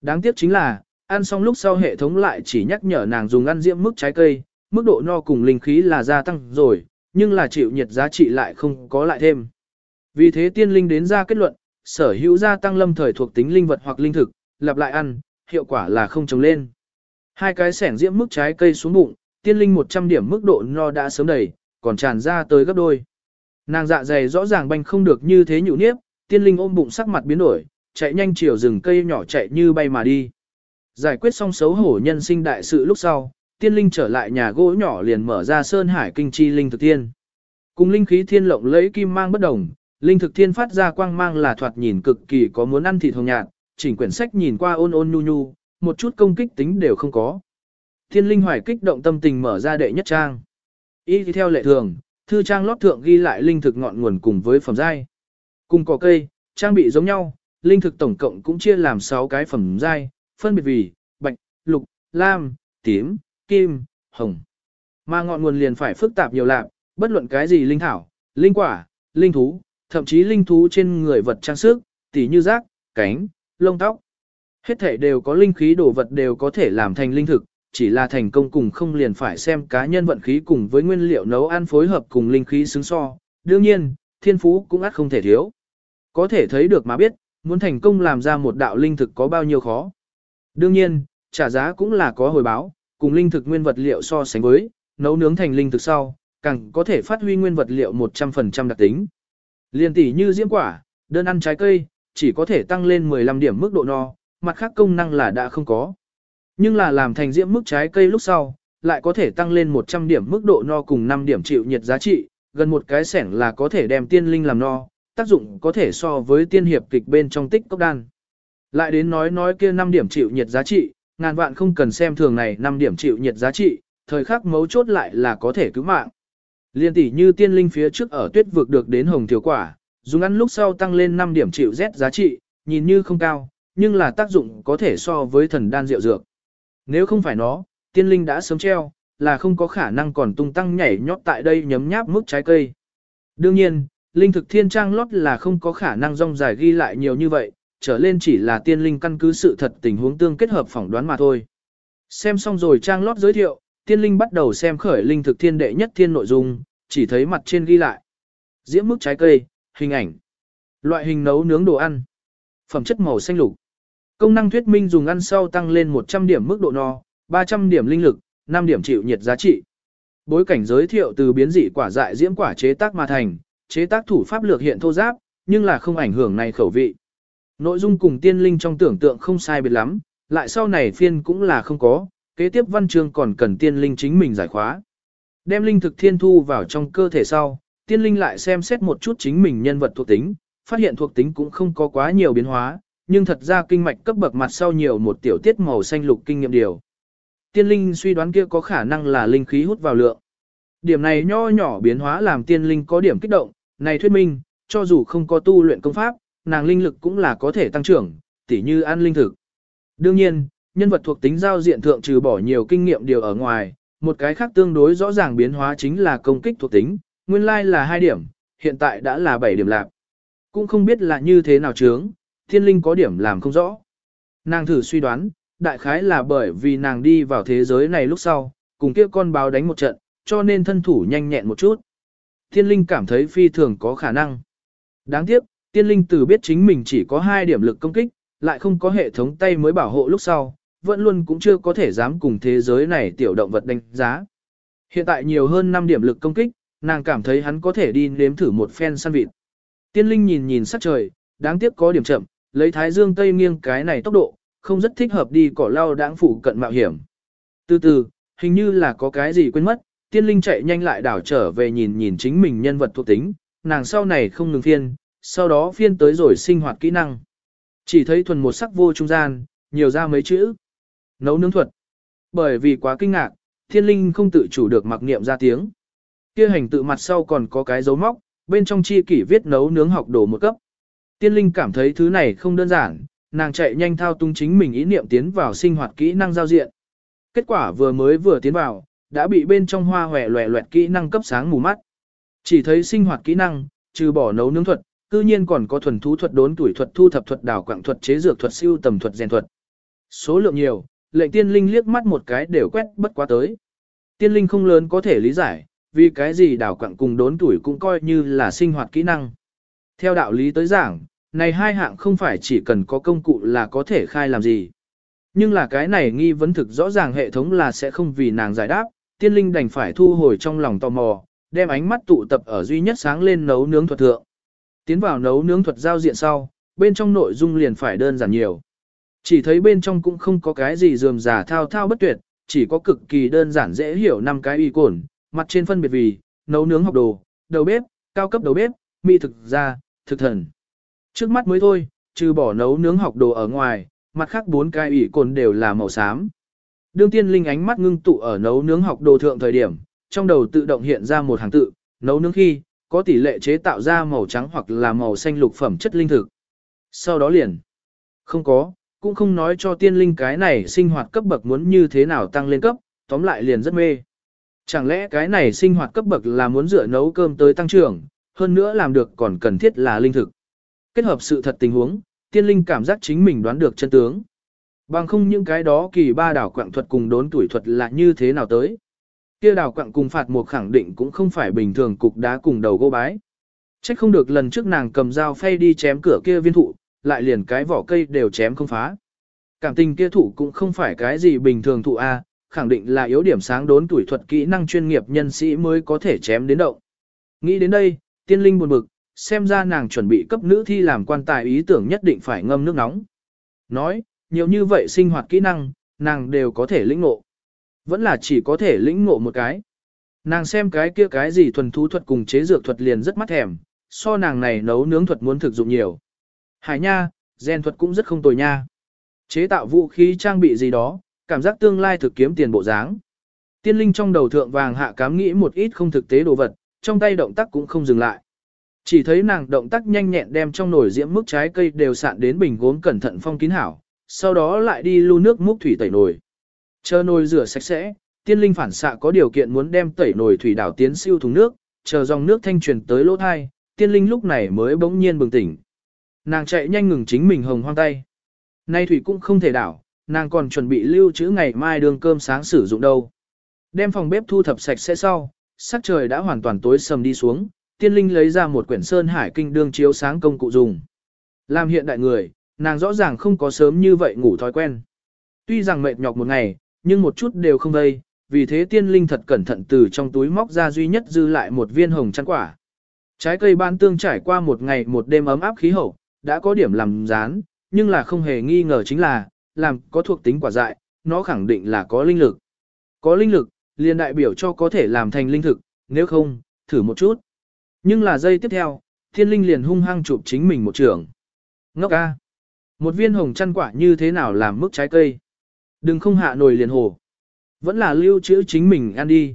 Đáng tiếc chính là, ăn xong lúc sau hệ thống lại chỉ nhắc nhở nàng dùng ăn diễm mức trái cây, mức độ no cùng linh khí là gia tăng rồi, nhưng là chịu nhiệt giá trị lại không có lại thêm. Vì thế tiên linh đến ra kết luận, sở hữu gia tăng lâm thời thuộc tính linh vật hoặc linh thực, lặp lại ăn, hiệu quả là không trồng lên. Hai cái sẻn diễm mức trái cây xuống bụng, tiên linh 100 điểm mức độ no đã sớm đầy, còn tràn ra tới gấp đôi. Nàng dạ dày rõ ràng banh không được như thế nhũ niếp, tiên linh ôm bụng sắc mặt biến đổi, chạy nhanh chiều rừng cây nhỏ chạy như bay mà đi. Giải quyết xong xấu hổ nhân sinh đại sự lúc sau, tiên linh trở lại nhà gỗ nhỏ liền mở ra sơn hải kinh chi linh thực thiên. Cùng linh khí thiên lộng lấy kim mang bất đồng, linh thực thiên phát ra quang mang là thoạt nhìn cực kỳ có muốn ăn thịt hồng nhạt, chỉnh quyển sách nhìn qua ôn ôn nhu nhu, một chút công kích tính đều không có. Thiên linh hoài kích động tâm tình mở ra đệ nhất trang. Y theo lệ thường, thư trang lót thượng ghi lại linh thực ngọn nguồn cùng với phẩm giai. Cùng cỏ cây, trang bị giống nhau, linh thực tổng cộng cũng chia làm 6 cái phẩm giai, phân biệt vì bạch, lục, lam, tím, kim, hồng. Mà ngọn nguồn liền phải phức tạp nhiều lạc, bất luận cái gì linh thảo, linh quả, linh thú, thậm chí linh thú trên người vật trang sức, tỉ như rác, cánh, lông tóc. Hết thể đều có linh khí đồ vật đều có thể làm thành linh thực, chỉ là thành công cùng không liền phải xem cá nhân vận khí cùng với nguyên liệu nấu ăn phối hợp cùng linh khí xứng so. Đương nhiên, thiên phú cũng ắt không thể thiếu. Có thể thấy được mà biết, muốn thành công làm ra một đạo linh thực có bao nhiêu khó. Đương nhiên, trả giá cũng là có hồi báo, cùng linh thực nguyên vật liệu so sánh với, nấu nướng thành linh thực sau, càng có thể phát huy nguyên vật liệu 100% đặc tính. Liên tỷ như diễm quả, đơn ăn trái cây, chỉ có thể tăng lên 15 điểm mức độ no, mặt khác công năng là đã không có. Nhưng là làm thành diễm mức trái cây lúc sau, lại có thể tăng lên 100 điểm mức độ no cùng 5 điểm chịu nhiệt giá trị, gần một cái sẻng là có thể đem tiên linh làm no, tác dụng có thể so với tiên hiệp kịch bên trong tích cốc đan. Lại đến nói nói kia 5 điểm chịu nhiệt giá trị, ngàn vạn không cần xem thường này 5 điểm chịu nhiệt giá trị, thời khắc mấu chốt lại là có thể cứu mạng. Liên tỷ như tiên linh phía trước ở tuyết vực được đến hồng thiếu quả, dùng ăn lúc sau tăng lên 5 điểm chịu Z giá trị, nhìn như không cao, nhưng là tác dụng có thể so với thần đan rượu dược. Nếu không phải nó, tiên linh đã sớm treo, là không có khả năng còn tung tăng nhảy nhót tại đây nhấm nháp mức trái cây. Đương nhiên, linh thực thiên trang lót là không có khả năng rong dài ghi lại nhiều như vậy, trở lên chỉ là tiên linh căn cứ sự thật tình huống tương kết hợp phỏng đoán mà thôi. Xem xong rồi trang lót giới thiệu, tiên linh bắt đầu xem khởi linh thực thiên đệ nhất thiên nội dung, chỉ thấy mặt trên ghi lại. Diễm mức trái cây, hình ảnh. Loại hình nấu nướng đồ ăn. Phẩm chất màu xanh lục. Công năng thuyết minh dùng ăn sau tăng lên 100 điểm mức độ no, 300 điểm linh lực, 5 điểm chịu nhiệt giá trị. Bối cảnh giới thiệu từ biến dị quả dại diễm quả chế tác mà thành, chế tác thủ pháp lược hiện thô giáp, nhưng là không ảnh hưởng này khẩu vị. Nội dung cùng tiên linh trong tưởng tượng không sai biệt lắm, lại sau này phiên cũng là không có, kế tiếp văn chương còn cần tiên linh chính mình giải khóa. Đem linh thực thiên thu vào trong cơ thể sau, tiên linh lại xem xét một chút chính mình nhân vật thuộc tính, phát hiện thuộc tính cũng không có quá nhiều biến hóa, nhưng thật ra kinh mạch cấp bậc mặt sau nhiều một tiểu tiết màu xanh lục kinh nghiệm điều. Tiên linh suy đoán kia có khả năng là linh khí hút vào lượng. Điểm này nho nhỏ biến hóa làm tiên linh có điểm kích động, này thuyết minh, cho dù không có tu luyện công pháp, nàng linh lực cũng là có thể tăng trưởng, tỉ như ăn linh thực. Đương nhiên, nhân vật thuộc tính giao diện thượng trừ bỏ nhiều kinh nghiệm điều ở ngoài, một cái khác tương đối rõ ràng biến hóa chính là công kích thuộc tính, nguyên lai là 2 điểm, hiện tại đã là 7 điểm lạc. Cũng không biết là như thế nào chướng, thiên linh có điểm làm không rõ. Nàng thử suy đoán, đại khái là bởi vì nàng đi vào thế giới này lúc sau, cùng kia con báo đánh một trận, cho nên thân thủ nhanh nhẹn một chút. Thiên linh cảm thấy phi thường có khả năng. Đáng tiếc, tiên linh từ biết chính mình chỉ có 2 điểm lực công kích, lại không có hệ thống tay mới bảo hộ lúc sau, vẫn luôn cũng chưa có thể dám cùng thế giới này tiểu động vật đánh giá. Hiện tại nhiều hơn 5 điểm lực công kích, nàng cảm thấy hắn có thể đi nếm thử một phen săn vịt. Tiên linh nhìn nhìn sắc trời, đáng tiếc có điểm chậm, lấy thái dương tây nghiêng cái này tốc độ, không rất thích hợp đi cỏ lau đáng phủ cận mạo hiểm. Từ từ, hình như là có cái gì quên mất, tiên linh chạy nhanh lại đảo trở về nhìn nhìn chính mình nhân vật thuộc tính, nàng sau này không ngừng phiên, sau đó phiên tới rồi sinh hoạt kỹ năng. Chỉ thấy thuần một sắc vô trung gian, nhiều ra mấy chữ. Nấu nướng thuật. Bởi vì quá kinh ngạc, thiên linh không tự chủ được mặc niệm ra tiếng. Kia hành tự mặt sau còn có cái dấu móc, bên trong chi kỷ viết nấu nướng học đồ một cấp. Tiên linh cảm thấy thứ này không đơn giản, nàng chạy nhanh thao tung chính mình ý niệm tiến vào sinh hoạt kỹ năng giao diện. Kết quả vừa mới vừa tiến vào, đã bị bên trong hoa hòe loẹ loẹt kỹ năng cấp sáng mù mắt. Chỉ thấy sinh hoạt kỹ năng, trừ bỏ nấu nướng thuật, cư nhiên còn có thuần thú thuật đốn tuổi thuật thu thập thuật đảo quạng thuật chế dược thuật siêu tầm thuật rèn thuật. Số lượng nhiều, lệnh tiên linh liếc mắt một cái đều quét bất quá tới. Tiên linh không lớn có thể lý giải, vì cái gì đảo quạng cùng đốn tuổi cũng coi như là sinh hoạt kỹ năng. Theo đạo lý tới giảng, này hai hạng không phải chỉ cần có công cụ là có thể khai làm gì. Nhưng là cái này nghi vấn thực rõ ràng hệ thống là sẽ không vì nàng giải đáp, tiên linh đành phải thu hồi trong lòng tò mò, đem ánh mắt tụ tập ở duy nhất sáng lên nấu nướng thuật thượng. Tiến vào nấu nướng thuật giao diện sau, bên trong nội dung liền phải đơn giản nhiều. Chỉ thấy bên trong cũng không có cái gì dườm giả thao thao bất tuyệt, chỉ có cực kỳ đơn giản dễ hiểu năm cái y cồn, mặt trên phân biệt vì, nấu nướng học đồ, đầu bếp, cao cấp đầu bếp, mỹ thực gia, thực thần. Trước mắt mới thôi, trừ bỏ nấu nướng học đồ ở ngoài, mặt khác bốn cái y cồn đều là màu xám. Đương tiên linh ánh mắt ngưng tụ ở nấu nướng học đồ thượng thời điểm, trong đầu tự động hiện ra một hàng tự, nấu nướng khi, có tỷ lệ chế tạo ra màu trắng hoặc là màu xanh lục phẩm chất linh thực. Sau đó liền, không có, cũng không nói cho tiên linh cái này sinh hoạt cấp bậc muốn như thế nào tăng lên cấp, tóm lại liền rất mê. Chẳng lẽ cái này sinh hoạt cấp bậc là muốn dựa nấu cơm tới tăng trưởng, hơn nữa làm được còn cần thiết là linh thực. Kết hợp sự thật tình huống, tiên linh cảm giác chính mình đoán được chân tướng. Bằng không những cái đó kỳ ba đảo quạng thuật cùng đốn tuổi thuật là như thế nào tới. Kia đào quạng cùng phạt một khẳng định cũng không phải bình thường cục đá cùng đầu gỗ bái. Trách không được lần trước nàng cầm dao phay đi chém cửa kia viên thụ, lại liền cái vỏ cây đều chém không phá. Cảm tình kia thụ cũng không phải cái gì bình thường thụ A, khẳng định là yếu điểm sáng đốn tuổi thuật kỹ năng chuyên nghiệp nhân sĩ mới có thể chém đến động. Nghĩ đến đây, tiên linh buồn bực, xem ra nàng chuẩn bị cấp nữ thi làm quan tài ý tưởng nhất định phải ngâm nước nóng. Nói, nhiều như vậy sinh hoạt kỹ năng, nàng đều có thể lĩnh ngộ. Vẫn là chỉ có thể lĩnh ngộ một cái. Nàng xem cái kia cái gì thuần thú thuật cùng chế dược thuật liền rất mắt thèm, so nàng này nấu nướng thuật muốn thực dụng nhiều. Hải nha, gen thuật cũng rất không tồi nha. Chế tạo vũ khí trang bị gì đó, cảm giác tương lai thực kiếm tiền bộ dáng. Tiên linh trong đầu thượng vàng hạ cám nghĩ một ít không thực tế đồ vật, trong tay động tác cũng không dừng lại. Chỉ thấy nàng động tác nhanh nhẹn đem trong nồi diễm mức trái cây đều sạn đến bình gốm cẩn thận phong kín hảo, sau đó lại đi lưu nước múc thủy tẩy nồi. Chờ nồi rửa sạch sẽ, tiên linh phản xạ có điều kiện muốn đem tẩy nồi thủy đảo tiến siêu thùng nước, chờ dòng nước thanh truyền tới lỗ thai, tiên linh lúc này mới bỗng nhiên bừng tỉnh. Nàng chạy nhanh ngừng chính mình hồng hoang tay. Nay thủy cũng không thể đảo, nàng còn chuẩn bị lưu trữ ngày mai đường cơm sáng sử dụng đâu. Đem phòng bếp thu thập sạch sẽ sau, sắc trời đã hoàn toàn tối sầm đi xuống, tiên linh lấy ra một quyển sơn hải kinh đương chiếu sáng công cụ dùng. Làm hiện đại người, nàng rõ ràng không có sớm như vậy ngủ thói quen. Tuy rằng mệt nhọc một ngày, nhưng một chút đều không đây, vì thế tiên linh thật cẩn thận từ trong túi móc ra duy nhất dư lại một viên hồng chăn quả. Trái cây ban tương trải qua một ngày một đêm ấm áp khí hậu, đã có điểm làm rán, nhưng là không hề nghi ngờ chính là, làm có thuộc tính quả dại, nó khẳng định là có linh lực. Có linh lực, liền đại biểu cho có thể làm thành linh thực, nếu không, thử một chút. Nhưng là giây tiếp theo, thiên linh liền hung hăng chụp chính mình một trường. Ngốc ca! Một viên hồng chăn quả như thế nào làm mức trái cây? Đừng không hạ nồi liền hồ. Vẫn là lưu trữ chính mình ăn đi.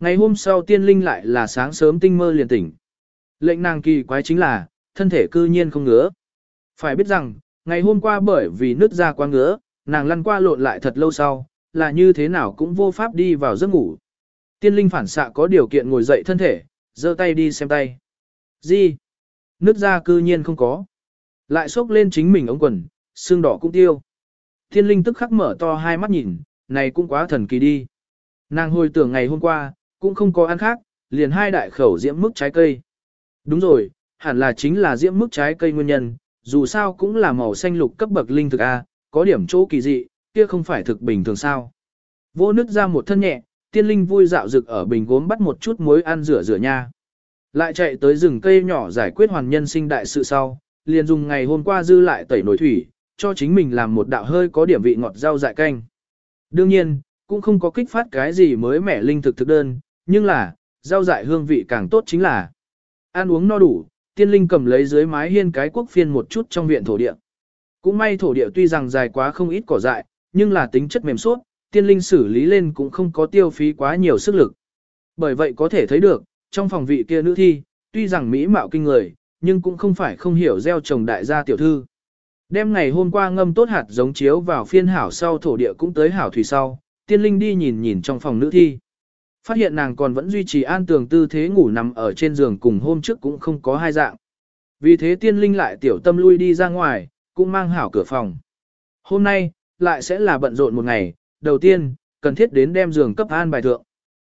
Ngày hôm sau tiên linh lại là sáng sớm tinh mơ liền tỉnh. Lệnh nàng kỳ quái chính là, thân thể cư nhiên không ngứa. Phải biết rằng, ngày hôm qua bởi vì nứt ra quá ngứa, nàng lăn qua lộn lại thật lâu sau, là như thế nào cũng vô pháp đi vào giấc ngủ. Tiên linh phản xạ có điều kiện ngồi dậy thân thể, giơ tay đi xem tay. Gì? Nứt ra cư nhiên không có. Lại xốc lên chính mình ống quần, xương đỏ cũng tiêu. Thiên linh tức khắc mở to hai mắt nhìn, này cũng quá thần kỳ đi. Nàng hồi tưởng ngày hôm qua, cũng không có ăn khác, liền hai đại khẩu diễm mức trái cây. Đúng rồi, hẳn là chính là diễm mức trái cây nguyên nhân, dù sao cũng là màu xanh lục cấp bậc linh thực A, có điểm chỗ kỳ dị, kia không phải thực bình thường sao. Vô nứt ra một thân nhẹ, tiên linh vui dạo rực ở bình gốm bắt một chút muối ăn rửa rửa nha. Lại chạy tới rừng cây nhỏ giải quyết hoàn nhân sinh đại sự sau, liền dùng ngày hôm qua dư lại tẩy nổi thủy, cho chính mình làm một đạo hơi có điểm vị ngọt rau dại canh. Đương nhiên, cũng không có kích phát cái gì mới mẻ linh thực thực đơn, nhưng là, rau dại hương vị càng tốt chính là ăn uống no đủ, tiên linh cầm lấy dưới mái hiên cái quốc phiên một chút trong viện thổ địa. Cũng may thổ địa tuy rằng dài quá không ít cỏ dại, nhưng là tính chất mềm suốt, tiên linh xử lý lên cũng không có tiêu phí quá nhiều sức lực. Bởi vậy có thể thấy được, trong phòng vị kia nữ thi, tuy rằng mỹ mạo kinh người, nhưng cũng không phải không hiểu gieo trồng đại gia tiểu thư. Đêm ngày hôm qua ngâm tốt hạt giống chiếu vào phiên hảo sau thổ địa cũng tới hảo thủy sau, tiên linh đi nhìn nhìn trong phòng nữ thi. Phát hiện nàng còn vẫn duy trì an tường tư thế ngủ nằm ở trên giường cùng hôm trước cũng không có hai dạng. Vì thế tiên linh lại tiểu tâm lui đi ra ngoài, cũng mang hảo cửa phòng. Hôm nay, lại sẽ là bận rộn một ngày, đầu tiên, cần thiết đến đem giường cấp an bài thượng.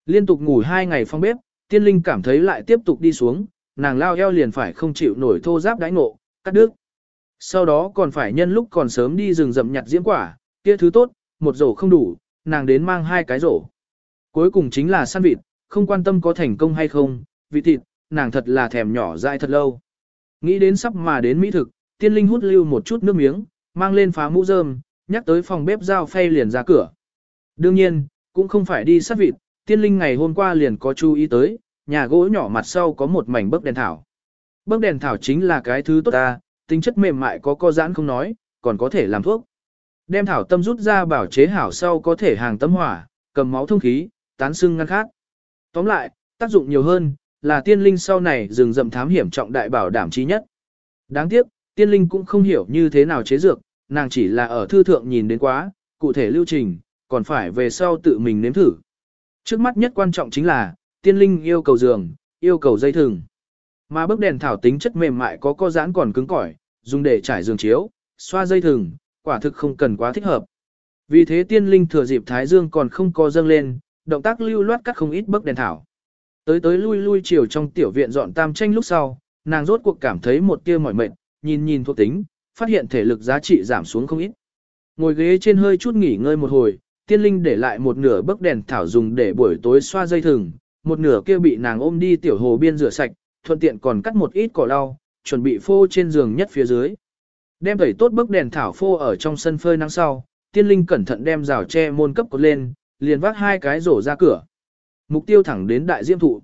Liên tục ngủ hai ngày phong bếp, tiên linh cảm thấy lại tiếp tục đi xuống, nàng lao eo liền phải không chịu nổi thô giáp đáy ngộ, cắt đứt. Sau đó còn phải nhân lúc còn sớm đi rừng rậm nhặt diễm quả, kia thứ tốt, một rổ không đủ, nàng đến mang hai cái rổ. Cuối cùng chính là săn vịt, không quan tâm có thành công hay không, vị thịt, nàng thật là thèm nhỏ dại thật lâu. Nghĩ đến sắp mà đến mỹ thực, tiên linh hút lưu một chút nước miếng, mang lên phá mũ rơm, nhắc tới phòng bếp giao phay liền ra cửa. Đương nhiên, cũng không phải đi sát vịt, tiên linh ngày hôm qua liền có chú ý tới, nhà gỗ nhỏ mặt sau có một mảnh bấc đèn thảo. Bấc đèn thảo chính là cái thứ tốt ta, tính chất mềm mại có co giãn không nói, còn có thể làm thuốc. Đem thảo tâm rút ra bảo chế hảo sau có thể hàng tâm hỏa, cầm máu thông khí, tán xương ngăn khát. Tóm lại, tác dụng nhiều hơn, là tiên linh sau này rừng rậm thám hiểm trọng đại bảo đảm chí nhất. Đáng tiếc, tiên linh cũng không hiểu như thế nào chế dược, nàng chỉ là ở thư thượng nhìn đến quá, cụ thể lưu trình, còn phải về sau tự mình nếm thử. Trước mắt nhất quan trọng chính là, tiên linh yêu cầu giường, yêu cầu dây thừng. Mà bức đèn thảo tính chất mềm mại có co giãn còn cứng cỏi, dùng để trải giường chiếu, xoa dây thừng, quả thực không cần quá thích hợp. Vì thế tiên linh thừa dịp thái dương còn không co dâng lên, động tác lưu loát cắt không ít bức đèn thảo. Tới tới lui lui chiều trong tiểu viện dọn tam tranh lúc sau, nàng rốt cuộc cảm thấy một tia mỏi mệt, nhìn nhìn thuộc tính, phát hiện thể lực giá trị giảm xuống không ít. Ngồi ghế trên hơi chút nghỉ ngơi một hồi, tiên linh để lại một nửa bức đèn thảo dùng để buổi tối xoa dây thừng, một nửa kia bị nàng ôm đi tiểu hồ biên rửa sạch, thuận tiện còn cắt một ít cỏ lau, chuẩn bị phô trên giường nhất phía dưới. Đem tẩy tốt bức đèn thảo phô ở trong sân phơi nắng sau, tiên linh cẩn thận đem rào tre môn cấp cột lên, liền vác hai cái rổ ra cửa. Mục tiêu thẳng đến đại diễm thụ.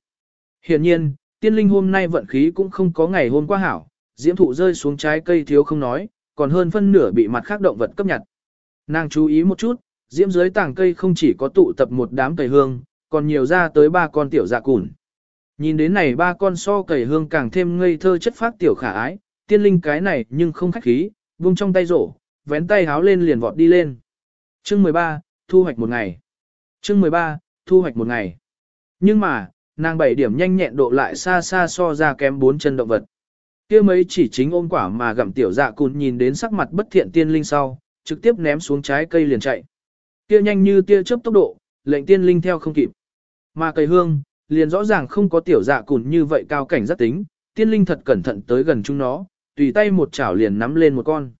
Hiển nhiên, tiên linh hôm nay vận khí cũng không có ngày hôm qua hảo, diễm thụ rơi xuống trái cây thiếu không nói, còn hơn phân nửa bị mặt khác động vật cấp nhặt. Nàng chú ý một chút, diễm dưới tảng cây không chỉ có tụ tập một đám cây hương, còn nhiều ra tới ba con tiểu dạ cùn. Nhìn đến này ba con so cầy hương càng thêm ngây thơ chất phát tiểu khả ái, tiên linh cái này nhưng không khách khí, vung trong tay rổ, vén tay háo lên liền vọt đi lên. Chương 13, thu hoạch một ngày. Chương 13, thu hoạch một ngày. Nhưng mà, nàng bảy điểm nhanh nhẹn độ lại xa xa so ra kém bốn chân động vật. kia mấy chỉ chính ôm quả mà gặm tiểu dạ cùn nhìn đến sắc mặt bất thiện tiên linh sau, trực tiếp ném xuống trái cây liền chạy. kia nhanh như tia chớp tốc độ, lệnh tiên linh theo không kịp. Mà cây hương, liền rõ ràng không có tiểu dạ cùn như vậy cao cảnh rất tính, tiên linh thật cẩn thận tới gần chúng nó, tùy tay một chảo liền nắm lên một con.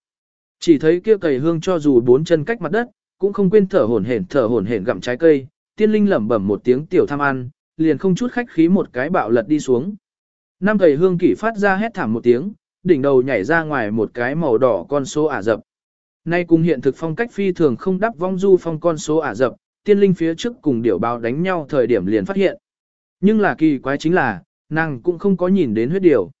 Chỉ thấy kia cầy hương cho dù bốn chân cách mặt đất, cũng không quên thở hổn hển thở hổn hển gặm trái cây, tiên linh lẩm bẩm một tiếng tiểu tham ăn, liền không chút khách khí một cái bạo lật đi xuống. Năm cầy hương kỷ phát ra hét thảm một tiếng, đỉnh đầu nhảy ra ngoài một cái màu đỏ con số ả dập. Nay cùng hiện thực phong cách phi thường không đắp vong du phong con số ả dập, tiên linh phía trước cùng điểu báo đánh nhau thời điểm liền phát hiện. Nhưng là kỳ quái chính là, nàng cũng không có nhìn đến huyết điều.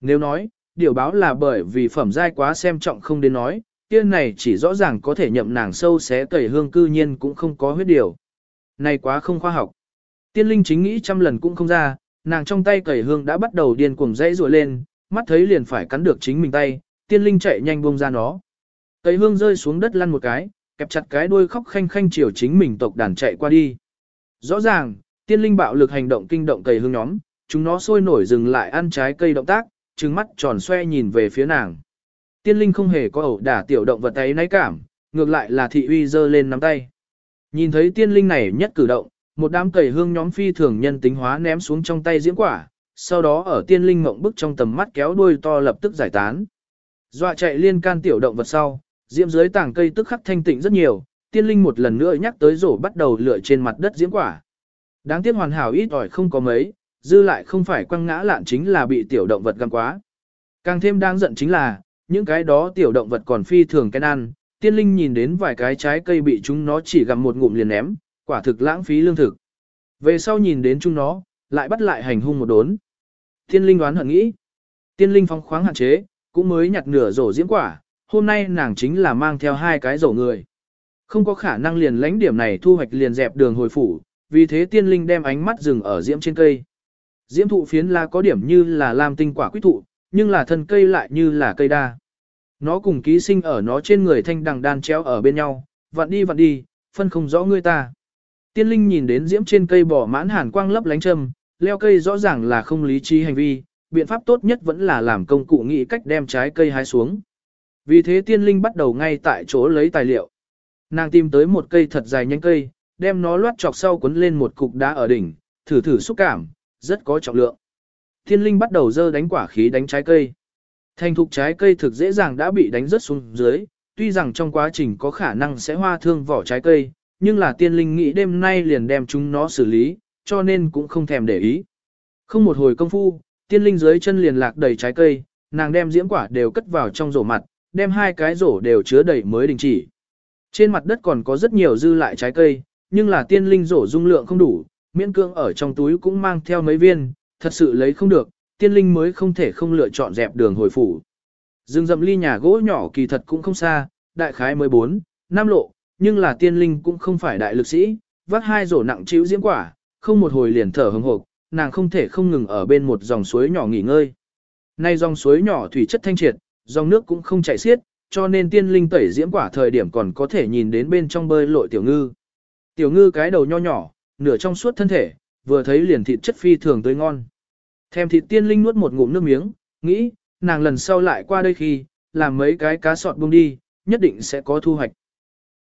Nếu nói, điều báo là bởi vì phẩm giai quá xem trọng không đến nói, kia này chỉ rõ ràng có thể nhậm nàng sâu xé tẩy hương cư nhiên cũng không có huyết điều. Này quá không khoa học. Tiên linh chính nghĩ trăm lần cũng không ra, nàng trong tay cẩy hương đã bắt đầu điên cuồng dãy rùa lên, mắt thấy liền phải cắn được chính mình tay, tiên linh chạy nhanh buông ra nó. Cẩy hương rơi xuống đất lăn một cái, kẹp chặt cái đuôi khóc khanh khanh chiều chính mình tộc đàn chạy qua đi. Rõ ràng, tiên linh bạo lực hành động kinh động cầy hương nhóm, chúng nó sôi nổi dừng lại ăn trái cây động tác, trừng mắt tròn xoe nhìn về phía nàng. Tiên linh không hề có ẩu đả tiểu động vật ấy náy cảm, ngược lại là thị uy dơ lên nắm tay. Nhìn thấy tiên linh này nhất cử động, một đám cầy hương nhóm phi thường nhân tính hóa ném xuống trong tay diễm quả, sau đó ở tiên linh mộng bức trong tầm mắt kéo đuôi to lập tức giải tán. Dọa chạy liên can tiểu động vật sau, diễm dưới tảng cây tức khắc thanh tịnh rất nhiều, tiên linh một lần nữa nhắc tới rổ bắt đầu lựa trên mặt đất diễm quả. Đáng tiếc hoàn hảo ít ỏi không có mấy, dư lại không phải quăng ngã lạn chính là bị tiểu động vật găm quá. Càng thêm đáng giận chính là, những cái đó tiểu động vật còn phi thường cái ăn, tiên linh nhìn đến vài cái trái cây bị chúng nó chỉ gặm một ngụm liền ném, quả thực lãng phí lương thực. Về sau nhìn đến chúng nó, lại bắt lại hành hung một đốn. Tiên linh đoán hận nghĩ, tiên linh phóng khoáng hạn chế, cũng mới nhặt nửa rổ diễm quả, hôm nay nàng chính là mang theo hai cái rổ người. Không có khả năng liền lãnh điểm này thu hoạch liền dẹp đường hồi phủ, vì thế tiên linh đem ánh mắt dừng ở diễm trên cây. Diễm thụ phiến là có điểm như là làm tinh quả quý thụ, nhưng là thân cây lại như là cây đa. Nó cùng ký sinh ở nó trên người thanh đằng đan chéo ở bên nhau, vặn đi vặn đi, phân không rõ người ta. Tiên linh nhìn đến diễm trên cây bỏ mãn hàn quang lấp lánh châm, leo cây rõ ràng là không lý trí hành vi, biện pháp tốt nhất vẫn là làm công cụ nghĩ cách đem trái cây hái xuống. Vì thế tiên linh bắt đầu ngay tại chỗ lấy tài liệu. Nàng tìm tới một cây thật dài nhánh cây, đem nó loát chọc sau cuốn lên một cục đá ở đỉnh, thử thử xúc cảm, rất có trọng lượng. Thiên linh bắt đầu dơ đánh quả khí đánh trái cây. Thành thục trái cây thực dễ dàng đã bị đánh rớt xuống dưới, tuy rằng trong quá trình có khả năng sẽ hoa thương vỏ trái cây, nhưng là tiên linh nghĩ đêm nay liền đem chúng nó xử lý, cho nên cũng không thèm để ý. Không một hồi công phu, tiên linh dưới chân liền lạc đầy trái cây, nàng đem diễm quả đều cất vào trong rổ mặt, đem hai cái rổ đều chứa đầy mới đình chỉ. Trên mặt đất còn có rất nhiều dư lại trái cây, nhưng là tiên linh rổ dung lượng không đủ, miễn cương ở trong túi cũng mang theo mấy viên, thật sự lấy không được, tiên linh mới không thể không lựa chọn dẹp đường hồi phủ. Dương dậm ly nhà gỗ nhỏ kỳ thật cũng không xa, đại khái 14, năm lộ, nhưng là tiên linh cũng không phải đại lực sĩ, vác hai rổ nặng chịu diễm quả, không một hồi liền thở hừng hộp, nàng không thể không ngừng ở bên một dòng suối nhỏ nghỉ ngơi. Nay dòng suối nhỏ thủy chất thanh triệt, dòng nước cũng không chảy xiết, cho nên tiên linh tẩy diễm quả thời điểm còn có thể nhìn đến bên trong bơi lội tiểu ngư. Tiểu ngư cái đầu nho nhỏ, nửa trong suốt thân thể, vừa thấy liền thịt chất phi thường tươi ngon. Thèm thịt tiên linh nuốt một ngụm nước miếng, nghĩ, nàng lần sau lại qua đây khi, làm mấy cái cá sọt buông đi, nhất định sẽ có thu hoạch.